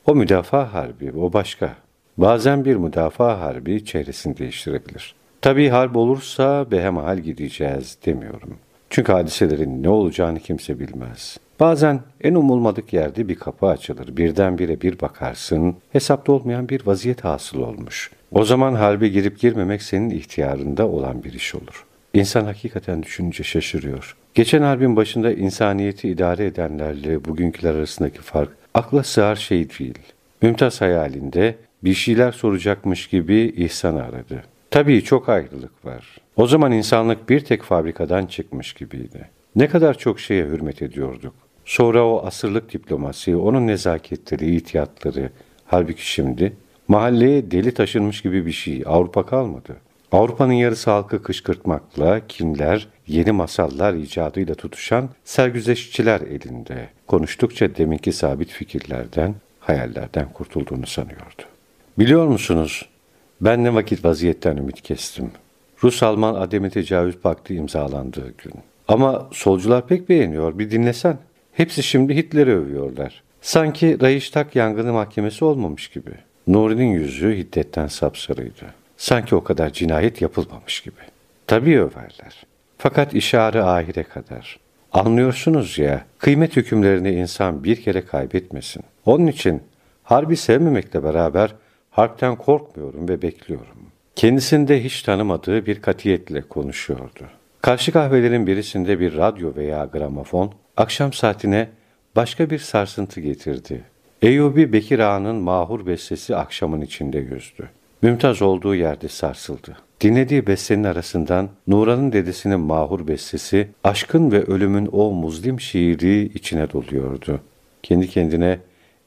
O müdafaa harbi, o başka. Bazen bir müdafaa harbi çehresini değiştirebilir. Tabii harp olursa behemahal gideceğiz demiyorum. Çünkü hadiselerin ne olacağını kimse bilmez. Bazen en umulmadık yerde bir kapı açılır. Birdenbire bir bakarsın, hesapta olmayan bir vaziyet hasıl olmuş. O zaman harbe girip girmemek senin ihtiyarında olan bir iş olur. İnsan hakikaten düşününce şaşırıyor. Geçen harbin başında insaniyeti idare edenlerle bugünküler arasındaki fark akla sığar şey değil. Mümtaz hayalinde bir şeyler soracakmış gibi İhsan aradı. Tabii çok ayrılık var. O zaman insanlık bir tek fabrikadan çıkmış gibiydi. Ne kadar çok şeye hürmet ediyorduk. Sonra o asırlık diplomasi, onun nezaketleri, ihtiyatları. Halbuki şimdi mahalleye deli taşınmış gibi bir şey. Avrupa kalmadı. Avrupa'nın yarısı halkı kışkırtmakla, kimler, yeni masallar icadıyla tutuşan sergüzeşçiler elinde. Konuştukça deminki sabit fikirlerden, hayallerden kurtulduğunu sanıyordu. Biliyor musunuz, ben ne vakit vaziyetten ümit kestim. Rus-Alman Ademi Tecavüz Paktı imzalandığı gün. Ama solcular pek beğeniyor, bir dinlesen. Hepsi şimdi Hitler'i övüyorlar. Sanki Reichstag yangını mahkemesi olmamış gibi. Nuri'nin yüzü hiddetten sapsarıydı. Sanki o kadar cinayet yapılmamış gibi. Tabii överler. Fakat işarı ahire kadar. Anlıyorsunuz ya, kıymet hükümlerini insan bir kere kaybetmesin. Onun için harbi sevmemekle beraber harpten korkmuyorum ve bekliyorum. Kendisinde hiç tanımadığı bir katiyetle konuşuyordu. Karşı kahvelerin birisinde bir radyo veya gramofon akşam saatine başka bir sarsıntı getirdi. Eyyubi Bekir Ağa'nın mahur bestesi akşamın içinde yüzdü. Mümtaz olduğu yerde sarsıldı. Dinlediği bestenin arasından Nuran'ın dedesinin mahur bestesi, aşkın ve ölümün o muzlim şiiri içine doluyordu. Kendi kendine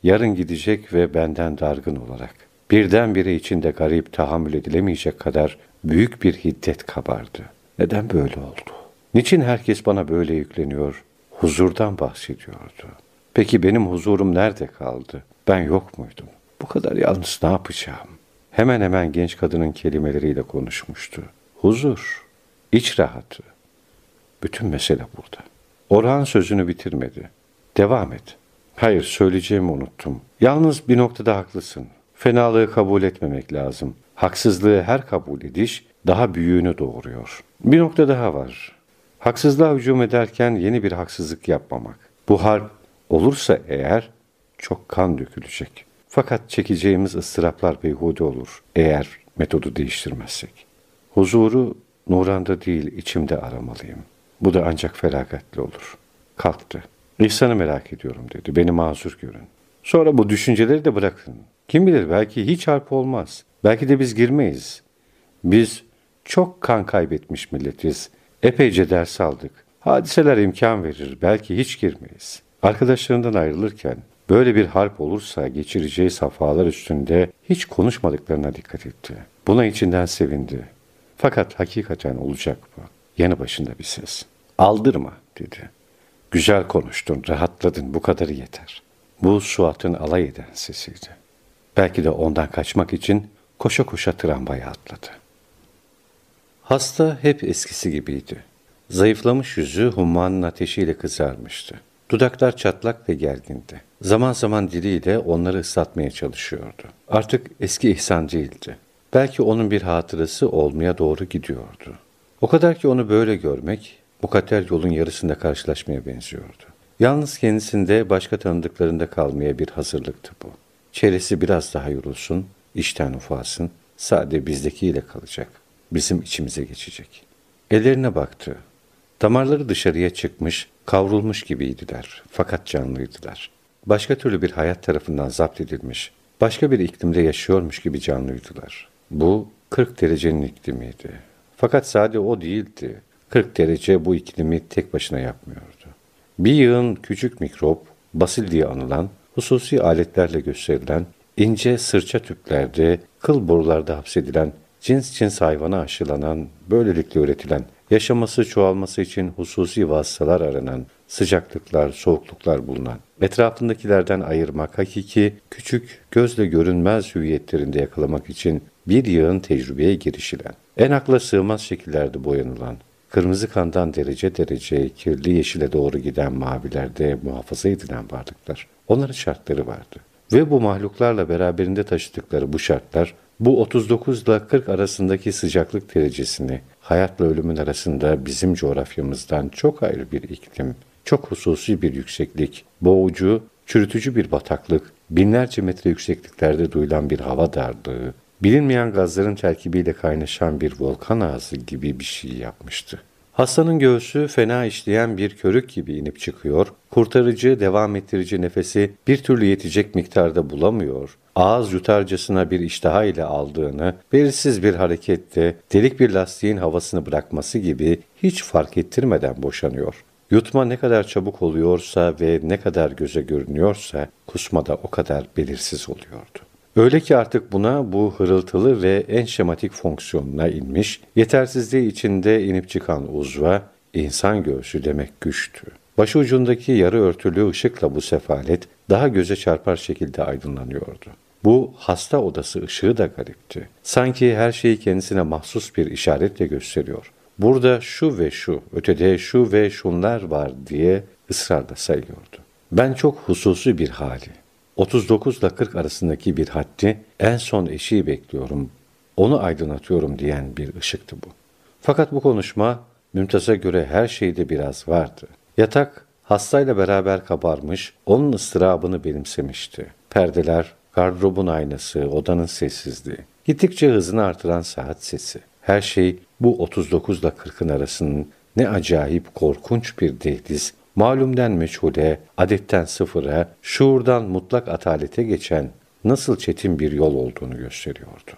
yarın gidecek ve benden dargın olarak. Birdenbire içinde garip tahammül edilemeyecek kadar büyük bir hiddet kabardı. Neden böyle oldu? Niçin herkes bana böyle yükleniyor? Huzurdan bahsediyordu. Peki benim huzurum nerede kaldı? Ben yok muydum? Bu kadar yalnız ne yapacağım? Hemen hemen genç kadının kelimeleriyle konuşmuştu. Huzur, iç rahatı. Bütün mesele burada. Orhan sözünü bitirmedi. Devam et. Hayır, söyleyeceğimi unuttum. Yalnız bir noktada haklısın. Fenalığı kabul etmemek lazım. Haksızlığı her kabul ediş daha büyüğünü doğuruyor. Bir nokta daha var. Haksızlığa hücum ederken yeni bir haksızlık yapmamak. Bu harp olursa eğer çok kan dökülecek. Fakat çekeceğimiz ıstıraplar beyhude olur eğer metodu değiştirmezsek. Huzuru Nuran'da değil içimde aramalıyım. Bu da ancak felaketli olur. Kalktı. İhsan'ı merak ediyorum dedi. Beni mazur görün. Sonra bu düşünceleri de bırakın. Kim bilir belki hiç harp olmaz. Belki de biz girmeyiz. Biz çok kan kaybetmiş milletiz. Epeyce ders aldık. Hadiseler imkan verir, belki hiç girmeyiz. Arkadaşlarından ayrılırken böyle bir harp olursa geçireceği safhalar üstünde hiç konuşmadıklarına dikkat etti. Buna içinden sevindi. Fakat hakikaten olacak bu. Yanı başında bir ses. Aldırma dedi. Güzel konuştun, rahatladın, bu kadarı yeter. Bu Suat'ın alay eden sesiydi. Belki de ondan kaçmak için koşa koşa tramvaya atladı. Hasta hep eskisi gibiydi. Zayıflamış yüzü hummanın ateşiyle kızarmıştı. Dudaklar çatlak ve gergindi. Zaman zaman diliyle onları ıslatmaya çalışıyordu. Artık eski ihsan değildi. Belki onun bir hatırası olmaya doğru gidiyordu. O kadar ki onu böyle görmek, mukadder yolun yarısında karşılaşmaya benziyordu. Yalnız kendisinde başka tanıdıklarında kalmaya bir hazırlıktı bu. Çeresi biraz daha yorulsun, işten ufalsın, sade bizdekiyle kalacak. Bizim içimize geçecek. Ellerine baktı. Damarları dışarıya çıkmış, kavrulmuş gibiydiler. Fakat canlıydılar. Başka türlü bir hayat tarafından zapt edilmiş, başka bir iklimde yaşıyormuş gibi canlıydılar. Bu 40 derecenin iklimiydi. Fakat sade o değildi. 40 derece bu iklimi tek başına yapmıyordu. Bir yığın küçük mikrop, basil diye anılan, hususi aletlerle gösterilen, ince sırça tüplerde, kıl borularda hapsedilen, cins cins hayvana aşılanan, böylelikle üretilen, yaşaması çoğalması için hususi vasıtalar aranan, sıcaklıklar, soğukluklar bulunan, etrafındakilerden ayırmak, hakiki, küçük, gözle görünmez hüviyetlerinde yakalamak için bir yığın tecrübeye girişilen, en akla sığmaz şekillerde boyanılan, kırmızı kandan derece derece kirli yeşile doğru giden mavilerde muhafaza edilen varlıklar. Onların şartları vardı. Ve bu mahluklarla beraberinde taşıdıkları bu şartlar, bu 39 ile 40 arasındaki sıcaklık derecesini, hayatla ölümün arasında bizim coğrafyamızdan çok ayrı bir iklim, çok hususi bir yükseklik, boğucu, çürütücü bir bataklık, binlerce metre yüksekliklerde duyulan bir hava darlığı, bilinmeyen gazların terkibiyle kaynaşan bir volkan ağzı gibi bir şey yapmıştı. Hastanın göğsü fena işleyen bir körük gibi inip çıkıyor, kurtarıcı, devam ettirici nefesi bir türlü yetecek miktarda bulamıyor, ağız yutarcasına bir iştaha ile aldığını, belirsiz bir harekette delik bir lastiğin havasını bırakması gibi hiç fark ettirmeden boşanıyor. Yutma ne kadar çabuk oluyorsa ve ne kadar göze görünüyorsa kusma da o kadar belirsiz oluyordu. Öyle ki artık buna bu hırıltılı ve en şematik fonksiyonuna inmiş, yetersizliği içinde inip çıkan uzva, insan göğsü demek güçtü. Başı ucundaki yarı örtülü ışıkla bu sefalet daha göze çarpar şekilde aydınlanıyordu. Bu hasta odası ışığı da garipti. Sanki her şeyi kendisine mahsus bir işaretle gösteriyor. Burada şu ve şu, ötede şu ve şunlar var diye ısrarla sayıyordu. Ben çok hususi bir hali, 39 ile 40 arasındaki bir haddi en son eşiği bekliyorum, onu aydınlatıyorum diyen bir ışıktı bu. Fakat bu konuşma Mümtaz'a göre her şeyde biraz vardı. Yatak hastayla beraber kabarmış, onun ıstırabını benimsemişti. Perdeler, gardırobun aynası, odanın sessizliği. Gittikçe hızını artıran saat sesi. Her şey bu 39 ile 40'ın arasının ne acayip korkunç bir dehliz, malumden meçhule, adetten sıfıra, şuurdan mutlak atalete geçen nasıl çetin bir yol olduğunu gösteriyordu.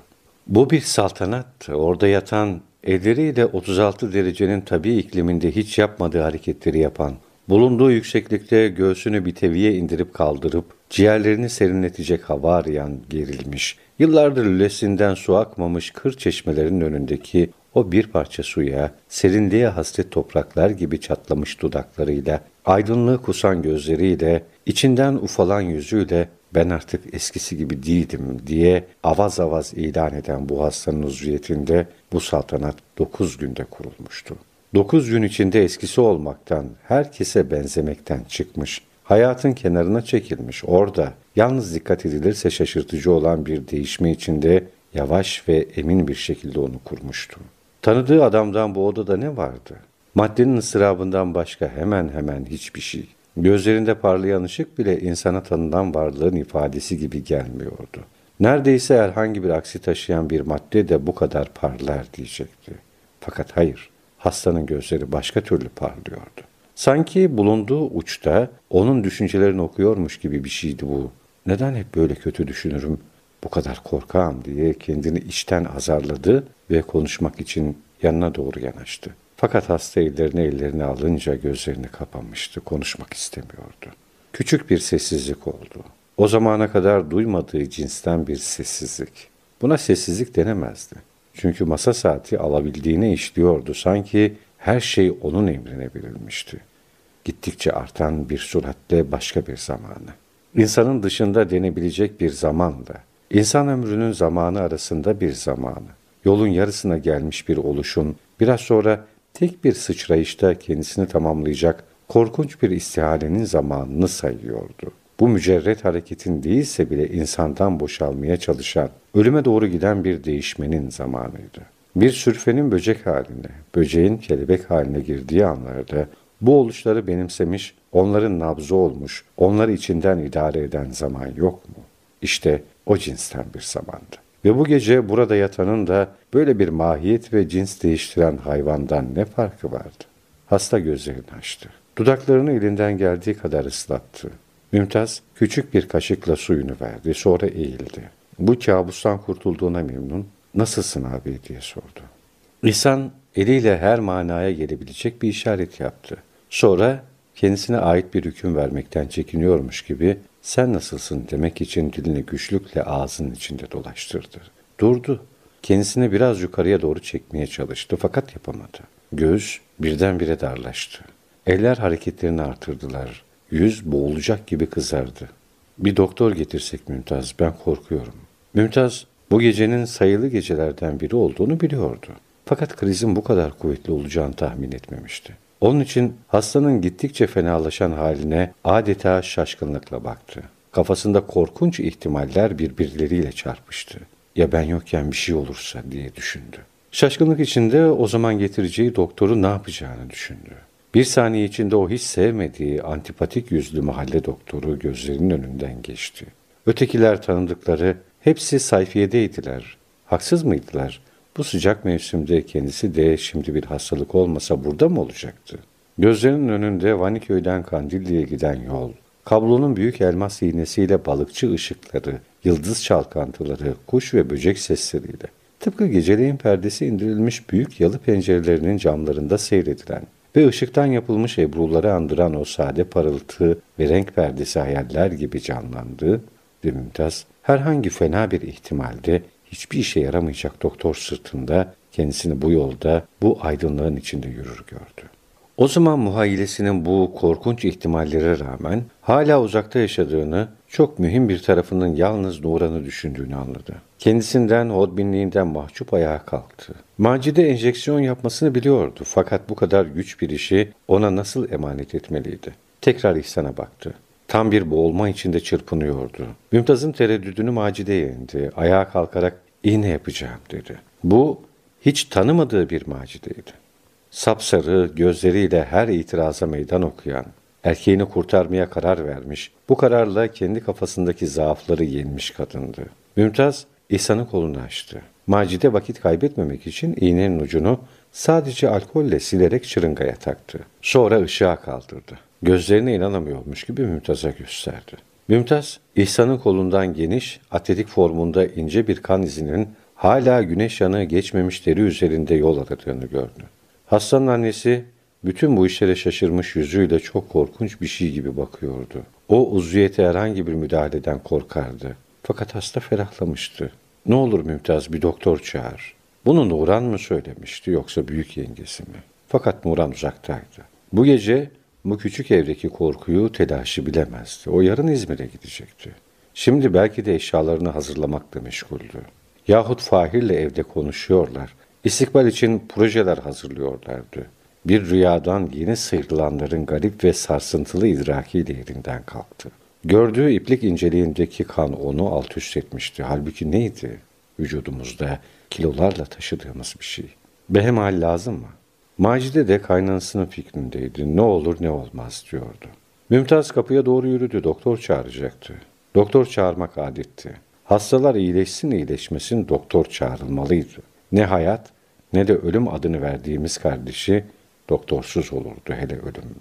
Bu bir saltanat, orada yatan, elleriyle 36 derecenin tabi ikliminde hiç yapmadığı hareketleri yapan, bulunduğu yükseklikte göğsünü bir teviye indirip kaldırıp, ciğerlerini serinletecek hava arayan gerilmiş, yıllardır lülesinden su akmamış kır çeşmelerinin önündeki o bir parça suya, serinliğe hasret topraklar gibi çatlamış dudaklarıyla, aydınlığı kusan gözleriyle, içinden ufalan yüzüyle ben artık eskisi gibi değildim diye avaz avaz ilan eden bu hastanın uzviyetinde bu saltanat dokuz günde kurulmuştu. Dokuz gün içinde eskisi olmaktan, herkese benzemekten çıkmış, hayatın kenarına çekilmiş, orada yalnız dikkat edilirse şaşırtıcı olan bir değişme içinde yavaş ve emin bir şekilde onu kurmuştu. Tanıdığı adamdan bu odada ne vardı? Maddenin ıstırabından başka hemen hemen hiçbir şey. Gözlerinde parlayan ışık bile insana tanınan varlığın ifadesi gibi gelmiyordu. Neredeyse herhangi bir aksi taşıyan bir madde de bu kadar parlar diyecekti. Fakat hayır, hastanın gözleri başka türlü parlıyordu. Sanki bulunduğu uçta onun düşüncelerini okuyormuş gibi bir şeydi bu. Neden hep böyle kötü düşünürüm, bu kadar korkağım diye kendini içten azarladı ve konuşmak için yanına doğru yanaştı. Fakat hasta ellerini ellerine alınca gözlerini kapamıştı, konuşmak istemiyordu. Küçük bir sessizlik oldu. O zamana kadar duymadığı cinsten bir sessizlik. Buna sessizlik denemezdi. Çünkü masa saati alabildiğine işliyordu. Sanki her şey onun emrine verilmişti. Gittikçe artan bir süratle başka bir zamanı. İnsanın dışında denebilecek bir zamanla, insan ömrünün zamanı arasında bir zamanı, yolun yarısına gelmiş bir oluşun, biraz sonra tek bir sıçrayışta kendisini tamamlayacak korkunç bir istihalenin zamanını sayıyordu. Bu mücerret hareketin değilse bile insandan boşalmaya çalışan, ölüme doğru giden bir değişmenin zamanıydı. Bir sürfenin böcek haline, böceğin kelebek haline girdiği anlarda bu oluşları benimsemiş, onların nabzı olmuş, onları içinden idare eden zaman yok mu? İşte o cinsten bir zamandı. Ve bu gece burada yatanın da böyle bir mahiyet ve cins değiştiren hayvandan ne farkı vardı? Hasta gözlerini açtı. Dudaklarını elinden geldiği kadar ıslattı. Mümtaz küçük bir kaşıkla suyunu verdi. Sonra eğildi. Bu kabustan kurtulduğuna memnun. Nasılsın abi diye sordu. İhsan eliyle her manaya gelebilecek bir işaret yaptı. Sonra kendisine ait bir hüküm vermekten çekiniyormuş gibi sen nasılsın demek için dilini güçlükle ağzının içinde dolaştırdı. Durdu. Kendisini biraz yukarıya doğru çekmeye çalıştı fakat yapamadı. Göz birdenbire darlaştı. Eller hareketlerini artırdılar. Yüz boğulacak gibi kızardı. Bir doktor getirsek Mümtaz, ben korkuyorum. Mümtaz, bu gecenin sayılı gecelerden biri olduğunu biliyordu. Fakat krizin bu kadar kuvvetli olacağını tahmin etmemişti. Onun için hastanın gittikçe fenalaşan haline adeta şaşkınlıkla baktı. Kafasında korkunç ihtimaller birbirleriyle çarpıştı. Ya ben yokken bir şey olursa diye düşündü. Şaşkınlık içinde o zaman getireceği doktoru ne yapacağını düşündü. Bir saniye içinde o hiç sevmediği antipatik yüzlü mahalle doktoru gözlerinin önünden geçti. Ötekiler tanıdıkları hepsi sayfiyedeydiler. Haksız mıydılar? Bu sıcak mevsimde kendisi de şimdi bir hastalık olmasa burada mı olacaktı? Gözlerinin önünde Vaniköy'den Kandilli'ye giden yol, kablonun büyük elmas iğnesiyle balıkçı ışıkları, yıldız çalkantıları, kuş ve böcek sesleriyle, tıpkı geceleyin perdesi indirilmiş büyük yalı pencerelerinin camlarında seyredilen ve ışıktan yapılmış ebruları andıran o sade parıltı ve renk perdesi hayaller gibi canlandı ve Mümtaz herhangi fena bir ihtimalde hiçbir işe yaramayacak doktor sırtında kendisini bu yolda, bu aydınlığın içinde yürür gördü. O zaman muhayyilesinin bu korkunç ihtimallere rağmen hala uzakta yaşadığını, çok mühim bir tarafının yalnız Nuran'ı düşündüğünü anladı. Kendisinden, hodbinliğinden mahcup ayağa kalktı. Macide enjeksiyon yapmasını biliyordu fakat bu kadar güç bir işi ona nasıl emanet etmeliydi? Tekrar İhsan'a baktı. Tam bir boğulma içinde çırpınıyordu. Mümtaz'ın tereddüdünü Macide yendi. Ayağa kalkarak iğne yapacağım dedi. Bu hiç tanımadığı bir Macide'ydi. Sapsarı gözleriyle her itiraza meydan okuyan, erkeğini kurtarmaya karar vermiş, bu kararla kendi kafasındaki zaafları yenmiş kadındı. Mümtaz İhsan'ın kolunu açtı. Macide vakit kaybetmemek için iğnenin ucunu sadece alkolle silerek şırıngaya taktı. Sonra ışığa kaldırdı. Gözlerine inanamıyormuş gibi Mümtaz'a gösterdi. Mümtaz, İhsan'ın kolundan geniş, atletik formunda ince bir kan izinin hala güneş yanığı geçmemiş deri üzerinde yol aradığını gördü. Hastanın annesi bütün bu işlere şaşırmış yüzüyle çok korkunç bir şey gibi bakıyordu. O uzviyete herhangi bir müdahaleden korkardı. Fakat hasta ferahlamıştı. Ne olur Mümtaz bir doktor çağır. Bunu Nuran mı söylemişti yoksa büyük yengesi mi? Fakat Nuran uzaktaydı. Bu gece bu küçük evdeki korkuyu, telaşı bilemezdi. O yarın İzmir'e gidecekti. Şimdi belki de eşyalarını hazırlamakla meşguldü. Yahut Fahir'le evde konuşuyorlar. İstikbal için projeler hazırlıyorlardı. Bir rüyadan yeni sıyrılanların garip ve sarsıntılı idrakiyle yerinden kalktı. Gördüğü iplik inceliğindeki kan onu alt üst etmişti. Halbuki neydi? Vücudumuzda kilolarla taşıdığımız bir şey. Behemal lazım mı? Macide de kaynanasının fikrindeydi. Ne olur ne olmaz diyordu. Mümtaz kapıya doğru yürüdü. Doktor çağıracaktı. Doktor çağırmak adetti. Hastalar iyileşsin iyileşmesin doktor çağrılmalıydı. Ne hayat ne de ölüm adını verdiğimiz kardeşi doktorsuz olurdu hele ölüm.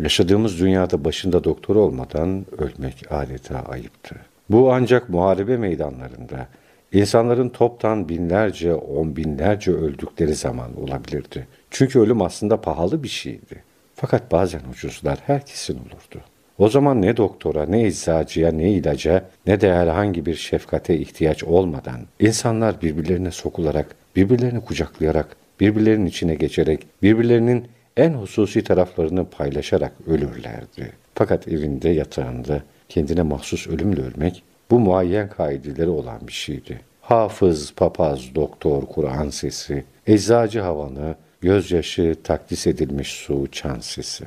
Yaşadığımız dünyada başında doktor olmadan ölmek adeta ayıptı. Bu ancak muharebe meydanlarında, insanların toptan binlerce, on binlerce öldükleri zaman olabilirdi. Çünkü ölüm aslında pahalı bir şeydi. Fakat bazen ucuzlar herkesin olurdu. O zaman ne doktora, ne eczacıya, ne ilaca, ne de herhangi bir şefkate ihtiyaç olmadan insanlar birbirlerine sokularak, birbirlerini kucaklayarak, birbirlerinin içine geçerek, birbirlerinin en hususi taraflarını paylaşarak ölürlerdi. Fakat evinde, yatağında kendine mahsus ölümle ölmek bu muayyen kaideleri olan bir şeydi. Hafız, papaz, doktor, Kur'an sesi, eczacı havanı, gözyaşı, takdis edilmiş su, çan sesi.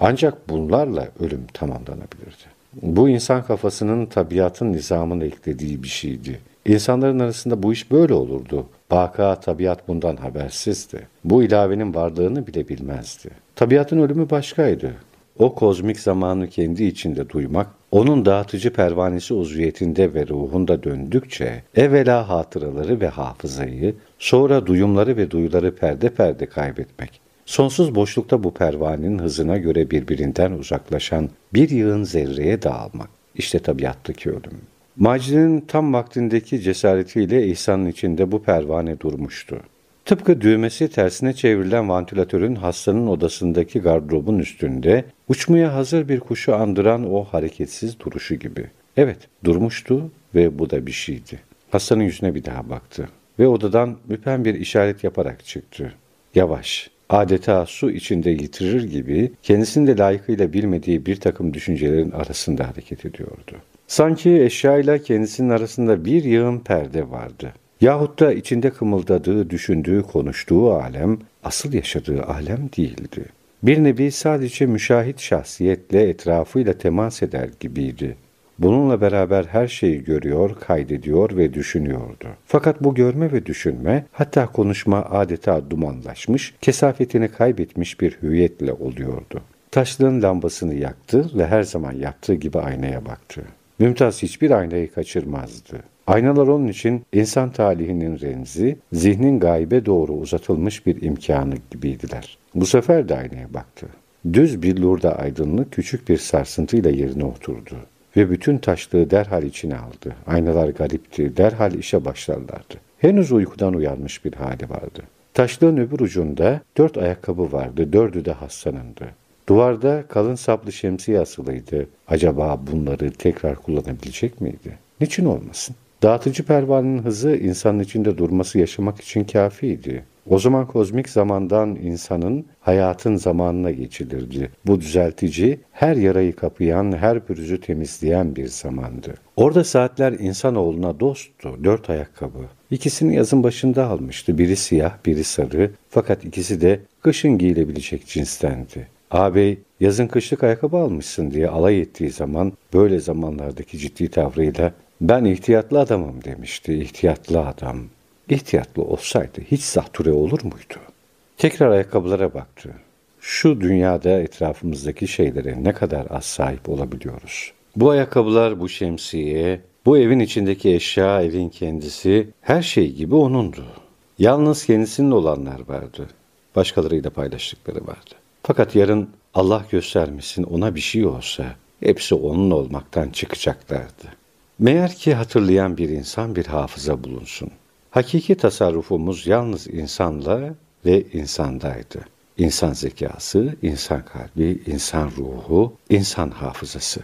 Ancak bunlarla ölüm tamamlanabilirdi. Bu insan kafasının tabiatın nizamını eklediği bir şeydi. İnsanların arasında bu iş böyle olurdu. Baka tabiat bundan habersizdi. Bu ilavenin varlığını bile bilmezdi. Tabiatın ölümü başkaydı. O kozmik zamanı kendi içinde duymak, onun dağıtıcı pervanesi uzviyetinde ve ruhunda döndükçe evvela hatıraları ve hafızayı, sonra duyumları ve duyuları perde perde kaybetmek. Sonsuz boşlukta bu pervanenin hızına göre birbirinden uzaklaşan bir yığın zerreye dağılmak. İşte tabiattaki ölüm. Macide'nin tam vaktindeki cesaretiyle İhsan'ın içinde bu pervane durmuştu. Tıpkı düğmesi tersine çevrilen vantilatörün hastanın odasındaki gardırobun üstünde uçmaya hazır bir kuşu andıran o hareketsiz duruşu gibi. Evet, durmuştu ve bu da bir şeydi. Hastanın yüzüne bir daha baktı ve odadan müpem bir işaret yaparak çıktı. Yavaş, adeta su içinde yitirir gibi kendisini de layıkıyla bilmediği bir takım düşüncelerin arasında hareket ediyordu. Sanki eşyayla kendisinin arasında bir yığın perde vardı. Yahut da içinde kımıldadığı, düşündüğü, konuştuğu alem asıl yaşadığı alem değildi. Bir nevi sadece müşahit şahsiyetle etrafıyla temas eder gibiydi. Bununla beraber her şeyi görüyor, kaydediyor ve düşünüyordu. Fakat bu görme ve düşünme, hatta konuşma adeta dumanlaşmış, kesafetini kaybetmiş bir hüviyetle oluyordu. Taşlığın lambasını yaktı ve her zaman yaptığı gibi aynaya baktı. Mümtaz hiçbir aynayı kaçırmazdı. Aynalar onun için insan talihinin remzi, zihnin gaybe doğru uzatılmış bir imkanı gibiydiler. Bu sefer de aynaya baktı. Düz bir lurda aydınlık küçük bir sarsıntıyla yerine oturdu ve bütün taşlığı derhal içine aldı. Aynalar garipti, derhal işe başlarlardı. Henüz uykudan uyanmış bir hali vardı. Taşlığın öbür ucunda dört ayakkabı vardı, dördü de hastanındı. Duvarda kalın saplı şemsiye asılıydı. Acaba bunları tekrar kullanabilecek miydi? Niçin olmasın? Dağıtıcı pervanenin hızı insanın içinde durması yaşamak için kafiydi. O zaman kozmik zamandan insanın hayatın zamanına geçilirdi. Bu düzeltici, her yarayı kapayan, her pürüzü temizleyen bir zamandı. Orada saatler insanoğluna dosttu, dört ayakkabı. İkisini yazın başında almıştı. Biri siyah, biri sarı. Fakat ikisi de kışın giyilebilecek cinstendi. Ağabey yazın kışlık ayakkabı almışsın diye alay ettiği zaman böyle zamanlardaki ciddi tavrıyla ben ihtiyatlı adamım demişti. İhtiyatlı adam. İhtiyatlı olsaydı hiç zatüre olur muydu? Tekrar ayakkabılara baktı. Şu dünyada etrafımızdaki şeylere ne kadar az sahip olabiliyoruz? Bu ayakkabılar, bu şemsiye, bu evin içindeki eşya, evin kendisi, her şey gibi onundu. Yalnız kendisinin olanlar vardı. Başkalarıyla paylaştıkları vardı. Fakat yarın Allah göstermesin ona bir şey olsa hepsi onun olmaktan çıkacaklardı. Meğer ki hatırlayan bir insan bir hafıza bulunsun. Hakiki tasarrufumuz yalnız insanla ve insandaydı. İnsan zekası, insan kalbi, insan ruhu, insan hafızası.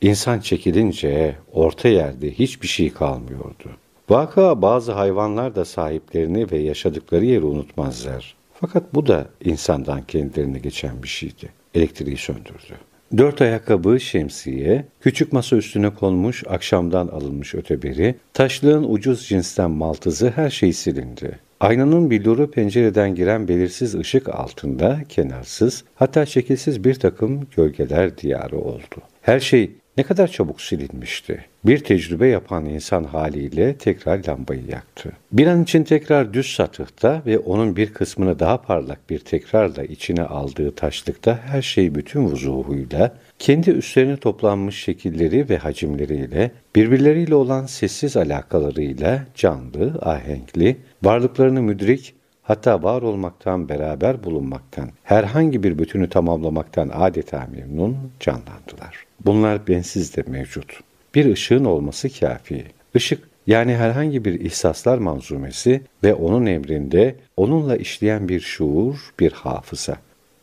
İnsan çekilince orta yerde hiçbir şey kalmıyordu. Vaka bazı hayvanlar da sahiplerini ve yaşadıkları yeri unutmazlar. Fakat bu da insandan kendilerine geçen bir şeydi. Elektriği söndürdü. Dört ayakkabı, şemsiye, küçük masa üstüne konmuş, akşamdan alınmış öteberi, taşlığın ucuz cinsten maltızı her şey silindi. Aynanın billuru pencereden giren belirsiz ışık altında kenarsız, hatta şekilsiz bir takım gölgeler diyarı oldu. Her şey ne kadar çabuk silinmişti. Bir tecrübe yapan insan haliyle tekrar lambayı yaktı. Bir an için tekrar düz satıhta ve onun bir kısmını daha parlak bir tekrarla içine aldığı taşlıkta her şey bütün vuzuhuyla, kendi üstlerine toplanmış şekilleri ve hacimleriyle, birbirleriyle olan sessiz alakalarıyla canlı, ahenkli, varlıklarını müdrik, hatta var olmaktan, beraber bulunmaktan, herhangi bir bütünü tamamlamaktan adeta memnun canlandılar. Bunlar bensiz de mevcut. Bir ışığın olması kafi. Işık Yani herhangi bir ihsaslar manzumesi ve onun emrinde onunla işleyen bir şuur, bir hafıza.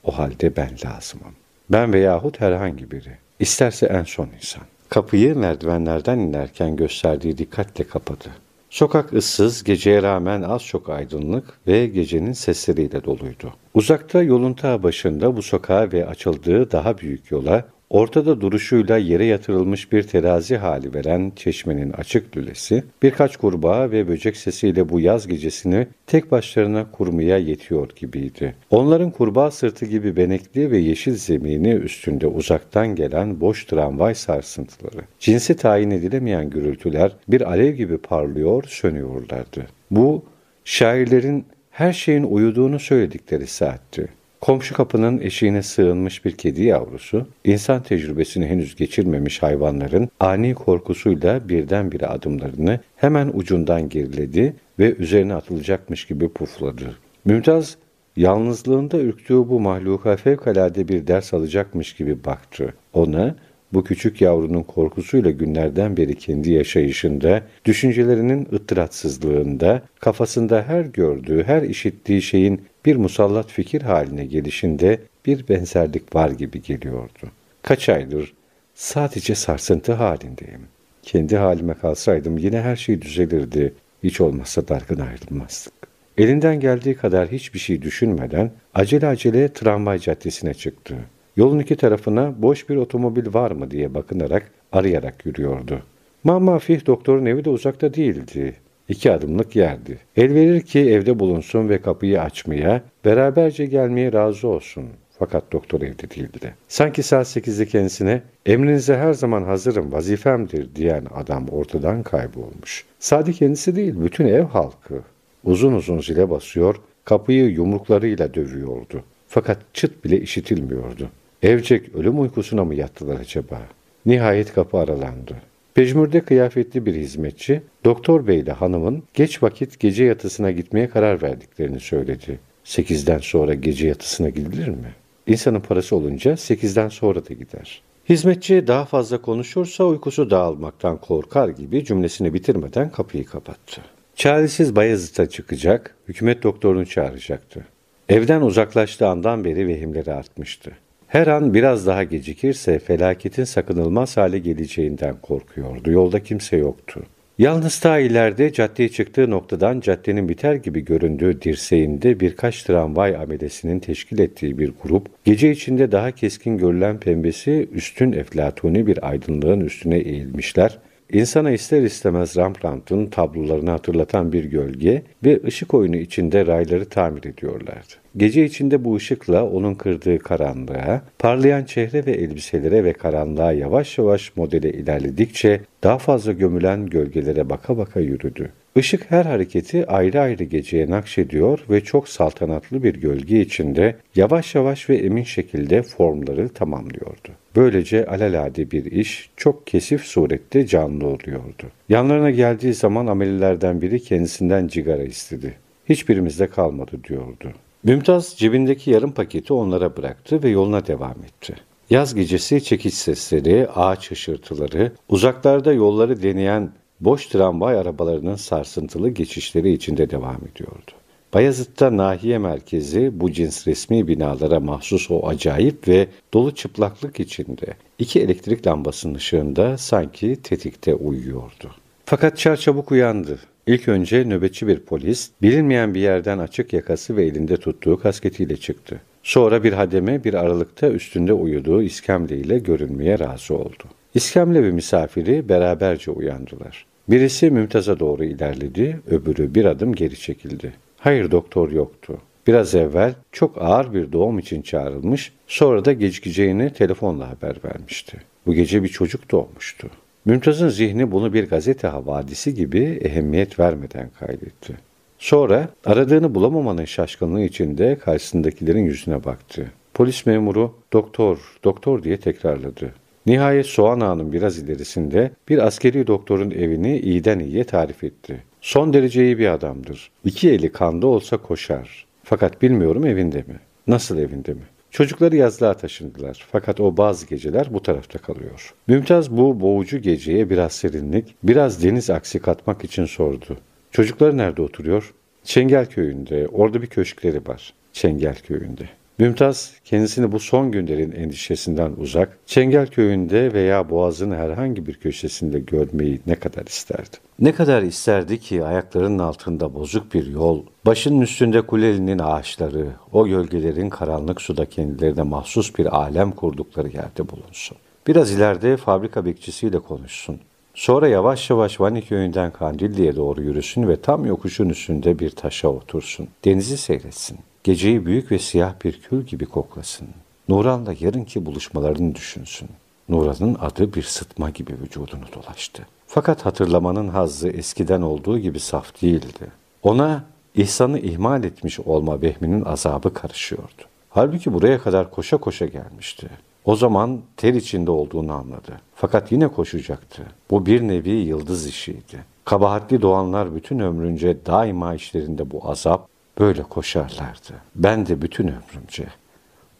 O halde ben lazımım. Ben veyahut herhangi biri. İsterse en son insan. Kapıyı merdivenlerden inerken gösterdiği dikkatle kapadı. Sokak ıssız, geceye rağmen az çok aydınlık ve gecenin sesleriyle doluydu. Uzakta yolun ta başında bu sokağa ve açıldığı daha büyük yola Ortada duruşuyla yere yatırılmış bir terazi hali veren çeşmenin açık lülesi, birkaç kurbağa ve böcek sesiyle bu yaz gecesini tek başlarına kurmaya yetiyor gibiydi. Onların kurbağa sırtı gibi benekli ve yeşil zemini üstünde uzaktan gelen boş tramvay sarsıntıları, cinsi tayin edilemeyen gürültüler bir alev gibi parlıyor, sönüyorlardı. Bu, şairlerin her şeyin uyuduğunu söyledikleri saatti. Komşu kapının eşiğine sığınmış bir kedi yavrusu, insan tecrübesini henüz geçirmemiş hayvanların ani korkusuyla birdenbire adımlarını hemen ucundan geriledi ve üzerine atılacakmış gibi pufladı. Mümtaz, yalnızlığında ürktüğü bu mahluka fevkalade bir ders alacakmış gibi baktı. Ona, bu küçük yavrunun korkusuyla günlerden beri kendi yaşayışında, düşüncelerinin ıttıratsızlığında, kafasında her gördüğü, her işittiği şeyin bir musallat fikir haline gelişinde bir benzerlik var gibi geliyordu. Kaç aydır sadece sarsıntı halindeyim. Kendi halime kalsaydım yine her şey düzelirdi. Hiç olmazsa dargın ayrılmazdık. Elinden geldiği kadar hiçbir şey düşünmeden acele acele tramvay caddesine çıktı. Yolun iki tarafına boş bir otomobil var mı diye bakınarak arayarak yürüyordu. Mamma Fih doktorun evi de uzakta değildi. İki adımlık yerdi. El verir ki evde bulunsun ve kapıyı açmaya, beraberce gelmeye razı olsun. Fakat doktor evde değildi. Sanki saat sekizde kendisine emrinize her zaman hazırım vazifemdir diyen adam ortadan kaybolmuş. Sadece kendisi değil bütün ev halkı. Uzun uzun zile basıyor, kapıyı yumruklarıyla dövüyordu. Fakat çıt bile işitilmiyordu. Evcek ölüm uykusuna mı yattılar acaba? Nihayet kapı aralandı. Pejmürde kıyafetli bir hizmetçi, doktor bey ile hanımın geç vakit gece yatısına gitmeye karar verdiklerini söyledi. Sekizden sonra gece yatısına gidilir mi? İnsanın parası olunca sekizden sonra da gider. Hizmetçi daha fazla konuşursa uykusu dağılmaktan korkar gibi cümlesini bitirmeden kapıyı kapattı. Çaresiz Bayezid'e çıkacak, hükümet doktorunu çağıracaktı. Evden uzaklaştığı andan beri vehimleri artmıştı. Her an biraz daha gecikirse felaketin sakınılmaz hale geleceğinden korkuyordu. Yolda kimse yoktu. Yalnız ta ileride caddeye çıktığı noktadan caddenin biter gibi göründüğü dirseğinde birkaç tramvay amelesinin teşkil ettiği bir grup, gece içinde daha keskin görülen pembesi üstün eflatuni bir aydınlığın üstüne eğilmişler, İnsana ister istemez Rembrandt'ın tablolarını hatırlatan bir gölge ve ışık oyunu içinde rayları tamir ediyorlardı. Gece içinde bu ışıkla onun kırdığı karanlığa, parlayan çehre ve elbiselere ve karanlığa yavaş yavaş modele ilerledikçe daha fazla gömülen gölgelere baka baka yürüdü. Işık her hareketi ayrı ayrı geceye nakşediyor ve çok saltanatlı bir gölge içinde yavaş yavaş ve emin şekilde formları tamamlıyordu. Böylece alelade bir iş çok kesif surette canlı oluyordu. Yanlarına geldiği zaman amelilerden biri kendisinden cigara istedi. Hiçbirimizde kalmadı diyordu. Mümtaz cebindeki yarım paketi onlara bıraktı ve yoluna devam etti. Yaz gecesi çekiç sesleri, ağaç hışırtıları, uzaklarda yolları deneyen boş tramvay arabalarının sarsıntılı geçişleri içinde devam ediyordu. Bayezid'de nahiye merkezi bu cins resmi binalara mahsus o acayip ve dolu çıplaklık içinde iki elektrik lambasının ışığında sanki tetikte uyuyordu. Fakat çarçabuk uyandı. İlk önce nöbetçi bir polis, bilinmeyen bir yerden açık yakası ve elinde tuttuğu kasketiyle çıktı. Sonra bir hademe bir aralıkta üstünde uyuduğu iskemle ile görünmeye razı oldu. İskemle ve misafiri beraberce uyandılar. Birisi Mümtaz'a doğru ilerledi, öbürü bir adım geri çekildi. Hayır doktor yoktu. Biraz evvel çok ağır bir doğum için çağrılmış, sonra da gecikeceğini telefonla haber vermişti. Bu gece bir çocuk doğmuştu. Mümtaz'ın zihni bunu bir gazete havadisi gibi ehemmiyet vermeden kaydetti. Sonra aradığını bulamamanın şaşkınlığı içinde karşısındakilerin yüzüne baktı. Polis memuru doktor, doktor diye tekrarladı. Nihayet Soğan Ağa'nın biraz ilerisinde bir askeri doktorun evini iyiden iyiye tarif etti. Son derece iyi bir adamdır. İki eli kanda olsa koşar. Fakat bilmiyorum evinde mi? Nasıl evinde mi? Çocukları yazlığa taşındılar fakat o bazı geceler bu tarafta kalıyor. Mümtaz bu boğucu geceye biraz serinlik, biraz deniz aksi katmak için sordu. Çocuklar nerede oturuyor? Çengel köyünde, orada bir köşkleri var. Çengel köyünde. Mümtaz kendisini bu son günlerin endişesinden uzak, Çengel köyünde veya Boğaz'ın herhangi bir köşesinde görmeyi ne kadar isterdi. Ne kadar isterdi ki ayaklarının altında bozuk bir yol, başının üstünde kulelinin ağaçları, o gölgelerin karanlık suda kendilerine mahsus bir alem kurdukları yerde bulunsun. Biraz ileride fabrika bekçisiyle konuşsun. Sonra yavaş yavaş Vani köyünden Kandilli'ye doğru yürüsün ve tam yokuşun üstünde bir taşa otursun. Denizi seyretsin. Geceyi büyük ve siyah bir kül gibi koklasın. Nuran'la yarınki buluşmalarını düşünsün. Nuran'ın adı bir sıtma gibi vücudunu dolaştı. Fakat hatırlamanın hazzı eskiden olduğu gibi saf değildi. Ona ihsanı ihmal etmiş olma vehminin azabı karışıyordu. Halbuki buraya kadar koşa koşa gelmişti. O zaman ter içinde olduğunu anladı. Fakat yine koşacaktı. Bu bir nevi yıldız işiydi. Kabahatli doğanlar bütün ömrünce daima işlerinde bu azap böyle koşarlardı. Ben de bütün ömrümce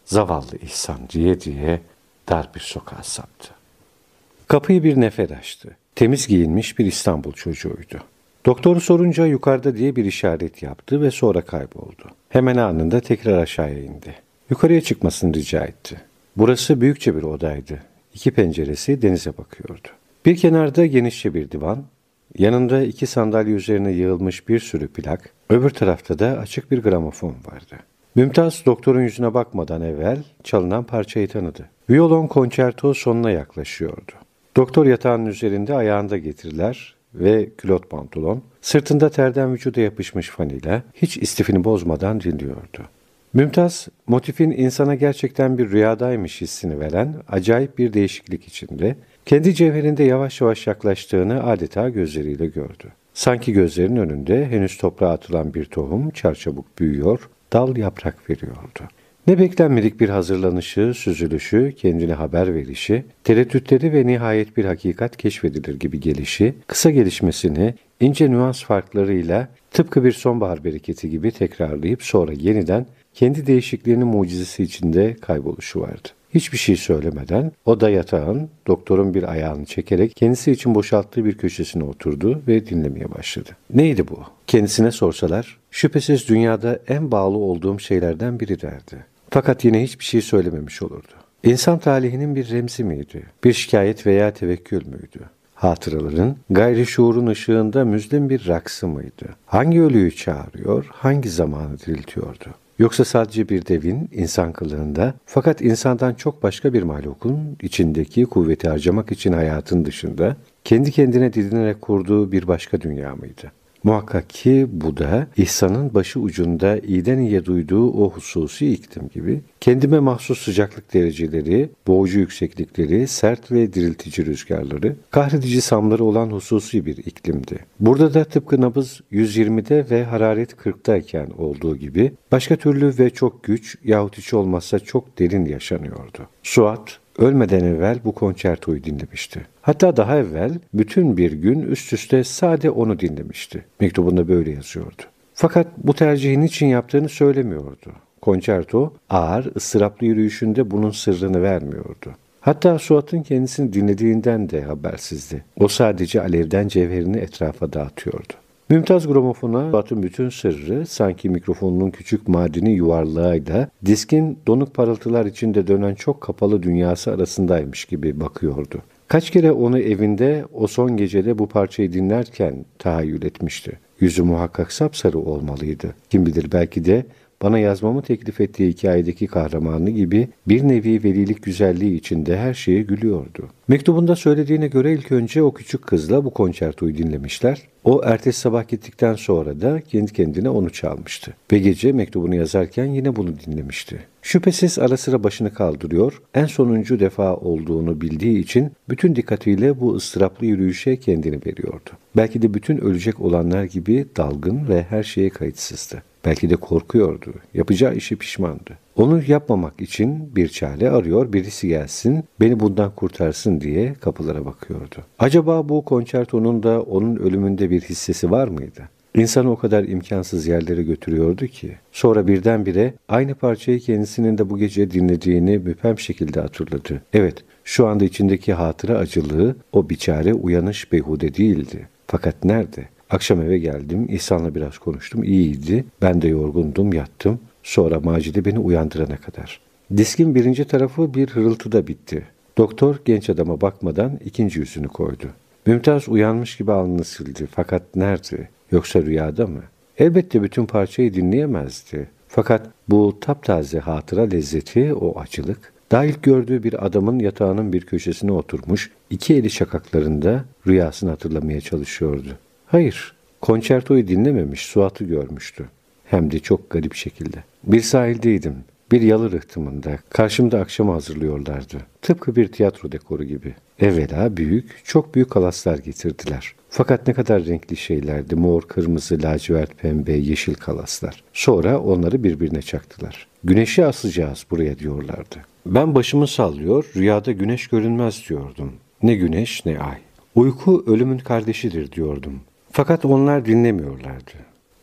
zavallı İhsan diye diye dar bir sokağa saptı. Kapıyı bir nefer açtı. Temiz giyinmiş bir İstanbul çocuğuydu. Doktoru sorunca yukarıda diye bir işaret yaptı ve sonra kayboldu. Hemen anında tekrar aşağıya indi. Yukarıya çıkmasını rica etti. Burası büyükçe bir odaydı. İki penceresi denize bakıyordu. Bir kenarda genişçe bir divan, yanında iki sandalye üzerine yığılmış bir sürü plak, öbür tarafta da açık bir gramofon vardı. Mümtaz doktorun yüzüne bakmadan evvel çalınan parçayı tanıdı. Violon konçerto sonuna yaklaşıyordu. Doktor yatağının üzerinde ayağında getiriler ve külot pantolon, sırtında terden vücuda yapışmış fanile, hiç istifini bozmadan dinliyordu. Mümtaz, motifin insana gerçekten bir rüyadaymış hissini veren acayip bir değişiklik içinde, kendi cevherinde yavaş yavaş yaklaştığını adeta gözleriyle gördü. Sanki gözlerinin önünde henüz toprağa atılan bir tohum çarçabuk büyüyor, dal yaprak veriyordu. Ne beklenmedik bir hazırlanışı, süzülüşü, kendine haber verişi, tereddütleri ve nihayet bir hakikat keşfedilir gibi gelişi, kısa gelişmesini ince nüans farklarıyla tıpkı bir sonbahar bereketi gibi tekrarlayıp sonra yeniden kendi değişikliğinin mucizesi içinde kayboluşu vardı. Hiçbir şey söylemeden o da yatağın doktorun bir ayağını çekerek kendisi için boşalttığı bir köşesine oturdu ve dinlemeye başladı. Neydi bu? Kendisine sorsalar şüphesiz dünyada en bağlı olduğum şeylerden biri derdi. Fakat yine hiçbir şey söylememiş olurdu. İnsan talihinin bir remzi miydi? Bir şikayet veya tevekkül müydü? Hatıraların gayri şuurun ışığında müzlim bir raksı mıydı? Hangi ölüyü çağırıyor, hangi zamanı diriltiyordu? Yoksa sadece bir devin insan kılığında fakat insandan çok başka bir mahlukun içindeki kuvveti harcamak için hayatın dışında kendi kendine didinerek kurduğu bir başka dünya mıydı? Muhakkak ki bu da İhsan'ın başı ucunda iyiden iyiye duyduğu o hususi iklim gibi kendime mahsus sıcaklık dereceleri, boğucu yükseklikleri, sert ve diriltici rüzgarları, kahredici samları olan hususi bir iklimdi. Burada da tıpkı nabız 120'de ve hararet 40'dayken olduğu gibi başka türlü ve çok güç yahut hiç olmazsa çok derin yaşanıyordu. Suat ölmeden evvel bu konçertoyu dinlemişti. Hatta daha evvel bütün bir gün üst üste sade onu dinlemişti. Mektubunda böyle yazıyordu. Fakat bu tercihin için yaptığını söylemiyordu. Konçerto ağır, ıstıraplı yürüyüşünde bunun sırrını vermiyordu. Hatta Suat'ın kendisini dinlediğinden de habersizdi. O sadece alevden cevherini etrafa dağıtıyordu. Mümtaz gramofona Batın bütün sırrı sanki mikrofonunun küçük madeni yuvarlağıyla diskin donuk parıltılar içinde dönen çok kapalı dünyası arasındaymış gibi bakıyordu. Kaç kere onu evinde o son gecede bu parçayı dinlerken tahayyül etmişti. Yüzü muhakkak sapsarı olmalıydı. Kim bilir belki de bana yazmamı teklif ettiği hikayedeki kahramanı gibi bir nevi velilik güzelliği içinde her şeye gülüyordu. Mektubunda söylediğine göre ilk önce o küçük kızla bu konçertoyu dinlemişler. O ertesi sabah gittikten sonra da kendi kendine onu çalmıştı. Ve gece mektubunu yazarken yine bunu dinlemişti. Şüphesiz ara sıra başını kaldırıyor, en sonuncu defa olduğunu bildiği için bütün dikkatiyle bu ıstıraplı yürüyüşe kendini veriyordu. Belki de bütün ölecek olanlar gibi dalgın ve her şeye kayıtsızdı. Belki de korkuyordu. Yapacağı işi pişmandı. Onu yapmamak için bir çare arıyor, birisi gelsin, beni bundan kurtarsın diye kapılara bakıyordu. Acaba bu konçertonun da onun ölümünde bir hissesi var mıydı? İnsanı o kadar imkansız yerlere götürüyordu ki. Sonra birdenbire aynı parçayı kendisinin de bu gece dinlediğini müphem şekilde hatırladı. Evet, şu anda içindeki hatıra acılığı o biçare uyanış beyhude değildi. Fakat nerede? Akşam eve geldim, İhsan'la biraz konuştum, iyiydi. Ben de yorgundum, yattım. Sonra Macide beni uyandırana kadar. Diskin birinci tarafı bir hırıltıda bitti. Doktor genç adama bakmadan ikinci yüzünü koydu. Mümtaz uyanmış gibi alnını sildi. Fakat nerede? Yoksa rüyada mı? Elbette bütün parçayı dinleyemezdi. Fakat bu taptaze hatıra lezzeti, o acılık, daha ilk gördüğü bir adamın yatağının bir köşesine oturmuş, iki eli şakaklarında rüyasını hatırlamaya çalışıyordu. Hayır, konçertoyu dinlememiş, Suat'ı görmüştü. Hem de çok garip şekilde. Bir sahildeydim. Bir yalı rıhtımında. Karşımda akşam hazırlıyorlardı. Tıpkı bir tiyatro dekoru gibi. Evvela büyük, çok büyük kalaslar getirdiler. Fakat ne kadar renkli şeylerdi. Mor, kırmızı, lacivert, pembe, yeşil kalaslar. Sonra onları birbirine çaktılar. Güneşi asacağız buraya diyorlardı. Ben başımı sallıyor, rüyada güneş görünmez diyordum. Ne güneş ne ay. Uyku ölümün kardeşidir diyordum. Fakat onlar dinlemiyorlardı.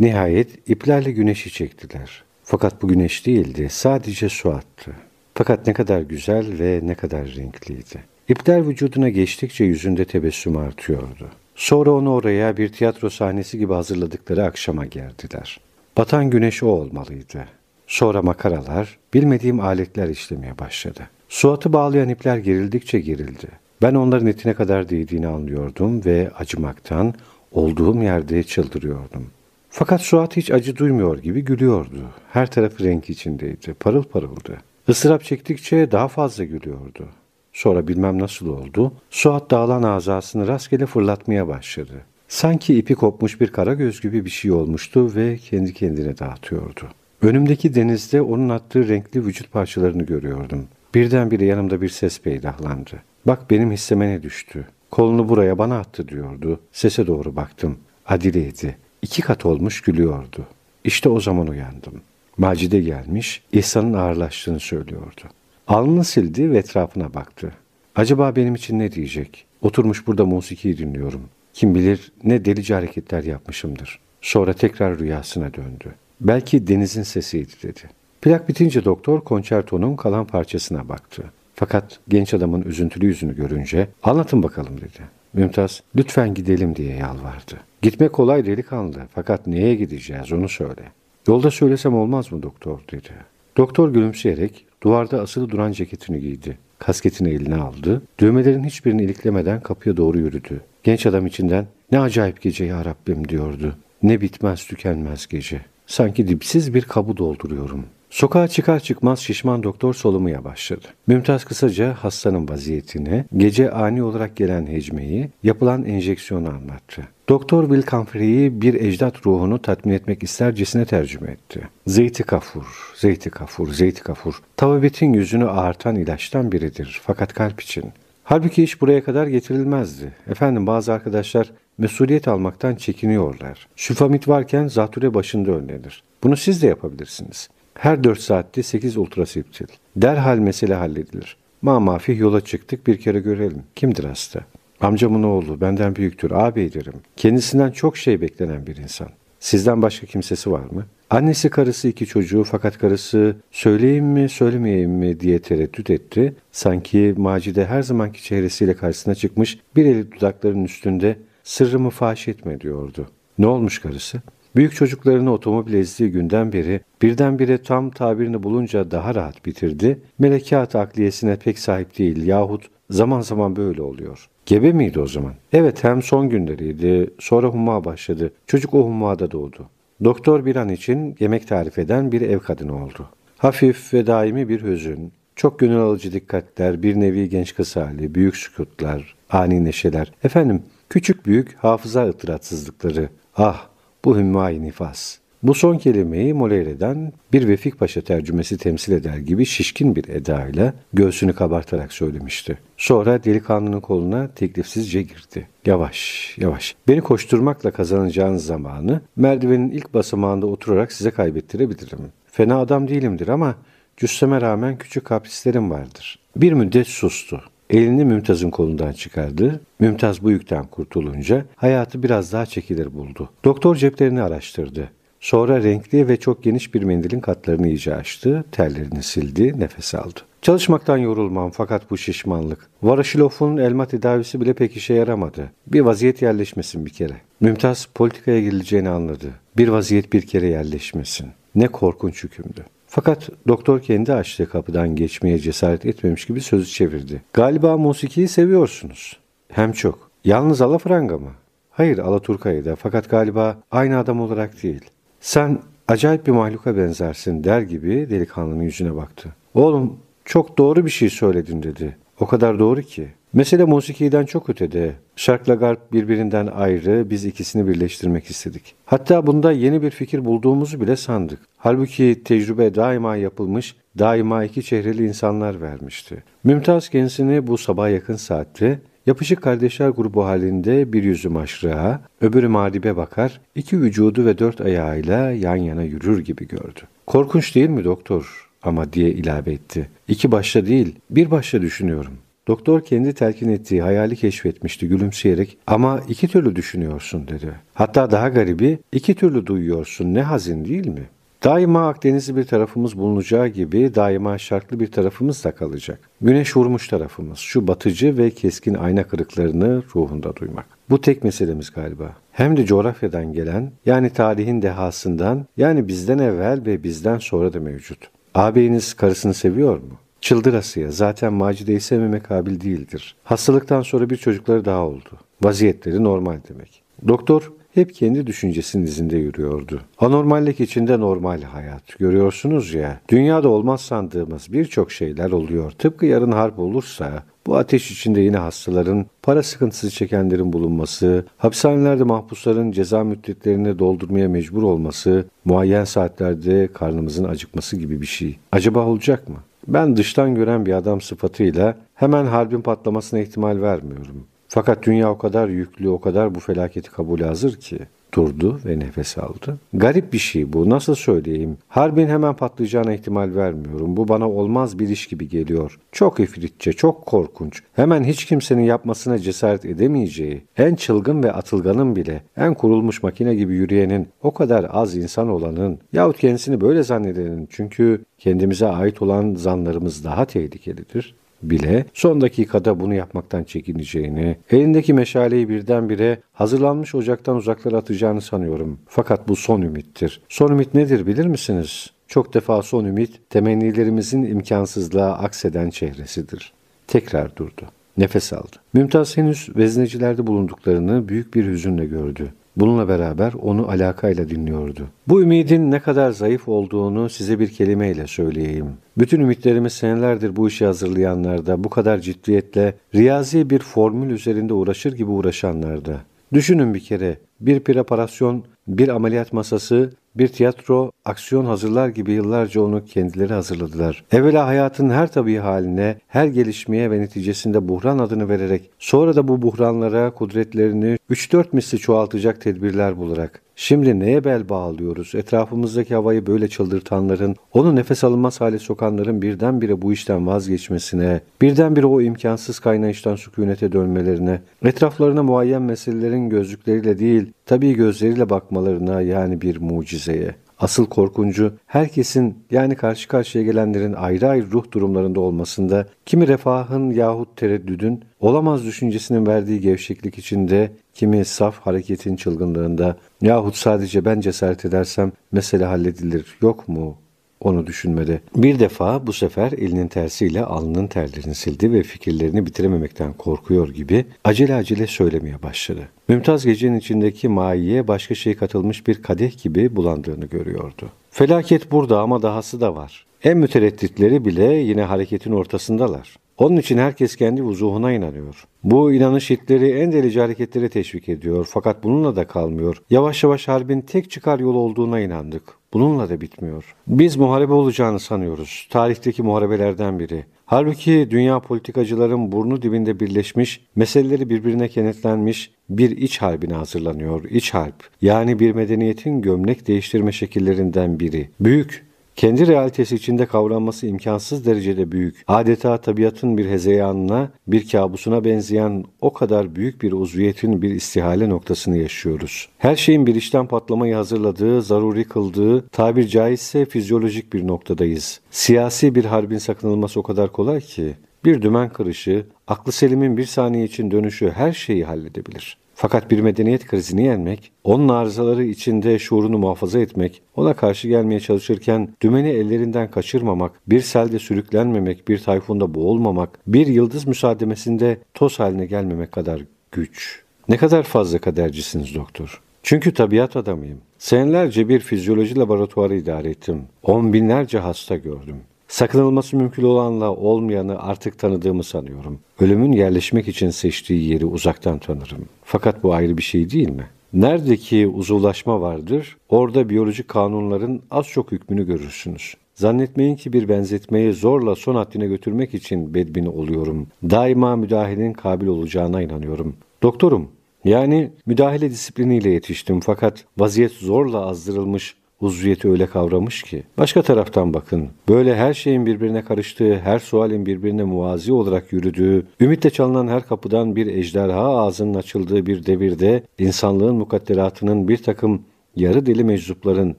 Nihayet iplerle güneşi çektiler. Fakat bu güneş değildi, sadece su attı. Fakat ne kadar güzel ve ne kadar renkliydi. İpler vücuduna geçtikçe yüzünde tebessüm artıyordu. Sonra onu oraya bir tiyatro sahnesi gibi hazırladıkları akşama geldiler. Batan güneş o olmalıydı. Sonra makaralar, bilmediğim aletler işlemeye başladı. Suat'ı bağlayan ipler gerildikçe gerildi. Ben onların etine kadar değdiğini anlıyordum ve acımaktan olduğum yerde çıldırıyordum. Fakat Suat hiç acı duymuyor gibi gülüyordu. Her tarafı renk içindeydi, parıl parıldı. Isırap çektikçe daha fazla gülüyordu. Sonra bilmem nasıl oldu, Suat dağılan azasını rastgele fırlatmaya başladı. Sanki ipi kopmuş bir kara göz gibi bir şey olmuştu ve kendi kendine dağıtıyordu. Önümdeki denizde onun attığı renkli vücut parçalarını görüyordum. Birdenbire yanımda bir ses peydahlandı. Bak benim hisseme ne düştü. Kolunu buraya bana attı diyordu. Sese doğru baktım. Adile'ydi. İki kat olmuş gülüyordu. İşte o zaman uyandım. Macide gelmiş, İhsan'ın ağırlaştığını söylüyordu. Alnını sildi ve etrafına baktı. Acaba benim için ne diyecek? Oturmuş burada musikiyi dinliyorum. Kim bilir ne delice hareketler yapmışımdır. Sonra tekrar rüyasına döndü. Belki denizin sesiydi dedi. Plak bitince doktor konçertonun kalan parçasına baktı. Fakat genç adamın üzüntülü yüzünü görünce anlatın bakalım dedi. Mümtaz lütfen gidelim diye yalvardı. Gitmek kolay delikanlı fakat neye gideceğiz onu söyle. Yolda söylesem olmaz mı doktor dedi. Doktor gülümseyerek duvarda asılı duran ceketini giydi. Kasketini eline aldı. Düğmelerin hiçbirini iliklemeden kapıya doğru yürüdü. Genç adam içinden ne acayip gece ya Rabbim diyordu. Ne bitmez tükenmez gece. Sanki dipsiz bir kabı dolduruyorum. Sokağa çıkar çıkmaz şişman doktor solumaya başladı. Mümtaz kısaca hastanın vaziyetini, gece ani olarak gelen hecmeyi, yapılan enjeksiyonu anlattı. Doktor Will Comfrey'i bir ecdat ruhunu tatmin etmek istercesine tercüme etti. Zeyti kafur, zeyti kafur, zeyti kafur. Tavabetin yüzünü ağartan ilaçtan biridir fakat kalp için. Halbuki iş buraya kadar getirilmezdi. Efendim bazı arkadaşlar mesuliyet almaktan çekiniyorlar. Sülfamit varken zatüre başında önlenir. Bunu siz de yapabilirsiniz. Her 4 saatte 8 ultraseptil. Derhal mesele halledilir. Ma mafih yola çıktık bir kere görelim. Kimdir hasta? Amcamın oğlu, benden büyüktür, ağabeylerim. Kendisinden çok şey beklenen bir insan. Sizden başka kimsesi var mı? Annesi karısı iki çocuğu fakat karısı söyleyeyim mi söylemeyeyim mi diye tereddüt etti. Sanki Macide her zamanki çehresiyle karşısına çıkmış bir eli dudaklarının üstünde sırrımı faş etme diyordu. Ne olmuş karısı? Büyük çocuklarını otomobil ezdiği günden beri birdenbire tam tabirini bulunca daha rahat bitirdi. Melekat akliyesine pek sahip değil yahut zaman zaman böyle oluyor. Gebe miydi o zaman? Evet hem son günleriydi. Sonra humma başladı. Çocuk o hummada doğdu. Doktor bir an için yemek tarif eden bir ev kadını oldu. Hafif ve daimi bir hüzün, çok gönül alıcı dikkatler, bir nevi genç kız hali, büyük sükutlar, ani neşeler. Efendim, küçük büyük hafıza ıtıratsızlıkları. Ah, bu hümmâ nifas. Bu son kelimeyi Moleyre'den bir Vefik Paşa tercümesi temsil eder gibi şişkin bir edayla göğsünü kabartarak söylemişti. Sonra delikanlının koluna teklifsizce girdi. Yavaş, yavaş. Beni koşturmakla kazanacağınız zamanı merdivenin ilk basamağında oturarak size kaybettirebilirim. Fena adam değilimdir ama cüsseme rağmen küçük kaprislerim vardır. Bir müddet sustu. Elini Mümtaz'ın kolundan çıkardı. Mümtaz bu yükten kurtulunca hayatı biraz daha çekilir buldu. Doktor ceplerini araştırdı. Sonra renkli ve çok geniş bir mendilin katlarını iyice açtı, terlerini sildi, nefes aldı. Çalışmaktan yorulmam fakat bu şişmanlık. Varaşilov'un elma tedavisi bile pek işe yaramadı. Bir vaziyet yerleşmesin bir kere. Mümtaz politikaya girileceğini anladı. Bir vaziyet bir kere yerleşmesin. Ne korkunç hükümdü. Fakat doktor kendi açtığı kapıdan geçmeye cesaret etmemiş gibi sözü çevirdi. Galiba musikiyi seviyorsunuz. Hem çok. Yalnız alafranga mı? Hayır Alaturka'yı da fakat galiba aynı adam olarak değil. Sen acayip bir mahluka benzersin der gibi delikanlının yüzüne baktı. Oğlum çok doğru bir şey söyledin dedi. O kadar doğru ki. Mesele musikiden çok ötede. Şarkla garp birbirinden ayrı, biz ikisini birleştirmek istedik. Hatta bunda yeni bir fikir bulduğumuzu bile sandık. Halbuki tecrübe daima yapılmış, daima iki çehreli insanlar vermişti. Mümtaz kendisini bu sabah yakın saatte Yapışık kardeşler grubu halinde bir yüzü maşrığa, öbürü mağribe bakar, iki vücudu ve dört ayağıyla yan yana yürür gibi gördü. Korkunç değil mi doktor? Ama diye ilave etti. İki başta değil, bir başta düşünüyorum. Doktor kendi telkin ettiği hayali keşfetmişti gülümseyerek ama iki türlü düşünüyorsun dedi. Hatta daha garibi iki türlü duyuyorsun ne hazin değil mi? Daima Akdenizli bir tarafımız bulunacağı gibi daima şarklı bir tarafımız da kalacak. Güneş vurmuş tarafımız, şu batıcı ve keskin ayna kırıklarını ruhunda duymak. Bu tek meselemiz galiba. Hem de coğrafyadan gelen, yani tarihin dehasından, yani bizden evvel ve bizden sonra da mevcut. Ağabeyiniz karısını seviyor mu? Çıldırasıya zaten Macide'yi sevmeme kabil değildir. Hastalıktan sonra bir çocukları daha oldu. Vaziyetleri normal demek. Doktor hep kendi düşüncesinin izinde yürüyordu. Anormallik içinde normal hayat. Görüyorsunuz ya, dünyada olmaz sandığımız birçok şeyler oluyor. Tıpkı yarın harp olursa, bu ateş içinde yine hastaların, para sıkıntısı çekenlerin bulunması, hapishanelerde mahpusların ceza müddetlerini doldurmaya mecbur olması, muayyen saatlerde karnımızın acıkması gibi bir şey. Acaba olacak mı? Ben dıştan gören bir adam sıfatıyla hemen harbin patlamasına ihtimal vermiyorum. Fakat dünya o kadar yüklü, o kadar bu felaketi kabul hazır ki. Durdu ve nefes aldı. Garip bir şey bu. Nasıl söyleyeyim? Harbin hemen patlayacağına ihtimal vermiyorum. Bu bana olmaz bir iş gibi geliyor. Çok ifritçe, çok korkunç. Hemen hiç kimsenin yapmasına cesaret edemeyeceği, en çılgın ve atılganın bile, en kurulmuş makine gibi yürüyenin, o kadar az insan olanın, yahut kendisini böyle zannedenin çünkü kendimize ait olan zanlarımız daha tehlikelidir bile son dakikada bunu yapmaktan çekineceğini, elindeki meşaleyi birdenbire hazırlanmış ocaktan uzaklara atacağını sanıyorum. Fakat bu son ümittir. Son ümit nedir bilir misiniz? Çok defa son ümit temennilerimizin imkansızlığa akseden çehresidir. Tekrar durdu. Nefes aldı. Mümtaz henüz veznecilerde bulunduklarını büyük bir hüzünle gördü. Bununla beraber onu alakayla dinliyordu. Bu ümidin ne kadar zayıf olduğunu size bir kelimeyle söyleyeyim. Bütün ümitlerimiz senelerdir bu işi hazırlayanlarda, bu kadar ciddiyetle riyazi bir formül üzerinde uğraşır gibi uğraşanlarda. Düşünün bir kere bir preparasyon, bir ameliyat masası, bir tiyatro, aksiyon hazırlar gibi yıllarca onu kendileri hazırladılar. Evvela hayatın her tabii haline, her gelişmeye ve neticesinde buhran adını vererek, sonra da bu buhranlara kudretlerini 3-4 misli çoğaltacak tedbirler bularak, Şimdi neye bel bağlıyoruz? Etrafımızdaki havayı böyle çıldırtanların, onu nefes alınmaz hale sokanların birdenbire bu işten vazgeçmesine, birdenbire o imkansız kaynayıştan sükunete dönmelerine, etraflarına muayyen meselelerin gözlükleriyle değil, tabii gözleriyle bakmalarına yani bir mucizeye. Asıl korkuncu herkesin yani karşı karşıya gelenlerin ayrı ayrı ruh durumlarında olmasında kimi refahın yahut tereddüdün olamaz düşüncesinin verdiği gevşeklik içinde kimi saf hareketin çılgınlığında yahut sadece ben cesaret edersem mesele halledilir yok mu onu düşünmedi. Bir defa bu sefer elinin tersiyle alnının terlerini sildi ve fikirlerini bitirememekten korkuyor gibi acele acele söylemeye başladı. Mümtaz gecenin içindeki maiye başka şey katılmış bir kadeh gibi bulandığını görüyordu. Felaket burada ama dahası da var. En müteredditleri bile yine hareketin ortasındalar. Onun için herkes kendi vuzuhuna inanıyor. Bu inanış hitleri en delici hareketleri teşvik ediyor fakat bununla da kalmıyor. Yavaş yavaş harbin tek çıkar yol olduğuna inandık. Bununla da bitmiyor. Biz muharebe olacağını sanıyoruz. Tarihteki muharebelerden biri. Halbuki dünya politikacıların burnu dibinde birleşmiş, meseleleri birbirine kenetlenmiş bir iç harbine hazırlanıyor. İç harp. Yani bir medeniyetin gömlek değiştirme şekillerinden biri. Büyük, kendi realitesi içinde kavranması imkansız derecede büyük, adeta tabiatın bir hezeyanına, bir kabusuna benzeyen o kadar büyük bir uzviyetin bir istihale noktasını yaşıyoruz. Her şeyin bir işten patlamayı hazırladığı, zaruri kıldığı, tabir caizse fizyolojik bir noktadayız. Siyasi bir harbin sakınılması o kadar kolay ki, bir dümen kırışı, aklı selimin bir saniye için dönüşü her şeyi halledebilir. Fakat bir medeniyet krizini yenmek, onun arızaları içinde şuurunu muhafaza etmek, ona karşı gelmeye çalışırken dümeni ellerinden kaçırmamak, bir selde sürüklenmemek, bir tayfunda boğulmamak, bir yıldız müsaademesinde toz haline gelmemek kadar güç. Ne kadar fazla kadercisiniz doktor. Çünkü tabiat adamıyım. Senelerce bir fizyoloji laboratuvarı idare ettim. On binlerce hasta gördüm. Sakınılması mümkün olanla olmayanı artık tanıdığımı sanıyorum. Ölümün yerleşmek için seçtiği yeri uzaktan tanırım. Fakat bu ayrı bir şey değil mi? Neredeki uzuvlaşma vardır, orada biyolojik kanunların az çok hükmünü görürsünüz. Zannetmeyin ki bir benzetmeyi zorla son haddine götürmek için bedbin oluyorum. Daima müdahalenin kabil olacağına inanıyorum. Doktorum, yani müdahale disipliniyle yetiştim fakat vaziyet zorla azdırılmış uzviyeti öyle kavramış ki. Başka taraftan bakın, böyle her şeyin birbirine karıştığı, her sualin birbirine muvazi olarak yürüdüğü, ümitle çalınan her kapıdan bir ejderha ağzının açıldığı bir devirde, insanlığın mukadderatının bir takım yarı deli meczupların,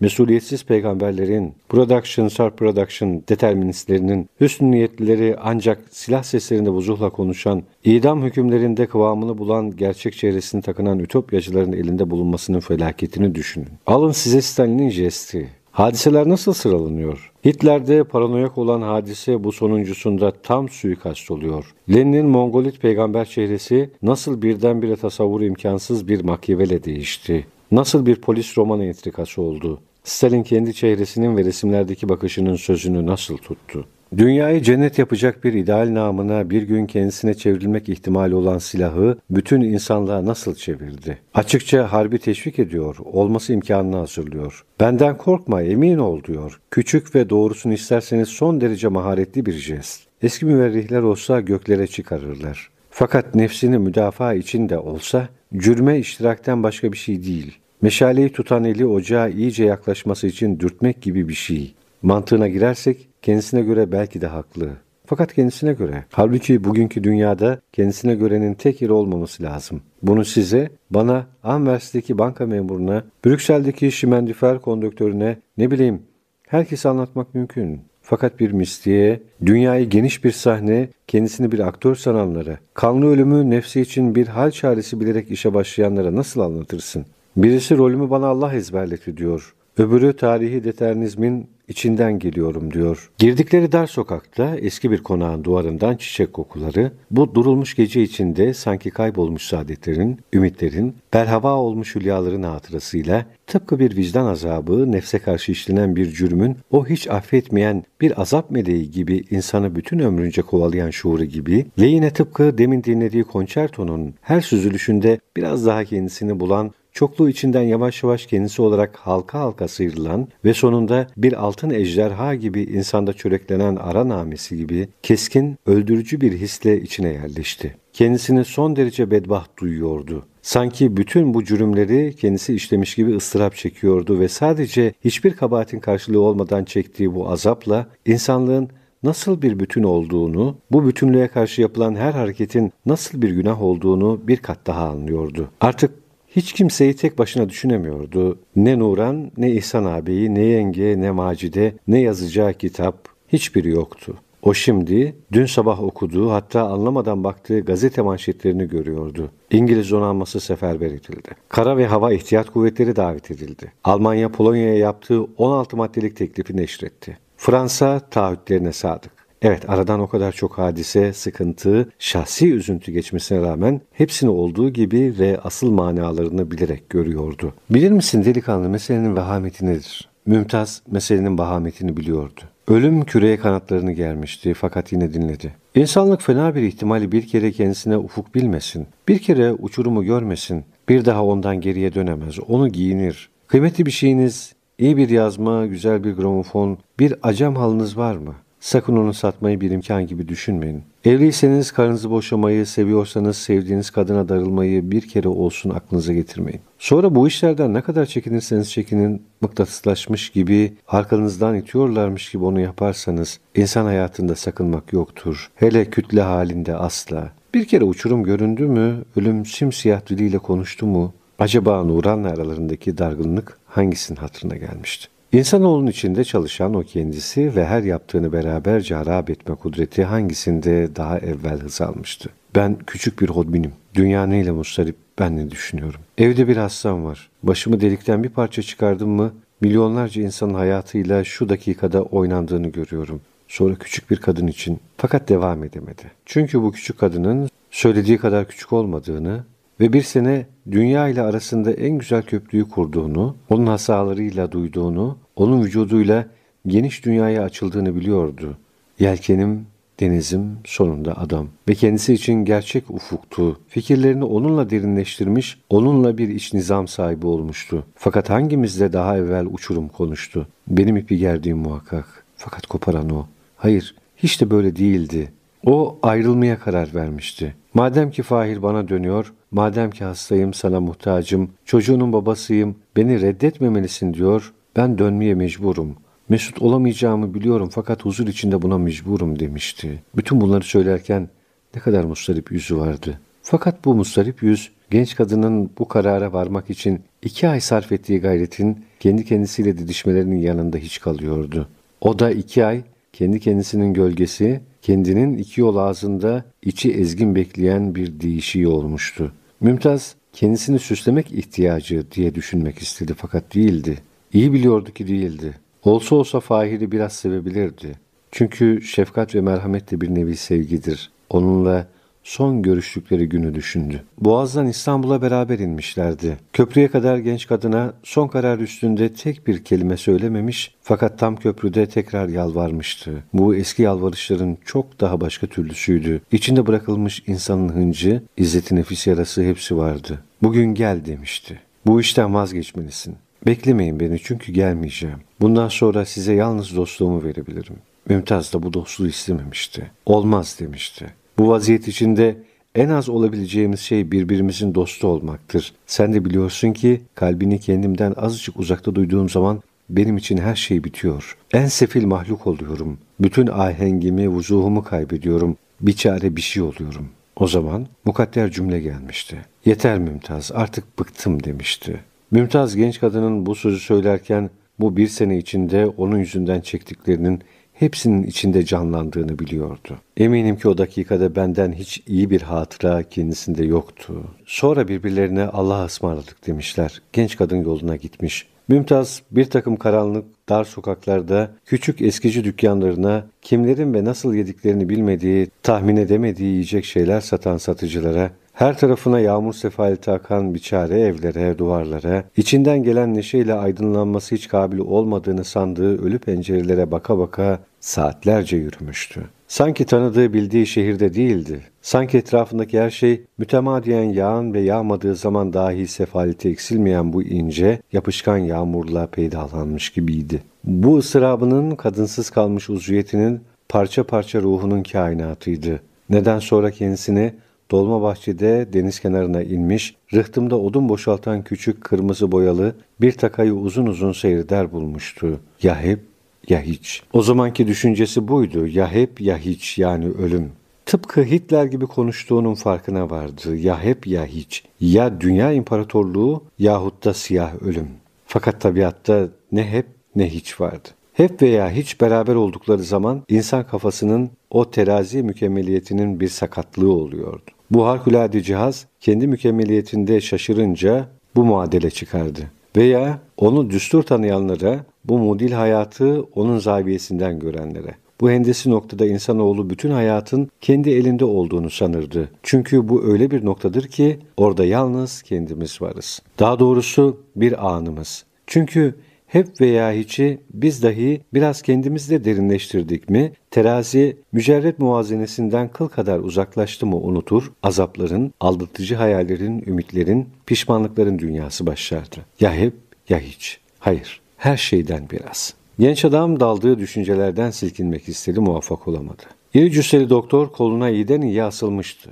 mesuliyetsiz peygamberlerin, production, surproduction deterministlerinin, hüsnü niyetlileri ancak silah seslerinde vuzuhla konuşan, idam hükümlerinde kıvamını bulan gerçek çehresini takınan ütopyacıların elinde bulunmasının felaketini düşünün. Alın size Stalin'in jesti. Hadiseler nasıl sıralanıyor? Hitler'de paranoyak olan hadise bu sonuncusunda tam suikast oluyor. Lenin'in Mongolit peygamber çehresi nasıl birdenbire tasavvur imkansız bir makyavele değişti. Nasıl bir polis romanı entrikası oldu? Stalin kendi çehresinin ve resimlerdeki bakışının sözünü nasıl tuttu? Dünyayı cennet yapacak bir ideal namına bir gün kendisine çevrilmek ihtimali olan silahı bütün insanlığa nasıl çevirdi? Açıkça harbi teşvik ediyor, olması imkanını hazırlıyor. Benden korkma, emin ol diyor. Küçük ve doğrusunu isterseniz son derece maharetli bir jest. Eski müverrihler olsa göklere çıkarırlar. Fakat nefsini müdafaa için de olsa cürme iştirakten başka bir şey değil. Meşaleyi tutan eli ocağa iyice yaklaşması için dürtmek gibi bir şey. Mantığına girersek kendisine göre belki de haklı. Fakat kendisine göre. Halbuki bugünkü dünyada kendisine görenin tek yeri olmaması lazım. Bunu size, bana, Anvers'teki banka memuruna, Brüksel'deki şimendifer konduktörüne, ne bileyim, herkese anlatmak mümkün. Fakat bir mistiğe, dünyayı geniş bir sahne, kendisini bir aktör sananlara, kanlı ölümü nefsi için bir hal çaresi bilerek işe başlayanlara nasıl anlatırsın? Birisi rolümü bana Allah ezberletti diyor. Öbürü tarihi deternizmin içinden geliyorum diyor. Girdikleri dar sokakta eski bir konağın duvarından çiçek kokuları, bu durulmuş gece içinde sanki kaybolmuş saadetlerin, ümitlerin, berhava olmuş hülyaların hatırasıyla tıpkı bir vicdan azabı, nefse karşı işlenen bir cürmün, o hiç affetmeyen bir azap meleği gibi insanı bütün ömrünce kovalayan şuuru gibi ve yine tıpkı demin dinlediği konçertonun her süzülüşünde biraz daha kendisini bulan çokluğu içinden yavaş yavaş kendisi olarak halka halka sıyrılan ve sonunda bir altın ejderha gibi insanda çöreklenen ara namesi gibi keskin, öldürücü bir hisle içine yerleşti. Kendisini son derece bedbaht duyuyordu. Sanki bütün bu cürümleri kendisi işlemiş gibi ıstırap çekiyordu ve sadece hiçbir kabahatin karşılığı olmadan çektiği bu azapla insanlığın nasıl bir bütün olduğunu, bu bütünlüğe karşı yapılan her hareketin nasıl bir günah olduğunu bir kat daha anlıyordu. Artık hiç kimseyi tek başına düşünemiyordu. Ne Nuran, ne İhsan ağabeyi, ne yenge, ne Macide, ne yazacağı kitap hiçbiri yoktu. O şimdi dün sabah okuduğu hatta anlamadan baktığı gazete manşetlerini görüyordu. İngiliz donanması seferber edildi. Kara ve hava ihtiyat kuvvetleri davet edildi. Almanya Polonya'ya yaptığı 16 maddelik teklifi neşretti. Fransa taahhütlerine sadık. Evet aradan o kadar çok hadise, sıkıntı, şahsi üzüntü geçmesine rağmen hepsini olduğu gibi ve asıl manalarını bilerek görüyordu. Bilir misin delikanlı meselenin vehameti nedir? Mümtaz meselenin vahametini biliyordu. Ölüm küreye kanatlarını germişti fakat yine dinledi. İnsanlık fena bir ihtimali bir kere kendisine ufuk bilmesin. Bir kere uçurumu görmesin. Bir daha ondan geriye dönemez. Onu giyinir. Kıymetli bir şeyiniz, iyi bir yazma, güzel bir gramofon, bir acem halınız var mı? Sakın onu satmayı bir imkan gibi düşünmeyin. Evliyseniz karınızı boşamayı, seviyorsanız sevdiğiniz kadına darılmayı bir kere olsun aklınıza getirmeyin. Sonra bu işlerden ne kadar çekinirseniz çekinin mıknatıslaşmış gibi arkanızdan itiyorlarmış gibi onu yaparsanız insan hayatında sakınmak yoktur. Hele kütle halinde asla. Bir kere uçurum göründü mü, ölüm simsiyah diliyle konuştu mu, acaba Nuran'la aralarındaki dargınlık hangisinin hatırına gelmişti? İnsanoğlunun içinde çalışan o kendisi ve her yaptığını beraberce harap etme kudreti hangisinde daha evvel hız almıştı? Ben küçük bir hodbinim. Dünya neyle mustarip ben ne düşünüyorum? Evde bir hastam var. Başımı delikten bir parça çıkardım mı milyonlarca insanın hayatıyla şu dakikada oynandığını görüyorum. Sonra küçük bir kadın için fakat devam edemedi. Çünkü bu küçük kadının söylediği kadar küçük olmadığını ve bir sene dünya ile arasında en güzel köprüyü kurduğunu, onun hasalarıyla duyduğunu, onun vücuduyla geniş dünyaya açıldığını biliyordu. Yelkenim, denizim, sonunda adam. Ve kendisi için gerçek ufuktu. Fikirlerini onunla derinleştirmiş, onunla bir iç nizam sahibi olmuştu. Fakat hangimizle daha evvel uçurum konuştu? Benim ipi gerdiğim muhakkak. Fakat koparan o. Hayır, hiç de böyle değildi. O ayrılmaya karar vermişti. Madem ki Fahir bana dönüyor, madem ki hastayım, sana muhtacım, çocuğunun babasıyım, beni reddetmemelisin diyor, ben dönmeye mecburum. Mesut olamayacağımı biliyorum fakat huzur içinde buna mecburum demişti. Bütün bunları söylerken ne kadar mustarip yüzü vardı. Fakat bu mustarip yüz genç kadının bu karara varmak için iki ay sarf ettiği gayretin kendi kendisiyle didişmelerinin yanında hiç kalıyordu. O da iki ay kendi kendisinin gölgesi, kendinin iki yol ağzında içi ezgin bekleyen bir değişiği olmuştu. Mümtaz kendisini süslemek ihtiyacı diye düşünmek istedi fakat değildi. İyi biliyordu ki değildi. Olsa olsa Fahir'i biraz sevebilirdi. Çünkü şefkat ve merhamet de bir nevi sevgidir. Onunla son görüştükleri günü düşündü. Boğaz'dan İstanbul'a beraber inmişlerdi. Köprüye kadar genç kadına son karar üstünde tek bir kelime söylememiş fakat tam köprüde tekrar yalvarmıştı. Bu eski yalvarışların çok daha başka türlüsüydü. İçinde bırakılmış insanın hıncı, izzeti nefis yarası hepsi vardı. Bugün gel demişti. Bu işten vazgeçmelisin. Beklemeyin beni çünkü gelmeyeceğim. Bundan sonra size yalnız dostluğumu verebilirim. Mümtaz da bu dostluğu istememişti. Olmaz demişti. Bu vaziyet içinde en az olabileceğimiz şey birbirimizin dostu olmaktır. Sen de biliyorsun ki kalbini kendimden azıcık uzakta duyduğum zaman benim için her şey bitiyor. En sefil mahluk oluyorum. Bütün ahengimi, vuzuhumu kaybediyorum. Bir çare bir şey oluyorum. O zaman mukadder cümle gelmişti. Yeter Mümtaz artık bıktım demişti. Mümtaz genç kadının bu sözü söylerken bu bir sene içinde onun yüzünden çektiklerinin hepsinin içinde canlandığını biliyordu. Eminim ki o dakikada benden hiç iyi bir hatıra kendisinde yoktu. Sonra birbirlerine Allah'a ısmarladık demişler. Genç kadın yoluna gitmiş. Mümtaz bir takım karanlık, dar sokaklarda küçük eskici dükkanlarına kimlerin ve nasıl yediklerini bilmediği, tahmin edemediği yiyecek şeyler satan satıcılara her tarafına yağmur sefaleti akan biçare evlere, duvarlara, içinden gelen neşeyle aydınlanması hiç kabil olmadığını sandığı ölü pencerelere baka baka saatlerce yürümüştü. Sanki tanıdığı bildiği şehirde değildi. Sanki etrafındaki her şey mütemadiyen yağan ve yağmadığı zaman dahi sefaleti eksilmeyen bu ince, yapışkan yağmurla peydalanmış gibiydi. Bu ıstırabının kadınsız kalmış uzviyetinin parça parça ruhunun kainatıydı. Neden sonra kendisini Dolma bahçede deniz kenarına inmiş, rıhtımda odun boşaltan küçük kırmızı boyalı bir takayı uzun uzun seyreder bulmuştu. Ya hep ya hiç. O zamanki düşüncesi buydu. Ya hep ya hiç yani ölüm. Tıpkı Hitler gibi konuştuğunun farkına vardı. Ya hep ya hiç. Ya dünya imparatorluğu yahut da siyah ölüm. Fakat tabiatta ne hep ne hiç vardı. Hep veya hiç beraber oldukları zaman insan kafasının o terazi mükemmeliyetinin bir sakatlığı oluyordu. Bu harikulade cihaz kendi mükemmeliyetinde şaşırınca bu muadele çıkardı. Veya onu düstur tanıyanlara, bu mudil hayatı onun zaviyesinden görenlere. Bu hendesi noktada insanoğlu bütün hayatın kendi elinde olduğunu sanırdı. Çünkü bu öyle bir noktadır ki orada yalnız kendimiz varız. Daha doğrusu bir anımız. Çünkü hep veya hiçi biz dahi biraz kendimizde derinleştirdik mi, terazi mücerret muvazenesinden kıl kadar uzaklaştı mı unutur, azapların, aldatıcı hayallerin, ümitlerin, pişmanlıkların dünyası başlardı. Ya hep ya hiç. Hayır, her şeyden biraz. Genç adam daldığı düşüncelerden silkinmek istedi muvaffak olamadı. İri cüsseli doktor koluna iyiden iyi asılmıştı.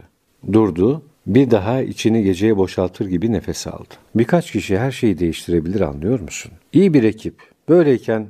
Durdu, bir daha içini geceye boşaltır gibi nefes aldı. Birkaç kişi her şeyi değiştirebilir anlıyor musun? İyi bir ekip. Böyleyken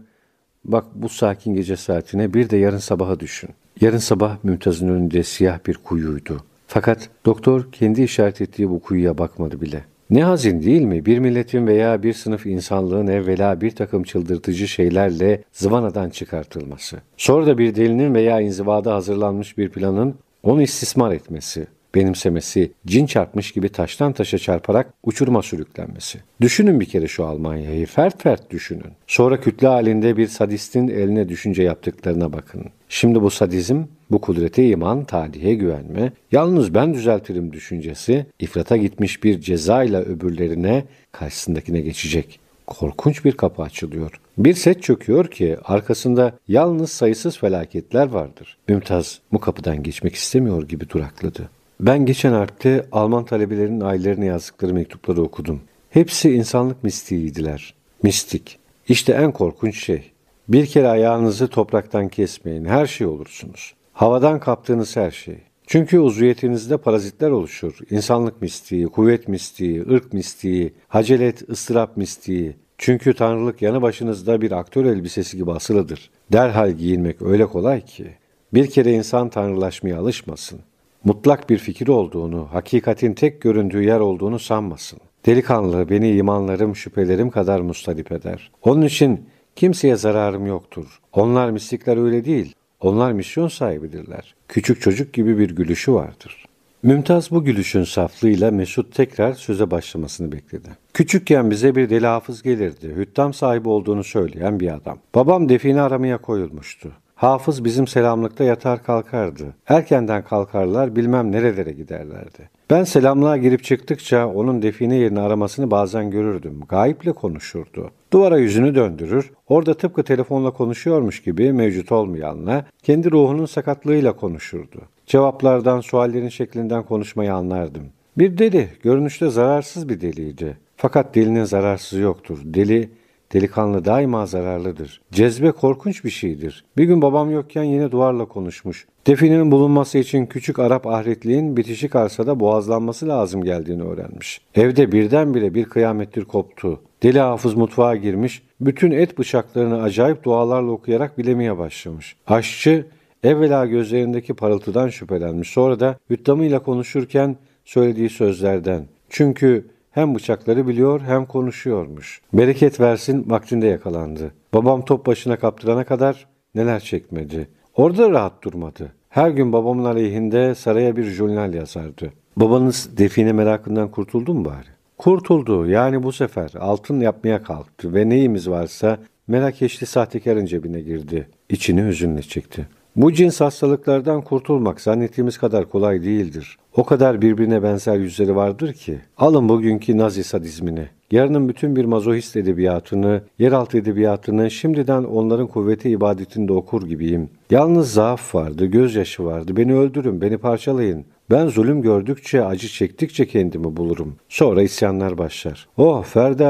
bak bu sakin gece saatine bir de yarın sabaha düşün. Yarın sabah Mümtaz'ın önünde siyah bir kuyuydu. Fakat doktor kendi işaret ettiği bu kuyuya bakmadı bile. Ne hazin değil mi? Bir milletin veya bir sınıf insanlığın evvela bir takım çıldırtıcı şeylerle zıvanadan çıkartılması. Sonra da bir delinin veya inzivada hazırlanmış bir planın onu istismar etmesi benimsemesi, cin çarpmış gibi taştan taşa çarparak uçuruma sürüklenmesi. Düşünün bir kere şu Almanya'yı, fert fert düşünün. Sonra kütle halinde bir sadistin eline düşünce yaptıklarına bakın. Şimdi bu sadizm, bu kudrete iman, talihe güvenme, yalnız ben düzeltirim düşüncesi, ifrata gitmiş bir ceza ile öbürlerine, karşısındakine geçecek. Korkunç bir kapı açılıyor. Bir set çöküyor ki arkasında yalnız sayısız felaketler vardır. Mümtaz bu kapıdan geçmek istemiyor gibi durakladı. Ben geçen harpte Alman talebelerinin ailelerine yazdıkları mektupları okudum. Hepsi insanlık mistiğiydiler. Mistik. İşte en korkunç şey. Bir kere ayağınızı topraktan kesmeyin. Her şey olursunuz. Havadan kaptığınız her şey. Çünkü uzviyetinizde parazitler oluşur. İnsanlık mistiği, kuvvet mistiği, ırk mistiği, hacelet, ıstırap mistiği. Çünkü tanrılık yanı başınızda bir aktör elbisesi gibi asılıdır. Derhal giyinmek öyle kolay ki. Bir kere insan tanrılaşmaya alışmasın mutlak bir fikir olduğunu, hakikatin tek göründüğü yer olduğunu sanmasın. Delikanlı beni imanlarım, şüphelerim kadar mustalip eder. Onun için kimseye zararım yoktur. Onlar mistikler öyle değil. Onlar misyon sahibidirler. Küçük çocuk gibi bir gülüşü vardır. Mümtaz bu gülüşün saflığıyla Mesut tekrar söze başlamasını bekledi. Küçükken bize bir deli hafız gelirdi. Hüttam sahibi olduğunu söyleyen bir adam. Babam define aramaya koyulmuştu. Hafız bizim selamlıkta yatar kalkardı. Erkenden kalkarlar bilmem nerelere giderlerdi. Ben selamlığa girip çıktıkça onun define yerini aramasını bazen görürdüm. Gayiple konuşurdu. Duvara yüzünü döndürür, orada tıpkı telefonla konuşuyormuş gibi mevcut olmayanla kendi ruhunun sakatlığıyla konuşurdu. Cevaplardan, suallerin şeklinden konuşmayı anlardım. Bir deli, görünüşte zararsız bir deliydi. Fakat delinin zararsızı yoktur. Deli Delikanlı daima zararlıdır. Cezbe korkunç bir şeydir. Bir gün babam yokken yine duvarla konuşmuş. Definenin bulunması için küçük Arap ahretliğin bitişik arsada boğazlanması lazım geldiğini öğrenmiş. Evde birdenbire bir kıyamettir koptu. Deli hafız mutfağa girmiş, bütün et bıçaklarını acayip dualarla okuyarak bilemeye başlamış. Aşçı evvela gözlerindeki parıltıdan şüphelenmiş. Sonra da hüttamıyla konuşurken söylediği sözlerden. Çünkü hem bıçakları biliyor hem konuşuyormuş. Bereket versin vaktinde yakalandı. Babam top başına kaptırana kadar neler çekmedi. Orada rahat durmadı. Her gün babamın aleyhinde saraya bir jurnal yazardı. Babanız define merakından kurtuldu mu bari? Kurtuldu. Yani bu sefer altın yapmaya kalktı ve neyimiz varsa Merakeşli sahtekarın cebine girdi. İçini hüzünle çekti. Bu cins hastalıklardan kurtulmak zannettiğimiz kadar kolay değildir. O kadar birbirine benzer yüzleri vardır ki. Alın bugünkü Nazi sadizmini. Yarının bütün bir mazohist edebiyatını, yeraltı edebiyatını şimdiden onların kuvveti ibadetinde okur gibiyim. Yalnız zaaf vardı, gözyaşı vardı. Beni öldürün, beni parçalayın. Ben zulüm gördükçe, acı çektikçe kendimi bulurum. Sonra isyanlar başlar. Oh Ferdi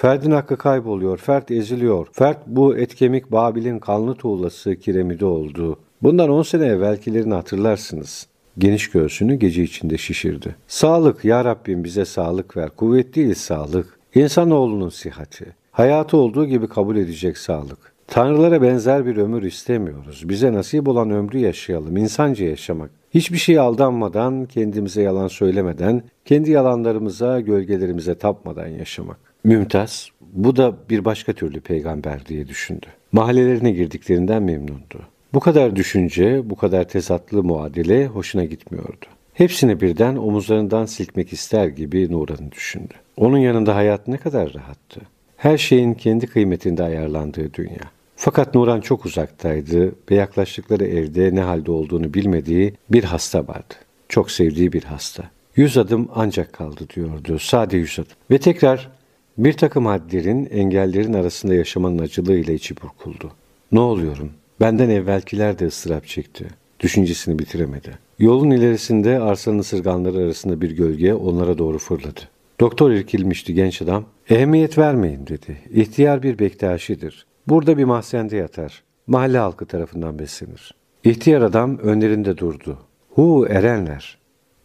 Ferdin hakkı kayboluyor, fert eziliyor. Fert bu et kemik Babil'in kanlı tuğlası kiremidi oldu. Bundan on sene evvelkilerini hatırlarsınız. Geniş göğsünü gece içinde şişirdi. Sağlık ya Rabbim bize sağlık ver. Kuvvet değil sağlık. İnsanoğlunun sihati. Hayatı olduğu gibi kabul edecek sağlık. Tanrılara benzer bir ömür istemiyoruz. Bize nasip olan ömrü yaşayalım, insanca yaşamak. Hiçbir şeye aldanmadan, kendimize yalan söylemeden, kendi yalanlarımıza, gölgelerimize tapmadan yaşamak. Mümtaz bu da bir başka türlü peygamber diye düşündü. Mahallelerine girdiklerinden memnundu. Bu kadar düşünce, bu kadar tezatlı muadele hoşuna gitmiyordu. Hepsini birden omuzlarından silkmek ister gibi Nuran'ı düşündü. Onun yanında hayat ne kadar rahattı. Her şeyin kendi kıymetinde ayarlandığı dünya. Fakat Nuran çok uzaktaydı ve yaklaştıkları evde ne halde olduğunu bilmediği bir hasta vardı. Çok sevdiği bir hasta. Yüz adım ancak kaldı diyordu. Sade yüz adım. Ve tekrar bir takım hadlerin, engellerin arasında yaşamanın acılığıyla içi burkuldu. Ne oluyorum? Benden evvelkiler de ıstırap çekti. Düşüncesini bitiremedi. Yolun ilerisinde arsanın ısırganları arasında bir gölge onlara doğru fırladı. Doktor irkilmişti genç adam. Ehemmiyet vermeyin dedi. İhtiyar bir bektaşidir. Burada bir mahzende yatar. Mahalle halkı tarafından beslenir. İhtiyar adam önlerinde durdu. Hu erenler.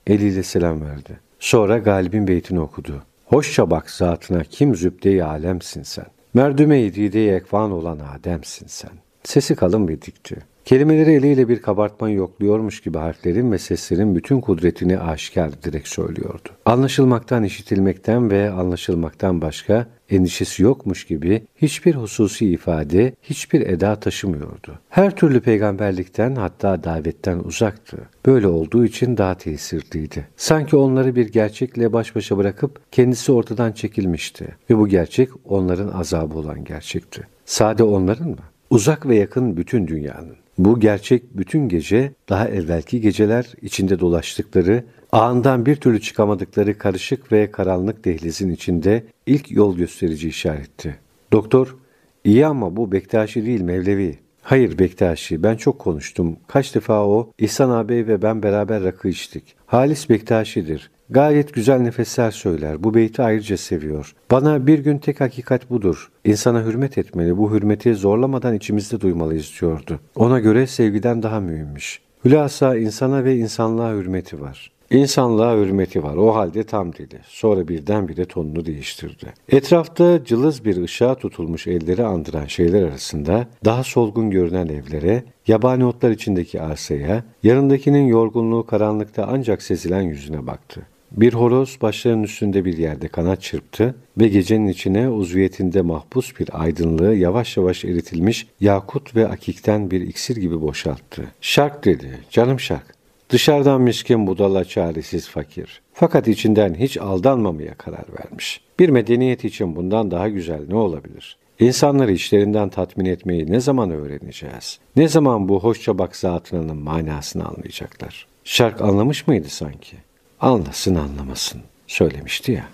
Eliyle selam verdi. Sonra galibin beytini okudu. Hoşça bak zatına kim zübde-i alemsin sen. Merdüme-i ekvan olan Adem'sin sen. Sesi kalın ve dikti. Kelimeleri eliyle bir kabartma yokluyormuş gibi harflerin ve seslerin bütün kudretini aşikar ederek söylüyordu. Anlaşılmaktan, işitilmekten ve anlaşılmaktan başka endişesi yokmuş gibi hiçbir hususi ifade, hiçbir eda taşımıyordu. Her türlü peygamberlikten hatta davetten uzaktı. Böyle olduğu için daha tesirliydi. Sanki onları bir gerçekle baş başa bırakıp kendisi ortadan çekilmişti ve bu gerçek onların azabı olan gerçekti. Sade onların mı? Uzak ve yakın bütün dünyanın. Bu gerçek bütün gece daha evvelki geceler içinde dolaştıkları, ağından bir türlü çıkamadıkları karışık ve karanlık dehlizin içinde ilk yol gösterici işaretti. Doktor, iyi ama bu Bektaşi değil Mevlevi. Hayır Bektaşi, ben çok konuştum. Kaç defa o, İhsan ağabey ve ben beraber rakı içtik. Halis Bektaşi'dir. Gayet güzel nefesler söyler. Bu beyti ayrıca seviyor. Bana bir gün tek hakikat budur. İnsana hürmet etmeli. Bu hürmeti zorlamadan içimizde duymalıyız diyordu. Ona göre sevgiden daha mühimmiş. Hülasa insana ve insanlığa hürmeti var. İnsanlığa hürmeti var. O halde tam dili. Sonra birdenbire tonunu değiştirdi. Etrafta cılız bir ışığa tutulmuş elleri andıran şeyler arasında daha solgun görünen evlere, yabani otlar içindeki arsaya, yanındakinin yorgunluğu karanlıkta ancak sezilen yüzüne baktı. Bir horoz başlarının üstünde bir yerde kanat çırptı ve gecenin içine uzviyetinde mahpus bir aydınlığı yavaş yavaş eritilmiş yakut ve akikten bir iksir gibi boşalttı. Şark dedi, canım şark. Dışarıdan miskin budala çaresiz fakir. Fakat içinden hiç aldanmamaya karar vermiş. Bir medeniyet için bundan daha güzel ne olabilir? İnsanları içlerinden tatmin etmeyi ne zaman öğreneceğiz? Ne zaman bu hoşça bak zatının manasını anlayacaklar? Şark anlamış mıydı sanki? Anlasın anlamasın söylemişti ya.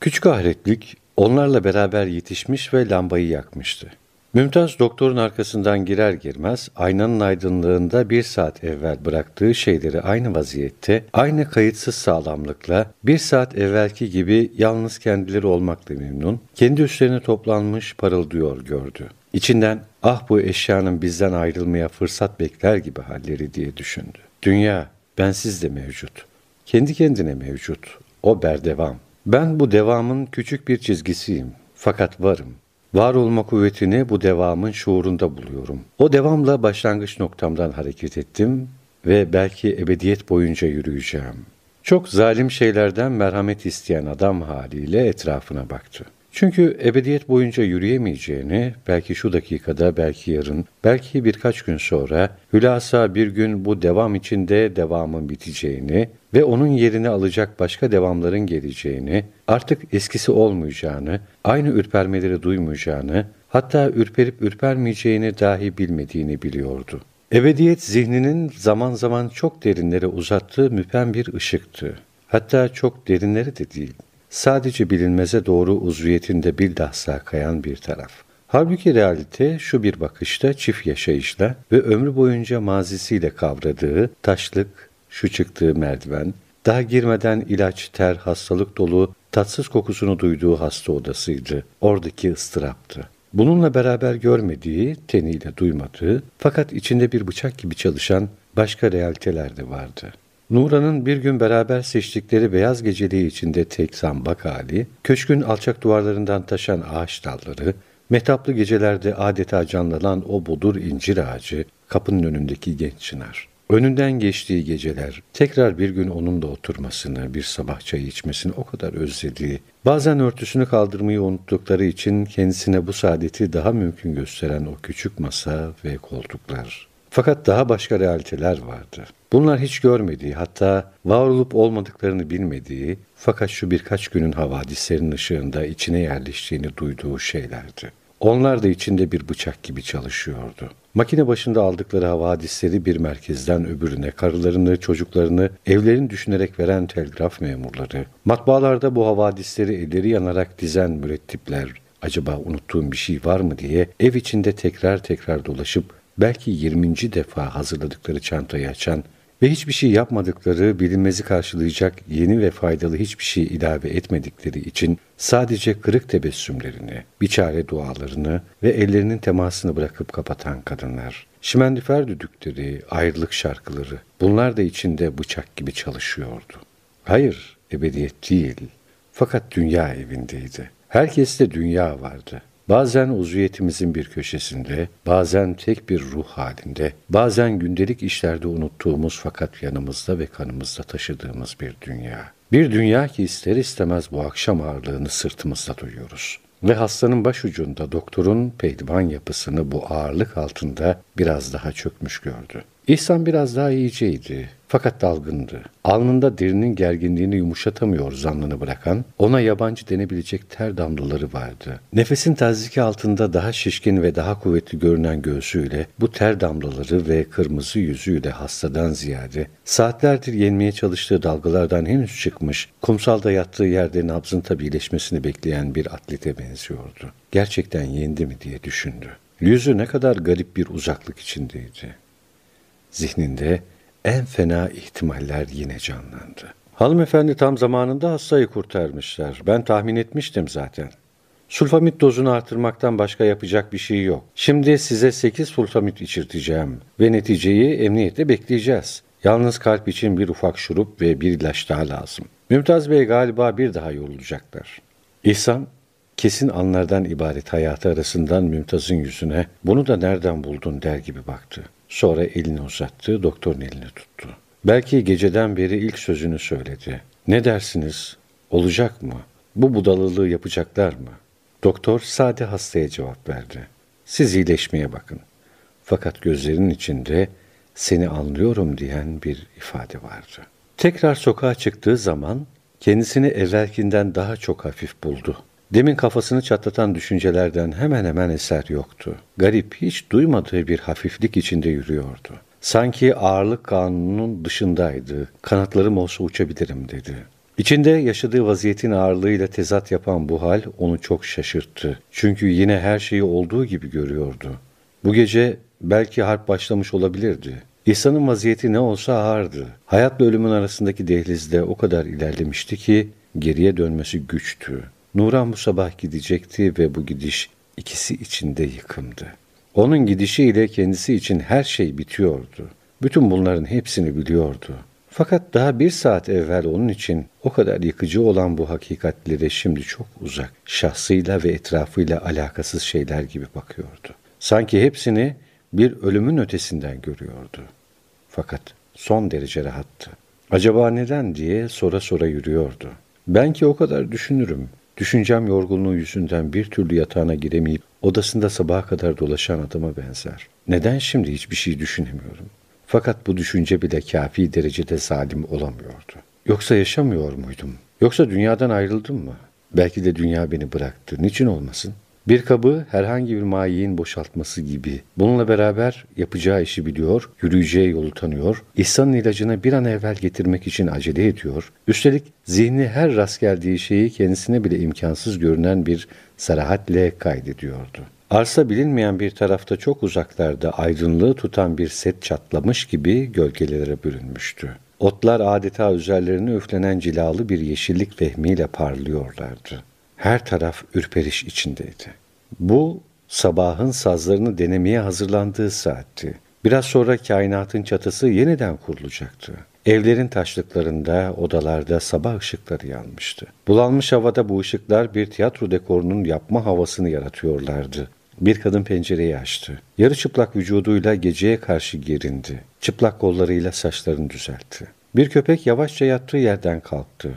Küçük ahretlik onlarla beraber yetişmiş ve lambayı yakmıştı. Mümtaz doktorun arkasından girer girmez aynanın aydınlığında bir saat evvel bıraktığı şeyleri aynı vaziyette, aynı kayıtsız sağlamlıkla bir saat evvelki gibi yalnız kendileri olmakla memnun, kendi üstlerine toplanmış parıldıyor gördü. İçinden ah bu eşyanın bizden ayrılmaya fırsat bekler gibi halleri diye düşündü. Dünya bensiz de mevcut. Kendi kendine mevcut. O berdevam. Ben bu devamın küçük bir çizgisiyim. Fakat varım. Var olma kuvvetini bu devamın şuurunda buluyorum. O devamla başlangıç noktamdan hareket ettim ve belki ebediyet boyunca yürüyeceğim. Çok zalim şeylerden merhamet isteyen adam haliyle etrafına baktı. Çünkü ebediyet boyunca yürüyemeyeceğini, belki şu dakikada, belki yarın, belki birkaç gün sonra, hülasa bir gün bu devam içinde devamın biteceğini ve onun yerini alacak başka devamların geleceğini, artık eskisi olmayacağını, aynı ürpermeleri duymayacağını, hatta ürperip ürpermeyeceğini dahi bilmediğini biliyordu. Ebediyet zihninin zaman zaman çok derinlere uzattığı müpem bir ışıktı. Hatta çok derinleri de değil sadece bilinmeze doğru uzviyetinde bilhassa kayan bir taraf. Halbuki realite şu bir bakışta çift yaşayışla ve ömrü boyunca mazisiyle kavradığı taşlık, şu çıktığı merdiven, daha girmeden ilaç, ter, hastalık dolu, tatsız kokusunu duyduğu hasta odasıydı. Oradaki ıstıraptı. Bununla beraber görmediği, teniyle duymadığı fakat içinde bir bıçak gibi çalışan başka realiteler de vardı. Nura'nın bir gün beraber seçtikleri beyaz geceliği içinde tek zambak hali, köşkün alçak duvarlarından taşan ağaç dalları, metaplı gecelerde adeta canlanan o budur incir ağacı, kapının önündeki genç çınar. Önünden geçtiği geceler, tekrar bir gün onunla oturmasını, bir sabah çayı içmesini o kadar özlediği, bazen örtüsünü kaldırmayı unuttukları için kendisine bu saadeti daha mümkün gösteren o küçük masa ve koltuklar. Fakat daha başka realiteler vardı. Bunlar hiç görmediği, hatta var olup olmadıklarını bilmediği, fakat şu birkaç günün havadislerin ışığında içine yerleştiğini duyduğu şeylerdi. Onlar da içinde bir bıçak gibi çalışıyordu. Makine başında aldıkları havadisleri bir merkezden öbürüne, karılarını, çocuklarını, evlerini düşünerek veren telgraf memurları, matbaalarda bu havadisleri elleri yanarak dizen mürettipler, acaba unuttuğum bir şey var mı diye ev içinde tekrar tekrar dolaşıp belki 20. defa hazırladıkları çantayı açan ve hiçbir şey yapmadıkları, bilinmezi karşılayacak yeni ve faydalı hiçbir şey ilave etmedikleri için sadece kırık tebessümlerini, biçare dualarını ve ellerinin temasını bırakıp kapatan kadınlar. Şimendifer düdükleri, ayrılık şarkıları, bunlar da içinde bıçak gibi çalışıyordu. Hayır, ebediyet değil, fakat dünya evindeydi. Herkeste dünya vardı. Bazen uzviyetimizin bir köşesinde, bazen tek bir ruh halinde, bazen gündelik işlerde unuttuğumuz fakat yanımızda ve kanımızda taşıdığımız bir dünya. Bir dünya ki ister istemez bu akşam ağırlığını sırtımızda duyuyoruz. Ve hastanın başucunda doktorun pehlivan yapısını bu ağırlık altında biraz daha çökmüş gördü. İhsan biraz daha iyiceydi. Fakat dalgındı. Alnında derinin gerginliğini yumuşatamıyor zannını bırakan, ona yabancı denebilecek ter damlaları vardı. Nefesin taziki altında daha şişkin ve daha kuvvetli görünen göğsüyle, bu ter damlaları ve kırmızı yüzüyle hastadan ziyade, saatlerdir yenmeye çalıştığı dalgalardan henüz çıkmış, kumsalda yattığı yerde nabzın tabileşmesini bekleyen bir atlete benziyordu. Gerçekten yendi mi diye düşündü. Yüzü ne kadar garip bir uzaklık içindeydi. Zihninde en fena ihtimaller yine canlandı. Hanımefendi tam zamanında hastayı kurtarmışlar. Ben tahmin etmiştim zaten. Sulfamit dozunu artırmaktan başka yapacak bir şey yok. Şimdi size 8 sulfamit içirteceğim ve neticeyi emniyette bekleyeceğiz. Yalnız kalp için bir ufak şurup ve bir ilaç daha lazım. Mümtaz Bey galiba bir daha yorulacaklar. İhsan, kesin anlardan ibaret hayatı arasından Mümtaz'ın yüzüne bunu da nereden buldun der gibi baktı. Sonra elini uzattı, doktorun elini tuttu. Belki geceden beri ilk sözünü söyledi. Ne dersiniz? Olacak mı? Bu budalılığı yapacaklar mı? Doktor sade hastaya cevap verdi. Siz iyileşmeye bakın. Fakat gözlerinin içinde seni anlıyorum diyen bir ifade vardı. Tekrar sokağa çıktığı zaman kendisini evvelkinden daha çok hafif buldu. Demin kafasını çatlatan düşüncelerden hemen hemen eser yoktu. Garip, hiç duymadığı bir hafiflik içinde yürüyordu. Sanki ağırlık kanununun dışındaydı. Kanatlarım olsa uçabilirim dedi. İçinde yaşadığı vaziyetin ağırlığıyla tezat yapan bu hal onu çok şaşırttı. Çünkü yine her şeyi olduğu gibi görüyordu. Bu gece belki harp başlamış olabilirdi. İhsan'ın vaziyeti ne olsa ağırdı. Hayatla ölümün arasındaki dehlizde o kadar ilerlemişti ki geriye dönmesi güçtü. Nuran bu sabah gidecekti ve bu gidiş ikisi içinde yıkımdı. Onun gidişiyle kendisi için her şey bitiyordu. Bütün bunların hepsini biliyordu. Fakat daha bir saat evvel onun için o kadar yıkıcı olan bu hakikatlere şimdi çok uzak, şahsıyla ve etrafıyla alakasız şeyler gibi bakıyordu. Sanki hepsini bir ölümün ötesinden görüyordu. Fakat son derece rahattı. Acaba neden diye sora sora yürüyordu. Ben ki o kadar düşünürüm. Düşüncem yorgunluğu yüzünden bir türlü yatağına giremeyip odasında sabaha kadar dolaşan adama benzer. Neden şimdi hiçbir şey düşünemiyorum? Fakat bu düşünce bile kafi derecede zalim olamıyordu. Yoksa yaşamıyor muydum? Yoksa dünyadan ayrıldım mı? Belki de dünya beni bıraktı. Niçin olmasın? Bir kabı herhangi bir mayiyin boşaltması gibi. Bununla beraber yapacağı işi biliyor, yürüyeceği yolu tanıyor, İhsan'ın ilacını bir an evvel getirmek için acele ediyor. Üstelik zihni her rast geldiği şeyi kendisine bile imkansız görünen bir sarahatle kaydediyordu. Arsa bilinmeyen bir tarafta çok uzaklarda aydınlığı tutan bir set çatlamış gibi gölgelere bürünmüştü. Otlar adeta üzerlerine üflenen cilalı bir yeşillik vehmiyle parlıyorlardı. Her taraf ürperiş içindeydi. Bu sabahın sazlarını denemeye hazırlandığı saatti. Biraz sonra kainatın çatısı yeniden kurulacaktı. Evlerin taşlıklarında, odalarda sabah ışıkları yanmıştı. Bulanmış havada bu ışıklar bir tiyatro dekorunun yapma havasını yaratıyorlardı. Bir kadın pencereyi açtı. Yarı çıplak vücuduyla geceye karşı gerindi. Çıplak kollarıyla saçlarını düzeltti. Bir köpek yavaşça yattığı yerden kalktı.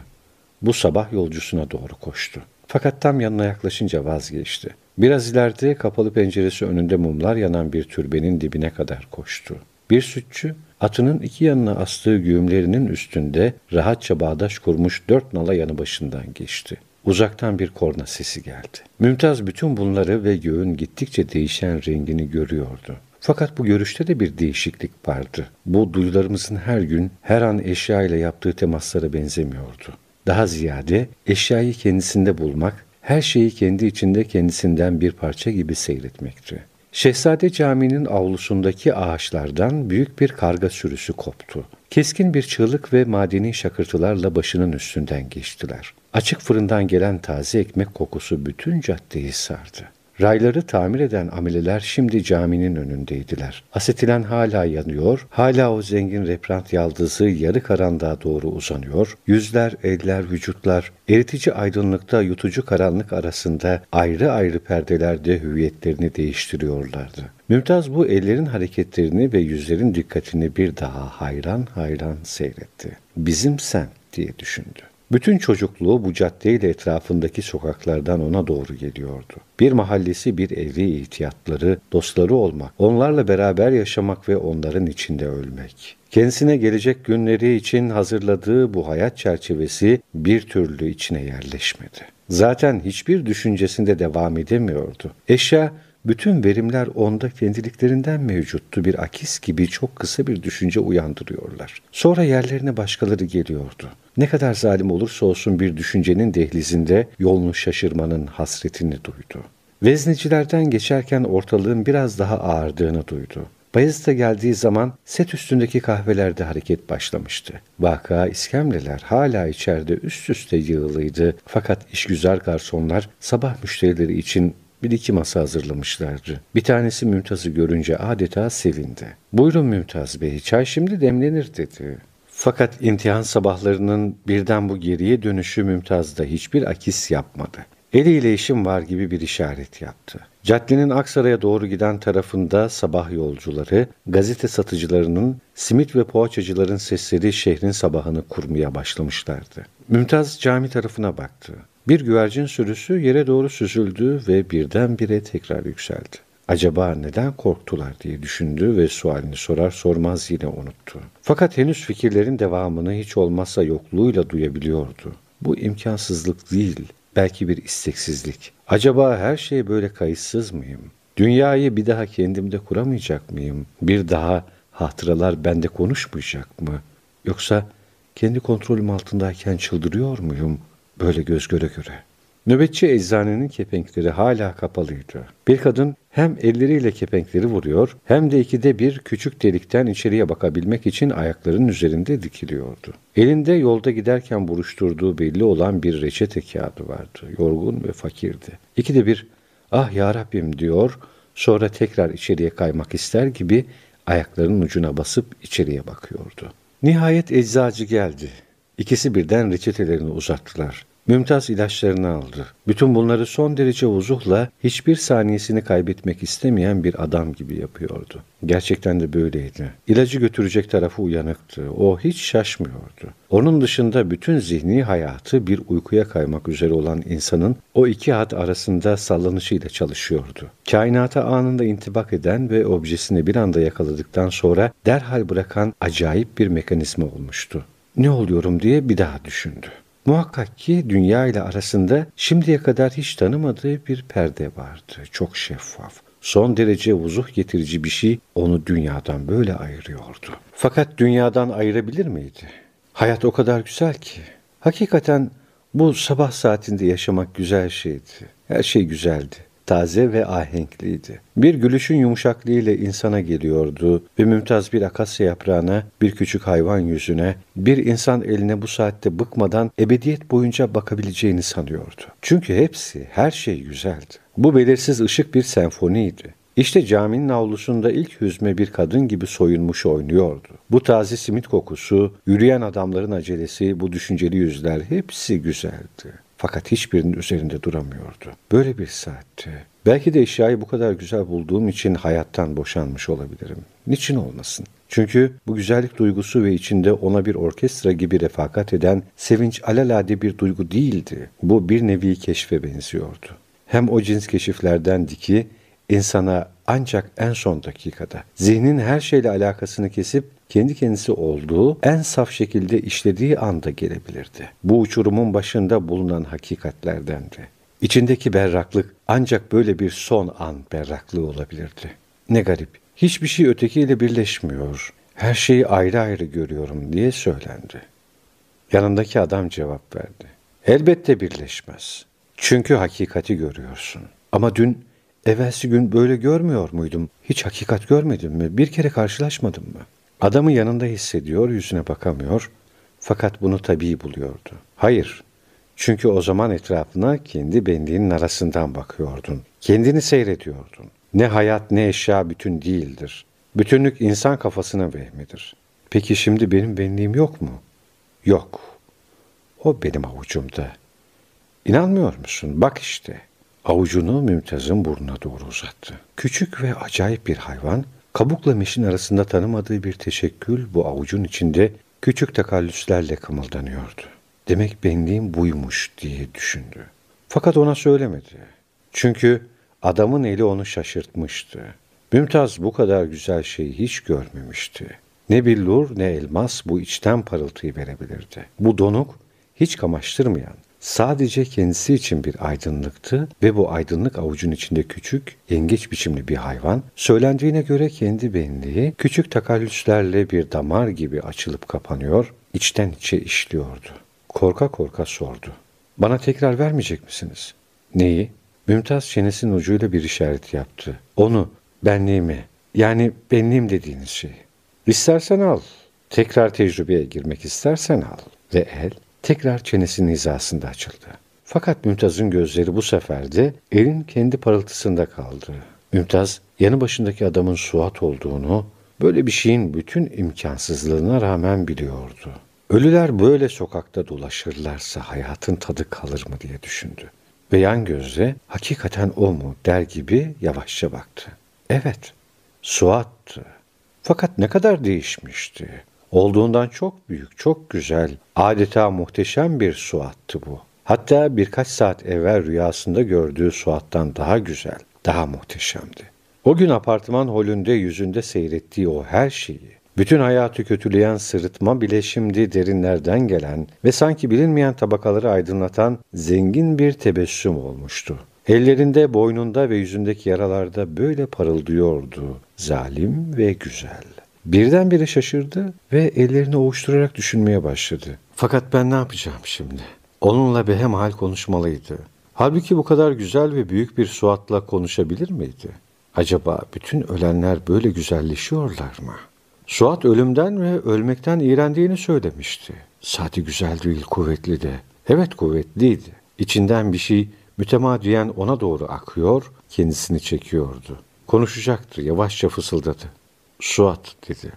Bu sabah yolcusuna doğru koştu. Fakat tam yanına yaklaşınca vazgeçti. Biraz ileride kapalı penceresi önünde mumlar yanan bir türbenin dibine kadar koştu. Bir sütçü atının iki yanına astığı güğümlerinin üstünde rahatça bağdaş kurmuş dört nala yanı başından geçti. Uzaktan bir korna sesi geldi. Mümtaz bütün bunları ve göğün gittikçe değişen rengini görüyordu. Fakat bu görüşte de bir değişiklik vardı. Bu duyularımızın her gün, her an eşya ile yaptığı temaslara benzemiyordu. Daha ziyade eşyayı kendisinde bulmak, her şeyi kendi içinde kendisinden bir parça gibi seyretmekti. Şehzade Camii'nin avlusundaki ağaçlardan büyük bir karga sürüsü koptu. Keskin bir çığlık ve madeni şakırtılarla başının üstünden geçtiler. Açık fırından gelen taze ekmek kokusu bütün caddeyi sardı. Rayları tamir eden amileler şimdi caminin önündeydiler. Asetilen hala yanıyor, hala o zengin reprant yaldızı yarı karanlığa doğru uzanıyor. Yüzler, eller, vücutlar eritici aydınlıkta yutucu karanlık arasında ayrı ayrı perdelerde hüviyetlerini değiştiriyorlardı. Mümtaz bu ellerin hareketlerini ve yüzlerin dikkatini bir daha hayran hayran seyretti. Bizim sen diye düşündü. Bütün çocukluğu bu caddeyle etrafındaki sokaklardan ona doğru geliyordu. Bir mahallesi, bir evi, ihtiyatları, dostları olmak, onlarla beraber yaşamak ve onların içinde ölmek. Kendisine gelecek günleri için hazırladığı bu hayat çerçevesi bir türlü içine yerleşmedi. Zaten hiçbir düşüncesinde devam edemiyordu. Eşya bütün verimler onda kendiliklerinden mevcuttu. Bir akis gibi çok kısa bir düşünce uyandırıyorlar. Sonra yerlerine başkaları geliyordu. Ne kadar zalim olursa olsun bir düşüncenin dehlizinde yolunu şaşırmanın hasretini duydu. Veznecilerden geçerken ortalığın biraz daha ağırdığını duydu. Bayezid'e geldiği zaman set üstündeki kahvelerde hareket başlamıştı. Vaka iskemleler hala içeride üst üste yığılıydı fakat işgüzar garsonlar sabah müşterileri için bir iki masa hazırlamışlardı. Bir tanesi Mümtaz'ı görünce adeta sevindi. Buyurun Mümtaz Bey, çay şimdi demlenir dedi. Fakat imtihan sabahlarının birden bu geriye dönüşü Mümtaz'da hiçbir akis yapmadı. Eliyle işim var gibi bir işaret yaptı. Caddenin Aksaray'a doğru giden tarafında sabah yolcuları, gazete satıcılarının, simit ve poğaçacıların sesleri şehrin sabahını kurmaya başlamışlardı. Mümtaz cami tarafına baktı. Bir güvercin sürüsü yere doğru süzüldü ve birdenbire tekrar yükseldi. Acaba neden korktular diye düşündü ve sualini sorar sormaz yine unuttu. Fakat henüz fikirlerin devamını hiç olmazsa yokluğuyla duyabiliyordu. Bu imkansızlık değil, belki bir isteksizlik. Acaba her şey böyle kayıtsız mıyım? Dünyayı bir daha kendimde kuramayacak mıyım? Bir daha hatıralar bende konuşmayacak mı? Yoksa kendi kontrolüm altındayken çıldırıyor muyum? Böyle göz göre göre.'' Nöbetçi eczanenin kepenkleri hala kapalıydı. Bir kadın hem elleriyle kepenkleri vuruyor hem de ikide bir küçük delikten içeriye bakabilmek için ayaklarının üzerinde dikiliyordu. Elinde yolda giderken buruşturduğu belli olan bir reçete kağıdı vardı. Yorgun ve fakirdi. İkide bir ah ya Rabbim diyor sonra tekrar içeriye kaymak ister gibi ayaklarının ucuna basıp içeriye bakıyordu. Nihayet eczacı geldi. İkisi birden reçetelerini uzattılar. Mümtaz ilaçlarını aldı. Bütün bunları son derece vuzuhla hiçbir saniyesini kaybetmek istemeyen bir adam gibi yapıyordu. Gerçekten de böyleydi. İlacı götürecek tarafı uyanıktı. O hiç şaşmıyordu. Onun dışında bütün zihni hayatı bir uykuya kaymak üzere olan insanın o iki hat arasında sallanışıyla çalışıyordu. Kainata anında intibak eden ve objesini bir anda yakaladıktan sonra derhal bırakan acayip bir mekanizma olmuştu. Ne oluyorum diye bir daha düşündü. Muhakkak ki dünya ile arasında şimdiye kadar hiç tanımadığı bir perde vardı. Çok şeffaf. Son derece vuzuh getirici bir şey onu dünyadan böyle ayırıyordu. Fakat dünyadan ayırabilir miydi? Hayat o kadar güzel ki. Hakikaten bu sabah saatinde yaşamak güzel şeydi. Her şey güzeldi taze ve ahenkliydi. Bir gülüşün yumuşaklığıyla insana geliyordu ve mümtaz bir akasya yaprağına, bir küçük hayvan yüzüne, bir insan eline bu saatte bıkmadan ebediyet boyunca bakabileceğini sanıyordu. Çünkü hepsi, her şey güzeldi. Bu belirsiz ışık bir senfoniydi. İşte caminin avlusunda ilk hüzme bir kadın gibi soyunmuş oynuyordu. Bu taze simit kokusu, yürüyen adamların acelesi, bu düşünceli yüzler hepsi güzeldi. Fakat hiçbirinin üzerinde duramıyordu. Böyle bir saatte. Belki de eşyayı bu kadar güzel bulduğum için hayattan boşanmış olabilirim. Niçin olmasın? Çünkü bu güzellik duygusu ve içinde ona bir orkestra gibi refakat eden sevinç alalade bir duygu değildi. Bu bir nevi keşfe benziyordu. Hem o cins keşiflerden ki insana ancak en son dakikada zihnin her şeyle alakasını kesip kendi kendisi olduğu en saf şekilde işlediği anda gelebilirdi. Bu uçurumun başında bulunan hakikatlerdendi. İçindeki berraklık ancak böyle bir son an berraklığı olabilirdi. Ne garip, hiçbir şey ötekiyle birleşmiyor, her şeyi ayrı ayrı görüyorum diye söylendi. Yanındaki adam cevap verdi. Elbette birleşmez. Çünkü hakikati görüyorsun. Ama dün, evvelsi gün böyle görmüyor muydum? Hiç hakikat görmedim mi? Bir kere karşılaşmadım mı? Adamı yanında hissediyor, yüzüne bakamıyor. Fakat bunu tabii buluyordu. Hayır, çünkü o zaman etrafına kendi benliğinin arasından bakıyordun. Kendini seyrediyordun. Ne hayat ne eşya bütün değildir. Bütünlük insan kafasına vehmidir. Peki şimdi benim benliğim yok mu? Yok. O benim avucumda. İnanmıyor musun? Bak işte. Avucunu Mümtaz'ın burnuna doğru uzattı. Küçük ve acayip bir hayvan, kabukla meşin arasında tanımadığı bir teşekkül bu avucun içinde küçük takallüslerle kımıldanıyordu. Demek benliğim buymuş diye düşündü. Fakat ona söylemedi. Çünkü adamın eli onu şaşırtmıştı. Mümtaz bu kadar güzel şeyi hiç görmemişti. Ne billur ne elmas bu içten parıltıyı verebilirdi. Bu donuk, hiç kamaştırmayan, sadece kendisi için bir aydınlıktı ve bu aydınlık avucun içinde küçük, yengeç biçimli bir hayvan, söylendiğine göre kendi benliği küçük takallüslerle bir damar gibi açılıp kapanıyor, içten içe işliyordu. Korka korka sordu. Bana tekrar vermeyecek misiniz? Neyi? Mümtaz çenesinin ucuyla bir işaret yaptı. Onu, benliğimi, yani benliğim dediğiniz şey. İstersen al. Tekrar tecrübeye girmek istersen al. Ve el tekrar çenesinin hizasında açıldı. Fakat Mümtaz'ın gözleri bu sefer de elin kendi parıltısında kaldı. Mümtaz yanı başındaki adamın Suat olduğunu, böyle bir şeyin bütün imkansızlığına rağmen biliyordu. Ölüler böyle sokakta dolaşırlarsa hayatın tadı kalır mı diye düşündü. Ve yan gözle hakikaten o mu der gibi yavaşça baktı. Evet, Suat'tı. Fakat ne kadar değişmişti. Olduğundan çok büyük, çok güzel, adeta muhteşem bir Suat'tı bu. Hatta birkaç saat evvel rüyasında gördüğü Suat'tan daha güzel, daha muhteşemdi. O gün apartman holünde yüzünde seyrettiği o her şeyi, bütün hayatı kötüleyen sırıtma bile şimdi derinlerden gelen ve sanki bilinmeyen tabakaları aydınlatan zengin bir tebessüm olmuştu. Ellerinde, boynunda ve yüzündeki yaralarda böyle parıldıyordu. Zalim ve güzel. Birdenbire şaşırdı ve ellerini ovuşturarak düşünmeye başladı. Fakat ben ne yapacağım şimdi? Onunla behemhal konuşmalıydı. Halbuki bu kadar güzel ve büyük bir suatla konuşabilir miydi? Acaba bütün ölenler böyle güzelleşiyorlar mı? Suat ölümden ve ölmekten iğrendiğini söylemişti. Saati güzel değil, kuvvetli de. Evet kuvvetliydi. İçinden bir şey mütemadiyen ona doğru akıyor, kendisini çekiyordu. Konuşacaktı, yavaşça fısıldadı. Suat dedi.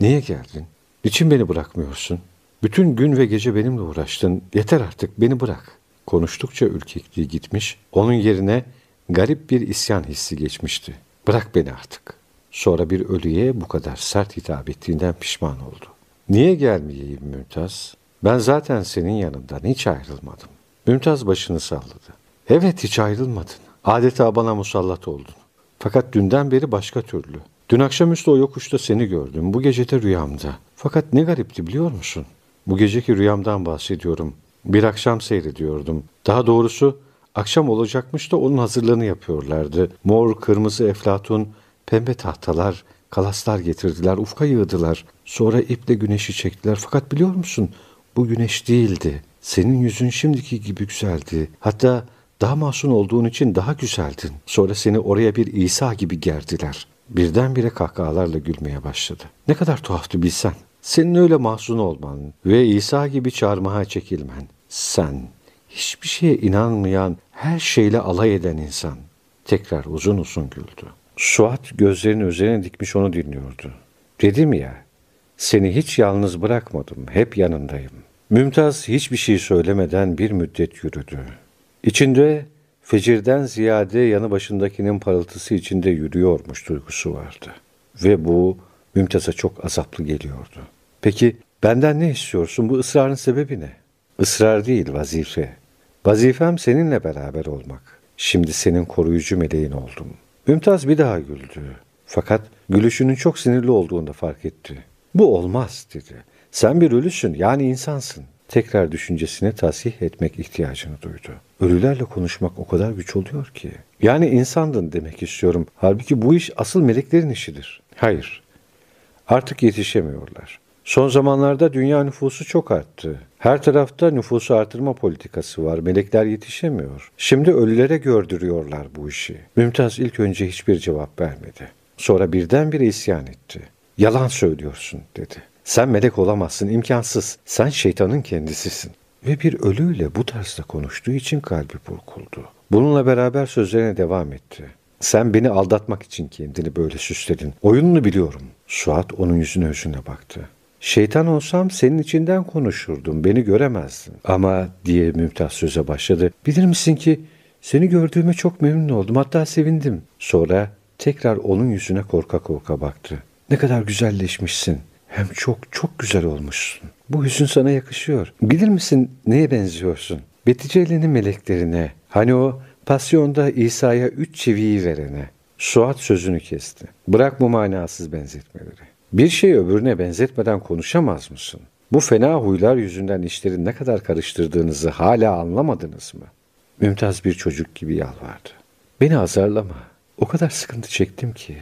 Niye geldin? Niçin beni bırakmıyorsun? Bütün gün ve gece benimle uğraştın. Yeter artık beni bırak. Konuştukça ürkekliği gitmiş, onun yerine garip bir isyan hissi geçmişti. Bırak beni artık. Sonra bir ölüye bu kadar sert hitap ettiğinden pişman oldu. Niye gelmeyeyim Mümtaz? Ben zaten senin yanından hiç ayrılmadım. Mümtaz başını salladı. Evet hiç ayrılmadın. Adeta bana musallat oldun. Fakat dünden beri başka türlü. Dün akşamüstü o yokuşta seni gördüm. Bu gece de rüyamda. Fakat ne garipti biliyor musun? Bu geceki rüyamdan bahsediyorum. Bir akşam seyrediyordum. Daha doğrusu akşam olacakmış da onun hazırlığını yapıyorlardı. Mor, kırmızı eflatun, pembe tahtalar, kalaslar getirdiler, ufka yığdılar. Sonra iple güneşi çektiler. Fakat biliyor musun? Bu güneş değildi. Senin yüzün şimdiki gibi güzeldi. Hatta daha masum olduğun için daha güzeldin. Sonra seni oraya bir İsa gibi gerdiler. Birdenbire kahkahalarla gülmeye başladı. Ne kadar tuhaftı bilsen. Senin öyle mahzun olman ve İsa gibi çarmıha çekilmen. Sen hiçbir şeye inanmayan, her şeyle alay eden insan. Tekrar uzun uzun güldü. Suat gözlerini üzerine dikmiş onu dinliyordu. Dedim ya, seni hiç yalnız bırakmadım, hep yanındayım. Mümtaz hiçbir şey söylemeden bir müddet yürüdü. İçinde fecirden ziyade yanı başındakinin parıltısı içinde yürüyormuş duygusu vardı. Ve bu Mümtaz'a çok azaplı geliyordu. Peki benden ne istiyorsun? Bu ısrarın sebebi ne? Israr değil, vazife. Vazifem seninle beraber olmak. Şimdi senin koruyucu meleğin oldum. Mümtaz bir daha güldü. Fakat gülüşünün çok sinirli olduğunu da fark etti. Bu olmaz dedi. Sen bir ölüsün yani insansın tekrar düşüncesine tasih etmek ihtiyacını duydu. Ölülerle konuşmak o kadar güç oluyor ki. Yani insandın demek istiyorum. Halbuki bu iş asıl meleklerin işidir. Hayır. Artık yetişemiyorlar. Son zamanlarda dünya nüfusu çok arttı. Her tarafta nüfusu artırma politikası var. Melekler yetişemiyor. Şimdi ölülere gördürüyorlar bu işi. Mümtaz ilk önce hiçbir cevap vermedi. Sonra birdenbire isyan etti. Yalan söylüyorsun dedi. Sen melek olamazsın, imkansız. Sen şeytanın kendisisin. Ve bir ölüyle bu tarzda konuştuğu için kalbi burkuldu. Bununla beraber sözlerine devam etti. Sen beni aldatmak için kendini böyle süsledin. Oyununu biliyorum. Suat onun yüzüne yüzüne baktı. Şeytan olsam senin içinden konuşurdum, beni göremezdin. Ama diye Mümtaz söze başladı. Bilir misin ki seni gördüğüme çok memnun oldum, hatta sevindim. Sonra tekrar onun yüzüne korka korka baktı. Ne kadar güzelleşmişsin. Hem çok çok güzel olmuşsun. Bu hüzün sana yakışıyor. Bilir misin neye benziyorsun? Beticeli'nin meleklerine. Hani o pasyonda İsa'ya üç çiviyi verene. Suat sözünü kesti. Bırak bu manasız benzetmeleri. Bir şey öbürüne benzetmeden konuşamaz mısın? Bu fena huylar yüzünden işleri ne kadar karıştırdığınızı hala anlamadınız mı? Mümtaz bir çocuk gibi yalvardı. Beni azarlama. O kadar sıkıntı çektim ki.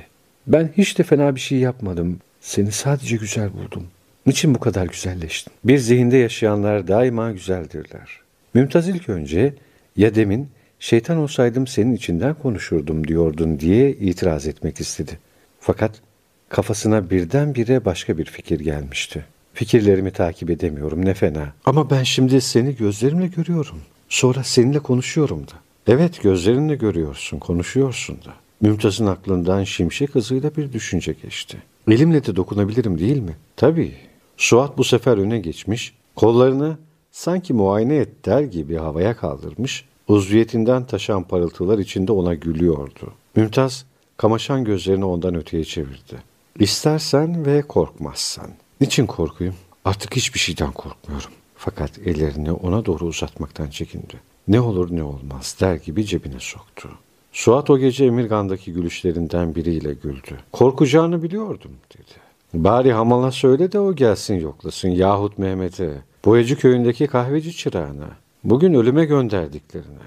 Ben hiç de fena bir şey yapmadım. Seni sadece güzel buldum. Niçin bu kadar güzelleştin? Bir zihinde yaşayanlar daima güzeldirler. Mümtaz ilk önce ya demin şeytan olsaydım senin içinden konuşurdum diyordun diye itiraz etmek istedi. Fakat kafasına birdenbire başka bir fikir gelmişti. Fikirlerimi takip edemiyorum ne fena. Ama ben şimdi seni gözlerimle görüyorum. Sonra seninle konuşuyorum da. Evet gözlerinle görüyorsun, konuşuyorsun da. Mümtaz'ın aklından şimşek hızıyla bir düşünce geçti. Elimle de dokunabilirim değil mi? Tabii. Suat bu sefer öne geçmiş, kollarını sanki muayene et der gibi havaya kaldırmış, uzviyetinden taşan parıltılar içinde ona gülüyordu. Mümtaz kamaşan gözlerini ondan öteye çevirdi. İstersen ve korkmazsan. Niçin korkuyum? Artık hiçbir şeyden korkmuyorum. Fakat ellerini ona doğru uzatmaktan çekindi. Ne olur ne olmaz der gibi cebine soktu. Suat o gece Emirgan'daki gülüşlerinden biriyle güldü. Korkacağını biliyordum dedi. Bari Hamal'a söyle de o gelsin yoklasın yahut Mehmet'e, Boyacı köyündeki kahveci çırağına, bugün ölüme gönderdiklerine.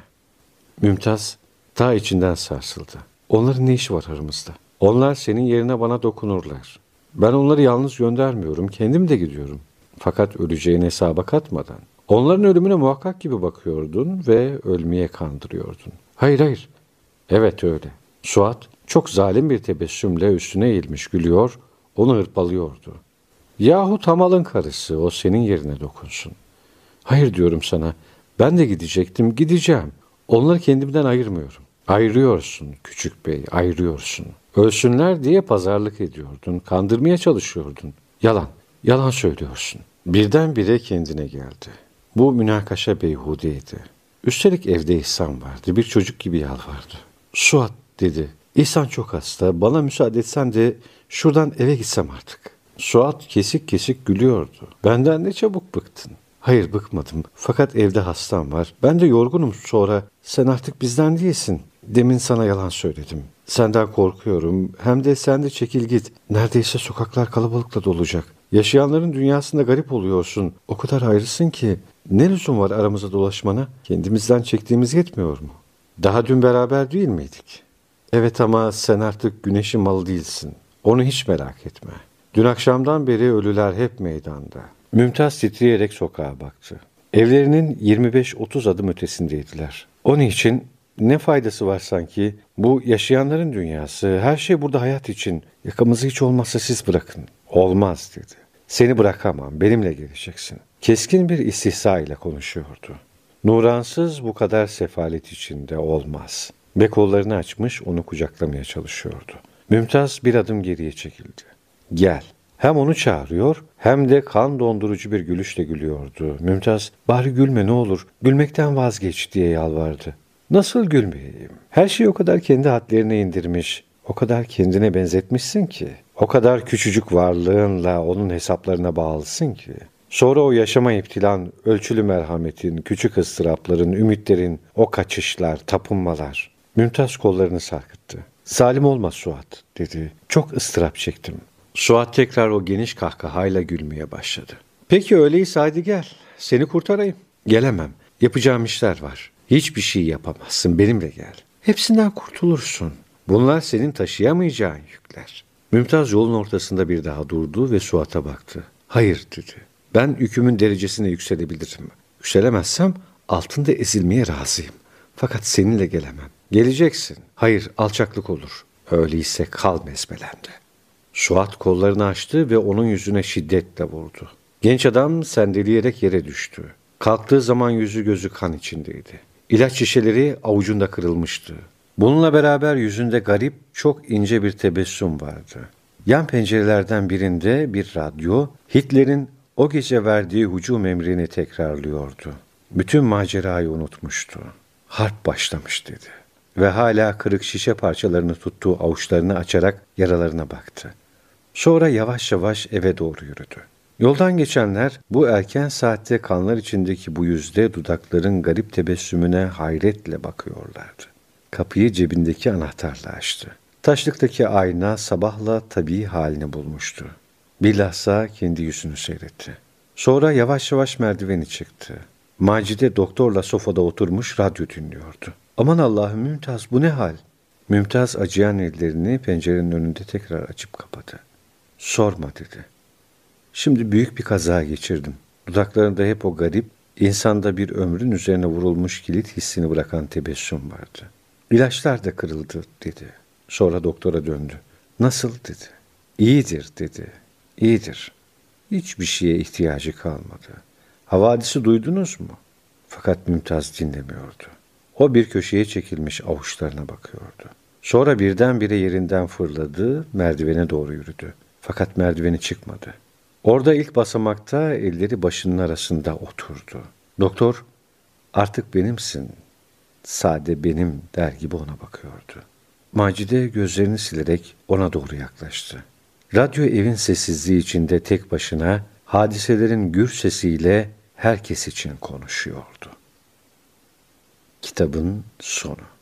Mümtaz ta içinden sarsıldı. Onların ne işi var aramızda? Onlar senin yerine bana dokunurlar. Ben onları yalnız göndermiyorum, kendim de gidiyorum. Fakat öleceğin hesaba katmadan. Onların ölümüne muhakkak gibi bakıyordun ve ölmeye kandırıyordun. Hayır hayır, Evet öyle. Suat çok zalim bir tebessümle üstüne eğilmiş gülüyor, onu hırpalıyordu. Yahut Hamal'ın karısı o senin yerine dokunsun. Hayır diyorum sana, ben de gidecektim, gideceğim. Onları kendimden ayırmıyorum. Ayırıyorsun küçük bey, ayırıyorsun. Ölsünler diye pazarlık ediyordun, kandırmaya çalışıyordun. Yalan, yalan söylüyorsun. Birdenbire kendine geldi. Bu münakaşa beyhudeydi. Üstelik evde İhsan vardı, bir çocuk gibi yalvardı. Suat dedi. İhsan çok hasta. Bana müsaade etsen de şuradan eve gitsem artık. Suat kesik kesik gülüyordu. Benden ne çabuk bıktın. Hayır bıkmadım. Fakat evde hastam var. Ben de yorgunum sonra. Sen artık bizden değilsin. Demin sana yalan söyledim. Senden korkuyorum. Hem de sen de çekil git. Neredeyse sokaklar kalabalıkla dolacak. Yaşayanların dünyasında garip oluyorsun. O kadar ayrısın ki. Ne lüzum var aramıza dolaşmana? Kendimizden çektiğimiz yetmiyor mu? Daha dün beraber değil miydik? Evet ama sen artık güneşin malı değilsin. Onu hiç merak etme. Dün akşamdan beri ölüler hep meydanda. Mümtaz titreyerek sokağa baktı. Evlerinin 25-30 adım ötesindeydiler. Onun için ne faydası var sanki? Bu yaşayanların dünyası, her şey burada hayat için. Yakamızı hiç olmazsa siz bırakın. Olmaz dedi. Seni bırakamam, benimle geleceksin. Keskin bir istihza ile konuşuyordu. Nuransız bu kadar sefalet içinde olmaz. Ve kollarını açmış onu kucaklamaya çalışıyordu. Mümtaz bir adım geriye çekildi. Gel. Hem onu çağırıyor hem de kan dondurucu bir gülüşle gülüyordu. Mümtaz bari gülme ne olur gülmekten vazgeç diye yalvardı. Nasıl gülmeyeyim? Her şeyi o kadar kendi hadlerine indirmiş, o kadar kendine benzetmişsin ki, o kadar küçücük varlığınla onun hesaplarına bağlısın ki. Sonra o yaşama iptilan, ölçülü merhametin, küçük ıstırapların, ümitlerin, o kaçışlar, tapınmalar. Mümtaz kollarını sarkıttı. Salim olma Suat dedi. Çok ıstırap çektim. Suat tekrar o geniş kahkahayla gülmeye başladı. Peki öyleyse hadi gel. Seni kurtarayım. Gelemem. Yapacağım işler var. Hiçbir şey yapamazsın. Benimle gel. Hepsinden kurtulursun. Bunlar senin taşıyamayacağın yükler. Mümtaz yolun ortasında bir daha durdu ve Suat'a baktı. Hayır dedi. Ben yükümün derecesine yükselebilirim. Yükselemezsem altında ezilmeye razıyım. Fakat seninle gelemem. Geleceksin. Hayır alçaklık olur. Öyleyse kal mezbelende. Suat kollarını açtı ve onun yüzüne şiddetle vurdu. Genç adam sendeleyerek yere düştü. Kalktığı zaman yüzü gözü kan içindeydi. İlaç şişeleri avucunda kırılmıştı. Bununla beraber yüzünde garip, çok ince bir tebessüm vardı. Yan pencerelerden birinde bir radyo, Hitler'in o gece verdiği hücum emrini tekrarlıyordu. Bütün macerayı unutmuştu. Harp başlamış dedi. Ve hala kırık şişe parçalarını tuttuğu avuçlarını açarak yaralarına baktı. Sonra yavaş yavaş eve doğru yürüdü. Yoldan geçenler bu erken saatte kanlar içindeki bu yüzde dudakların garip tebessümüne hayretle bakıyorlardı. Kapıyı cebindeki anahtarla açtı. Taşlıktaki ayna sabahla tabii halini bulmuştu. Bilhassa kendi yüzünü seyretti. Sonra yavaş yavaş merdiveni çıktı. Macide doktorla sofada oturmuş radyo dinliyordu. Aman Allah'ım Mümtaz bu ne hal? Mümtaz acıyan ellerini pencerenin önünde tekrar açıp kapadı. Sorma dedi. Şimdi büyük bir kaza geçirdim. Dudaklarında hep o garip, insanda bir ömrün üzerine vurulmuş kilit hissini bırakan tebessüm vardı. İlaçlar da kırıldı dedi. Sonra doktora döndü. Nasıl dedi. İyidir dedi. İyidir. Hiçbir şeye ihtiyacı kalmadı. Havadisi duydunuz mu? Fakat Mümtaz dinlemiyordu. O bir köşeye çekilmiş avuçlarına bakıyordu. Sonra birdenbire yerinden fırladı, merdivene doğru yürüdü. Fakat merdiveni çıkmadı. Orada ilk basamakta elleri başının arasında oturdu. Doktor, artık benimsin, sade benim der gibi ona bakıyordu. Macide gözlerini silerek ona doğru yaklaştı. Radyo evin sessizliği içinde tek başına hadiselerin gür sesiyle herkes için konuşuyordu. Kitabın sonu.